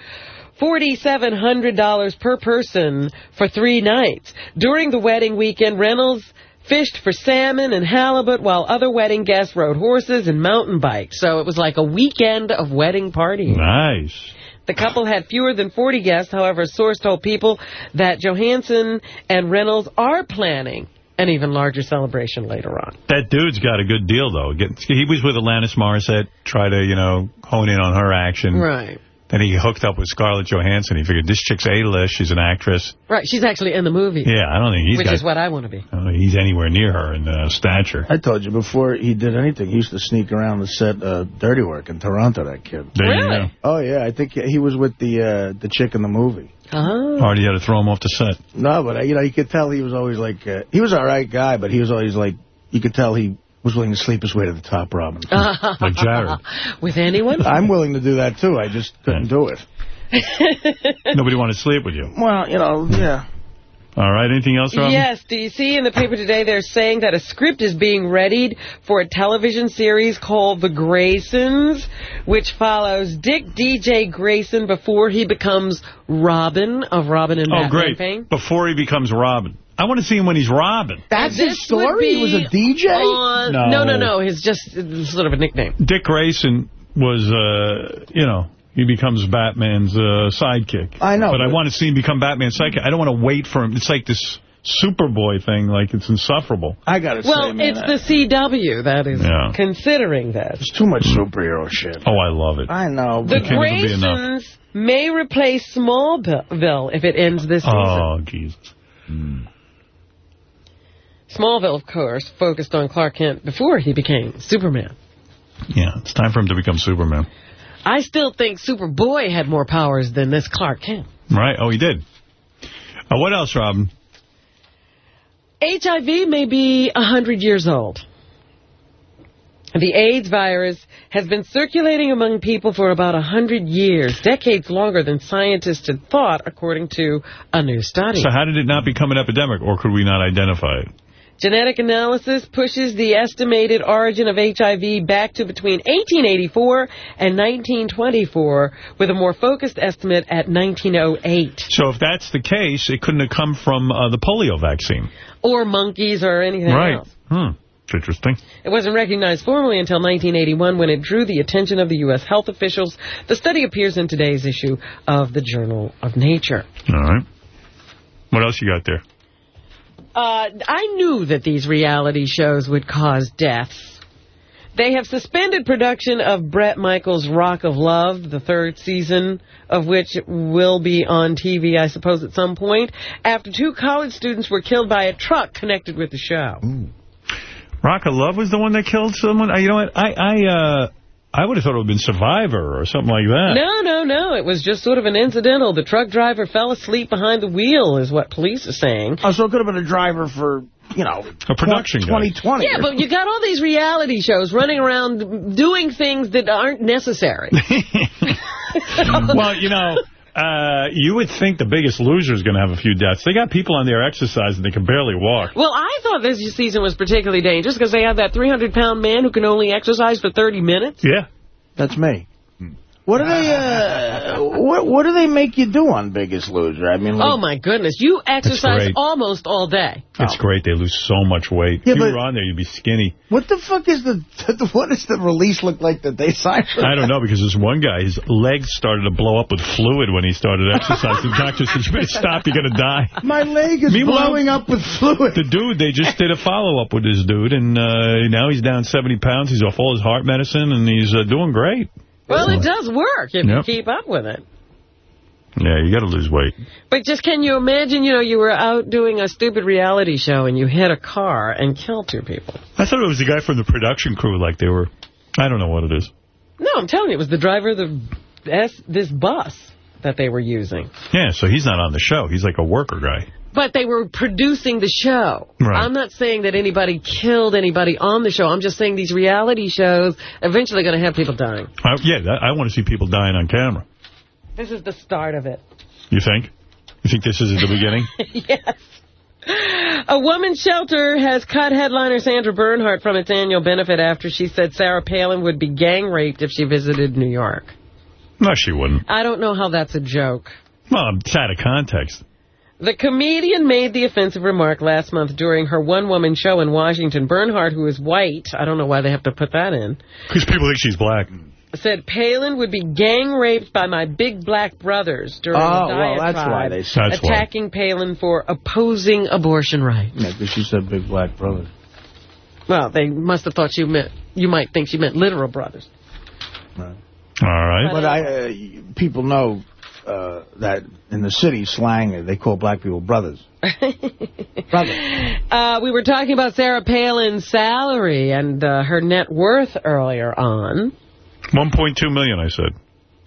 $4,700 per person for three nights. During the wedding weekend, Reynolds fished for salmon and halibut while other wedding guests rode horses and mountain bikes. So it was like a weekend of wedding partying. Nice. The couple had fewer than 40 guests. However, a source told people that Johansson and Reynolds are planning an even larger celebration later on. That dude's got a good deal, though. He was with Alanis Morissette, try to, you know, hone in on her action. Right. Then he hooked up with Scarlett Johansson. He figured, this chick's A-list. She's an actress. Right, she's actually in the movie. Yeah, I don't think he's Which got, is what I want to be. I don't think he's anywhere near her in uh, stature. I told you, before he did anything, he used to sneak around the set uh, Dirty Work in Toronto, that kid. There you go. Oh, yeah, I think he was with the uh, the chick in the movie. Oh. Already had to throw him off the set. No, but, uh, you know, you could tell he was always like, uh, he was all right guy, but he was always like, you could tell he was willing to sleep his way to the top, Robin. like Jared. With anyone? I'm willing to do that, too. I just couldn't do it. Nobody wanted to sleep with you. Well, you know, hmm. yeah. All right, anything else, Robin? Yes, do you see in the paper today they're saying that a script is being readied for a television series called The Graysons, which follows Dick DJ Grayson before he becomes Robin of Robin and Oh, Batman great. fame. Before he becomes Robin. I want to see him when he's Robin. That's This his story? He was a DJ? on- No. no, no, no. His just it's sort of a nickname. Dick Grayson was, uh, you know, he becomes Batman's uh, sidekick. I know, But, I want to see him become Batman's sidekick. I don't want to wait for him. It's like this Superboy thing, like it's insufferable. I got to Well, say, man. it's the CW that is Yeah. considering that. There's too much superhero shit. Oh, I love it. I know. The It can't even be. Graysons may replace Smallville if it ends this season. Oh, Jesus. Smallville, of course, focused on Clark Kent before he became Superman. Yeah, it's time for him to become Superman. I still think Superboy had more powers than this Clark Kent. Right? Oh, he did. Uh, what else, Robin? HIV may be 100 years old. The AIDS virus has been circulating among people for about 100 years, decades longer than scientists had thought, according to a new study. So how did it not become an epidemic, or could we not identify it? Genetic analysis pushes the estimated origin of HIV back to between 1884 and 1924, with a more focused estimate at 1908. So if that's the case, it couldn't have come from uh, the polio vaccine. Or monkeys or anything right. else. Hmm. Interesting. It wasn't recognized formally until 1981 when it drew the attention of the U.S. health officials. The study appears in today's issue of the Journal of Nature. All right. What else you got there? Uh, I knew that these reality shows would cause deaths. They have suspended production of Bret Michaels' Rock of Love, the third season of which will be on TV, I suppose, at some point, after two college students were killed by a truck connected with the show. Rock of Love was the one that killed someone? Uh, You know what? I I uh, I would have thought it would have been Survivor or something like that. No, no, no. It was just sort of an incidental. The truck driver fell asleep behind the wheel, is what police are saying. Oh, so it could have been a driver for, you know, a production guy. 2020. Yeah, but you got all these reality shows running around doing things that aren't necessary. well, you know, uh, you would think the biggest loser is going to have a few deaths. They got people on there exercising they can barely walk. Well, I thought this season was particularly dangerous because they have that 300-pound man who can only exercise for 30 minutes. Yeah. That's me. What do they uh, what what do they make you do on Biggest Loser? I mean, like, Oh, my goodness. You exercise almost all day. It's great. They lose so much weight. Yeah, if you were on there, you'd be skinny. what the fuck is the what does the release look like that they signed? For I don't know, because this one guy, his legs started to blow up with fluid when he started exercising. The doctor said, you better stop, you're going to die. My leg is Meanwhile, blowing up with fluid. The dude, they just did a follow-up with this dude, and uh, now he's down 70 pounds. He's off all his heart medicine, and he's uh, doing great. Well, it does work if Yep. you keep up with it. Yeah, you got to lose weight. But just can you imagine, you know, you were out doing a stupid reality show and you hit a car and killed two people. I thought it was the guy from the production crew, like they were, I don't know what it is. No, I'm telling you, it was the driver of the S, this bus that they were using. Yeah, so he's not on the show. He's like a worker guy. But they were producing the show. Right. I'm not saying that anybody killed anybody on the show. I'm just saying these reality shows eventually going to have people dying. I, yeah, that, I want to see people dying on camera. This is the start of it. You think? You think this is the beginning? yes. A woman's shelter has cut headliner Sandra Bernhard from its annual benefit after she said Sarah Palin would be gang raped if she visited New York. No, she wouldn't. I don't know how that's a joke. Well, it's out of context. The comedian made the offensive remark last month during her one-woman show in Washington. Bernhard, who is white, I don't know why they have to put that in, Because people think she's black. said Palin would be gang raped by my big black brothers during Oh, a well, diatribe that's why they said- That's why. attacking Palin for opposing abortion rights. Yeah, because she said big black brother. Well, they must have thought you meant, you might think she meant literal brothers. All right. But I, uh, people know uh, that in the city slang, they call black people brothers. Brother. Uh, we were talking about Sarah Palin's salary and uh, her net worth earlier on. 1.2 million, I said.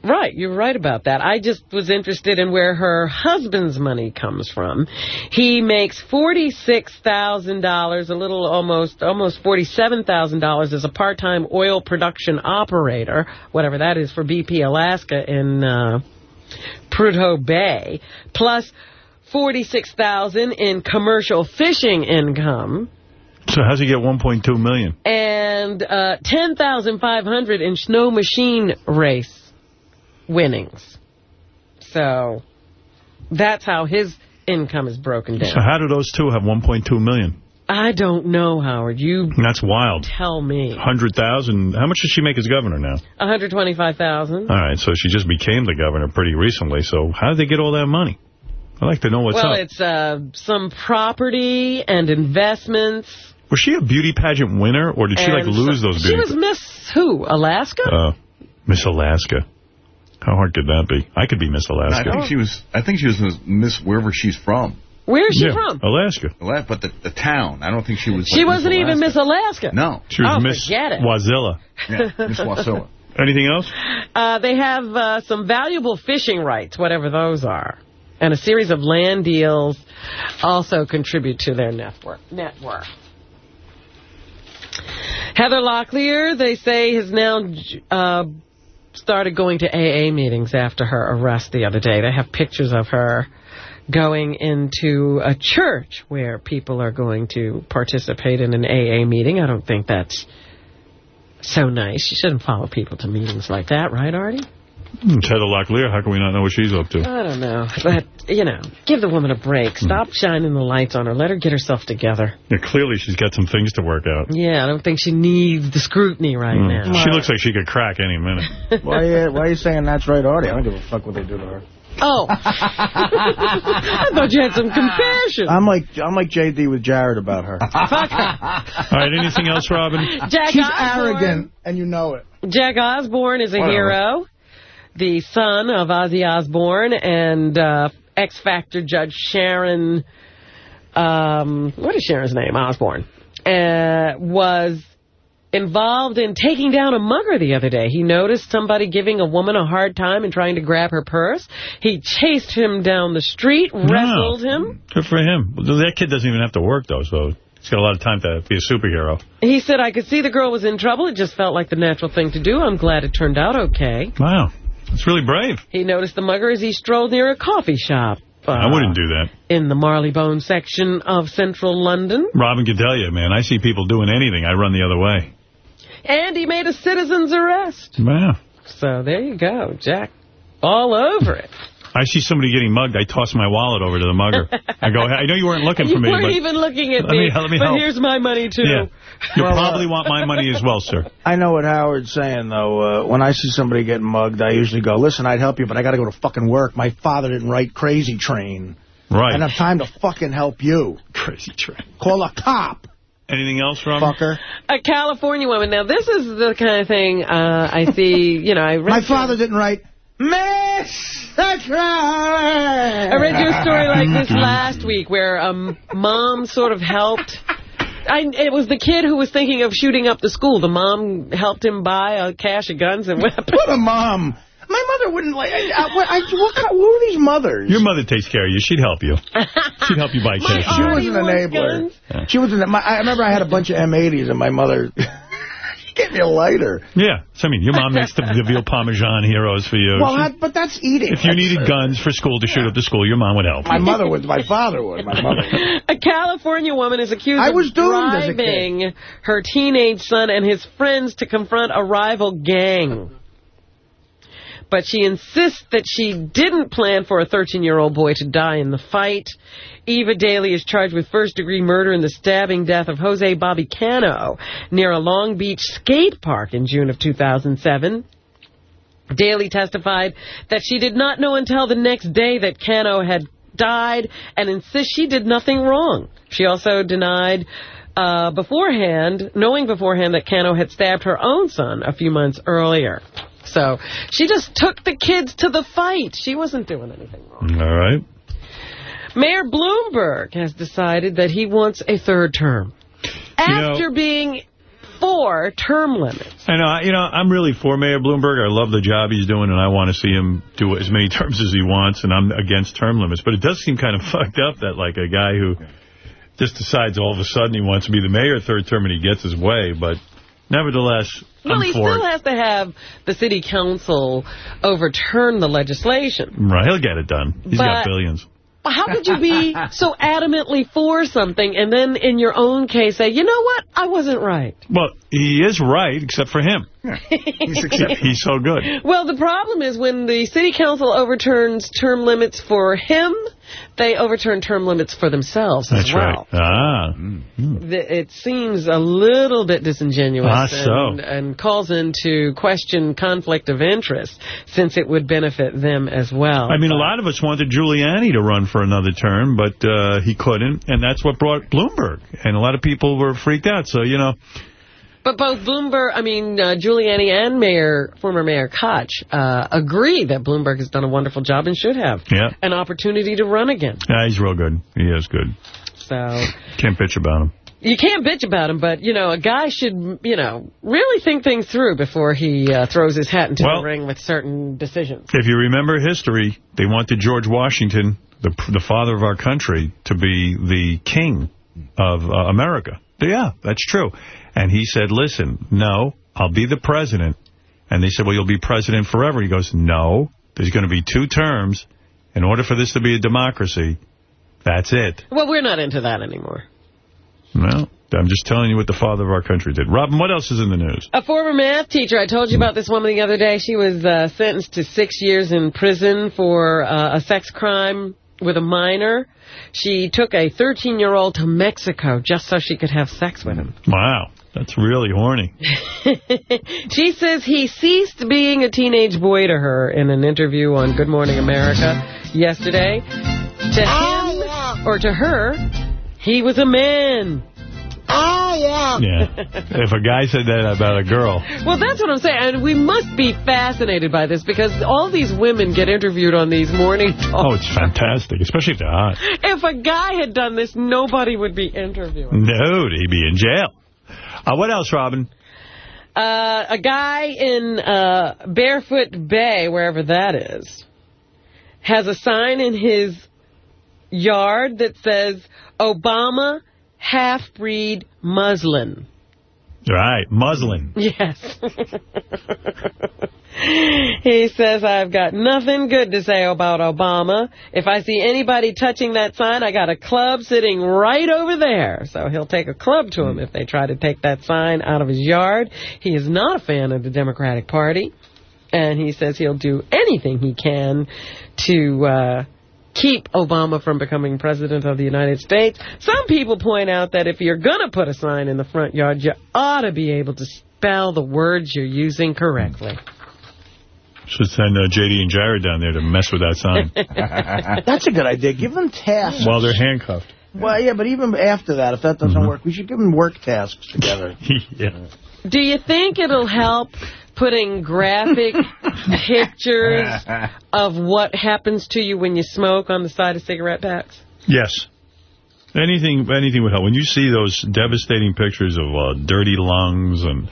Right, you're right about that. I just was interested in where her husband's money comes from. He makes $46,000, a little almost almost $47,000 as a part-time oil production operator, whatever that is for BP Alaska in uh, Prudhoe Bay, 46,000 in commercial fishing income. So how's he get 1.2 million? and uh, 10500 in snow machine race winnings. So that's how his income is broken down. So how do those two have $1.2 million? I don't know, Howard. You That's wild. tell me. 100000 How much does she make as governor now? 125000 All right, so she just became the governor pretty recently. So how did they get all that money? I'd like to know what's Well, up. it's uh, some property and investments. Was she a beauty pageant winner, or did she, like, lose so- those She beauty was Miss who? Alaska? Uh, Miss Alaska. How hard could that be? I could be Miss Alaska. I Alaska. think she was. I think she was Miss wherever she's from. Where is she Yeah, from? Alaska. Ala- But the, the town. I don't think she was. She like, wasn't even Miss Alaska. No. She was Oh, Miss forget. Wasilla. Yeah, Miss Wasilla. Anything else? Uh, they have uh, some valuable fishing rights, whatever those are. And a series of land deals also contribute to their network. network. Heather Locklear, they say, has now uh, started going to AA meetings after her arrest the other day. They have pictures of her going into a church where people are going to participate in an AA meeting. I don't think that's so nice. You shouldn't follow people to meetings like that, right, Artie? It's Heather Locklear. How can we not know what she's up to? I don't know. But, you know, give the woman a break. Stop shining the lights on her. Let her get herself together. Yeah, clearly, she's got some things to work out. Yeah, I don't think she needs the scrutiny right Mm. now. She looks like she could crack any minute. why, uh, why are you saying that's right, Artie? I don't give a fuck what they do to her. Oh. I thought you had some compassion. I'm like I'm like JD with Jared about her. All right, anything else, Robin? Jack She's Osbourne. arrogant, and you know it. Jack Osbourne is a Whatever. hero, the son of Ozzy Osbourne and uh, X Factor judge Sharon. Um, what is Sharon's name? Osbourne uh, was involved in taking down a mugger the other day. He noticed somebody giving a woman a hard time and trying to grab her purse. He chased him down the street, wrestled him. Good for him. That kid doesn't even have to work, though, so he's got a lot of time to be a superhero. He said, I could see the girl was in trouble. It just felt like the natural thing to do. I'm glad it turned out okay. Wow. That's really brave. He noticed the mugger as he strolled near a coffee shop. uh, I wouldn't do that. In the Marylebone section of central London. Robin can tell you, man, I see people doing anything, I run the other way. And he made a citizen's arrest. Wow. So there you go, Jack. All over it. I see somebody getting mugged, I toss my wallet over to the mugger. I go, I know you weren't looking you for me, You weren't but even looking at let me, me- let me but help. here's my money, too. yeah, you Well, uh, probably want my money as well, sir. I know what Howard's saying, though. Uh, when I see somebody getting mugged, I usually go, listen, I'd help you, but I got to go to fucking work. My father didn't write Crazy Train. Right. And I don't have time to fucking help you. Crazy Train. Call a cop. Anything else, Robin? Fucker. A California woman. Now, this is the kind of thing uh, I see, you know, I read... My father didn't write Miss Secretary. I read your story like this last week where um, mom sort of helped. I, it was the kid who was thinking of shooting up the school. The mom helped him buy a cache of guns and weapons. What a mom. My mother wouldn't like... I, I, what, I, what, kind- who are these mothers? Your mother takes care of you. She'd help you. She'd help you buy cash. She was an enabler. She was an, my, I remember I had a bunch of M80s and my mother... she gave me a lighter. Yeah. So, I mean, your mom makes the, the veal parmesan heroes for you. Well, She- I, but that's eating. if you That's, needed guns for school to shoot up the school, your mom would help. My mother would. My father would. My mother A California woman is accused I of was doomed as a kid. driving her teenage son and his friends to confront a rival gang. But she insists that she didn't plan for a 13-year-old boy to die in the fight. Eva Daly is charged with first-degree murder in the stabbing death of Jose Bobby Cano near a Long Beach skate park in June of 2007. Daly testified that she did not know until the next day that Cano had died and insists she did nothing wrong. She also denied uh, beforehand, knowing beforehand that Cano had stabbed her own son a few months earlier. So she just took the kids to the fight. She wasn't doing anything wrong. All right. Mayor Bloomberg has decided that he wants a third term. After being for term limits. I know, uh, you know, I'm really for Mayor Bloomberg. I love the job he's doing, and I want to see him do as many terms as he wants, and I'm against term limits. But it does seem kind of fucked up that, like, a guy who just decides all of a sudden he wants to be the mayor third term and he gets his way. But nevertheless, Well, I'm he for still it. has to have the city council overturn the legislation. Right, he'll get it done. He's got But- billions. How could you be so adamantly for something and then in your own case say, you know what, I wasn't right? Well, he is right, except for him. He's so good. Well, the problem is when the city council overturns term limits for him, they overturn term limits for themselves That's as well. right. Ah. The- It seems a little bit disingenuous Ah, so. and, and calls into question conflict of interest since it would benefit them as well. I mean, a lot of us wanted Giuliani to run for another term, but uh, he couldn't, and that's what brought Bloomberg. And a lot of people were freaked out. So, you know, But both Bloomberg, I mean, uh, Giuliani and Mayor, former Mayor Koch uh, agree that Bloomberg has done a wonderful job and should have yeah, an opportunity to run again. yeah he's real good. He is good. So Can't bitch about him. you can't bitch about him, but, you know, a guy should, you know, really think things through before he uh, throws his hat into Well- the ring with certain decisions. If you remember history, they wanted George Washington, the the father of our country, to be the king of uh, America. Yeah, that's true. And he said, listen, no, I'll be the president. And they said, well, you'll be president forever. He goes, no, there's going to be two terms. In order for this to be a democracy, that's it. Well, we're not into that anymore. No, I'm just telling you what the father of our country did. Robin, what else is in the news? A former math teacher, I told you about this woman the other day. She was uh, sentenced to six years in prison for uh, a sex crime with a minor. She took a 13-year-old to Mexico just so she could have sex with him. Wow. That's really horny. she says he ceased being a teenage boy to her in an interview on Good Morning America yesterday. To ah, him, or to her, he was a man. Oh, yeah. Yeah. If a guy said that about a girl. Well, that's what I'm saying. And we must be fascinated by this because all these women get interviewed on these morning talks. Oh, it's fantastic, especially if they're hot. If a guy had done this, nobody would be interviewing. No, he'd be in jail. Uh, what else, Robin? Uh, a guy in uh, Barefoot Bay, wherever that is, has a sign in his yard that says, Obama half-breed muslin. Right, muslin. Yes. he says, I've got nothing good to say about Obama. If I see anybody touching that sign, I got a club sitting right over there. So he'll take a club to him if they try to take that sign out of his yard. He is not a fan of the Democratic Party. And he says he'll do anything he can to uh, keep Obama from becoming president of the United States. Some people point out that if you're going to put a sign in the front yard, you ought to be able to spell the words you're using correctly. Should send uh, J.D. and Jared down there to mess with that sign. That's a good idea. Give them tasks. While they're handcuffed. Well, yeah, but even after that, if that doesn't Mm-hmm. work, we should give them work tasks together. yeah. Do you think it'll help putting graphic pictures of what happens to you when you smoke on the side of cigarette packs? Yes. Anything anything would help. When you see those devastating pictures of uh, dirty lungs and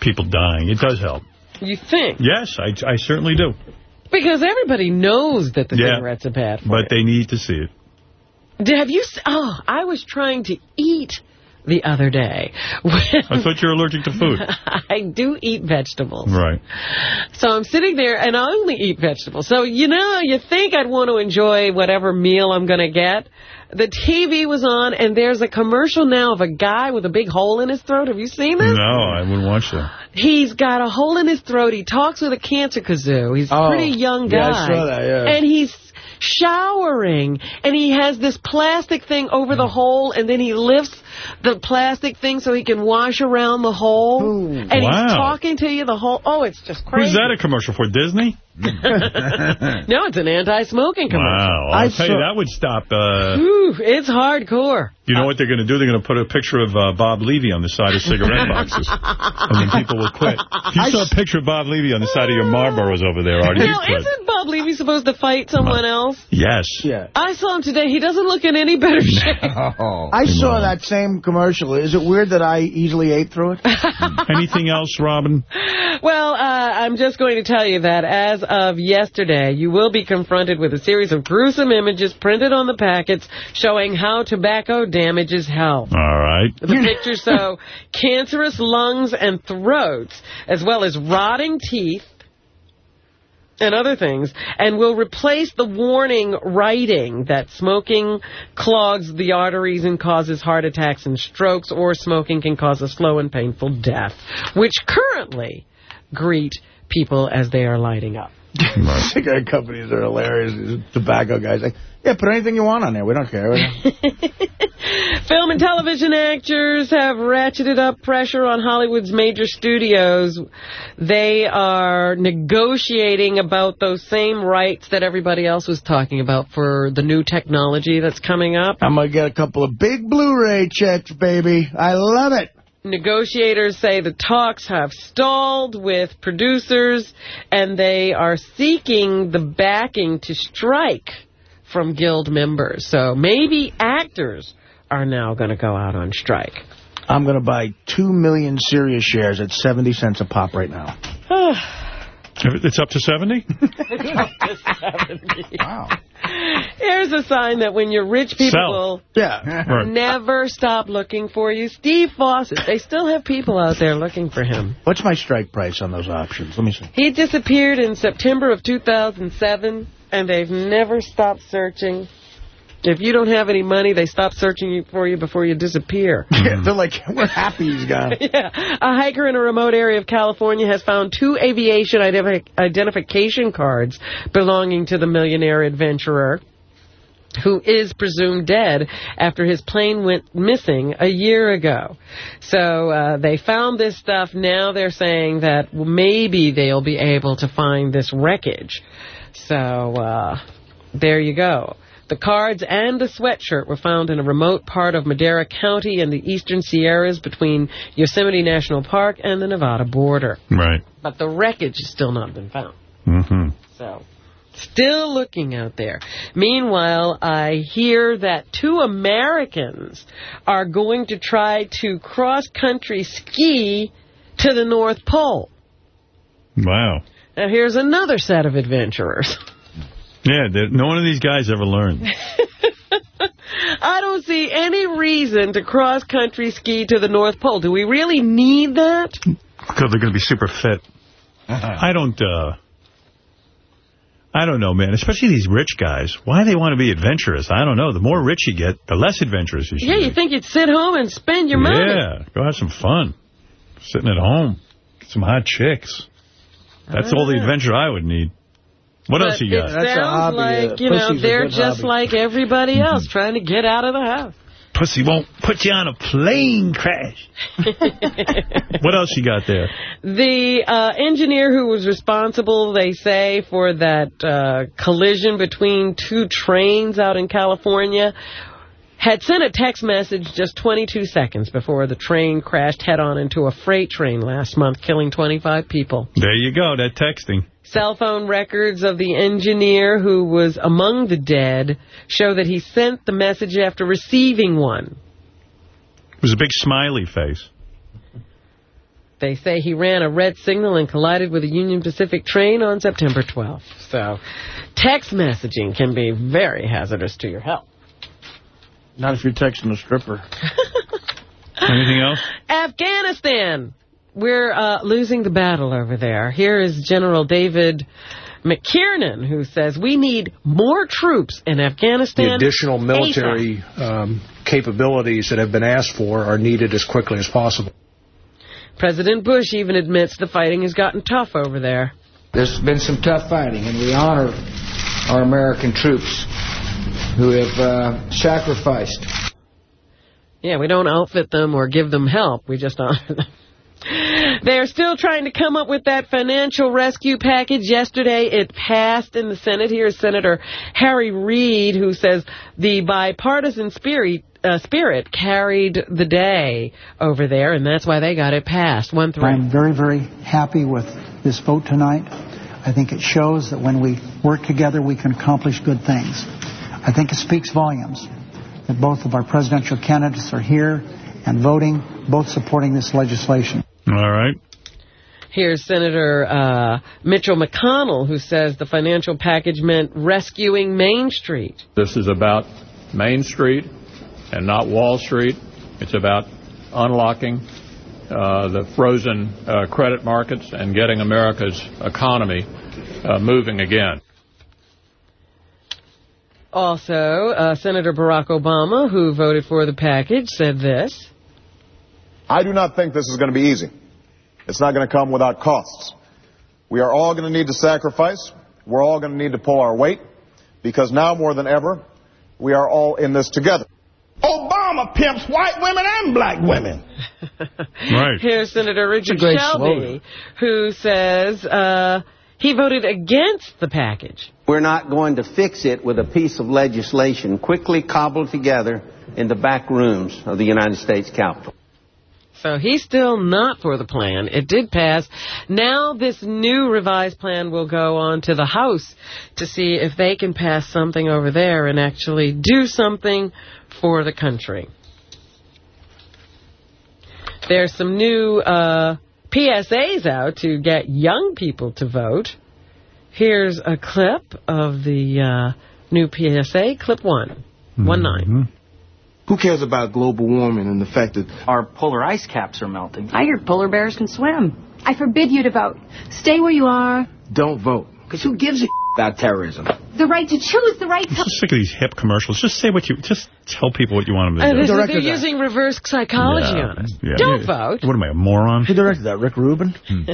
people dying, it does help. You think? Yes, I, I certainly do. Because everybody knows that the Yeah. cigarettes are bad for But they need to see it. Have you... Oh, I was trying to eat the other day. I thought you were allergic to food. I do eat vegetables. Right. So I'm sitting there, and I only eat vegetables. So, you know, you think I'd want to enjoy whatever meal I'm going to get. The TV was on, and there's a commercial now of a guy with a big hole in his throat. Have you seen this? No, I wouldn't watch that. He's got a hole in his throat. He talks with a cancer kazoo. He's a Oh, pretty young guy. yeah, I saw that, yeah. And he's showering, and he has this plastic thing over the hole, and then he lifts the plastic thing so he can wash around the hole. And Wow. he's talking to you the whole... Oh, it's just crazy. Who's that a commercial for? Disney? no, it's an anti-smoking commercial. Wow. I'll tell you, that would stop... Uh, Ooh, it's hardcore. you know what they're going to do? They're going to put a picture of uh, Bob Levy on the side of cigarette boxes. and then people will quit. If you saw a picture of Bob Levy on the side of your Marlboros over there, Artie, you'd Now, isn't Bob Levy supposed to fight someone else? Yes. Yeah. I saw him today. He doesn't look in any better shape. I saw that same commercial. Is it weird that I easily ate through it? Anything else, Robin? Well, uh, I'm just going to tell you that as of yesterday, you will be confronted with a series of gruesome images printed on the packets showing how tobacco damages health. All right. The pictures show cancerous lungs and throats, as well as rotting teeth and other things, and will replace the warning writing that smoking clogs the arteries and causes heart attacks and strokes, or smoking can cause a slow and painful death, which currently greet people as they are lighting up. Cigarette companies are hilarious. Tobacco guys like, yeah, put anything you want on there. We don't care. Film and television actors have ratcheted up pressure on Hollywood's major studios. They are negotiating about those same rights that everybody else was talking about for the new technology that's coming up. I'm going to get a couple of big Blu-ray checks, baby. I love it. Negotiators say the talks have stalled with producers, and they are seeking the backing to strike from guild members. So maybe actors are now going to go out on strike. I'm going to buy two million Sirius shares at 70 cents a pop right now. It's up to 70? Wow. Here's a sign that when you're rich, people Sell. will Yeah. Right. never stop looking for you. Steve Fossett, they still have people out there looking for him. What's my strike price on those options? Let me see. He disappeared in September of 2007, and they've never stopped searching. If you don't have any money, they stop searching for you before you disappear. They're like, we're happy he's gone. yeah. A hiker in a remote area of California has found two aviation identif identification cards belonging to the millionaire adventurer. who is presumed dead after his plane went missing a year ago. So uh, they found this stuff. Now they're saying that maybe they'll be able to find this wreckage. So uh, there you go. The cards and the sweatshirt were found in a remote part of Madera County in the eastern Sierras between Yosemite National Park and the Nevada border. Right. But the wreckage has still not been found. Mm-hmm. So, still looking out there. Meanwhile, I hear that two Americans are going to try to cross-country ski to the North Pole. Wow. Now, here's another set of adventurers. Yeah, no one of these guys ever learned. I don't see any reason to cross-country ski to the North Pole. Do we really need that? Because they're going to be super fit. I don't, uh... I don't know, man. Especially these rich guys. Why they want to be adventurous? I don't know. The more rich you get, the less adventurous you should Yeah, you think you'd sit home and spend your money. Yeah, go have some fun. Sitting at home. Get some hot chicks. That's all the adventure I would need. What But else you got? It sounds like, you know, they're just like everybody else trying to get out of the house. Pussy won't put you on a plane crash. what else you got there? The uh, engineer who was responsible, they say, for that uh, collision between two trains out in California had sent a text message just 22 seconds before the train crashed head-on into a freight train last month, killing 25 people. There you go, that texting. Cell phone records of the engineer who was among the dead show that he sent the message after receiving one. It was a big smiley face. They say he ran a red signal and collided with a Union Pacific train on September 12th. So text messaging can be very hazardous to your health. Not if you're texting a stripper. Anything else? Afghanistan. We're uh, losing the battle over there. Here is General David McKiernan, who says we need more troops in Afghanistan. The additional military um, capabilities that have been asked for are needed as quickly as possible. President Bush even admits the fighting has gotten tough over there. There's been some tough fighting, and we honor our American troops who have uh, sacrificed. Yeah, we don't outfit them or give them help. We just honor them. They're still trying to come up with that financial rescue package. Yesterday, it passed in the Senate. Here's Senator Harry Reid, who says the bipartisan spirit uh, spirit carried the day over there, and that's why they got it passed. One three. I'm very, very happy with this vote tonight. I think it shows that when we work together, we can accomplish good things. I think it speaks volumes that both of our presidential candidates are here and voting, both supporting this legislation. All right. Here's Senator uh, Mitchell McConnell, who says the financial package meant rescuing Main Street. This is about Main Street and not Wall Street. It's about unlocking uh, the frozen uh, credit markets and getting America's economy uh, moving again. Also, uh, Senator Barack Obama, who voted for the package, said this. I do not think this is going to be easy. It's not going to come without costs. We are all going to need to sacrifice. We're all going to need to pull our weight because now more than ever, we are all in this together. Obama pimps white women and black women. Right. Here's Senator Richard Shelby, slogan. who says uh, he voted against the package. We're not going to fix it with a piece of legislation quickly cobbled together in the back rooms of the United States Capitol. So he's still not for the plan. It did pass. Now this new revised plan will go on to the House to see if they can pass something over there and actually do something for the country. There's some new uh, PSAs out to get young people to vote. Here's a clip of the uh, new PSA, clip one, one nine. Who cares about global warming and the fact that Our polar ice caps are melting. I hear polar bears can swim. I forbid you to vote. Stay where you are. don't vote? Because who gives a about terrorism? the right to choose, the right to... I'm sick of these hip commercials. Just say what you, just tell people what you want them to this do. is, they're using reverse psychology Yeah, on us. yeah. Don't Yeah. vote. What am I, a moron? Who directed that? Rick Rubin?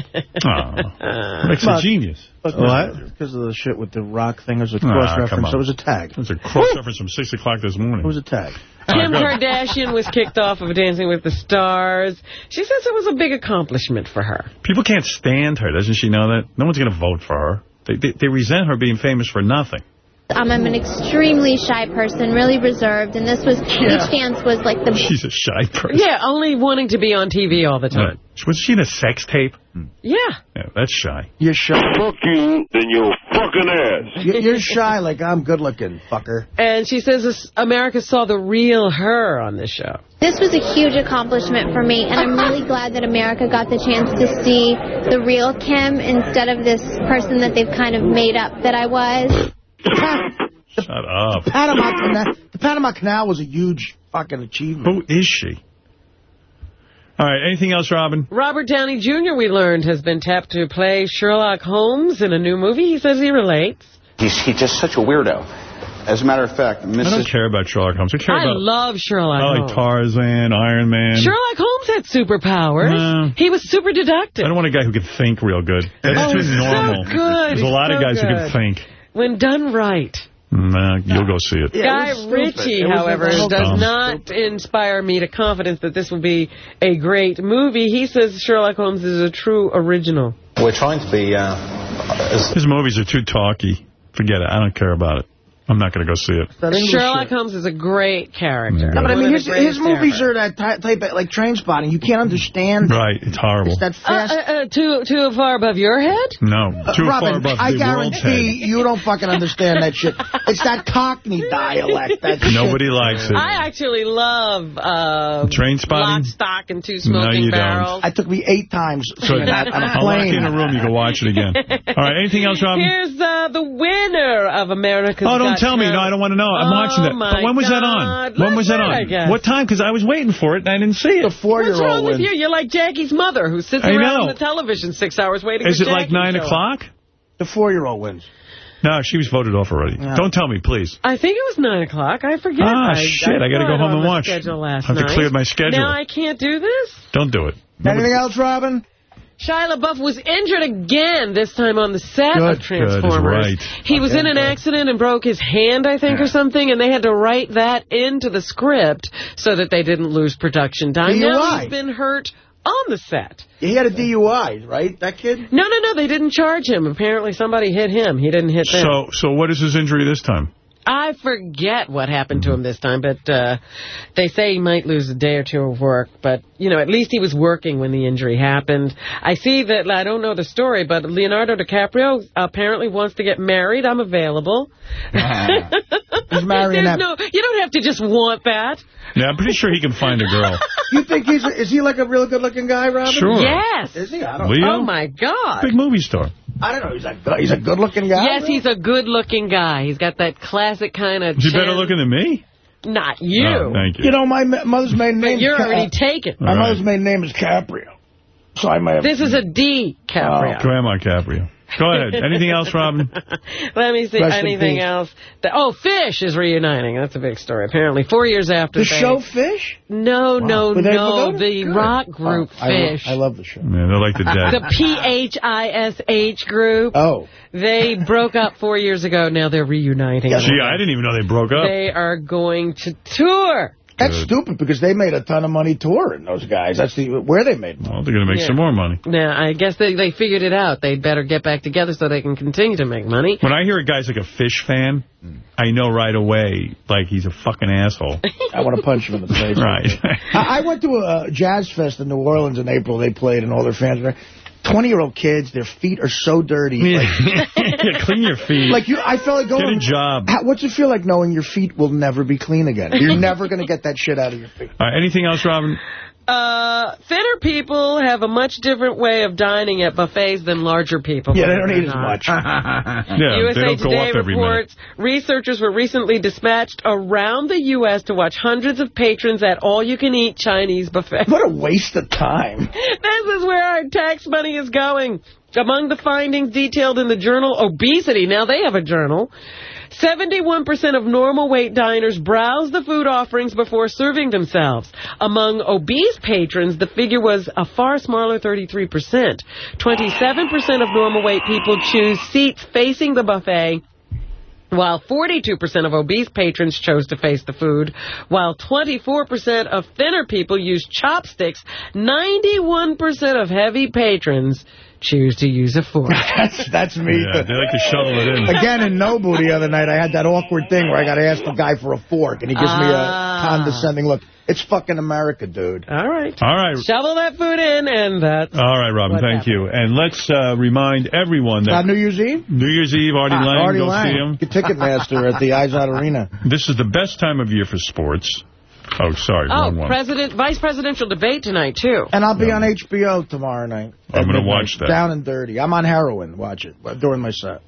Oh, Rick's a But- genius. What? Because of the shit with the rock thing. It was a Ah, cross-reference. on. It was a tag. It was a cross-reference from 6 o'clock this morning. It was a tag. Kim Kardashian was kicked off of Dancing with the Stars. She says it was a big accomplishment for her. People can't stand her. Doesn't she know that? No one's going to vote for her. They, they, resent her being famous for nothing. Um, I'm an extremely shy person, really reserved, and this was each dance was like the She's a shy person. Yeah, only wanting to be on TV all the time. Right. Was she in a sex tape? Yeah. Yeah, that's shy. You're shy. Fuck you, then your fucking ass. You- You're shy like I'm good looking, fucker. And she says this, America saw the real her on this show. This was a huge accomplishment for me, and I'm really glad that America got the chance to see the real Kim instead of this person that they've kind of made up that I was. Shut up. Panama Canal, the Panama Canal was a huge fucking achievement. Who is she? All right, anything else, Robin? Robert Downey Jr., we learned, has been tapped to play Sherlock Holmes in a new movie. He says he relates. He's, he's just such a weirdo. As a matter of fact, I don't Mrs. care about Sherlock Holmes. I care I about love Sherlock I like Holmes. Tarzan, Iron Man. Sherlock Holmes had superpowers. No. He was super deductive. I don't want a guy who can think real good. That's Oh, too he's so normal. good. There's a lot of So guys who can think. When done right. Nah, you'll go see it. Guy Ritchie, however, does dumb. not inspire me to confidence that this will be a great movie. He says Sherlock Holmes is a true original. We're trying to be. Uh, His movies are too talky. Forget it. I don't care about it. I'm not going to go see it. Sherlock shit. Holmes is a great character. No, but I mean, his, his movies are that type of, like Trainspotting. You can't understand. Right, it's horrible. It's that Uh, fast. uh, uh, too too far above your head? No, too Robin, far above I the world's head. guarantee you don't fucking understand that shit. It's that Cockney dialect. That shit. Nobody likes it. I actually love uh, Trainspotting? Lock, Stock, and Two No, Smoking you don't. Barrels. It took me eight times So seeing that on a I'll lock you plane. in a room. You can watch it again. All right, anything else, Robin? Here's uh, the winner of America's Oh, don't tell me. No, I don't want to know. I'm Oh, watching that. my But when was that on? God. When was that on? guess. What time? Because I was waiting for it and I didn't see it. The What's four-year-old wrong with you? You're like Jackie's mother who sits I around know. on the television six hours waiting Is for it like 9 to show up. o'clock? The four-year-old wins. No, she was voted off already. Yeah. Don't tell me, please. I think it was 9 o'clock. I forget. Ah, I, shit, I gotta go home and watch. I have to night. clear my schedule. Now I can't do this? Don't do it. Anything else, Robin? Shia LaBeouf was injured again, this time on the set of Transformers. right. He was in an accident and broke his hand, I think, or something, and they had to write that into the script so that they didn't lose production time. Now he's been hurt on the set. He had a DUI, right? That kid? No, no, no, they didn't charge him. Apparently somebody hit him. He didn't hit them. So, so what is his injury this time? I forget what happened to him this time, but uh, they say he might lose a day or two of work. But, you know, at least he was working when the injury happened. I see that, I don't know the story, but Leonardo DiCaprio apparently wants to get married. I'm available. He's marrying that. no, you don't have to just want that. Yeah, I'm pretty sure he can find a girl. You think he's is he like a real good-looking guy, Robin? Sure. Yes. Is he? I don't. Leo? Oh, my God. Big movie star. I don't know. He's a good, he's a good-looking guy. Yes, he's a good-looking guy. He's got that classic kind of Is he better looking than me? Not you. Oh, thank you. You know, my mother's maiden name. you're is Ca- already taken. My All right. mother's maiden name is Caprio, so I may have. This is a D, oh. Caprio. Grandma Caprio. Go ahead. Anything else, Robin? Let me see Rest anything else. The, oh, Phish is reuniting. That's a big story. Apparently, four years after the they- show Fish. No, no, no. The Good. rock group Oh, I lo- Fish. I love the show. Man, they're like the dead. the P-H-I-S-H group. Oh, They broke up four years ago. Now they're reuniting. Gee, I didn't even know they broke up. They are going to tour. That's stupid because they made a ton of money touring. Those guys. That's the where they made money. Well, they're going to make Yeah. some more money. Yeah, I guess they, they figured it out. They'd better get back together so they can continue to make money. When I hear a guy's like a Phish fan, hmm. I know right away, like, he's a fucking asshole. I want to punch him in the face. right. I, I went to a jazz fest in New Orleans in April. They played, and all their fans were there. Twenty-year-old kids, their feet are so dirty. Like, yeah, clean your feet. like you, I felt like going. Get a job. How, what's it feel like knowing your feet will never be clean again? You're never going to get that shit out of your feet. Right, anything else, Robin? Uh, thinner people have a much different way of dining at buffets than larger people. Yeah, they don't eat it as much. Yeah, USA they don't go Today up every minute. reports researchers were recently dispatched around the U.S. to watch hundreds of patrons at all-you-can-eat Chinese buffets. What a waste of time. this is where our tax money is going. Among the findings detailed in the journal Obesity, now they have a journal, 71% of normal weight diners browse the food offerings before serving themselves. Among obese patrons, the figure was a far smaller 33%. 27% of normal weight people choose seats facing the buffet while 42% of obese patrons chose to face the food, while 24% of thinner people use chopsticks, 91% of heavy patrons choose to use a fork. that's that's me. Yeah, they like to shovel it in. Again, in Nobu the other night, I had that awkward thing where I got to ask the guy for a fork, and he gives me a Ah. condescending look. It's fucking America, dude. All right. All right. Shovel that food in, and that's... All right, Robin, thank happened. you. And let's uh, remind everyone that Uh, New Year's Eve? New Year's Eve, Artie Ah, Lange, Artie go Lange, see him. Ticketmaster at the Izod Arena. This is the best time of year for sports. Oh, sorry, Oh, wrong one. president, vice presidential debate tonight, too. And I'll be on HBO tomorrow night. I'm gonna watch that. Down and dirty. I'm on heroin. Watch it during my set.